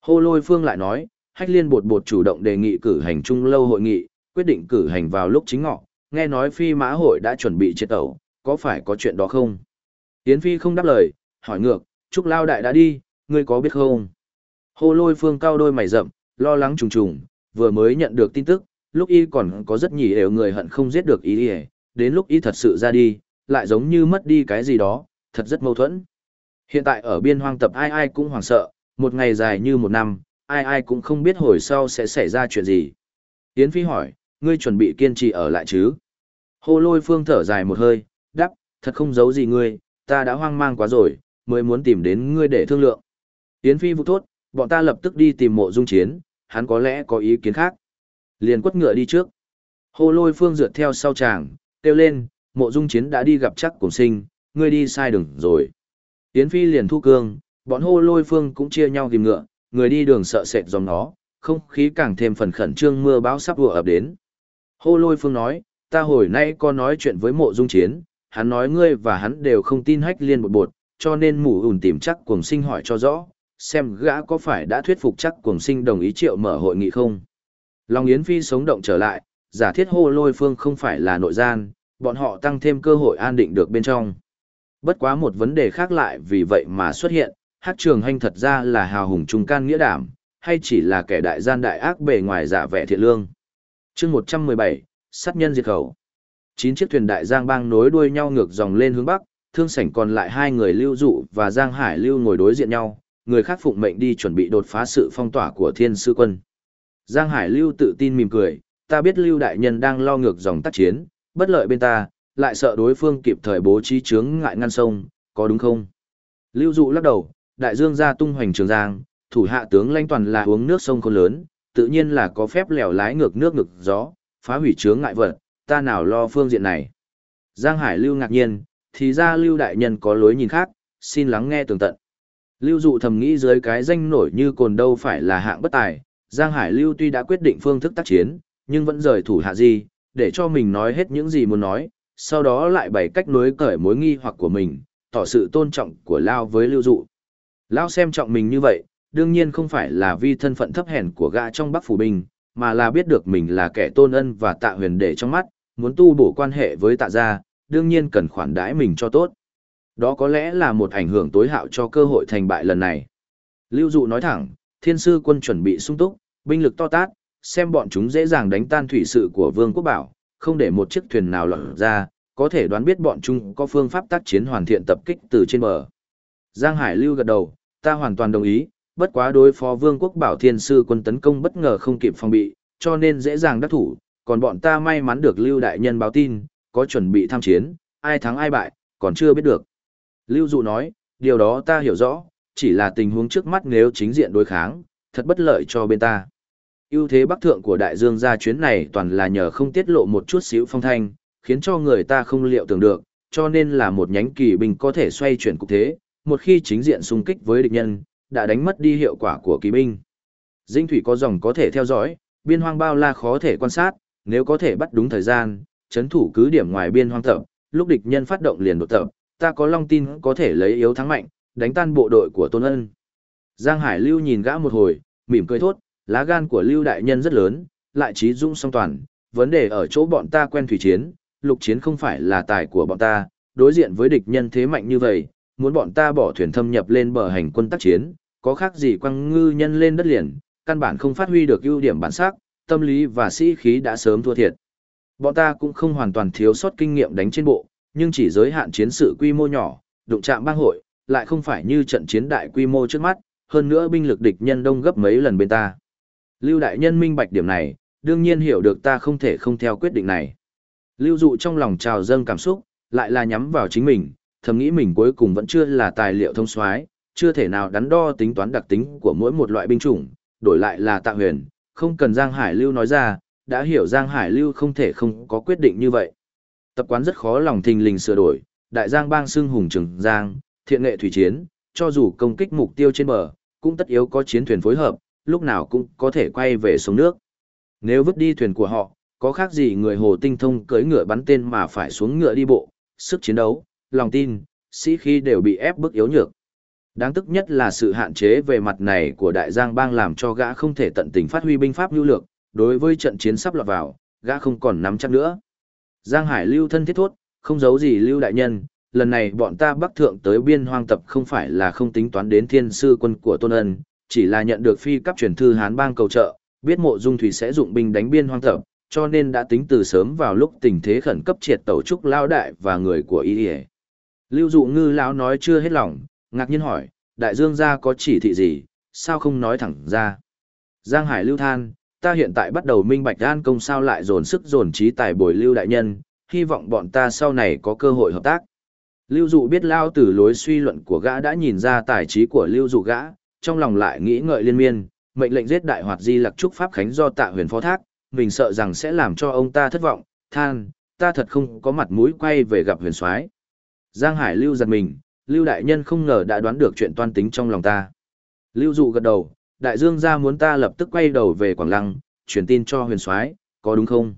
Hô lôi phương lại nói, hách liên bột bột chủ động đề nghị cử hành chung lâu hội nghị, quyết định cử hành vào lúc chính ngọ, nghe nói phi mã hội đã chuẩn bị chết tẩu, có phải có chuyện đó không? Yến Phi không đáp lời, hỏi ngược, Trúc Lao Đại đã đi, ngươi có biết không? Hô lôi phương cao đôi mày rậm, lo lắng trùng trùng, vừa mới nhận được tin tức, lúc y còn có rất nhỉ đều người hận không giết được ý y, đến lúc y thật sự ra đi, lại giống như mất đi cái gì đó, thật rất mâu thuẫn. Hiện tại ở biên hoang tập ai ai cũng hoảng sợ, một ngày dài như một năm, ai ai cũng không biết hồi sau sẽ xảy ra chuyện gì. Yến Phi hỏi, ngươi chuẩn bị kiên trì ở lại chứ? Hồ lôi phương thở dài một hơi, đáp, thật không giấu gì ngươi, ta đã hoang mang quá rồi, mới muốn tìm đến ngươi để thương lượng. Yến Phi vụ thốt, bọn ta lập tức đi tìm mộ dung chiến, hắn có lẽ có ý kiến khác. Liền quất ngựa đi trước. Hồ lôi phương dựa theo sau chàng, kêu lên, mộ dung chiến đã đi gặp chắc cùng sinh, ngươi đi sai đường rồi. Yến Phi liền thu cương, bọn hô lôi phương cũng chia nhau tìm ngựa, người đi đường sợ sệt dòng nó, không khí càng thêm phần khẩn trương mưa bão sắp vừa ập đến. Hô lôi phương nói, ta hồi nay có nói chuyện với mộ dung chiến, hắn nói ngươi và hắn đều không tin hách liên một bột, cho nên mù ủn tìm chắc cuồng sinh hỏi cho rõ, xem gã có phải đã thuyết phục chắc cuồng sinh đồng ý triệu mở hội nghị không. Long Yến Phi sống động trở lại, giả thiết hô lôi phương không phải là nội gian, bọn họ tăng thêm cơ hội an định được bên trong. Bất quá một vấn đề khác lại vì vậy mà xuất hiện, hát trường hành thật ra là hào hùng trung can nghĩa đảm, hay chỉ là kẻ đại gian đại ác bề ngoài giả vẻ thiện lương. chương 117, sát nhân diệt khẩu. Chín chiếc thuyền đại giang bang nối đuôi nhau ngược dòng lên hướng bắc, thương sảnh còn lại hai người lưu dụ và giang hải lưu ngồi đối diện nhau, người khác phụng mệnh đi chuẩn bị đột phá sự phong tỏa của thiên sư quân. Giang Hải Lưu tự tin mỉm cười, ta biết Lưu Đại Nhân đang lo ngược dòng tác chiến, bất lợi bên ta, lại sợ đối phương kịp thời bố trí chướng ngại ngăn sông, có đúng không? Lưu Dụ lắc đầu, Đại Dương ra tung hoành trường giang, thủ hạ tướng lãnh toàn là uống nước sông khôn lớn, tự nhiên là có phép lèo lái ngược nước ngược gió, phá hủy chướng ngại vật, ta nào lo phương diện này. Giang Hải Lưu ngạc nhiên, thì ra Lưu Đại Nhân có lối nhìn khác, xin lắng nghe tường tận. Lưu dụ thầm nghĩ dưới cái danh nổi như cồn đâu phải là hạng bất tài, Giang Hải Lưu tuy đã quyết định phương thức tác chiến, nhưng vẫn rời thủ hạ gì, để cho mình nói hết những gì muốn nói, sau đó lại bày cách nối cởi mối nghi hoặc của mình, tỏ sự tôn trọng của Lao với Lưu dụ. Lao xem trọng mình như vậy, đương nhiên không phải là vì thân phận thấp hèn của gã trong Bắc Phủ Bình, mà là biết được mình là kẻ tôn ân và tạ huyền để trong mắt, muốn tu bổ quan hệ với tạ gia, đương nhiên cần khoản đãi mình cho tốt. Đó có lẽ là một ảnh hưởng tối hạo cho cơ hội thành bại lần này. Lưu Dụ nói thẳng, thiên sư quân chuẩn bị sung túc, binh lực to tát, xem bọn chúng dễ dàng đánh tan thủy sự của Vương Quốc Bảo, không để một chiếc thuyền nào lọt ra, có thể đoán biết bọn chúng có phương pháp tác chiến hoàn thiện tập kích từ trên bờ. Giang Hải Lưu gật đầu, ta hoàn toàn đồng ý, bất quá đối phó Vương quốc Bảo Thiên Sư quân tấn công bất ngờ không kịp phòng bị, cho nên dễ dàng đắc thủ, còn bọn ta may mắn được Lưu Đại Nhân báo tin, có chuẩn bị tham chiến, ai thắng ai bại, còn chưa biết được. Lưu Dụ nói, điều đó ta hiểu rõ, chỉ là tình huống trước mắt nếu chính diện đối kháng, thật bất lợi cho bên ta. ưu thế bắc thượng của đại dương gia chuyến này toàn là nhờ không tiết lộ một chút xíu phong thanh, khiến cho người ta không liệu tưởng được, cho nên là một nhánh kỳ binh có thể xoay chuyển cục thế, một khi chính diện xung kích với địch nhân, đã đánh mất đi hiệu quả của kỳ binh. Dinh thủy có dòng có thể theo dõi, biên hoang bao la khó thể quan sát, nếu có thể bắt đúng thời gian, chấn thủ cứ điểm ngoài biên hoang tập, lúc địch nhân phát động liền đột tập, ta có long tin có thể lấy yếu thắng mạnh, đánh tan bộ đội của Tôn Ân. Giang Hải Lưu nhìn gã một hồi, mỉm cười thốt, lá gan của Lưu đại nhân rất lớn, lại trí dung song toàn, vấn đề ở chỗ bọn ta quen thủy chiến, lục chiến không phải là tài của bọn ta, đối diện với địch nhân thế mạnh như vậy, muốn bọn ta bỏ thuyền thâm nhập lên bờ hành quân tác chiến, có khác gì quăng ngư nhân lên đất liền, căn bản không phát huy được ưu điểm bản sắc, tâm lý và sĩ khí đã sớm thua thiệt. Bọn ta cũng không hoàn toàn thiếu sót kinh nghiệm đánh trên bộ, nhưng chỉ giới hạn chiến sự quy mô nhỏ, đụng chạm bang hội, lại không phải như trận chiến đại quy mô trước mắt, hơn nữa binh lực địch nhân đông gấp mấy lần bên ta. Lưu đại nhân minh bạch điểm này, đương nhiên hiểu được ta không thể không theo quyết định này. Lưu dụ trong lòng trào dâng cảm xúc, lại là nhắm vào chính mình, thầm nghĩ mình cuối cùng vẫn chưa là tài liệu thông soái, chưa thể nào đắn đo tính toán đặc tính của mỗi một loại binh chủng, đổi lại là Tạ Huyền, không cần Giang Hải Lưu nói ra, đã hiểu Giang Hải Lưu không thể không có quyết định như vậy. Tập quán rất khó lòng thình lình sửa đổi, đại giang bang xưng hùng trường giang, thiện nghệ thủy chiến, cho dù công kích mục tiêu trên bờ, cũng tất yếu có chiến thuyền phối hợp, lúc nào cũng có thể quay về sông nước. Nếu vứt đi thuyền của họ, có khác gì người hồ tinh thông cưỡi ngựa bắn tên mà phải xuống ngựa đi bộ, sức chiến đấu, lòng tin, sĩ khí đều bị ép bức yếu nhược. Đáng tức nhất là sự hạn chế về mặt này của đại giang bang làm cho gã không thể tận tình phát huy binh pháp nhu lược, đối với trận chiến sắp lọt vào, gã không còn nắm chắc nữa. Giang Hải lưu thân thiết thốt, không giấu gì lưu đại nhân, lần này bọn ta bắc thượng tới biên hoang tập không phải là không tính toán đến thiên sư quân của Tôn Ân, chỉ là nhận được phi cấp truyền thư Hán bang cầu trợ, biết mộ dung thủy sẽ dụng binh đánh biên hoang tập, cho nên đã tính từ sớm vào lúc tình thế khẩn cấp triệt tẩu trúc lao đại và người của y Lưu dụ ngư lão nói chưa hết lòng, ngạc nhiên hỏi, đại dương gia có chỉ thị gì, sao không nói thẳng ra. Giang Hải lưu than, ta hiện tại bắt đầu minh bạch an công sao lại dồn sức dồn trí tài bồi lưu đại nhân, hy vọng bọn ta sau này có cơ hội hợp tác. Lưu dụ biết lao từ lối suy luận của gã đã nhìn ra tài trí của lưu dụ gã, trong lòng lại nghĩ ngợi liên miên, mệnh lệnh giết đại hoạt di lạc trúc pháp khánh do tạ huyền phó thác, mình sợ rằng sẽ làm cho ông ta thất vọng, than, ta thật không có mặt mũi quay về gặp huyền soái Giang Hải lưu giật mình, Lưu Đại Nhân không ngờ đã đoán được chuyện toan tính trong lòng ta. Lưu Dụ gật đầu, Đại Dương gia muốn ta lập tức quay đầu về Quảng Lăng, truyền tin cho huyền soái có đúng không?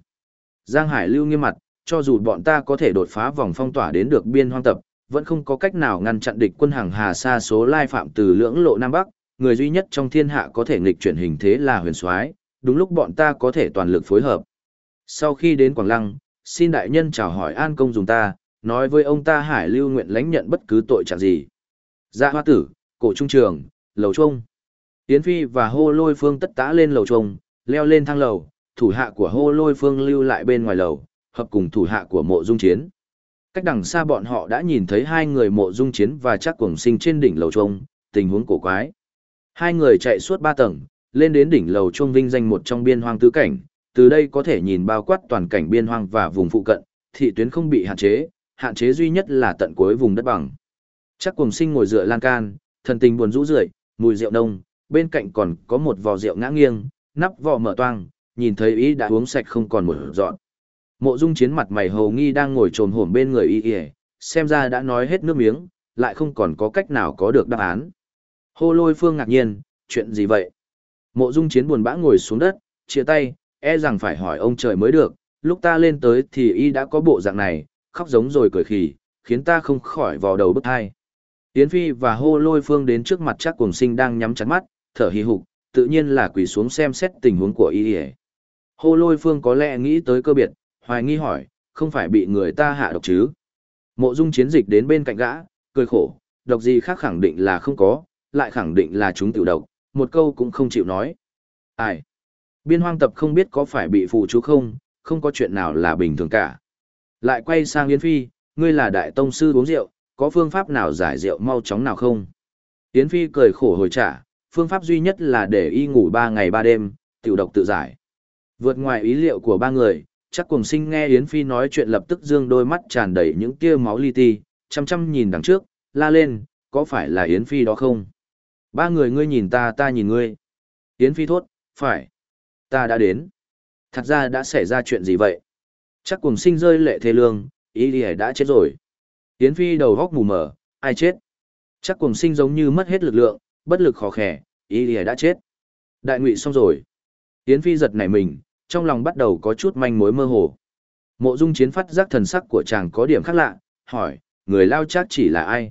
Giang Hải Lưu nghiêm mặt, cho dù bọn ta có thể đột phá vòng phong tỏa đến được biên hoang tập, vẫn không có cách nào ngăn chặn địch quân hàng hà xa số lai phạm từ lưỡng lộ Nam Bắc, người duy nhất trong thiên hạ có thể nghịch chuyển hình thế là huyền soái đúng lúc bọn ta có thể toàn lực phối hợp. Sau khi đến Quảng Lăng, xin đại nhân chào hỏi an công dùng ta, nói với ông ta hải lưu nguyện lãnh nhận bất cứ tội trạng gì. Dạ hoa tử, cổ trung trường, lầu trung. Yến Phi và hô lôi phương tất tã lên lầu trung, leo lên thang lầu, thủ hạ của hô lôi phương lưu lại bên ngoài lầu, hợp cùng thủ hạ của mộ dung chiến. Cách đằng xa bọn họ đã nhìn thấy hai người mộ dung chiến và chắc cuồng sinh trên đỉnh lầu trung, tình huống cổ quái. Hai người chạy suốt ba tầng, lên đến đỉnh lầu trung vinh danh một trong biên hoang tứ cảnh, từ đây có thể nhìn bao quát toàn cảnh biên hoang và vùng phụ cận, thị tuyến không bị hạn chế, hạn chế duy nhất là tận cuối vùng đất bằng. Chắc cùng sinh ngồi dựa lan can, thần tình buồn rũ rượi, mùi rượu nông, bên cạnh còn có một vò rượu ngã nghiêng, nắp vò mở toang, nhìn thấy ý đã uống sạch không còn một dọn. Mộ Dung Chiến mặt mày hầu nghi đang ngồi trồm hổm bên người y y, xem ra đã nói hết nước miếng, lại không còn có cách nào có được đáp án. Hô lôi phương ngạc nhiên, chuyện gì vậy? Mộ dung chiến buồn bã ngồi xuống đất, chia tay, e rằng phải hỏi ông trời mới được, lúc ta lên tới thì y đã có bộ dạng này, khóc giống rồi cười khỉ, khiến ta không khỏi vào đầu bức thai. Yến Phi và hô lôi phương đến trước mặt chắc cùng sinh đang nhắm chặt mắt, thở hì hục, tự nhiên là quỳ xuống xem xét tình huống của y Hô lôi phương có lẽ nghĩ tới cơ biệt, hoài nghi hỏi, không phải bị người ta hạ độc chứ? Mộ dung chiến dịch đến bên cạnh gã, cười khổ, độc gì khác khẳng định là không có, lại khẳng định là chúng tiểu độc, một câu cũng không chịu nói. Ai? Biên hoang tập không biết có phải bị phù chú không, không có chuyện nào là bình thường cả. Lại quay sang Yến Phi, ngươi là đại tông sư uống rượu, có phương pháp nào giải rượu mau chóng nào không? Yến Phi cười khổ hồi trả, phương pháp duy nhất là để y ngủ ba ngày ba đêm, tiểu độc tự giải. Vượt ngoài ý liệu của ba người, chắc cùng sinh nghe Yến Phi nói chuyện lập tức dương đôi mắt tràn đầy những tia máu li ti, chăm chăm nhìn đằng trước, la lên, có phải là Yến Phi đó không? Ba người ngươi nhìn ta ta nhìn ngươi. Yến Phi thốt, phải. Ta đã đến. Thật ra đã xảy ra chuyện gì vậy? Chắc cùng sinh rơi lệ thê lương, ý đi đã chết rồi. Yến Phi đầu góc mù mờ, ai chết? Chắc cùng sinh giống như mất hết lực lượng, bất lực khó khẻ, ý đi đã chết. Đại ngụy xong rồi. Yến Phi giật nảy mình, trong lòng bắt đầu có chút manh mối mơ hồ. Mộ dung chiến phát giác thần sắc của chàng có điểm khác lạ, hỏi, người lao chắc chỉ là ai?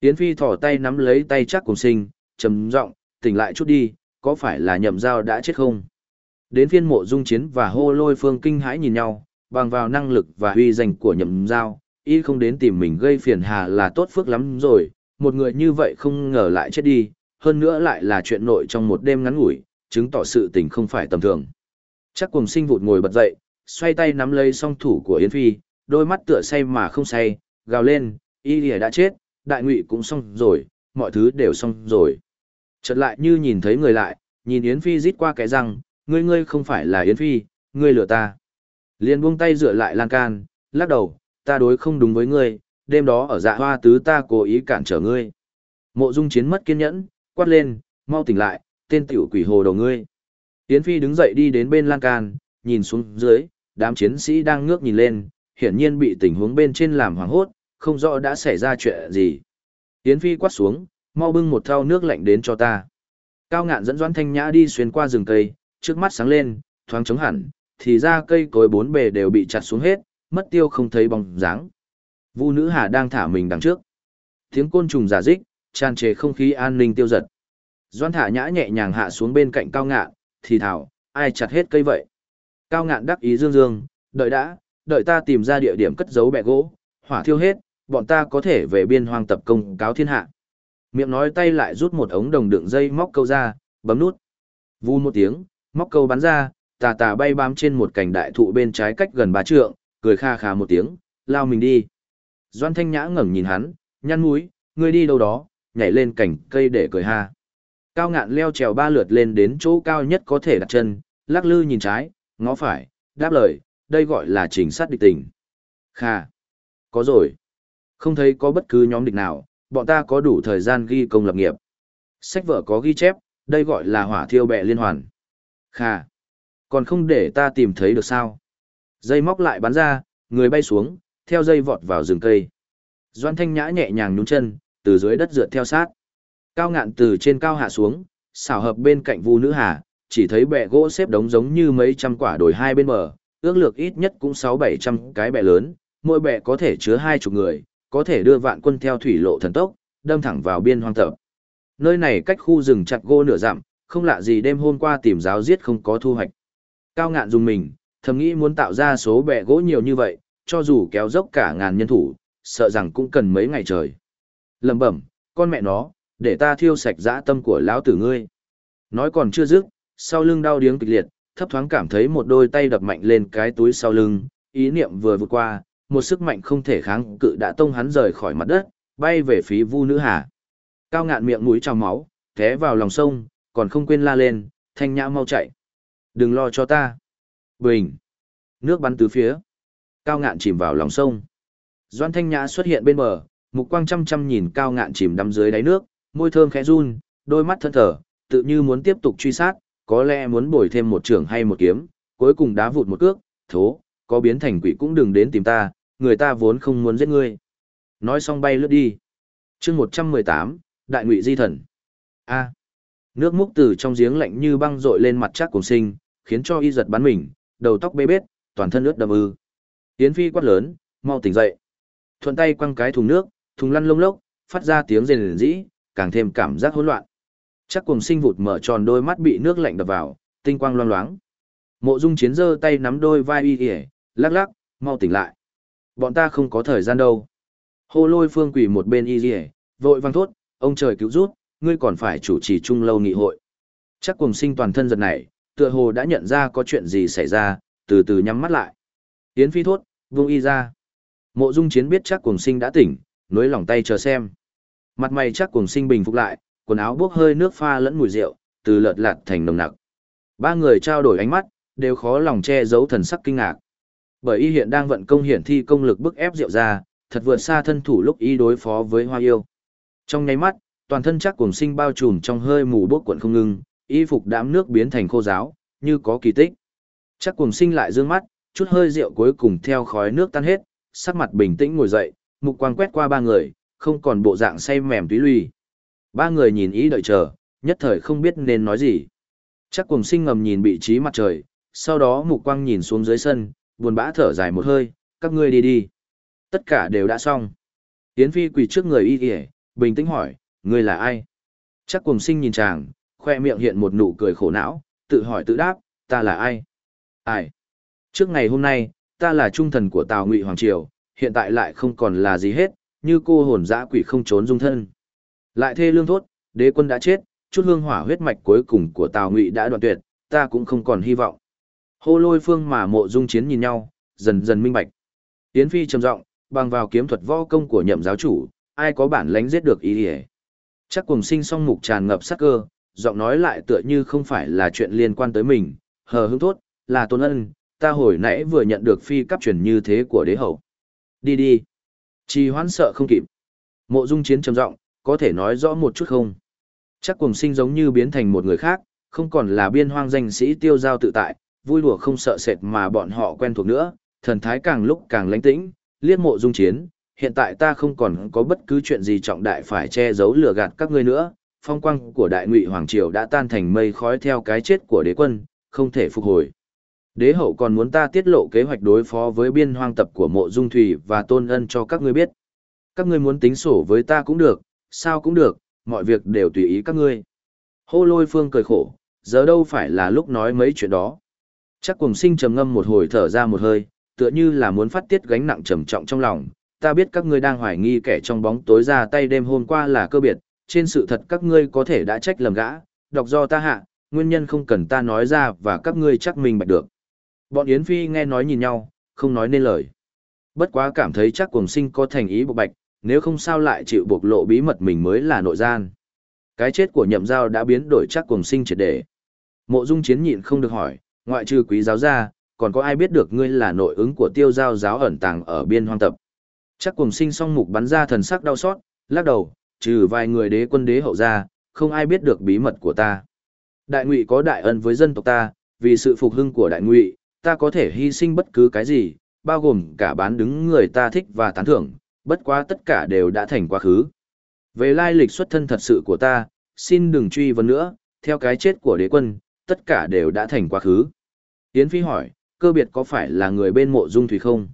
Yến Phi thỏ tay nắm lấy tay chắc cùng sinh, trầm giọng tỉnh lại chút đi, có phải là nhậm giao đã chết không? Đến phiên mộ dung chiến và hô lôi phương kinh hãi nhìn nhau, bằng vào năng lực và uy danh của nhậm giao, y không đến tìm mình gây phiền hà là tốt phước lắm rồi, một người như vậy không ngờ lại chết đi, hơn nữa lại là chuyện nội trong một đêm ngắn ngủi, chứng tỏ sự tình không phải tầm thường. Chắc cùng sinh vụt ngồi bật dậy, xoay tay nắm lấy song thủ của Yến Phi, đôi mắt tựa say mà không say, gào lên, y lìa đã chết, đại ngụy cũng xong rồi, mọi thứ đều xong rồi. Chợt lại như nhìn thấy người lại, nhìn Yến Phi rít qua cái răng, ngươi ngươi không phải là Yến Phi, ngươi lừa ta. Liền buông tay dựa lại lan can, lắc đầu, ta đối không đúng với ngươi, đêm đó ở dạ hoa tứ ta cố ý cản trở ngươi. Mộ dung chiến mất kiên nhẫn, quát lên, mau tỉnh lại, tên tiểu quỷ hồ đầu ngươi. Yến Phi đứng dậy đi đến bên lan can, nhìn xuống dưới, đám chiến sĩ đang ngước nhìn lên, hiển nhiên bị tình huống bên trên làm hoảng hốt, không rõ đã xảy ra chuyện gì. Yến Phi quát xuống, mau bưng một thau nước lạnh đến cho ta. Cao ngạn dẫn Doãn Thanh Nhã đi xuyên qua rừng cây, trước mắt sáng lên, thoáng chống hẳn, thì ra cây cối bốn bề đều bị chặt xuống hết, mất tiêu không thấy bóng dáng. Vu nữ Hà đang thả mình đằng trước. Tiếng côn trùng giả dích, tràn trề không khí an ninh tiêu giật. Doãn thả nhã nhẹ nhàng hạ xuống bên cạnh cao ngạn, thì thảo, ai chặt hết cây vậy? Cao ngạn đắc ý dương dương, đợi đã, đợi ta tìm ra địa điểm cất giấu bẹ gỗ, hỏa thiêu hết, bọn ta có thể về biên hoang tập công cáo thiên hạ. Miệng nói tay lại rút một ống đồng đựng dây móc câu ra, bấm nút. Vu một tiếng, móc câu bắn ra, tà tà bay bám trên một cành đại thụ bên trái cách gần ba trượng, cười kha kha một tiếng, lao mình đi. Doan Thanh Nhã ngẩng nhìn hắn, nhăn mũi, ngươi đi đâu đó, nhảy lên cành cây để cười ha. Cao ngạn leo trèo ba lượt lên đến chỗ cao nhất có thể đặt chân, lắc lư nhìn trái, ngó phải, đáp lời, đây gọi là trình sát địch tình. Kha. Có rồi. Không thấy có bất cứ nhóm địch nào, bọn ta có đủ thời gian ghi công lập nghiệp. Sách vở có ghi chép, đây gọi là hỏa thiêu bẹ liên hoàn. Kha. Còn không để ta tìm thấy được sao. Dây móc lại bắn ra, người bay xuống, theo dây vọt vào rừng cây. Doan thanh nhã nhẹ nhàng nhún chân, từ dưới đất rượt theo sát. Cao ngạn từ trên cao hạ xuống, xảo hợp bên cạnh vu nữ hà, chỉ thấy bẹ gỗ xếp đống giống như mấy trăm quả đồi hai bên bờ, ước lược ít nhất cũng sáu bảy trăm cái bẹ lớn, mỗi bẹ có thể chứa hai chục người, có thể đưa vạn quân theo thủy lộ thần tốc, đâm thẳng vào biên hoang tập. Nơi này cách khu rừng chặt gỗ nửa dặm, không lạ gì đêm hôm qua tìm giáo giết không có thu hoạch. Cao ngạn dùng mình, thầm nghĩ muốn tạo ra số bẹ gỗ nhiều như vậy, cho dù kéo dốc cả ngàn nhân thủ, sợ rằng cũng cần mấy ngày trời. Lầm bẩm, con mẹ nó, để ta thiêu sạch dã tâm của lão tử ngươi. Nói còn chưa dứt, sau lưng đau điếng kịch liệt, thấp thoáng cảm thấy một đôi tay đập mạnh lên cái túi sau lưng, ý niệm vừa vượt qua, một sức mạnh không thể kháng cự đã tông hắn rời khỏi mặt đất, bay về phía Vu Nữ Hà. Cao ngạn miệng mũi trào máu, té vào lòng sông, còn không quên la lên, thanh nhã mau chạy. Đừng lo cho ta. Bình. Nước bắn tứ phía. Cao ngạn chìm vào lòng sông. Doan thanh nhã xuất hiện bên bờ, mục quang chăm chăm nhìn cao ngạn chìm đắm dưới đáy nước, môi thơm khẽ run, đôi mắt thân thở, tự như muốn tiếp tục truy sát, có lẽ muốn bồi thêm một trường hay một kiếm, cuối cùng đá vụt một cước, thố, có biến thành quỷ cũng đừng đến tìm ta, người ta vốn không muốn giết ngươi. Nói xong bay lướt đi. chương 118, Đại Ngụy Di Thần. A. Nước múc từ trong giếng lạnh như băng rội lên mặt chắc cùng sinh, khiến cho y giật bắn mình, đầu tóc bê bết, toàn thân ướt đầm ư. Yến Phi quát lớn, mau tỉnh dậy. Thuận tay quăng cái thùng nước, thùng lăn lông lốc, phát ra tiếng rền rĩ, càng thêm cảm giác hỗn loạn. Chắc cùng sinh vụt mở tròn đôi mắt bị nước lạnh đập vào, tinh quang loang loáng. Mộ Dung Chiến giơ tay nắm đôi vai y ỉa, lắc lắc, mau tỉnh lại. Bọn ta không có thời gian đâu. Hô lôi phương quỷ một bên y ỉa, vội vang thốt, ông trời cứu rút, ngươi còn phải chủ trì trung lâu nghị hội. Chắc cùng sinh toàn thân giật nảy, tựa hồ đã nhận ra có chuyện gì xảy ra, từ từ nhắm mắt lại. Yến phi thốt, vung y ra. Mộ dung chiến biết chắc cùng sinh đã tỉnh, nối lòng tay chờ xem. Mặt mày chắc cùng sinh bình phục lại, quần áo bốc hơi nước pha lẫn mùi rượu, từ lợt lạt thành nồng nặc. Ba người trao đổi ánh mắt, đều khó lòng che giấu thần sắc kinh ngạc. Bởi y hiện đang vận công hiển thi công lực bức ép rượu ra, thật vượt xa thân thủ lúc y đối phó với hoa yêu. Trong nháy mắt, toàn thân chắc cùng sinh bao trùm trong hơi mù bốc cuộn không ngưng, y phục đám nước biến thành khô giáo, như có kỳ tích. Chắc cùng sinh lại dương mắt, chút hơi rượu cuối cùng theo khói nước tan hết, sắc mặt bình tĩnh ngồi dậy, mục quang quét qua ba người, không còn bộ dạng say mềm túy lùi. Ba người nhìn ý đợi chờ, nhất thời không biết nên nói gì. Chắc cùng sinh ngầm nhìn vị trí mặt trời, sau đó mục quang nhìn xuống dưới sân, buồn bã thở dài một hơi, các ngươi đi đi. Tất cả đều đã xong. tiến Phi quỳ trước người y kìa, bình tĩnh hỏi, ngươi là ai? Chắc cùng sinh nhìn chàng, khoe miệng hiện một nụ cười khổ não, tự hỏi tự đáp, ta là ai? Ai? Trước ngày hôm nay, ta là trung thần của Tào Ngụy Hoàng Triều, hiện tại lại không còn là gì hết, như cô hồn dã quỷ không trốn dung thân. Lại thê lương thốt, đế quân đã chết, chút hương hỏa huyết mạch cuối cùng của Tào Ngụy đã đoạn tuyệt, ta cũng không còn hy vọng. Hô lôi phương mà mộ dung chiến nhìn nhau, dần dần minh bạch. Tiến phi trầm giọng, bằng vào kiếm thuật võ công của nhậm giáo chủ, ai có bản lánh giết được ý hề chắc cùng sinh song mục tràn ngập sắc cơ, giọng nói lại tựa như không phải là chuyện liên quan tới mình, hờ hững thốt, là tôn ân, ta hồi nãy vừa nhận được phi cấp truyền như thế của đế hậu. Đi đi. Trì hoãn sợ không kịp. Mộ dung chiến trầm giọng, có thể nói rõ một chút không? Chắc cùng sinh giống như biến thành một người khác, không còn là biên hoang danh sĩ tiêu giao tự tại, vui đùa không sợ sệt mà bọn họ quen thuộc nữa, thần thái càng lúc càng lãnh tĩnh, liếc mộ dung chiến hiện tại ta không còn có bất cứ chuyện gì trọng đại phải che giấu lừa gạt các ngươi nữa, phong quang của đại ngụy hoàng triều đã tan thành mây khói theo cái chết của đế quân, không thể phục hồi. Đế hậu còn muốn ta tiết lộ kế hoạch đối phó với biên hoang tập của mộ dung thủy và tôn ân cho các ngươi biết. Các ngươi muốn tính sổ với ta cũng được, sao cũng được, mọi việc đều tùy ý các ngươi. Hô lôi phương cười khổ, giờ đâu phải là lúc nói mấy chuyện đó. Chắc cùng sinh trầm ngâm một hồi thở ra một hơi, tựa như là muốn phát tiết gánh nặng trầm trọng trong lòng, ta biết các ngươi đang hoài nghi kẻ trong bóng tối ra tay đêm hôm qua là cơ biệt, trên sự thật các ngươi có thể đã trách lầm gã, đọc do ta hạ, nguyên nhân không cần ta nói ra và các ngươi chắc mình bạch được. Bọn Yến Phi nghe nói nhìn nhau, không nói nên lời. Bất quá cảm thấy chắc cuồng sinh có thành ý bộ bạch, nếu không sao lại chịu bộc lộ bí mật mình mới là nội gian. Cái chết của nhậm giao đã biến đổi chắc cuồng sinh triệt để. Mộ dung chiến nhịn không được hỏi, ngoại trừ quý giáo gia, còn có ai biết được ngươi là nội ứng của tiêu giao giáo ẩn tàng ở biên hoang tập. Chắc cùng sinh song mục bắn ra thần sắc đau xót, lắc đầu, trừ vài người đế quân đế hậu ra, không ai biết được bí mật của ta. Đại ngụy có đại ân với dân tộc ta, vì sự phục hưng của đại ngụy, ta có thể hy sinh bất cứ cái gì, bao gồm cả bán đứng người ta thích và tán thưởng, bất quá tất cả đều đã thành quá khứ. Về lai lịch xuất thân thật sự của ta, xin đừng truy vấn nữa, theo cái chết của đế quân, tất cả đều đã thành quá khứ. Yến Phi hỏi, cơ biệt có phải là người bên mộ dung thủy không?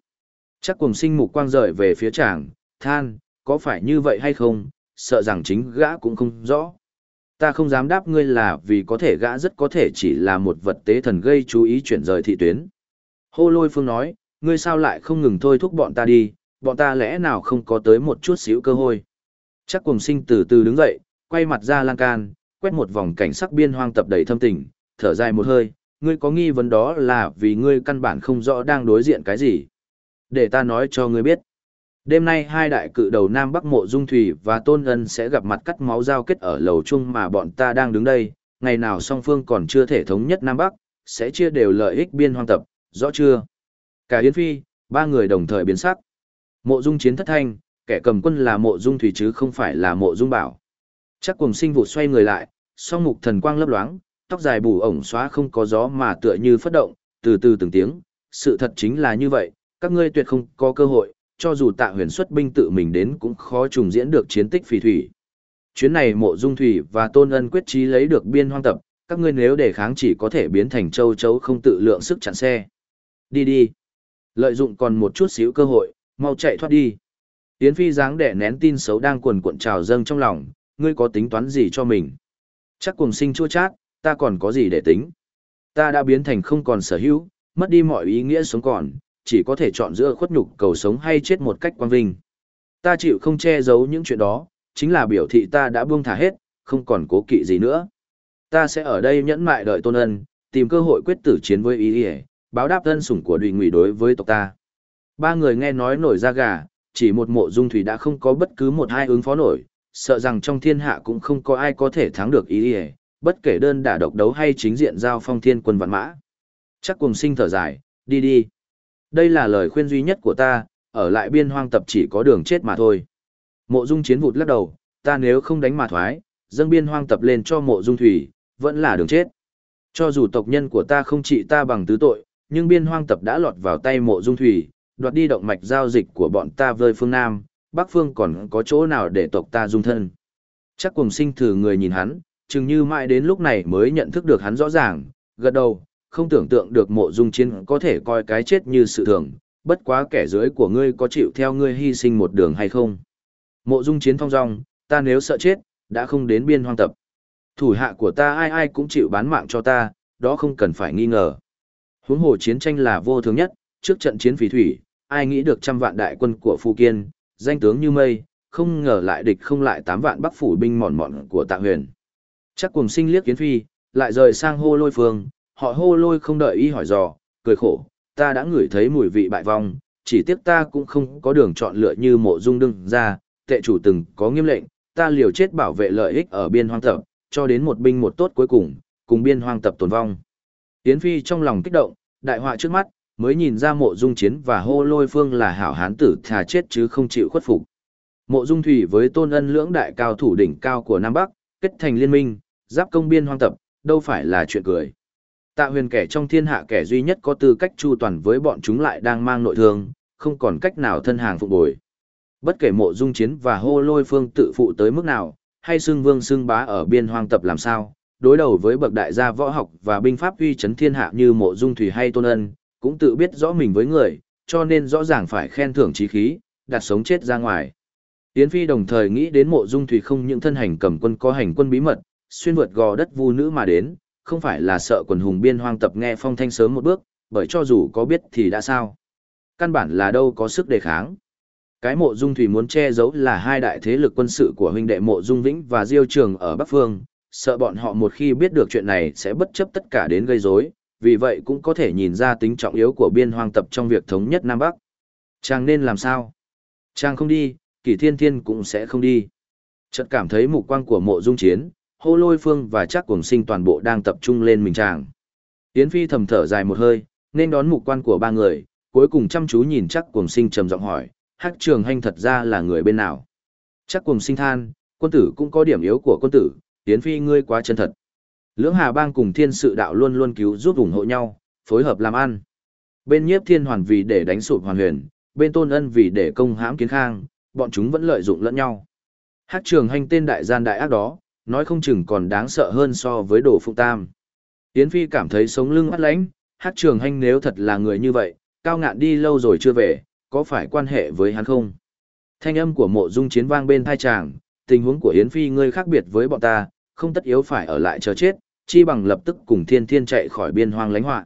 Chắc cùng sinh mục quang rời về phía chàng, than, có phải như vậy hay không, sợ rằng chính gã cũng không rõ. Ta không dám đáp ngươi là vì có thể gã rất có thể chỉ là một vật tế thần gây chú ý chuyển rời thị tuyến. Hô lôi phương nói, ngươi sao lại không ngừng thôi thúc bọn ta đi, bọn ta lẽ nào không có tới một chút xíu cơ hội. Chắc cùng sinh từ từ đứng dậy, quay mặt ra lan can, quét một vòng cảnh sắc biên hoang tập đầy thâm tình, thở dài một hơi, ngươi có nghi vấn đó là vì ngươi căn bản không rõ đang đối diện cái gì. Để ta nói cho ngươi biết. Đêm nay hai đại cự đầu Nam Bắc Mộ Dung Thủy và Tôn Ân sẽ gặp mặt cắt máu giao kết ở lầu chung mà bọn ta đang đứng đây, ngày nào song phương còn chưa thể thống nhất Nam Bắc, sẽ chia đều lợi ích biên hoang tập, rõ chưa? Cả Yến Phi, ba người đồng thời biến sắc. Mộ Dung chiến thất thanh, kẻ cầm quân là Mộ Dung Thủy chứ không phải là Mộ Dung Bảo. Chắc cùng sinh vụ xoay người lại, song mục thần quang lấp loáng, tóc dài bù ổng xóa không có gió mà tựa như phất động, từ từ từng tiếng, sự thật chính là như vậy, các ngươi tuyệt không có cơ hội, cho dù tạ huyền xuất binh tự mình đến cũng khó trùng diễn được chiến tích phì thủy. Chuyến này mộ dung thủy và tôn ân quyết trí lấy được biên hoang tập, các ngươi nếu để kháng chỉ có thể biến thành châu chấu không tự lượng sức chặn xe. Đi đi. Lợi dụng còn một chút xíu cơ hội, mau chạy thoát đi. Yến Phi dáng đẻ nén tin xấu đang cuồn cuộn trào dâng trong lòng, ngươi có tính toán gì cho mình? Chắc cùng sinh chua chát, ta còn có gì để tính? Ta đã biến thành không còn sở hữu, mất đi mọi ý nghĩa sống còn, chỉ có thể chọn giữa khuất nhục cầu sống hay chết một cách quang vinh. Ta chịu không che giấu những chuyện đó, chính là biểu thị ta đã buông thả hết, không còn cố kỵ gì nữa. Ta sẽ ở đây nhẫn mại đợi tôn ân, tìm cơ hội quyết tử chiến với ý ý, báo đáp ân sủng của đùy ngụy đối với tộc ta. Ba người nghe nói nổi da gà, chỉ một mộ dung thủy đã không có bất cứ một hai ứng phó nổi, sợ rằng trong thiên hạ cũng không có ai có thể thắng được ý ý, bất kể đơn đả độc đấu hay chính diện giao phong thiên quân vạn mã. Chắc cùng sinh thở dài, đi đi. Đây là lời khuyên duy nhất của ta, ở lại biên hoang tập chỉ có đường chết mà thôi. Mộ dung chiến vụt lắc đầu, ta nếu không đánh mà thoái, dâng biên hoang tập lên cho mộ dung thủy, vẫn là đường chết. Cho dù tộc nhân của ta không trị ta bằng tứ tội, nhưng biên hoang tập đã lọt vào tay mộ dung thủy, đoạt đi động mạch giao dịch của bọn ta vơi phương Nam, Bắc phương còn có chỗ nào để tộc ta dung thân. Chắc cùng sinh thử người nhìn hắn, chừng như mãi đến lúc này mới nhận thức được hắn rõ ràng, gật đầu, không tưởng tượng được mộ dung chiến có thể coi cái chết như sự thường, bất quá kẻ dưới của ngươi có chịu theo ngươi hy sinh một đường hay không. Mộ dung chiến thong dong, ta nếu sợ chết, đã không đến biên hoang tập. Thủ hạ của ta ai ai cũng chịu bán mạng cho ta, đó không cần phải nghi ngờ. Huống hồ chiến tranh là vô thường nhất, trước trận chiến phỉ thủy, ai nghĩ được trăm vạn đại quân của Phu Kiên, danh tướng như mây, không ngờ lại địch không lại tám vạn bắc phủ binh mòn mọn của tạ huyền. Chắc cùng sinh liếc kiến phi, lại rời sang hô lôi phương, họ hô lôi không đợi ý hỏi dò, cười khổ, ta đã ngửi thấy mùi vị bại vong, chỉ tiếc ta cũng không có đường chọn lựa như mộ dung đương ra, tệ chủ từng có nghiêm lệnh, ta liều chết bảo vệ lợi ích ở biên hoang tập, cho đến một binh một tốt cuối cùng, cùng biên hoang tập tồn vong. Yến Phi trong lòng kích động, đại họa trước mắt, mới nhìn ra mộ dung chiến và hô lôi phương là hảo hán tử thà chết chứ không chịu khuất phục. Mộ dung thủy với tôn ân lưỡng đại cao thủ đỉnh cao của Nam Bắc, kết thành liên minh, giáp công biên hoang tập, đâu phải là chuyện cười. Tạ huyền kẻ trong thiên hạ kẻ duy nhất có tư cách chu toàn với bọn chúng lại đang mang nội thương, không còn cách nào thân hàng phục bồi. Bất kể mộ dung chiến và hô lôi phương tự phụ tới mức nào, hay xương vương xương bá ở biên hoang tập làm sao, đối đầu với bậc đại gia võ học và binh pháp uy chấn thiên hạ như mộ dung thủy hay tôn ân, cũng tự biết rõ mình với người, cho nên rõ ràng phải khen thưởng trí khí, đặt sống chết ra ngoài. Yến Phi đồng thời nghĩ đến mộ dung thủy không những thân hành cầm quân có hành quân bí mật, xuyên vượt gò đất vu nữ mà đến, không phải là sợ quần hùng biên hoang tập nghe phong thanh sớm một bước, bởi cho dù có biết thì đã sao. Căn bản là đâu có sức đề kháng. Cái mộ dung thủy muốn che giấu là hai đại thế lực quân sự của huynh đệ mộ dung vĩnh và diêu trường ở Bắc Phương, sợ bọn họ một khi biết được chuyện này sẽ bất chấp tất cả đến gây rối, vì vậy cũng có thể nhìn ra tính trọng yếu của biên hoang tập trong việc thống nhất Nam Bắc. Chàng nên làm sao? Chàng không đi, kỷ thiên thiên cũng sẽ không đi. Chợt cảm thấy mục quang của mộ dung chiến, hô lôi phương và chắc cuồng sinh toàn bộ đang tập trung lên mình chàng. Yến Phi thầm thở dài một hơi, nên đón mục quan của ba người, cuối cùng chăm chú nhìn chắc cuồng sinh trầm giọng hỏi, hắc trường hành thật ra là người bên nào? Chắc cuồng sinh than, quân tử cũng có điểm yếu của quân tử, Yến Phi ngươi quá chân thật. Lưỡng Hà Bang cùng thiên sự đạo luôn luôn cứu giúp ủng hộ nhau, phối hợp làm ăn. Bên nhiếp thiên hoàn vì để đánh sụp hoàn huyền, bên tôn ân vì để công hãm kiến khang, bọn chúng vẫn lợi dụng lẫn nhau. Hát trường hành tên đại gian đại ác đó, nói không chừng còn đáng sợ hơn so với đồ phụng tam. Yến Phi cảm thấy sống lưng át lãnh, hát trường hành nếu thật là người như vậy, cao ngạn đi lâu rồi chưa về, có phải quan hệ với hắn không? Thanh âm của mộ dung chiến vang bên thai chàng, tình huống của Yến Phi ngươi khác biệt với bọn ta, không tất yếu phải ở lại chờ chết, chi bằng lập tức cùng thiên thiên chạy khỏi biên hoang lánh họa.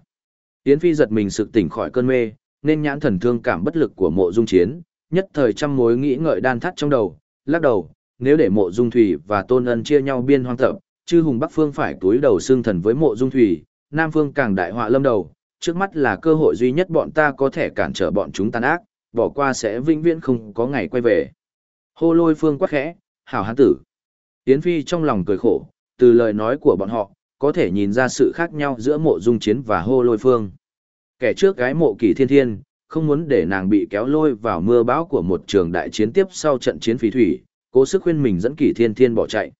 Yến Phi giật mình sực tỉnh khỏi cơn mê, nên nhãn thần thương cảm bất lực của mộ dung chiến, nhất thời trăm mối nghĩ ngợi đan thắt trong đầu, lắc đầu, nếu để mộ dung thủy và tôn ân chia nhau biên hoang tập, chư hùng bắc phương phải túi đầu xương thần với mộ dung thủy, nam phương càng đại họa lâm đầu, trước mắt là cơ hội duy nhất bọn ta có thể cản trở bọn chúng tàn ác, bỏ qua sẽ vĩnh viễn không có ngày quay về. Hô lôi phương quắc khẽ, hảo hán tử. tiến Phi trong lòng cười khổ, từ lời nói của bọn họ, có thể nhìn ra sự khác nhau giữa mộ dung chiến và hô lôi phương. Kẻ trước gái mộ kỳ thiên thiên, không muốn để nàng bị kéo lôi vào mưa bão của một trường đại chiến tiếp sau trận chiến phí thủy, cố sức khuyên mình dẫn kỷ thiên thiên bỏ chạy.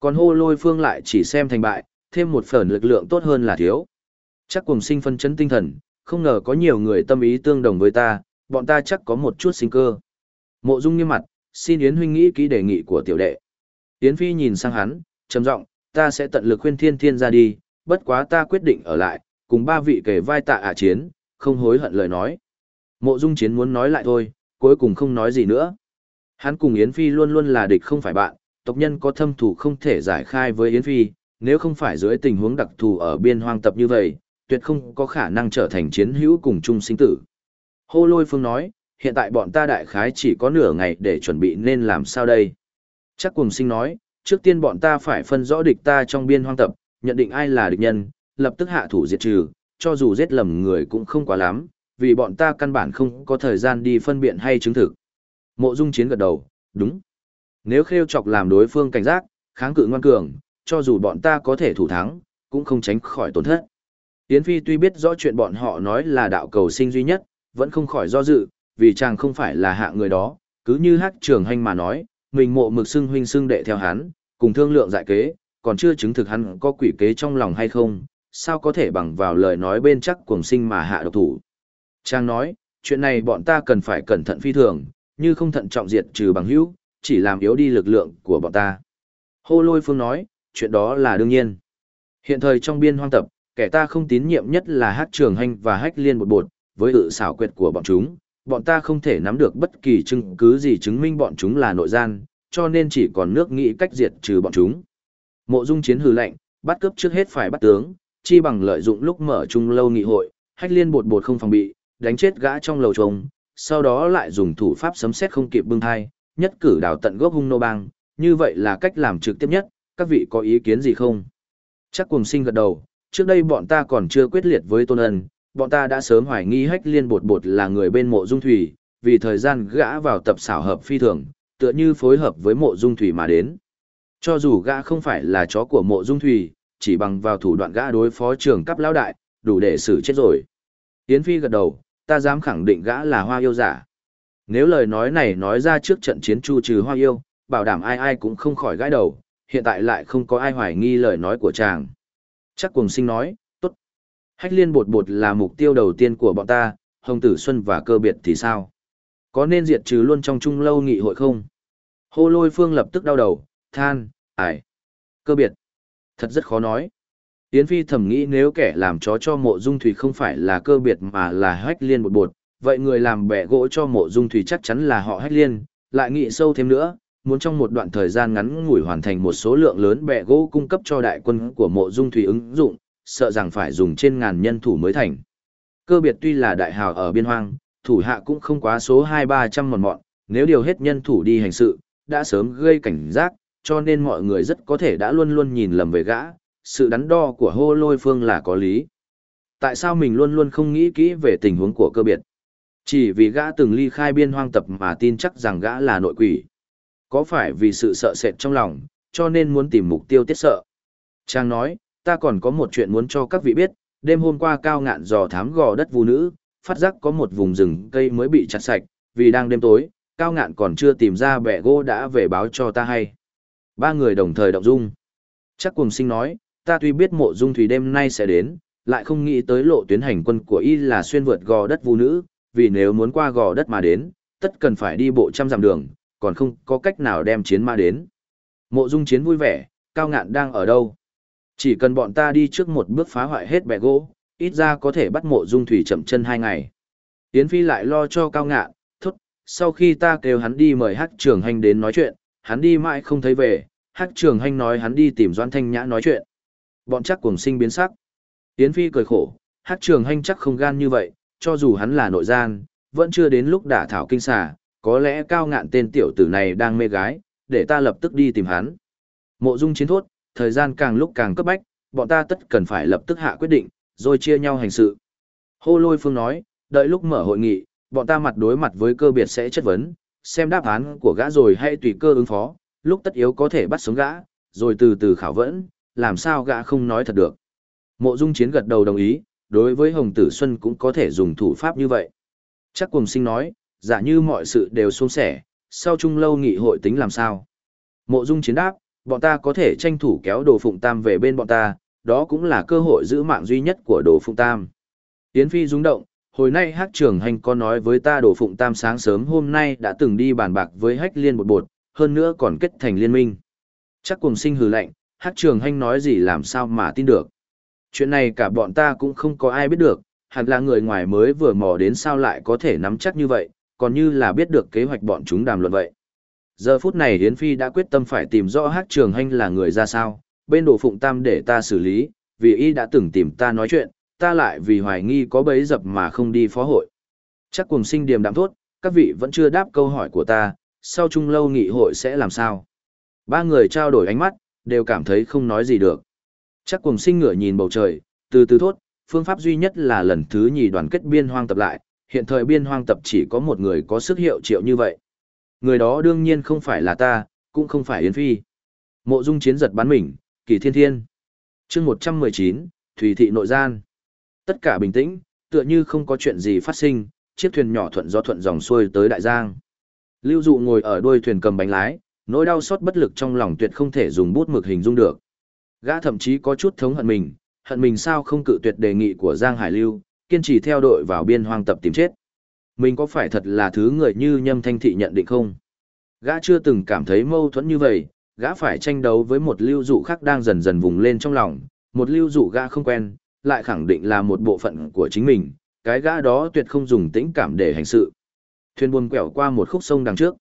Còn hô lôi phương lại chỉ xem thành bại, thêm một phần lực lượng tốt hơn là thiếu. Chắc cùng sinh phân chấn tinh thần, không ngờ có nhiều người tâm ý tương đồng với ta, bọn ta chắc có một chút sinh cơ. Mộ Dung nghiêm mặt, xin Yến huynh nghĩ kỹ đề nghị của tiểu đệ. Yến Phi nhìn sang hắn, trầm giọng, ta sẽ tận lực khuyên thiên thiên ra đi, bất quá ta quyết định ở lại, cùng ba vị kể vai tạ ả chiến, không hối hận lời nói. Mộ Dung chiến muốn nói lại thôi, cuối cùng không nói gì nữa. Hắn cùng Yến Phi luôn luôn là địch không phải bạn, tộc nhân có thâm thủ không thể giải khai với Yến Phi, nếu không phải dưới tình huống đặc thù ở biên hoang tập như vậy, tuyệt không có khả năng trở thành chiến hữu cùng chung sinh tử. Hô lôi phương nói, hiện tại bọn ta đại khái chỉ có nửa ngày để chuẩn bị nên làm sao đây. Chắc cùng sinh nói, trước tiên bọn ta phải phân rõ địch ta trong biên hoang tập, nhận định ai là địch nhân, lập tức hạ thủ diệt trừ, cho dù giết lầm người cũng không quá lắm, vì bọn ta căn bản không có thời gian đi phân biện hay chứng thực. Mộ Dung Chiến gật đầu, đúng. Nếu khêu chọc làm đối phương cảnh giác, kháng cự ngoan cường, cho dù bọn ta có thể thủ thắng, cũng không tránh khỏi tổn thất. Yến Phi tuy biết rõ chuyện bọn họ nói là đạo cầu sinh duy nhất, vẫn không khỏi do dự, vì chàng không phải là hạ người đó, cứ như hát trường hành mà nói, mình mộ mực xưng huynh xưng đệ theo hắn, cùng thương lượng giải kế, còn chưa chứng thực hắn có quỷ kế trong lòng hay không, sao có thể bằng vào lời nói bên chắc cuồng sinh mà hạ độc thủ. Chàng nói, chuyện này bọn ta cần phải cẩn thận phi thường, như không thận trọng diệt trừ bằng hữu, chỉ làm yếu đi lực lượng của bọn ta. Hô lôi phương nói, chuyện đó là đương nhiên. Hiện thời trong biên hoang tập, kẻ ta không tín nhiệm nhất là hát trường hành và hách liên một bột, với sự xảo quyệt của bọn chúng, bọn ta không thể nắm được bất kỳ chứng cứ gì chứng minh bọn chúng là nội gian, cho nên chỉ còn nước nghĩ cách diệt trừ bọn chúng. Mộ dung chiến hừ lệnh, bắt cướp trước hết phải bắt tướng, chi bằng lợi dụng lúc mở trung lâu nghị hội, hách liên bột bột không phòng bị, đánh chết gã trong lầu trông, sau đó lại dùng thủ pháp sấm xét không kịp bưng thai, nhất cử đào tận gốc hung nô bang, như vậy là cách làm trực tiếp nhất, các vị có ý kiến gì không? Chắc cùng sinh gật đầu, trước đây bọn ta còn chưa quyết liệt với tôn ân, bọn ta đã sớm hoài nghi hách liên bột bột là người bên mộ dung thủy, vì thời gian gã vào tập xảo hợp phi thường, tựa như phối hợp với mộ dung thủy mà đến. Cho dù gã không phải là chó của mộ dung thủy, chỉ bằng vào thủ đoạn gã đối phó trưởng cấp lão đại, đủ để xử chết rồi. Yến Phi gật đầu, ta dám khẳng định gã là hoa yêu giả. Nếu lời nói này nói ra trước trận chiến chu trừ hoa yêu, bảo đảm ai ai cũng không khỏi gãi đầu, hiện tại lại không có ai hoài nghi lời nói của chàng. Chắc cùng sinh nói, tốt. Hách liên bột bột là mục tiêu đầu tiên của bọn ta, Hồng Tử Xuân và cơ biệt thì sao? Có nên diệt trừ luôn trong Chung lâu nghị hội không? Hô lôi phương lập tức đau đầu, than, ải. Cơ biệt. Thật rất khó nói. Yến Phi thầm nghĩ nếu kẻ làm chó cho mộ dung thủy không phải là cơ biệt mà là hách liên bột bột, vậy người làm bẻ gỗ cho mộ dung thủy chắc chắn là họ hách liên, lại nghĩ sâu thêm nữa, muốn trong một đoạn thời gian ngắn ngủi hoàn thành một số lượng lớn bẻ gỗ cung cấp cho đại quân của mộ dung thủy ứng dụng, sợ rằng phải dùng trên ngàn nhân thủ mới thành. Cơ biệt tuy là đại hào ở biên hoang, thủ hạ cũng không quá số hai ba trăm mòn mọn, nếu điều hết nhân thủ đi hành sự, đã sớm gây cảnh giác, cho nên mọi người rất có thể đã luôn luôn nhìn lầm về gã, sự đắn đo của hô lôi phương là có lý. Tại sao mình luôn luôn không nghĩ kỹ về tình huống của cơ biệt? Chỉ vì gã từng ly khai biên hoang tập mà tin chắc rằng gã là nội quỷ. Có phải vì sự sợ sệt trong lòng, cho nên muốn tìm mục tiêu tiết sợ? Trang nói, ta còn có một chuyện muốn cho các vị biết, đêm hôm qua cao ngạn dò thám gò đất vũ nữ, phát giác có một vùng rừng cây mới bị chặt sạch, vì đang đêm tối, cao ngạn còn chưa tìm ra bẻ gỗ đã về báo cho ta hay. Ba người đồng thời động dung. Chắc cùng sinh nói, ta tuy biết mộ dung thủy đêm nay sẽ đến, lại không nghĩ tới lộ tuyến hành quân của y là xuyên vượt gò đất vũ nữ, vì nếu muốn qua gò đất mà đến, tất cần phải đi bộ trăm dặm đường, còn không có cách nào đem chiến ma đến. Mộ dung chiến vui vẻ, cao ngạn đang ở đâu? Chỉ cần bọn ta đi trước một bước phá hoại hết bè gỗ, ít ra có thể bắt mộ dung thủy chậm chân hai ngày. Yến Phi lại lo cho cao ngạn, thốt, sau khi ta kêu hắn đi mời hắc trường hành đến nói chuyện, hắn đi mãi không thấy về, hắc trường hành nói hắn đi tìm Doan Thanh Nhã nói chuyện. Bọn chắc cùng sinh biến sắc. Yến Phi cười khổ, hát trường hành chắc không gan như vậy, cho dù hắn là nội gian, vẫn chưa đến lúc đả thảo kinh xà, có lẽ cao ngạn tên tiểu tử này đang mê gái, để ta lập tức đi tìm hắn. Mộ dung chiến thốt, thời gian càng lúc càng cấp bách, bọn ta tất cần phải lập tức hạ quyết định, rồi chia nhau hành sự. Hô lôi phương nói, đợi lúc mở hội nghị, bọn ta mặt đối mặt với cơ biệt sẽ chất vấn, xem đáp án của gã rồi hay tùy cơ ứng phó, lúc tất yếu có thể bắt sống gã, rồi từ từ khảo vẫn, làm sao gã không nói thật được. Mộ dung chiến gật đầu đồng ý, đối với Hồng Tử Xuân cũng có thể dùng thủ pháp như vậy. Chắc cùng sinh nói, giả như mọi sự đều xuông sẻ, sau chung lâu nghị hội tính làm sao. Mộ dung chiến đáp, bọn ta có thể tranh thủ kéo đồ phụng tam về bên bọn ta, đó cũng là cơ hội giữ mạng duy nhất của đồ phụng tam. Yến Phi rung động, hồi nay Hắc Trường Hành có nói với ta Đồ Phụng Tam sáng sớm hôm nay đã từng đi bàn bạc với Hách Liên bột bột, hơn nữa còn kết thành liên minh. Chắc cùng sinh hừ lạnh, Hát Trường Hành nói gì làm sao mà tin được. Chuyện này cả bọn ta cũng không có ai biết được, hẳn là người ngoài mới vừa mò đến sao lại có thể nắm chắc như vậy, còn như là biết được kế hoạch bọn chúng đàm luận vậy. Giờ phút này Yến Phi đã quyết tâm phải tìm rõ Hát Trường Hành là người ra sao, bên Đồ Phụng Tam để ta xử lý, vì y đã từng tìm ta nói chuyện, ta lại vì hoài nghi có bấy dập mà không đi phó hội. Chắc cùng sinh điềm đạm thốt, các vị vẫn chưa đáp câu hỏi của ta, sau chung lâu nghị hội sẽ làm sao? Ba người trao đổi ánh mắt, đều cảm thấy không nói gì được. Chắc cùng sinh ngửa nhìn bầu trời, từ từ thốt, phương pháp duy nhất là lần thứ nhì đoàn kết biên hoang tập lại, hiện thời biên hoang tập chỉ có một người có sức hiệu triệu như vậy. Người đó đương nhiên không phải là ta, cũng không phải Yến Phi. Mộ dung chiến giật bắn mình, kỳ thiên thiên. chương 119, Thủy thị nội gian. Tất cả bình tĩnh, tựa như không có chuyện gì phát sinh, chiếc thuyền nhỏ thuận gió thuận dòng xuôi tới đại giang. Lưu dụ ngồi ở đuôi thuyền cầm bánh lái, nỗi đau xót bất lực trong lòng tuyệt không thể dùng bút mực hình dung được. Gã thậm chí có chút thống hận mình, hận mình sao không cự tuyệt đề nghị của Giang Hải Lưu, kiên trì theo đội vào biên hoang tập tìm chết. Mình có phải thật là thứ người như nhâm thanh thị nhận định không? Gã chưa từng cảm thấy mâu thuẫn như vậy, gã phải tranh đấu với một lưu dụ khác đang dần dần vùng lên trong lòng, một lưu dụ gã không quen, lại khẳng định là một bộ phận của chính mình, cái gã đó tuyệt không dùng tĩnh cảm để hành sự. Thuyền buồn quẹo qua một khúc sông đằng trước.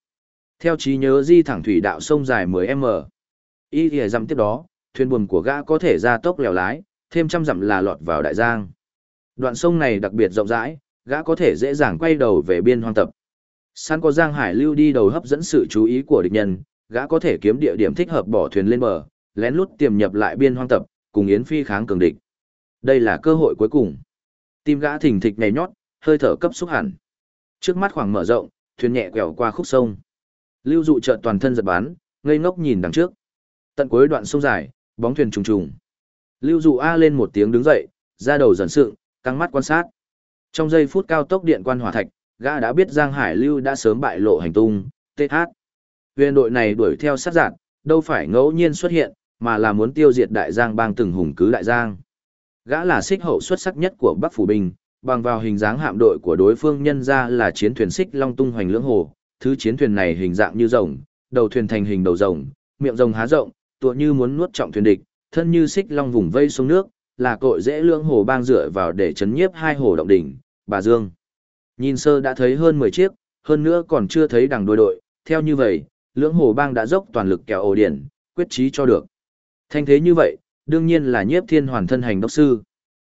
Theo trí nhớ di thẳng thủy đạo sông dài 10m. Y thì dặm tiếp đó, thuyền buồm của gã có thể ra tốc lèo lái, thêm trăm dặm là lọt vào đại giang. Đoạn sông này đặc biệt rộng rãi, gã có thể dễ dàng quay đầu về biên hoang tập. San có giang hải lưu đi đầu hấp dẫn sự chú ý của địch nhân, gã có thể kiếm địa điểm thích hợp bỏ thuyền lên bờ, lén lút tiềm nhập lại biên hoang tập, cùng Yến Phi kháng cường địch. Đây là cơ hội cuối cùng. Tim gã thình thịch nhảy nhót, hơi thở cấp xúc hẳn. Trước mắt khoảng mở rộng, thuyền nhẹ quẹo qua khúc sông. Lưu dụ chợt toàn thân giật bắn, ngây ngốc nhìn đằng trước. Tận cuối đoạn sông dài, bóng thuyền trùng trùng. Lưu dụ a lên một tiếng đứng dậy, ra đầu dần sượng, căng mắt quan sát. Trong giây phút cao tốc điện quan hỏa thạch, gã đã biết Giang Hải Lưu đã sớm bại lộ hành tung, TH. Huyền đội này đuổi theo sát giạt, đâu phải ngẫu nhiên xuất hiện, mà là muốn tiêu diệt đại giang bang từng hùng cứ đại giang. Gã là xích hậu xuất sắc nhất của Bắc Phủ Bình, bằng vào hình dáng hạm đội của đối phương nhân ra là chiến thuyền xích long tung hoành lưỡng hồ, thứ chiến thuyền này hình dạng như rồng, đầu thuyền thành hình đầu rồng, miệng rồng há rộng, tựa như muốn nuốt trọng thuyền địch, thân như xích long vùng vây xuống nước, là cội dễ lưỡng hồ bang dựa vào để chấn nhiếp hai hồ động đỉnh, bà Dương. Nhìn sơ đã thấy hơn 10 chiếc, hơn nữa còn chưa thấy đằng đôi đội, theo như vậy, lưỡng hồ bang đã dốc toàn lực kéo ổ điển, quyết trí cho được. Thanh thế như vậy, đương nhiên là nhiếp thiên hoàn thân hành đốc sư.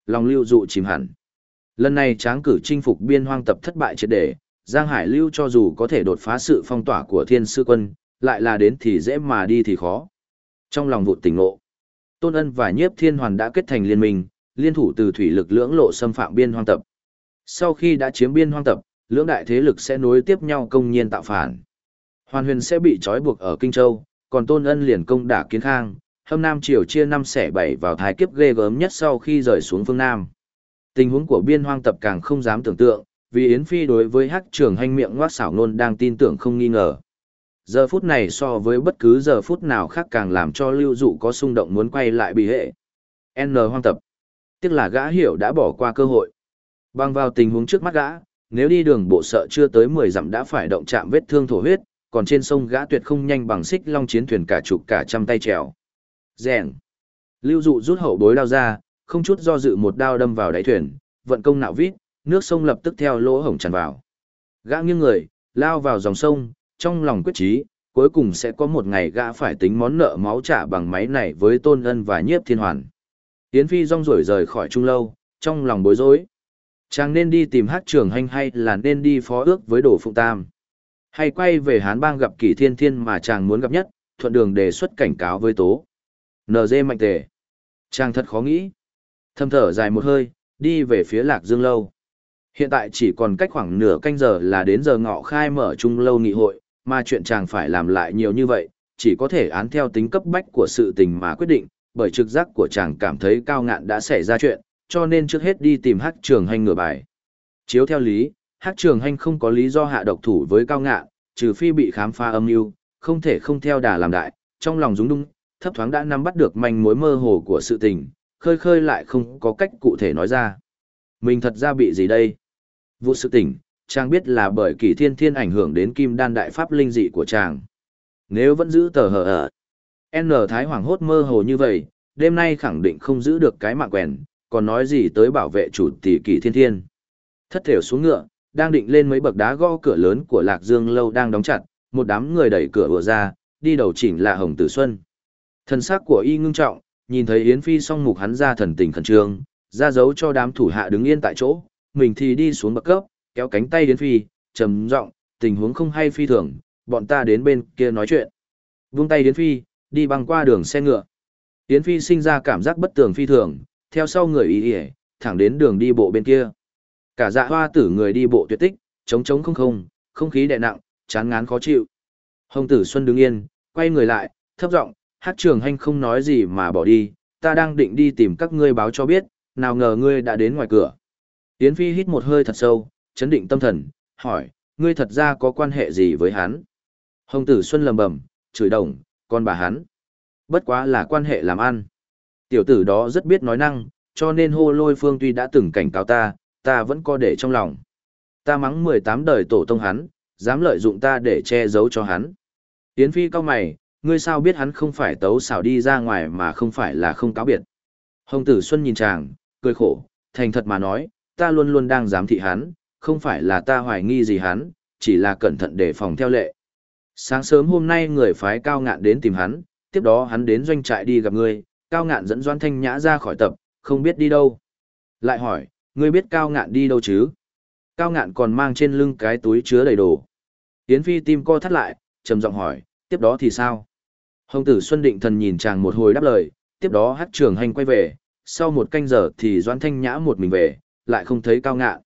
Lòng lưu dụ chìm hẳn. Lần này tráng cử chinh phục biên hoang tập thất bại triệt để, Giang Hải lưu cho dù có thể đột phá sự phong tỏa của thiên sư quân, lại là đến thì dễ mà đi thì khó. Trong lòng vụt tỉnh ngộ, Tôn Ân và nhiếp thiên hoàn đã kết thành liên minh, liên thủ từ thủy lực lưỡng lộ xâm phạm biên hoang tập. Sau khi đã chiếm biên hoang tập, lưỡng đại thế lực sẽ nối tiếp nhau công nhiên tạo phản. Hoàn huyền sẽ bị trói buộc ở Kinh Châu, còn Tôn Ân liền công đả kiến khang, hâm Nam Triều chia năm xẻ bảy vào thái kiếp ghê gớm nhất sau khi rời xuống phương Nam. Tình huống của biên hoang tập càng không dám tưởng tượng, vì Yến Phi đối với hắc trường hành miệng ngoác xảo nôn đang tin tưởng không nghi ngờ. Giờ phút này so với bất cứ giờ phút nào khác càng làm cho lưu dụ có xung động muốn quay lại bị hệ. N hoang tập. Tiếc là gã hiểu đã bỏ qua cơ hội. Băng vào tình huống trước mắt gã, nếu đi đường bộ sợ chưa tới 10 dặm đã phải động chạm vết thương thổ huyết, còn trên sông gã tuyệt không nhanh bằng xích long chiến thuyền cả chục cả trăm tay trèo. Rèn. Lưu dụ rút hậu bối đao ra, không chút do dự một đao đâm vào đáy thuyền, vận công nạo vít, nước sông lập tức theo lỗ hổng tràn vào. Gã nghiêng người, lao vào dòng sông, trong lòng quyết chí, cuối cùng sẽ có một ngày gã phải tính món nợ máu trả bằng máy này với tôn ân và nhiếp thiên hoàn. Yến Phi rong rổi rời khỏi trung lâu, trong lòng bối rối. Chàng nên đi tìm hát trường hành hay là nên đi phó ước với đồ phụng tam. Hay quay về Hán bang gặp kỷ thiên thiên mà chàng muốn gặp nhất, thuận đường đề xuất cảnh cáo với tố. NG mạnh tề. Chàng thật khó nghĩ. Thâm thở dài một hơi, đi về phía lạc dương lâu. Hiện tại chỉ còn cách khoảng nửa canh giờ là đến giờ ngọ khai mở trung lâu nghị hội, mà chuyện chàng phải làm lại nhiều như vậy, chỉ có thể án theo tính cấp bách của sự tình mà quyết định, bởi trực giác của chàng cảm thấy cao ngạn đã xảy ra chuyện, cho nên trước hết đi tìm hát trường hành ngửa bài. Chiếu theo lý, hát trường hành không có lý do hạ độc thủ với cao ngạn, trừ phi bị khám phá âm mưu không thể không theo đà làm đại, trong lòng dũng đung, thấp thoáng đã nắm bắt được manh mối mơ hồ của sự tình, khơi khơi lại không có cách cụ thể nói ra. Mình thật ra bị gì đây? Vụ sự tỉnh, chàng biết là bởi kỳ thiên thiên ảnh hưởng đến kim đan đại pháp linh dị của chàng. Nếu vẫn giữ tờ hờ ở, N Thái Hoàng hốt mơ hồ như vậy, đêm nay khẳng định không giữ được cái mạng quèn, còn nói gì tới bảo vệ chủ tỷ kỳ thiên thiên. Thất thểu xuống ngựa, đang định lên mấy bậc đá gõ cửa lớn của Lạc Dương lâu đang đóng chặt, một đám người đẩy cửa vừa ra, đi đầu chỉnh là Hồng Tử Xuân. Thần sắc của y ngưng trọng, nhìn thấy Yến Phi song mục hắn ra thần tình khẩn trương, ra dấu cho đám thủ hạ đứng yên tại chỗ, mình thì đi xuống bậc cấp, kéo cánh tay Yến Phi, trầm giọng, tình huống không hay phi thường, bọn ta đến bên kia nói chuyện. Vung tay Yến Phi, đi băng qua đường xe ngựa. Yến Phi sinh ra cảm giác bất tường phi thường, theo sau người y y, thẳng đến đường đi bộ bên kia. Cả dạ hoa tử người đi bộ tuyệt tích, trống trống không không, không khí đè nặng, chán ngán khó chịu. Hồng tử Xuân đứng yên, quay người lại, thấp giọng, hát trường hành không nói gì mà bỏ đi, ta đang định đi tìm các ngươi báo cho biết, nào ngờ ngươi đã đến ngoài cửa. Yến Phi hít một hơi thật sâu, chấn định tâm thần, hỏi, ngươi thật ra có quan hệ gì với hắn? Hồng tử Xuân lầm bầm, chửi đồng, con bà hắn. Bất quá là quan hệ làm ăn. Tiểu tử đó rất biết nói năng, cho nên hô lôi phương tuy đã từng cảnh cáo ta, ta vẫn có để trong lòng. Ta mắng 18 đời tổ tông hắn, dám lợi dụng ta để che giấu cho hắn. Yến Phi cao mày, ngươi sao biết hắn không phải tấu xảo đi ra ngoài mà không phải là không cáo biệt. Hồng tử Xuân nhìn chàng, cười khổ, thành thật mà nói, ta luôn luôn đang giám thị hắn, không phải là ta hoài nghi gì hắn, chỉ là cẩn thận để phòng theo lệ. Sáng sớm hôm nay người phái cao ngạn đến tìm hắn, tiếp đó hắn đến doanh trại đi gặp ngươi, cao ngạn dẫn Doan Thanh Nhã ra khỏi tập, không biết đi đâu. Lại hỏi, ngươi biết cao ngạn đi đâu chứ? Cao ngạn còn mang trên lưng cái túi chứa đầy đồ. Yến Phi tim co thắt lại, trầm giọng hỏi, tiếp đó thì sao? Hồng tử Xuân Định Thần nhìn chàng một hồi đáp lời, tiếp đó hát trường hành quay về, sau một canh giờ thì Doan Thanh Nhã một mình về, lại không thấy cao ngạn.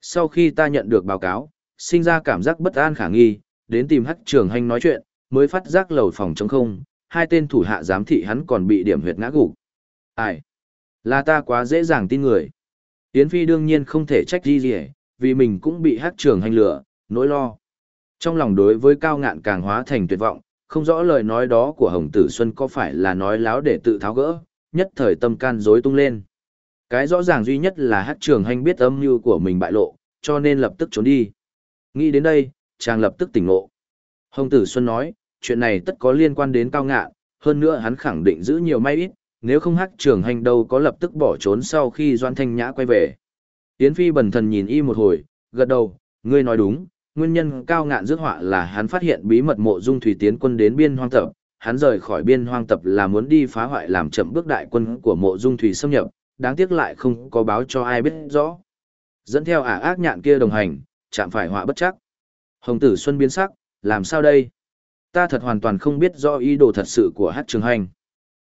Sau khi ta nhận được báo cáo, sinh ra cảm giác bất an khả nghi, đến tìm hắc trường hành nói chuyện, mới phát giác lầu phòng trống không, hai tên thủ hạ giám thị hắn còn bị điểm huyệt ngã gục. Ai? Là ta quá dễ dàng tin người. Yến Phi đương nhiên không thể trách gì gì, vì mình cũng bị hắc trường hành lửa, nỗi lo. Trong lòng đối với cao ngạn càng hóa thành tuyệt vọng, không rõ lời nói đó của Hồng Tử Xuân có phải là nói láo để tự tháo gỡ, nhất thời tâm can rối tung lên. Cái rõ ràng duy nhất là hát trường hành biết âm mưu của mình bại lộ, cho nên lập tức trốn đi. Nghĩ đến đây, chàng lập tức tỉnh ngộ. Hồng Tử Xuân nói, chuyện này tất có liên quan đến cao ngạn, hơn nữa hắn khẳng định giữ nhiều may ít, nếu không hát trường hành đâu có lập tức bỏ trốn sau khi Doan Thanh Nhã quay về. Yến Phi bần thần nhìn y một hồi, gật đầu, ngươi nói đúng, nguyên nhân cao ngạn rước họa là hắn phát hiện bí mật mộ dung thủy tiến quân đến biên hoang tập, hắn rời khỏi biên hoang tập là muốn đi phá hoại làm chậm bước đại quân của mộ dung thủy xâm nhập, đáng tiếc lại không có báo cho ai biết rõ. Dẫn theo ả ác nhạn kia đồng hành, chạm phải họa bất chắc. Hồng tử Xuân biến sắc, làm sao đây? Ta thật hoàn toàn không biết do ý đồ thật sự của hát trường hành.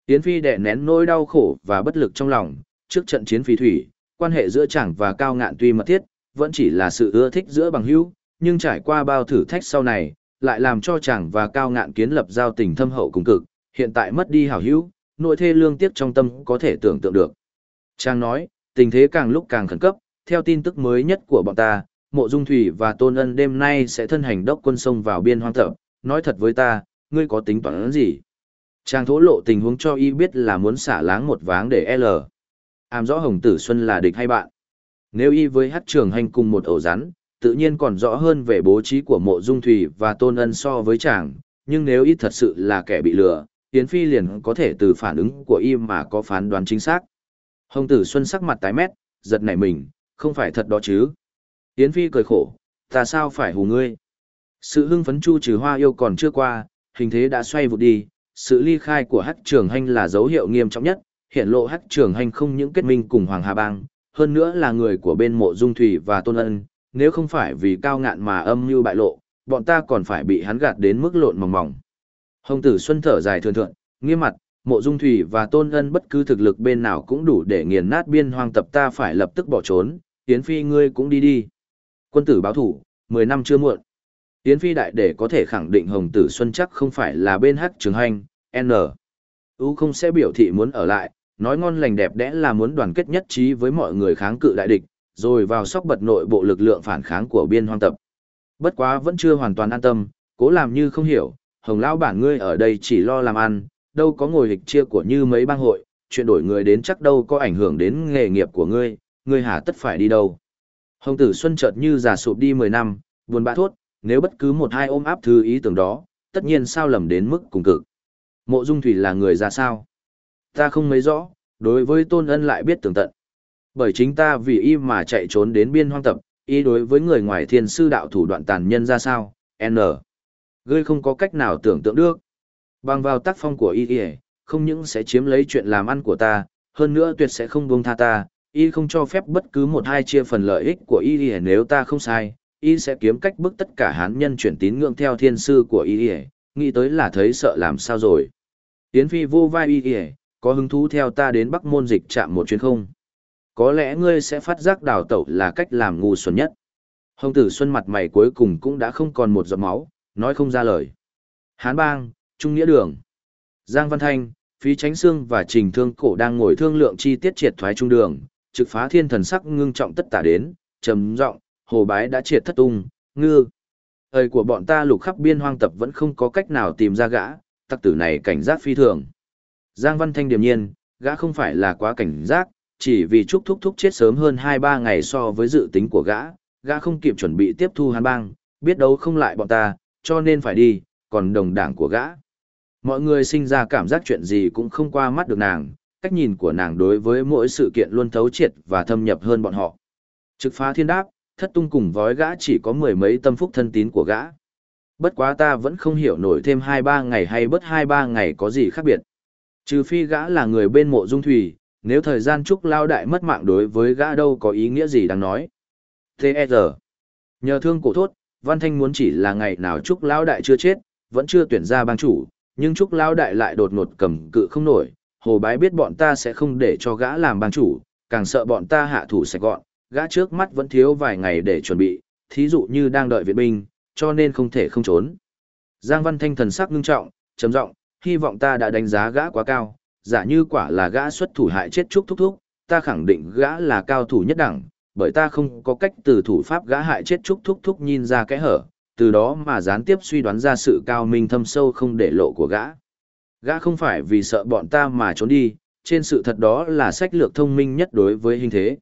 Yến Phi đè nén nỗi đau khổ và bất lực trong lòng, trước trận chiến phi thủy, quan hệ giữa chàng và cao ngạn tuy mật thiết, vẫn chỉ là sự ưa thích giữa bằng hữu, nhưng trải qua bao thử thách sau này, lại làm cho chàng và cao ngạn kiến lập giao tình thâm hậu cùng cực, hiện tại mất đi hảo hữu, nội thê lương tiếc trong tâm có thể tưởng tượng được. Trang nói, tình thế càng lúc càng khẩn cấp, theo tin tức mới nhất của bọn ta, mộ dung thủy và tôn ân đêm nay sẽ thân hành đốc quân sông vào biên hoang thập, nói thật với ta, ngươi có tính toán gì? Trang thố lộ tình huống cho y biết là muốn xả láng một váng để L. Ám rõ Hồng Tử Xuân là địch hay bạn. Nếu y với hát trường hành cùng một ổ rắn, tự nhiên còn rõ hơn về bố trí của mộ dung thủy và tôn ân so với chàng, nhưng nếu y thật sự là kẻ bị lừa, Yến Phi liền có thể từ phản ứng của y mà có phán đoán chính xác. Hồng Tử Xuân sắc mặt tái mét, giật nảy mình, không phải thật đó chứ. Yến Phi cười khổ, ta sao phải hù ngươi. Sự hưng phấn chu trừ hoa yêu còn chưa qua, hình thế đã xoay vụt đi, sự ly khai của hắc trường hành là dấu hiệu nghiêm trọng nhất, hiện lộ hắc trường hành không những kết minh cùng Hoàng Hà Bang, hơn nữa là người của bên mộ dung thủy và tôn ân, nếu không phải vì cao ngạn mà âm mưu bại lộ, bọn ta còn phải bị hắn gạt đến mức lộn mỏng mỏng. Hồng tử Xuân thở dài thường thượng, nghiêm mặt, mộ dung thủy và tôn ân bất cứ thực lực bên nào cũng đủ để nghiền nát biên hoang tập ta phải lập tức bỏ trốn, Yến Phi ngươi cũng đi đi. Quân tử báo thủ, 10 năm chưa muộn. Yến Phi đại để có thể khẳng định Hồng tử Xuân chắc không phải là bên hắc trường hành, N. U không sẽ biểu thị muốn ở lại, nói ngon lành đẹp đẽ là muốn đoàn kết nhất trí với mọi người kháng cự đại địch, rồi vào sóc bật nội bộ lực lượng phản kháng của biên hoang tập. Bất quá vẫn chưa hoàn toàn an tâm, cố làm như không hiểu, hồng lão bản ngươi ở đây chỉ lo làm ăn, đâu có ngồi lịch chia của như mấy bang hội, chuyện đổi người đến chắc đâu có ảnh hưởng đến nghề nghiệp của ngươi, ngươi hà tất phải đi đâu. Hồng tử Xuân chợt như già sụp đi 10 năm, buồn bã thốt, nếu bất cứ một hai ôm áp thứ ý tưởng đó, tất nhiên sao lầm đến mức cùng cực. Mộ Dung Thủy là người ra sao? Ta không mấy rõ, đối với Tôn Ân lại biết tường tận. Bởi chính ta vì y mà chạy trốn đến biên hoang tập, y đối với người ngoài thiên sư đạo thủ đoạn tàn nhân ra sao, N. Ngươi không có cách nào tưởng tượng được. Bằng vào tác phong của y y, không những sẽ chiếm lấy chuyện làm ăn của ta, hơn nữa tuyệt sẽ không buông tha ta, y không cho phép bất cứ một hai chia phần lợi ích của y y nếu ta không sai, y sẽ kiếm cách bức tất cả hán nhân chuyển tín ngưỡng theo thiên sư của y y, nghĩ tới là thấy sợ làm sao rồi. Yến Phi vô vai y y, có hứng thú theo ta đến Bắc Môn dịch chạm một chuyến không? Có lẽ ngươi sẽ phát giác đào tẩu là cách làm ngu xuẩn nhất. Hồng tử Xuân mặt mày cuối cùng cũng đã không còn một giọt máu, nói không ra lời. Hán bang, Trung Nghĩa Đường. Giang Văn Thanh, Phí Tránh Sương và Trình Thương Cổ đang ngồi thương lượng chi tiết triệt thoái trung đường, trực phá thiên thần sắc ngưng trọng tất tả đến, trầm giọng, hồ bái đã triệt thất tung, ngư. Thời của bọn ta lục khắp biên hoang tập vẫn không có cách nào tìm ra gã, tặc tử này cảnh giác phi thường. Giang Văn Thanh điềm nhiên, gã không phải là quá cảnh giác, chỉ vì Trúc Thúc Thúc chết sớm hơn 2-3 ngày so với dự tính của gã, gã không kịp chuẩn bị tiếp thu hàn bang, biết đâu không lại bọn ta, cho nên phải đi, còn đồng đảng của gã. Mọi người sinh ra cảm giác chuyện gì cũng không qua mắt được nàng, cách nhìn của nàng đối với mỗi sự kiện luôn thấu triệt và thâm nhập hơn bọn họ. Trực phá thiên đáp, thất tung cùng vói gã chỉ có mười mấy tâm phúc thân tín của gã. Bất quá ta vẫn không hiểu nổi thêm hai ba ngày hay bớt hai ba ngày có gì khác biệt. Trừ phi gã là người bên mộ dung thủy, nếu thời gian trúc lao đại mất mạng đối với gã đâu có ý nghĩa gì đáng nói. T.E.R. Nhờ thương cổ thốt, Văn Thanh muốn chỉ là ngày nào trúc lao đại chưa chết, vẫn chưa tuyển ra bang chủ, nhưng trúc lao đại lại đột ngột cầm cự không nổi. Hồ bái biết bọn ta sẽ không để cho gã làm bang chủ, càng sợ bọn ta hạ thủ sạch gọn, gã trước mắt vẫn thiếu vài ngày để chuẩn bị, thí dụ như đang đợi viện binh, cho nên không thể không trốn. Giang Văn Thanh thần sắc ngưng trọng, trầm giọng, hy vọng ta đã đánh giá gã quá cao, giả như quả là gã xuất thủ hại chết Trúc Thúc Thúc, ta khẳng định gã là cao thủ nhất đẳng, bởi ta không có cách từ thủ pháp gã hại chết Trúc Thúc Thúc nhìn ra kẽ hở, từ đó mà gián tiếp suy đoán ra sự cao minh thâm sâu không để lộ của gã. Gã không phải vì sợ bọn ta mà trốn đi, trên sự thật đó là sách lược thông minh nhất đối với hình thế.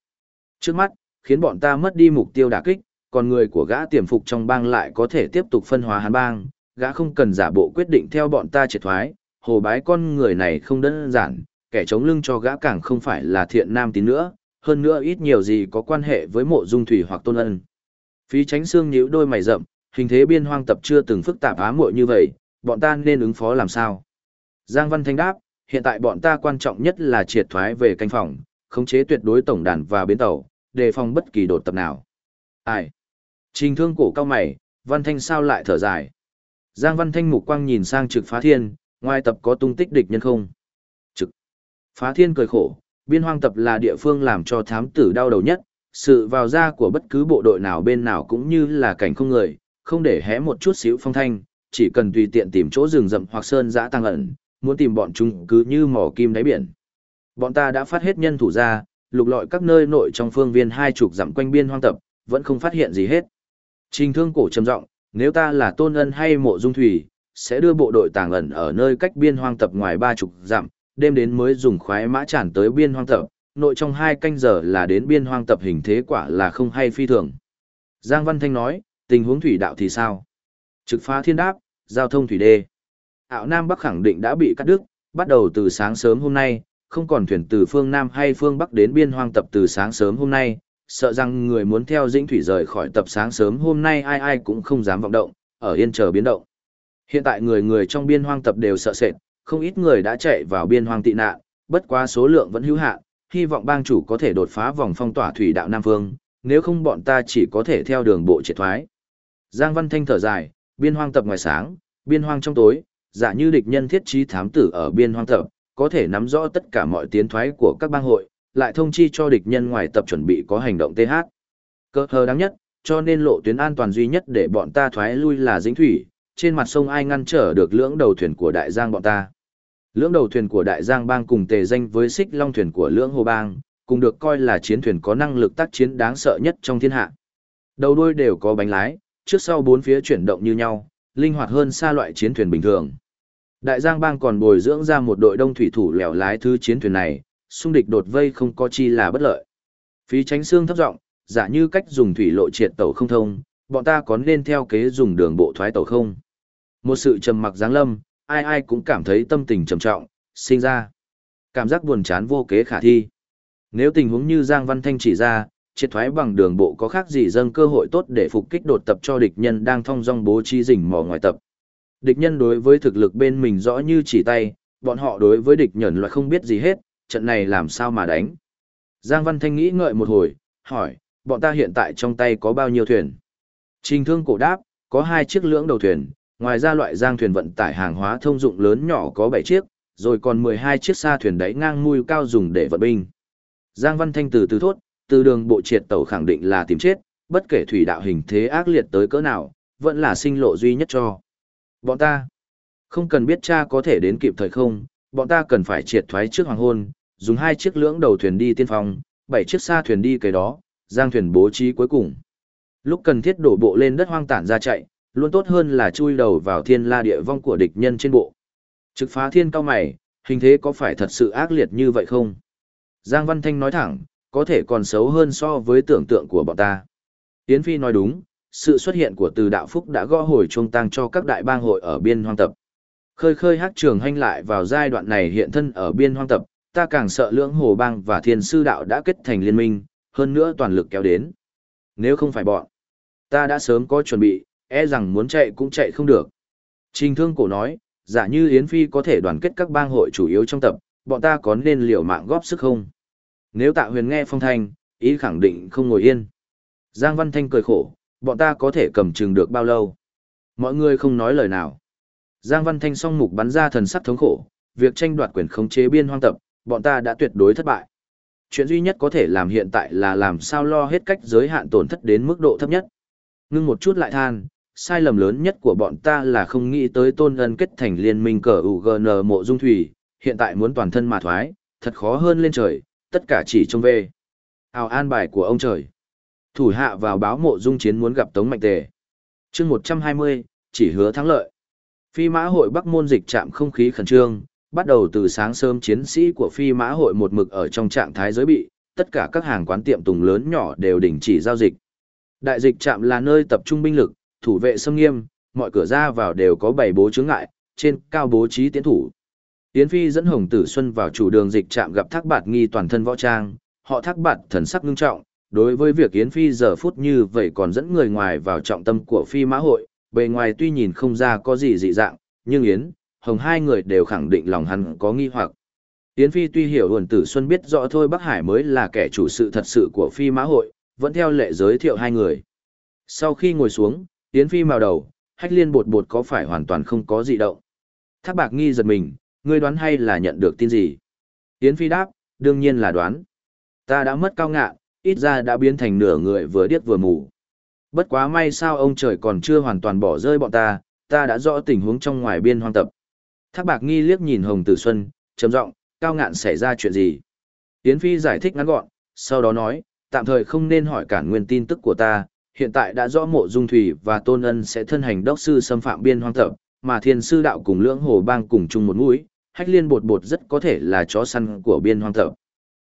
Trước mắt, khiến bọn ta mất đi mục tiêu đả kích, còn người của gã tiềm phục trong bang lại có thể tiếp tục phân hóa hắn bang, gã không cần giả bộ quyết định theo bọn ta triệt thoái, hồ bái con người này không đơn giản, kẻ chống lưng cho gã càng không phải là thiện nam tín nữa, hơn nữa ít nhiều gì có quan hệ với mộ dung thủy hoặc tôn ân. Phí tránh xương nhíu đôi mày rậm, hình thế biên hoang tập chưa từng phức tạp á muội như vậy, bọn ta nên ứng phó làm sao? Giang Văn Thanh đáp, hiện tại bọn ta quan trọng nhất là triệt thoái về canh phòng, khống chế tuyệt đối tổng đàn và bến tàu, đề phòng bất kỳ đột tập nào. Ai? Trình thương cổ cao mày, Văn Thanh sao lại thở dài? Giang Văn Thanh mục quang nhìn sang trực phá thiên, ngoài tập có tung tích địch nhân không? Trực. Phá thiên cười khổ, biên hoang tập là địa phương làm cho thám tử đau đầu nhất, sự vào ra của bất cứ bộ đội nào bên nào cũng như là cảnh không người, không để hé một chút xíu phong thanh, chỉ cần tùy tiện tìm chỗ rừng rậm hoặc sơn dã tăng ẩn, muốn tìm bọn chúng cứ như mỏ kim đáy biển. Bọn ta đã phát hết nhân thủ ra, lục lọi các nơi nội trong phương viên hai chục dặm quanh biên hoang tập, vẫn không phát hiện gì hết. Trình thương cổ trầm giọng, nếu ta là tôn ân hay mộ dung thủy, sẽ đưa bộ đội tàng ẩn ở nơi cách biên hoang tập ngoài ba chục dặm, đêm đến mới dùng khoái mã tràn tới biên hoang tập, nội trong hai canh giờ là đến biên hoang tập hình thế quả là không hay phi thường. Giang Văn Thanh nói, tình huống thủy đạo thì sao? Trực phá thiên đáp, giao thông thủy đê. Ảo Nam Bắc khẳng định đã bị cắt đứt, bắt đầu từ sáng sớm hôm nay, không còn thuyền từ phương Nam hay phương Bắc đến biên hoang tập từ sáng sớm hôm nay, sợ rằng người muốn theo dĩnh thủy rời khỏi tập sáng sớm hôm nay ai ai cũng không dám vọng động, ở yên chờ biến động. Hiện tại người người trong biên hoang tập đều sợ sệt, không ít người đã chạy vào biên hoang tị nạn, bất quá số lượng vẫn hữu hạn, hy vọng bang chủ có thể đột phá vòng phong tỏa thủy đạo Nam Phương, nếu không bọn ta chỉ có thể theo đường bộ triệt thoái. Giang Văn Thanh thở dài, biên hoang tập ngoài sáng, biên hoang trong tối, giả như địch nhân thiết trí thám tử ở biên hoang tập, có thể nắm rõ tất cả mọi tiến thoái của các bang hội, lại thông chi cho địch nhân ngoài tập chuẩn bị có hành động TH. Cơ hờ đáng nhất, cho nên lộ tuyến an toàn duy nhất để bọn ta thoái lui là dính thủy, trên mặt sông ai ngăn trở được lưỡng đầu thuyền của đại giang bọn ta. Lưỡng đầu thuyền của đại giang bang cùng tề danh với xích long thuyền của lưỡng hồ bang, cùng được coi là chiến thuyền có năng lực tác chiến đáng sợ nhất trong thiên hạ. Đầu đuôi đều có bánh lái, trước sau bốn phía chuyển động như nhau, linh hoạt hơn xa loại chiến thuyền bình thường. Đại Giang Bang còn bồi dưỡng ra một đội đông thủy thủ lèo lái thứ chiến thuyền này, xung địch đột vây không có chi là bất lợi. Phí tránh xương thấp giọng, giả như cách dùng thủy lộ triệt tàu không thông, bọn ta có nên theo kế dùng đường bộ thoái tàu không? Một sự trầm mặc giáng lâm, ai ai cũng cảm thấy tâm tình trầm trọng, sinh ra. Cảm giác buồn chán vô kế khả thi. Nếu tình huống như Giang Văn Thanh chỉ ra, triệt thoái bằng đường bộ có khác gì dâng cơ hội tốt để phục kích đột tập cho địch nhân đang thong dong bố trí rình mò ngoài tập. Địch nhân đối với thực lực bên mình rõ như chỉ tay, bọn họ đối với địch nhẫn loại không biết gì hết, trận này làm sao mà đánh. Giang Văn Thanh nghĩ ngợi một hồi, hỏi, bọn ta hiện tại trong tay có bao nhiêu thuyền? Trình thương cổ đáp, có hai chiếc lưỡng đầu thuyền, ngoài ra loại giang thuyền vận tải hàng hóa thông dụng lớn nhỏ có 7 chiếc, rồi còn 12 chiếc xa thuyền đáy ngang mui cao dùng để vận binh. Giang Văn Thanh từ từ thốt, từ đường bộ triệt tàu khẳng định là tìm chết, bất kể thủy đạo hình thế ác liệt tới cỡ nào, vẫn là sinh lộ duy nhất cho. Bọn ta, không cần biết cha có thể đến kịp thời không, bọn ta cần phải triệt thoái trước hoàng hôn, dùng hai chiếc lưỡng đầu thuyền đi tiên phong, bảy chiếc xa thuyền đi cái đó, giang thuyền bố trí cuối cùng. Lúc cần thiết đổ bộ lên đất hoang tản ra chạy, luôn tốt hơn là chui đầu vào thiên la địa vong của địch nhân trên bộ. Trực phá thiên cao mày, hình thế có phải thật sự ác liệt như vậy không? Giang Văn Thanh nói thẳng, có thể còn xấu hơn so với tưởng tượng của bọn ta. Yến Phi nói đúng, sự xuất hiện của từ đạo phúc đã gõ hồi trung tăng cho các đại bang hội ở biên hoang tập. Khơi khơi hát trường hành lại vào giai đoạn này hiện thân ở biên hoang tập, ta càng sợ lưỡng hồ bang và thiên sư đạo đã kết thành liên minh, hơn nữa toàn lực kéo đến. Nếu không phải bọn, ta đã sớm có chuẩn bị, e rằng muốn chạy cũng chạy không được. Trình thương cổ nói, giả như Yến Phi có thể đoàn kết các bang hội chủ yếu trong tập, bọn ta có nên liều mạng góp sức không? Nếu tạ huyền nghe phong thanh, ý khẳng định không ngồi yên. Giang Văn Thanh cười khổ, bọn ta có thể cầm chừng được bao lâu? Mọi người không nói lời nào. Giang Văn Thanh song mục bắn ra thần sắc thống khổ, việc tranh đoạt quyền khống chế biên hoang tập, bọn ta đã tuyệt đối thất bại. Chuyện duy nhất có thể làm hiện tại là làm sao lo hết cách giới hạn tổn thất đến mức độ thấp nhất. Ngưng một chút lại than, sai lầm lớn nhất của bọn ta là không nghĩ tới tôn ân kết thành liên minh cờ UGN mộ dung thủy, hiện tại muốn toàn thân mà thoái, thật khó hơn lên trời, tất cả chỉ trông về. Hào an bài của ông trời. Thủ hạ vào báo mộ dung chiến muốn gặp Tống Mạnh Tề. chương 120, chỉ hứa thắng lợi. Phi mã hội Bắc môn dịch chạm không khí khẩn trương, bắt đầu từ sáng sớm chiến sĩ của phi mã hội một mực ở trong trạng thái giới bị, tất cả các hàng quán tiệm tùng lớn nhỏ đều đình chỉ giao dịch. Đại dịch trạm là nơi tập trung binh lực, thủ vệ sâm nghiêm, mọi cửa ra vào đều có bảy bố chướng ngại, trên cao bố trí tiến thủ. Yến Phi dẫn Hồng Tử Xuân vào chủ đường dịch trạm gặp Thác Bạt nghi toàn thân võ trang, họ Thác Bạt thần sắc nghiêm trọng, đối với việc Yến Phi giờ phút như vậy còn dẫn người ngoài vào trọng tâm của Phi Mã hội, bề ngoài tuy nhìn không ra có gì dị dạng, nhưng Yến, Hồng hai người đều khẳng định lòng hắn có nghi hoặc. Yến Phi tuy hiểu Hồng Tử Xuân biết rõ thôi Bắc Hải mới là kẻ chủ sự thật sự của Phi Mã hội, vẫn theo lệ giới thiệu hai người. Sau khi ngồi xuống, Yến Phi màu đầu, hách liên bột bột có phải hoàn toàn không có gì động. Thác bạc nghi giật mình, ngươi đoán hay là nhận được tin gì? Yến Phi đáp, đương nhiên là đoán. Ta đã mất cao ngạ, ít ra đã biến thành nửa người vừa điếc vừa mù. Bất quá may sao ông trời còn chưa hoàn toàn bỏ rơi bọn ta, ta đã rõ tình huống trong ngoài biên hoang tập. Thác bạc nghi liếc nhìn Hồng Tử Xuân, trầm giọng, cao ngạn xảy ra chuyện gì? Yến Phi giải thích ngắn gọn, sau đó nói, tạm thời không nên hỏi cản nguyên tin tức của ta, hiện tại đã rõ mộ dung thủy và tôn ân sẽ thân hành đốc sư xâm phạm biên hoang tập, mà thiên sư đạo cùng lưỡng hồ bang cùng chung một mũi, hách liên bột bột rất có thể là chó săn của biên hoang thợ.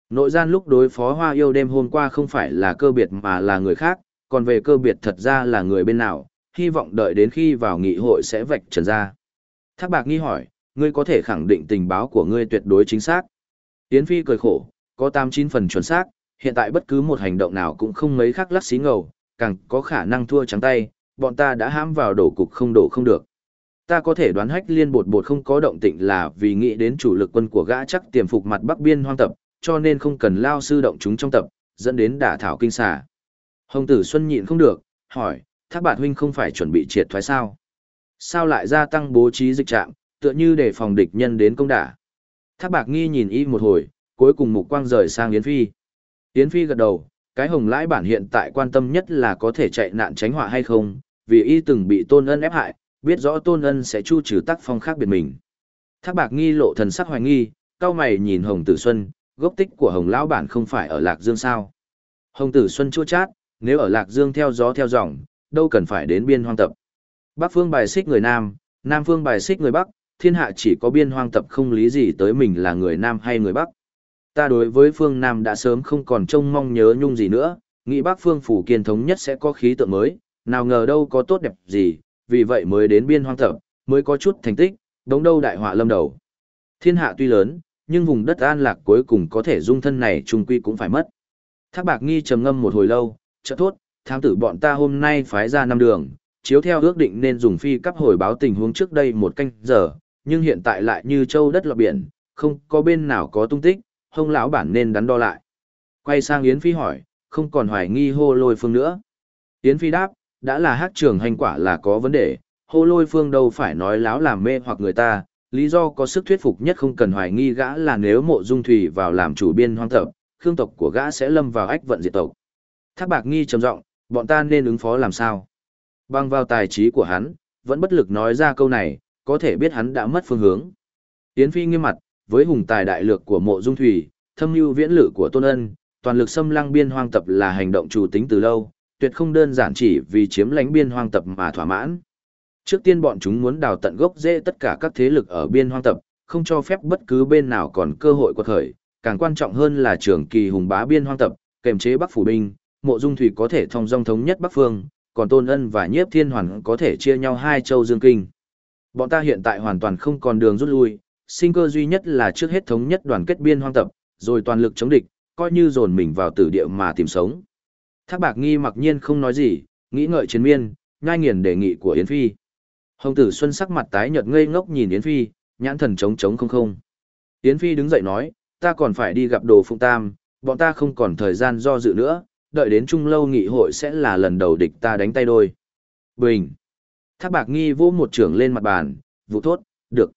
Nội gian lúc đối phó hoa yêu đêm hôm qua không phải là cơ biệt mà là người khác, còn về cơ biệt thật ra là người bên nào, hy vọng đợi đến khi vào nghị hội sẽ vạch trần ra. Thác bạc nghi hỏi, ngươi có thể khẳng định tình báo của ngươi tuyệt đối chính xác. Yến Phi cười khổ, có 89 phần chuẩn xác, hiện tại bất cứ một hành động nào cũng không mấy khác lắc xí ngầu, càng có khả năng thua trắng tay, bọn ta đã hãm vào đổ cục không đổ không được. Ta có thể đoán hách liên bột bột không có động tĩnh là vì nghĩ đến chủ lực quân của gã chắc tiềm phục mặt bắc biên hoang tập, cho nên không cần lao sư động chúng trong tập, dẫn đến đả thảo kinh xà. Hồng tử Xuân nhịn không được, hỏi, thác bạt huynh không phải chuẩn bị triệt thoái sao? Sao lại gia tăng bố trí dịch trạm, tựa như để phòng địch nhân đến công đả? Thác bạc nghi nhìn y một hồi, cuối cùng mục quang rời sang Yến Phi. Yến Phi gật đầu, cái hồng lãi bản hiện tại quan tâm nhất là có thể chạy nạn tránh họa hay không, vì y từng bị tôn ân ép hại, biết rõ tôn ân sẽ chu trừ tác phong khác biệt mình. Thác bạc nghi lộ thần sắc hoài nghi, cao mày nhìn hồng tử xuân, gốc tích của hồng lão bản không phải ở lạc dương sao. Hồng tử xuân chua chát, nếu ở lạc dương theo gió theo dòng, đâu cần phải đến biên hoang tập. Bắc phương bài xích người nam, nam phương bài xích người bắc, thiên hạ chỉ có biên hoang tập không lý gì tới mình là người nam hay người bắc. Ta đối với phương Nam đã sớm không còn trông mong nhớ nhung gì nữa, nghĩ Bắc Phương phủ kiên thống nhất sẽ có khí tượng mới, nào ngờ đâu có tốt đẹp gì, vì vậy mới đến biên hoang tập, mới có chút thành tích, đống đâu đại họa lâm đầu. Thiên hạ tuy lớn, nhưng vùng đất an lạc cuối cùng có thể dung thân này trung quy cũng phải mất. Thác bạc nghi trầm ngâm một hồi lâu, chợt thốt, thám tử bọn ta hôm nay phái ra năm đường, chiếu theo ước định nên dùng phi cấp hồi báo tình huống trước đây một canh giờ, nhưng hiện tại lại như châu đất lọt biển, không có bên nào có tung tích, hông lão bản nên đắn đo lại. Quay sang Yến Phi hỏi, không còn hoài nghi hô lôi phương nữa. Yến Phi đáp, đã là hát trường hành quả là có vấn đề, hô lôi phương đâu phải nói láo làm mê hoặc người ta, lý do có sức thuyết phục nhất không cần hoài nghi gã là nếu mộ dung thủy vào làm chủ biên hoang tập, khương tộc của gã sẽ lâm vào ách vận diệt tộc. Thác bạc nghi trầm giọng, bọn ta nên ứng phó làm sao? Băng vào tài trí của hắn, vẫn bất lực nói ra câu này, có thể biết hắn đã mất phương hướng. Yến Phi nghiêm mặt, với hùng tài đại lược của mộ dung thủy, thâm lưu viễn lự của tôn ân, toàn lực xâm lăng biên hoang tập là hành động chủ tính từ lâu, tuyệt không đơn giản chỉ vì chiếm lãnh biên hoang tập mà thỏa mãn. Trước tiên bọn chúng muốn đào tận gốc rễ tất cả các thế lực ở biên hoang tập, không cho phép bất cứ bên nào còn cơ hội quật khởi, càng quan trọng hơn là trường kỳ hùng bá biên hoang tập, kềm chế Bắc phủ binh, Mộ Dung Thủy có thể thông dong thống nhất Bắc phương, còn Tôn Ân và Nhiếp Thiên Hoàn có thể chia nhau hai châu dương kinh. Bọn ta hiện tại hoàn toàn không còn đường rút lui, sinh cơ duy nhất là trước hết thống nhất đoàn kết biên hoang tập, rồi toàn lực chống địch, coi như dồn mình vào tử địa mà tìm sống. Thác Bạc Nghi mặc nhiên không nói gì, nghĩ ngợi chiến miên, nhai nghiền đề nghị của Yến Phi. Hồng Tử Xuân sắc mặt tái nhợt ngây ngốc nhìn Yến Phi, nhãn thần trống trống không không. Yến Phi đứng dậy nói, ta còn phải đi gặp Đồ Phụng Tam, bọn ta không còn thời gian do dự nữa, đợi đến Chung lâu nghị hội sẽ là lần đầu địch ta đánh tay đôi. Bình. Thác Bạc Nghi vô một trưởng lên mặt bàn, vụ thốt, được.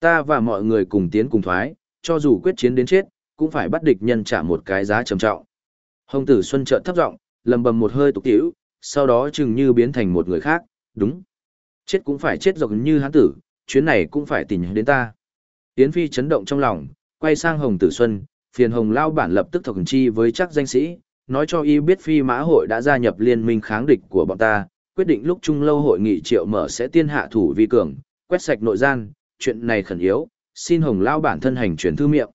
Ta và mọi người cùng tiến cùng thoái, cho dù quyết chiến đến chết, cũng phải bắt địch nhân trả một cái giá trầm trọng. Hồng Tử Xuân trợn thấp giọng, lầm bầm một hơi tục tiểu, sau đó chừng như biến thành một người khác, đúng. Chết cũng phải chết dọc như hắn tử, chuyến này cũng phải tình đến ta. Yến Phi chấn động trong lòng, quay sang Hồng Tử Xuân, phiền Hồng Lao bản lập tức thọc chi với chắc danh sĩ, nói cho y biết Phi Mã hội đã gia nhập liên minh kháng địch của bọn ta, quyết định lúc trung lâu hội nghị triệu mở sẽ tiên hạ thủ vi cường, quét sạch nội gian, chuyện này khẩn yếu, xin Hồng Lao bản thân hành chuyển thư miệng.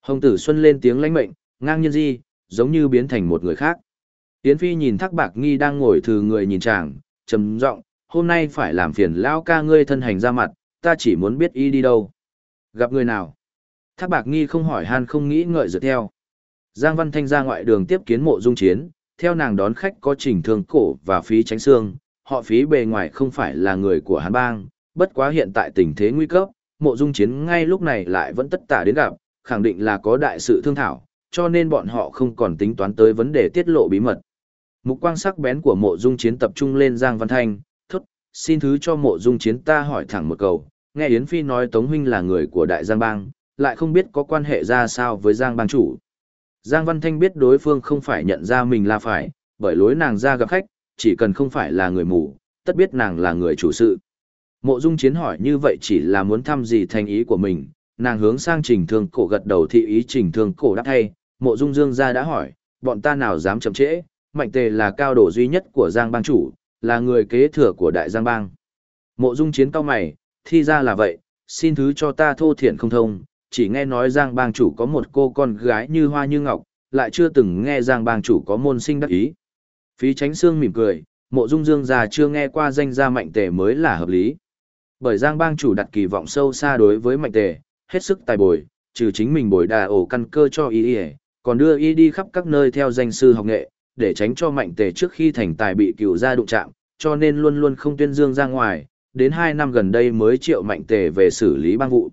Hồng Tử Xuân lên tiếng lãnh mệnh, ngang nhiên di, giống như biến thành một người khác. Yến Phi nhìn Thác Bạc Nghi đang ngồi thừ người nhìn chàng, trầm giọng, hôm nay phải làm phiền lão ca ngươi thân hành ra mặt, ta chỉ muốn biết y đi đâu. Gặp người nào? Thác Bạc Nghi không hỏi han không nghĩ ngợi dựa theo. Giang Văn Thanh ra ngoại đường tiếp kiến mộ dung chiến, theo nàng đón khách có trình thương cổ và phí tránh xương, họ phí bề ngoài không phải là người của Hàn Bang, bất quá hiện tại tình thế nguy cấp, mộ dung chiến ngay lúc này lại vẫn tất tả đến gặp, khẳng định là có đại sự thương thảo, cho nên bọn họ không còn tính toán tới vấn đề tiết lộ bí mật. Mục quang sắc bén của mộ dung chiến tập trung lên Giang Văn Thanh, thốt, xin thứ cho mộ dung chiến ta hỏi thẳng một câu, nghe Yến Phi nói Tống Huynh là người của Đại Giang Bang, lại không biết có quan hệ ra sao với Giang Bang chủ. Giang Văn Thanh biết đối phương không phải nhận ra mình là phải, bởi lối nàng ra gặp khách, chỉ cần không phải là người mù, tất biết nàng là người chủ sự. Mộ Dung Chiến hỏi như vậy chỉ là muốn thăm gì thành ý của mình, nàng hướng sang Trình Thương Cổ gật đầu thị ý Trình Thương Cổ đáp thay, Mộ Dung Dương gia đã hỏi, bọn ta nào dám chậm trễ, Mạnh Tề là cao đổ duy nhất của Giang Bang chủ, là người kế thừa của Đại Giang Bang. Mộ Dung Chiến cao mày, thi ra là vậy, xin thứ cho ta thô thiện không thông, chỉ nghe nói Giang bang chủ có một cô con gái như hoa như ngọc, lại chưa từng nghe Giang bang chủ có môn sinh đắc ý. Phí tránh xương mỉm cười, mộ dung dương già chưa nghe qua danh gia mạnh tề mới là hợp lý. Bởi Giang bang chủ đặt kỳ vọng sâu xa đối với mạnh tề, hết sức tài bồi, trừ chính mình bồi đà ổ căn cơ cho y y, còn đưa y đi khắp các nơi theo danh sư học nghệ, để tránh cho mạnh tề trước khi thành tài bị cựu gia đụng chạm, cho nên luôn luôn không tuyên dương ra ngoài, đến hai năm gần đây mới triệu mạnh tề về xử lý bang vụ.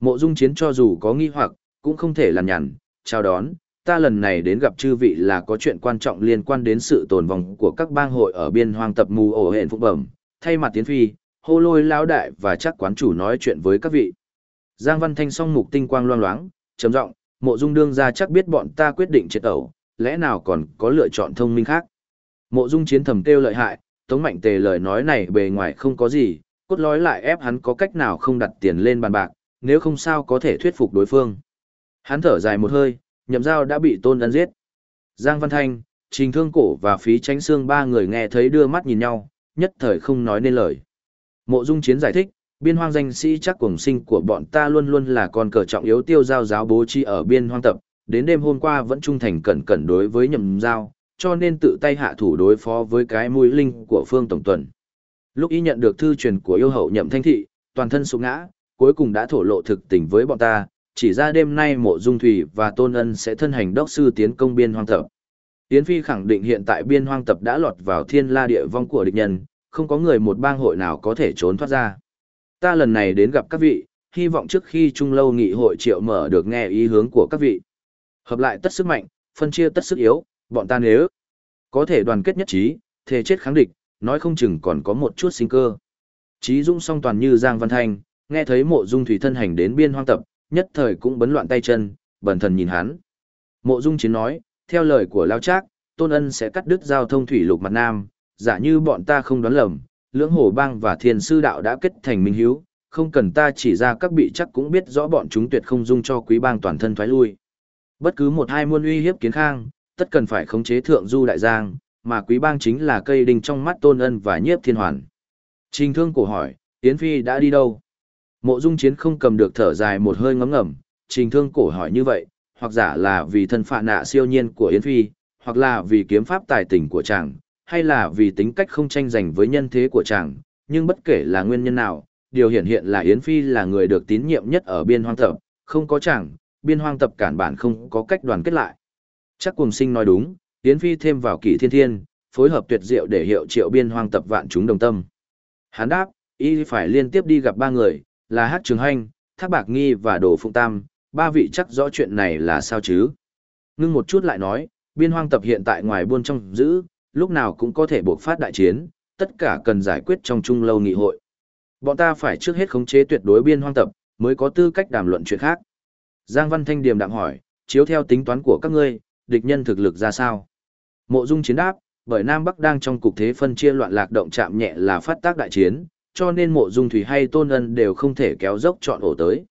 Mộ dung chiến cho dù có nghi hoặc, cũng không thể làm nhằn, chào đón, ta lần này đến gặp chư vị là có chuyện quan trọng liên quan đến sự tồn vong của các bang hội ở biên hoang tập mù ổ hện phúc bẩm, thay mặt tiến phi, hô lôi lão đại và chắc quán chủ nói chuyện với các vị. Giang Văn Thanh song mục tinh quang loang loáng, trầm giọng, mộ dung đương ra chắc biết bọn ta quyết định triệt ẩu, lẽ nào còn có lựa chọn thông minh khác. Mộ dung chiến thầm kêu lợi hại, tống mạnh tề lời nói này bề ngoài không có gì, cốt lói lại ép hắn có cách nào không đặt tiền lên bàn bạc, nếu không sao có thể thuyết phục đối phương. Hắn thở dài một hơi, nhậm dao đã bị tôn ấn giết. Giang Văn Thanh, Trình Thương Cổ và Phí Tránh Xương ba người nghe thấy đưa mắt nhìn nhau, nhất thời không nói nên lời. Mộ Dung Chiến giải thích, biên hoang danh sĩ chắc cuồng sinh của bọn ta luôn luôn là con cờ trọng yếu tiêu giao giáo bố trí ở biên hoang tập, đến đêm hôm qua vẫn trung thành cẩn cẩn đối với nhậm giao, cho nên tự tay hạ thủ đối phó với cái mũi linh của Phương Tổng Tuần. Lúc ý nhận được thư truyền của yêu hậu nhậm thanh thị, toàn thân sụp ngã, cuối cùng đã thổ lộ thực tình với bọn ta, chỉ ra đêm nay mộ dung thủy và tôn ân sẽ thân hành đốc sư tiến công biên hoang tập. Tiến Phi khẳng định hiện tại biên hoang tập đã lọt vào thiên la địa vong của địch nhân, không có người một bang hội nào có thể trốn thoát ra. Ta lần này đến gặp các vị, hy vọng trước khi trung lâu nghị hội triệu mở được nghe ý hướng của các vị. Hợp lại tất sức mạnh, phân chia tất sức yếu, bọn ta nếu có thể đoàn kết nhất trí, thề chết kháng địch, nói không chừng còn có một chút sinh cơ. Chí Dung song toàn như Giang Văn Thanh, nghe thấy mộ dung thủy thân hành đến biên hoang tập, nhất thời cũng bấn loạn tay chân, bẩn thần nhìn hắn. Mộ dung chiến nói, theo lời của Lao Trác, Tôn Ân sẽ cắt đứt giao thông thủy lục mặt nam, giả như bọn ta không đoán lầm, lưỡng hồ bang và thiên sư đạo đã kết thành minh hiếu, không cần ta chỉ ra các bị chắc cũng biết rõ bọn chúng tuyệt không dung cho quý bang toàn thân thoái lui. Bất cứ một hai muôn uy hiếp kiến khang, tất cần phải khống chế thượng du đại giang, mà quý bang chính là cây đinh trong mắt tôn ân và nhiếp thiên hoàn. Trình thương cổ hỏi, Yến Phi đã đi đâu? Mộ dung chiến không cầm được thở dài một hơi ngấm ngầm, trình thương cổ hỏi như vậy, hoặc giả là vì thân phạ nạ siêu nhiên của Yến Phi, hoặc là vì kiếm pháp tài tình của chàng, hay là vì tính cách không tranh giành với nhân thế của chàng, nhưng bất kể là nguyên nhân nào, điều hiển hiện là Yến Phi là người được tín nhiệm nhất ở biên hoang thập, không có chàng, biên hoang tập cản bản không có cách đoàn kết lại. Chắc cùng sinh nói đúng, Yến Phi thêm vào kỷ thiên thiên, phối hợp tuyệt diệu để hiệu triệu biên hoang tập vạn chúng đồng tâm. Hán đáp, y phải liên tiếp đi gặp ba người, là Hát Trường Hành, Thác Bạc Nghi và Đồ Phụng Tam, ba vị chắc rõ chuyện này là sao chứ. Ngưng một chút lại nói, biên hoang tập hiện tại ngoài buôn trong giữ, lúc nào cũng có thể buộc phát đại chiến, tất cả cần giải quyết trong chung lâu nghị hội. Bọn ta phải trước hết khống chế tuyệt đối biên hoang tập, mới có tư cách đàm luận chuyện khác. Giang Văn Thanh điềm đạm hỏi, chiếu theo tính toán của các ngươi, địch nhân thực lực ra sao? Mộ Dung chiến đáp, bởi Nam Bắc đang trong cục thế phân chia loạn lạc động chạm nhẹ là phát tác đại chiến, cho nên Mộ Dung Thủy hay Tôn Ân đều không thể kéo dốc chọn ổ tới.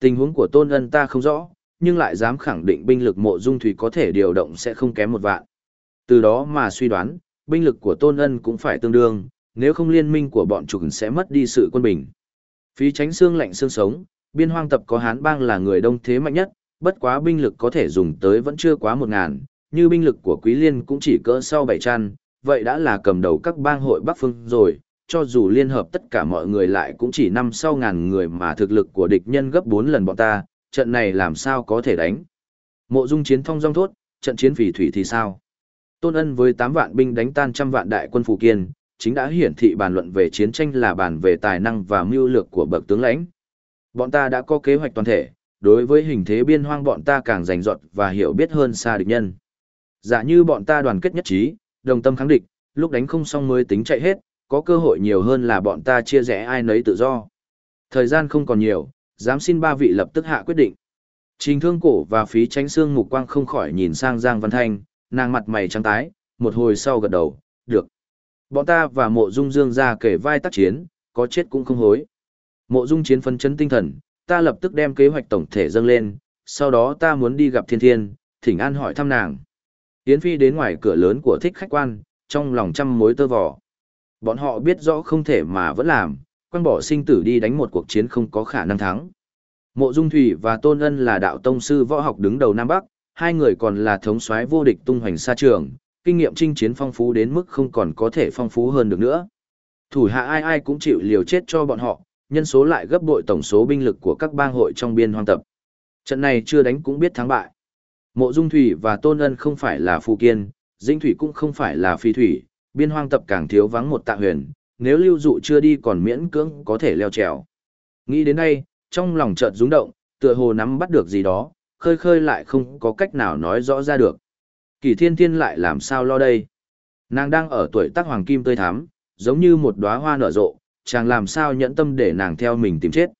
Tình huống của Tôn Ân ta không rõ, nhưng lại dám khẳng định binh lực Mộ Dung Thủy có thể điều động sẽ không kém một vạn. Từ đó mà suy đoán, binh lực của Tôn Ân cũng phải tương đương, nếu không liên minh của bọn chúng sẽ mất đi sự quân bình. Phí tránh xương lạnh xương sống, biên hoang tập có Hán bang là người đông thế mạnh nhất, bất quá binh lực có thể dùng tới vẫn chưa quá một ngàn, như binh lực của Quý Liên cũng chỉ cỡ sau bảy chăn, vậy đã là cầm đầu các bang hội Bắc Phương rồi, cho dù liên hợp tất cả mọi người lại cũng chỉ năm sau ngàn người mà thực lực của địch nhân gấp bốn lần bọn ta, trận này làm sao có thể đánh. Mộ dung chiến thông dong thốt, trận chiến phỉ thủy thì sao? Tôn ân với tám vạn binh đánh tan trăm vạn đại quân Phù Kiên, chính đã hiển thị bàn luận về chiến tranh là bàn về tài năng và mưu lược của bậc tướng lãnh. Bọn ta đã có kế hoạch toàn thể, đối với hình thế biên hoang bọn ta càng rành rọt và hiểu biết hơn xa địch nhân. Giả như bọn ta đoàn kết nhất trí, đồng tâm kháng địch, lúc đánh không xong mới tính chạy hết, có cơ hội nhiều hơn là bọn ta chia rẽ ai nấy tự do. Thời gian không còn nhiều, dám xin ba vị lập tức hạ quyết định. Trình thương cổ và phí tránh xương mục quang không khỏi nhìn sang Giang Văn Thanh, nàng mặt mày trắng tái, một hồi sau gật đầu, được. Bọn ta và mộ dung dương ra kể vai tác chiến, có chết cũng không hối. Mộ dung chiến phân chấn tinh thần, ta lập tức đem kế hoạch tổng thể dâng lên, sau đó ta muốn đi gặp thiên thiên, thỉnh an hỏi thăm nàng. Yến Phi đến ngoài cửa lớn của thích khách quan, trong lòng trăm mối tơ vò. Bọn họ biết rõ không thể mà vẫn làm, quan bỏ sinh tử đi đánh một cuộc chiến không có khả năng thắng. Mộ Dung Thủy và Tôn Ân là đạo tông sư võ học đứng đầu Nam Bắc, hai người còn là thống soái vô địch tung hoành xa trường, kinh nghiệm chinh chiến phong phú đến mức không còn có thể phong phú hơn được nữa. Thủ hạ ai ai cũng chịu liều chết cho bọn họ, nhân số lại gấp bội tổng số binh lực của các bang hội trong biên hoang tập. Trận này chưa đánh cũng biết thắng bại. Mộ Dung Thủy và Tôn Ân không phải là phù kiên, Dĩnh Thủy cũng không phải là phi thủy, biên hoang tập càng thiếu vắng một tạ huyền, nếu lưu dụ chưa đi còn miễn cưỡng có thể leo trèo. Nghĩ đến đây, trong lòng chợt rung động, tựa hồ nắm bắt được gì đó, khơi khơi lại không có cách nào nói rõ ra được. Kỳ thiên thiên lại làm sao lo đây? Nàng đang ở tuổi tác hoàng kim tươi thắm, giống như một đóa hoa nở rộ, chàng làm sao nhẫn tâm để nàng theo mình tìm chết.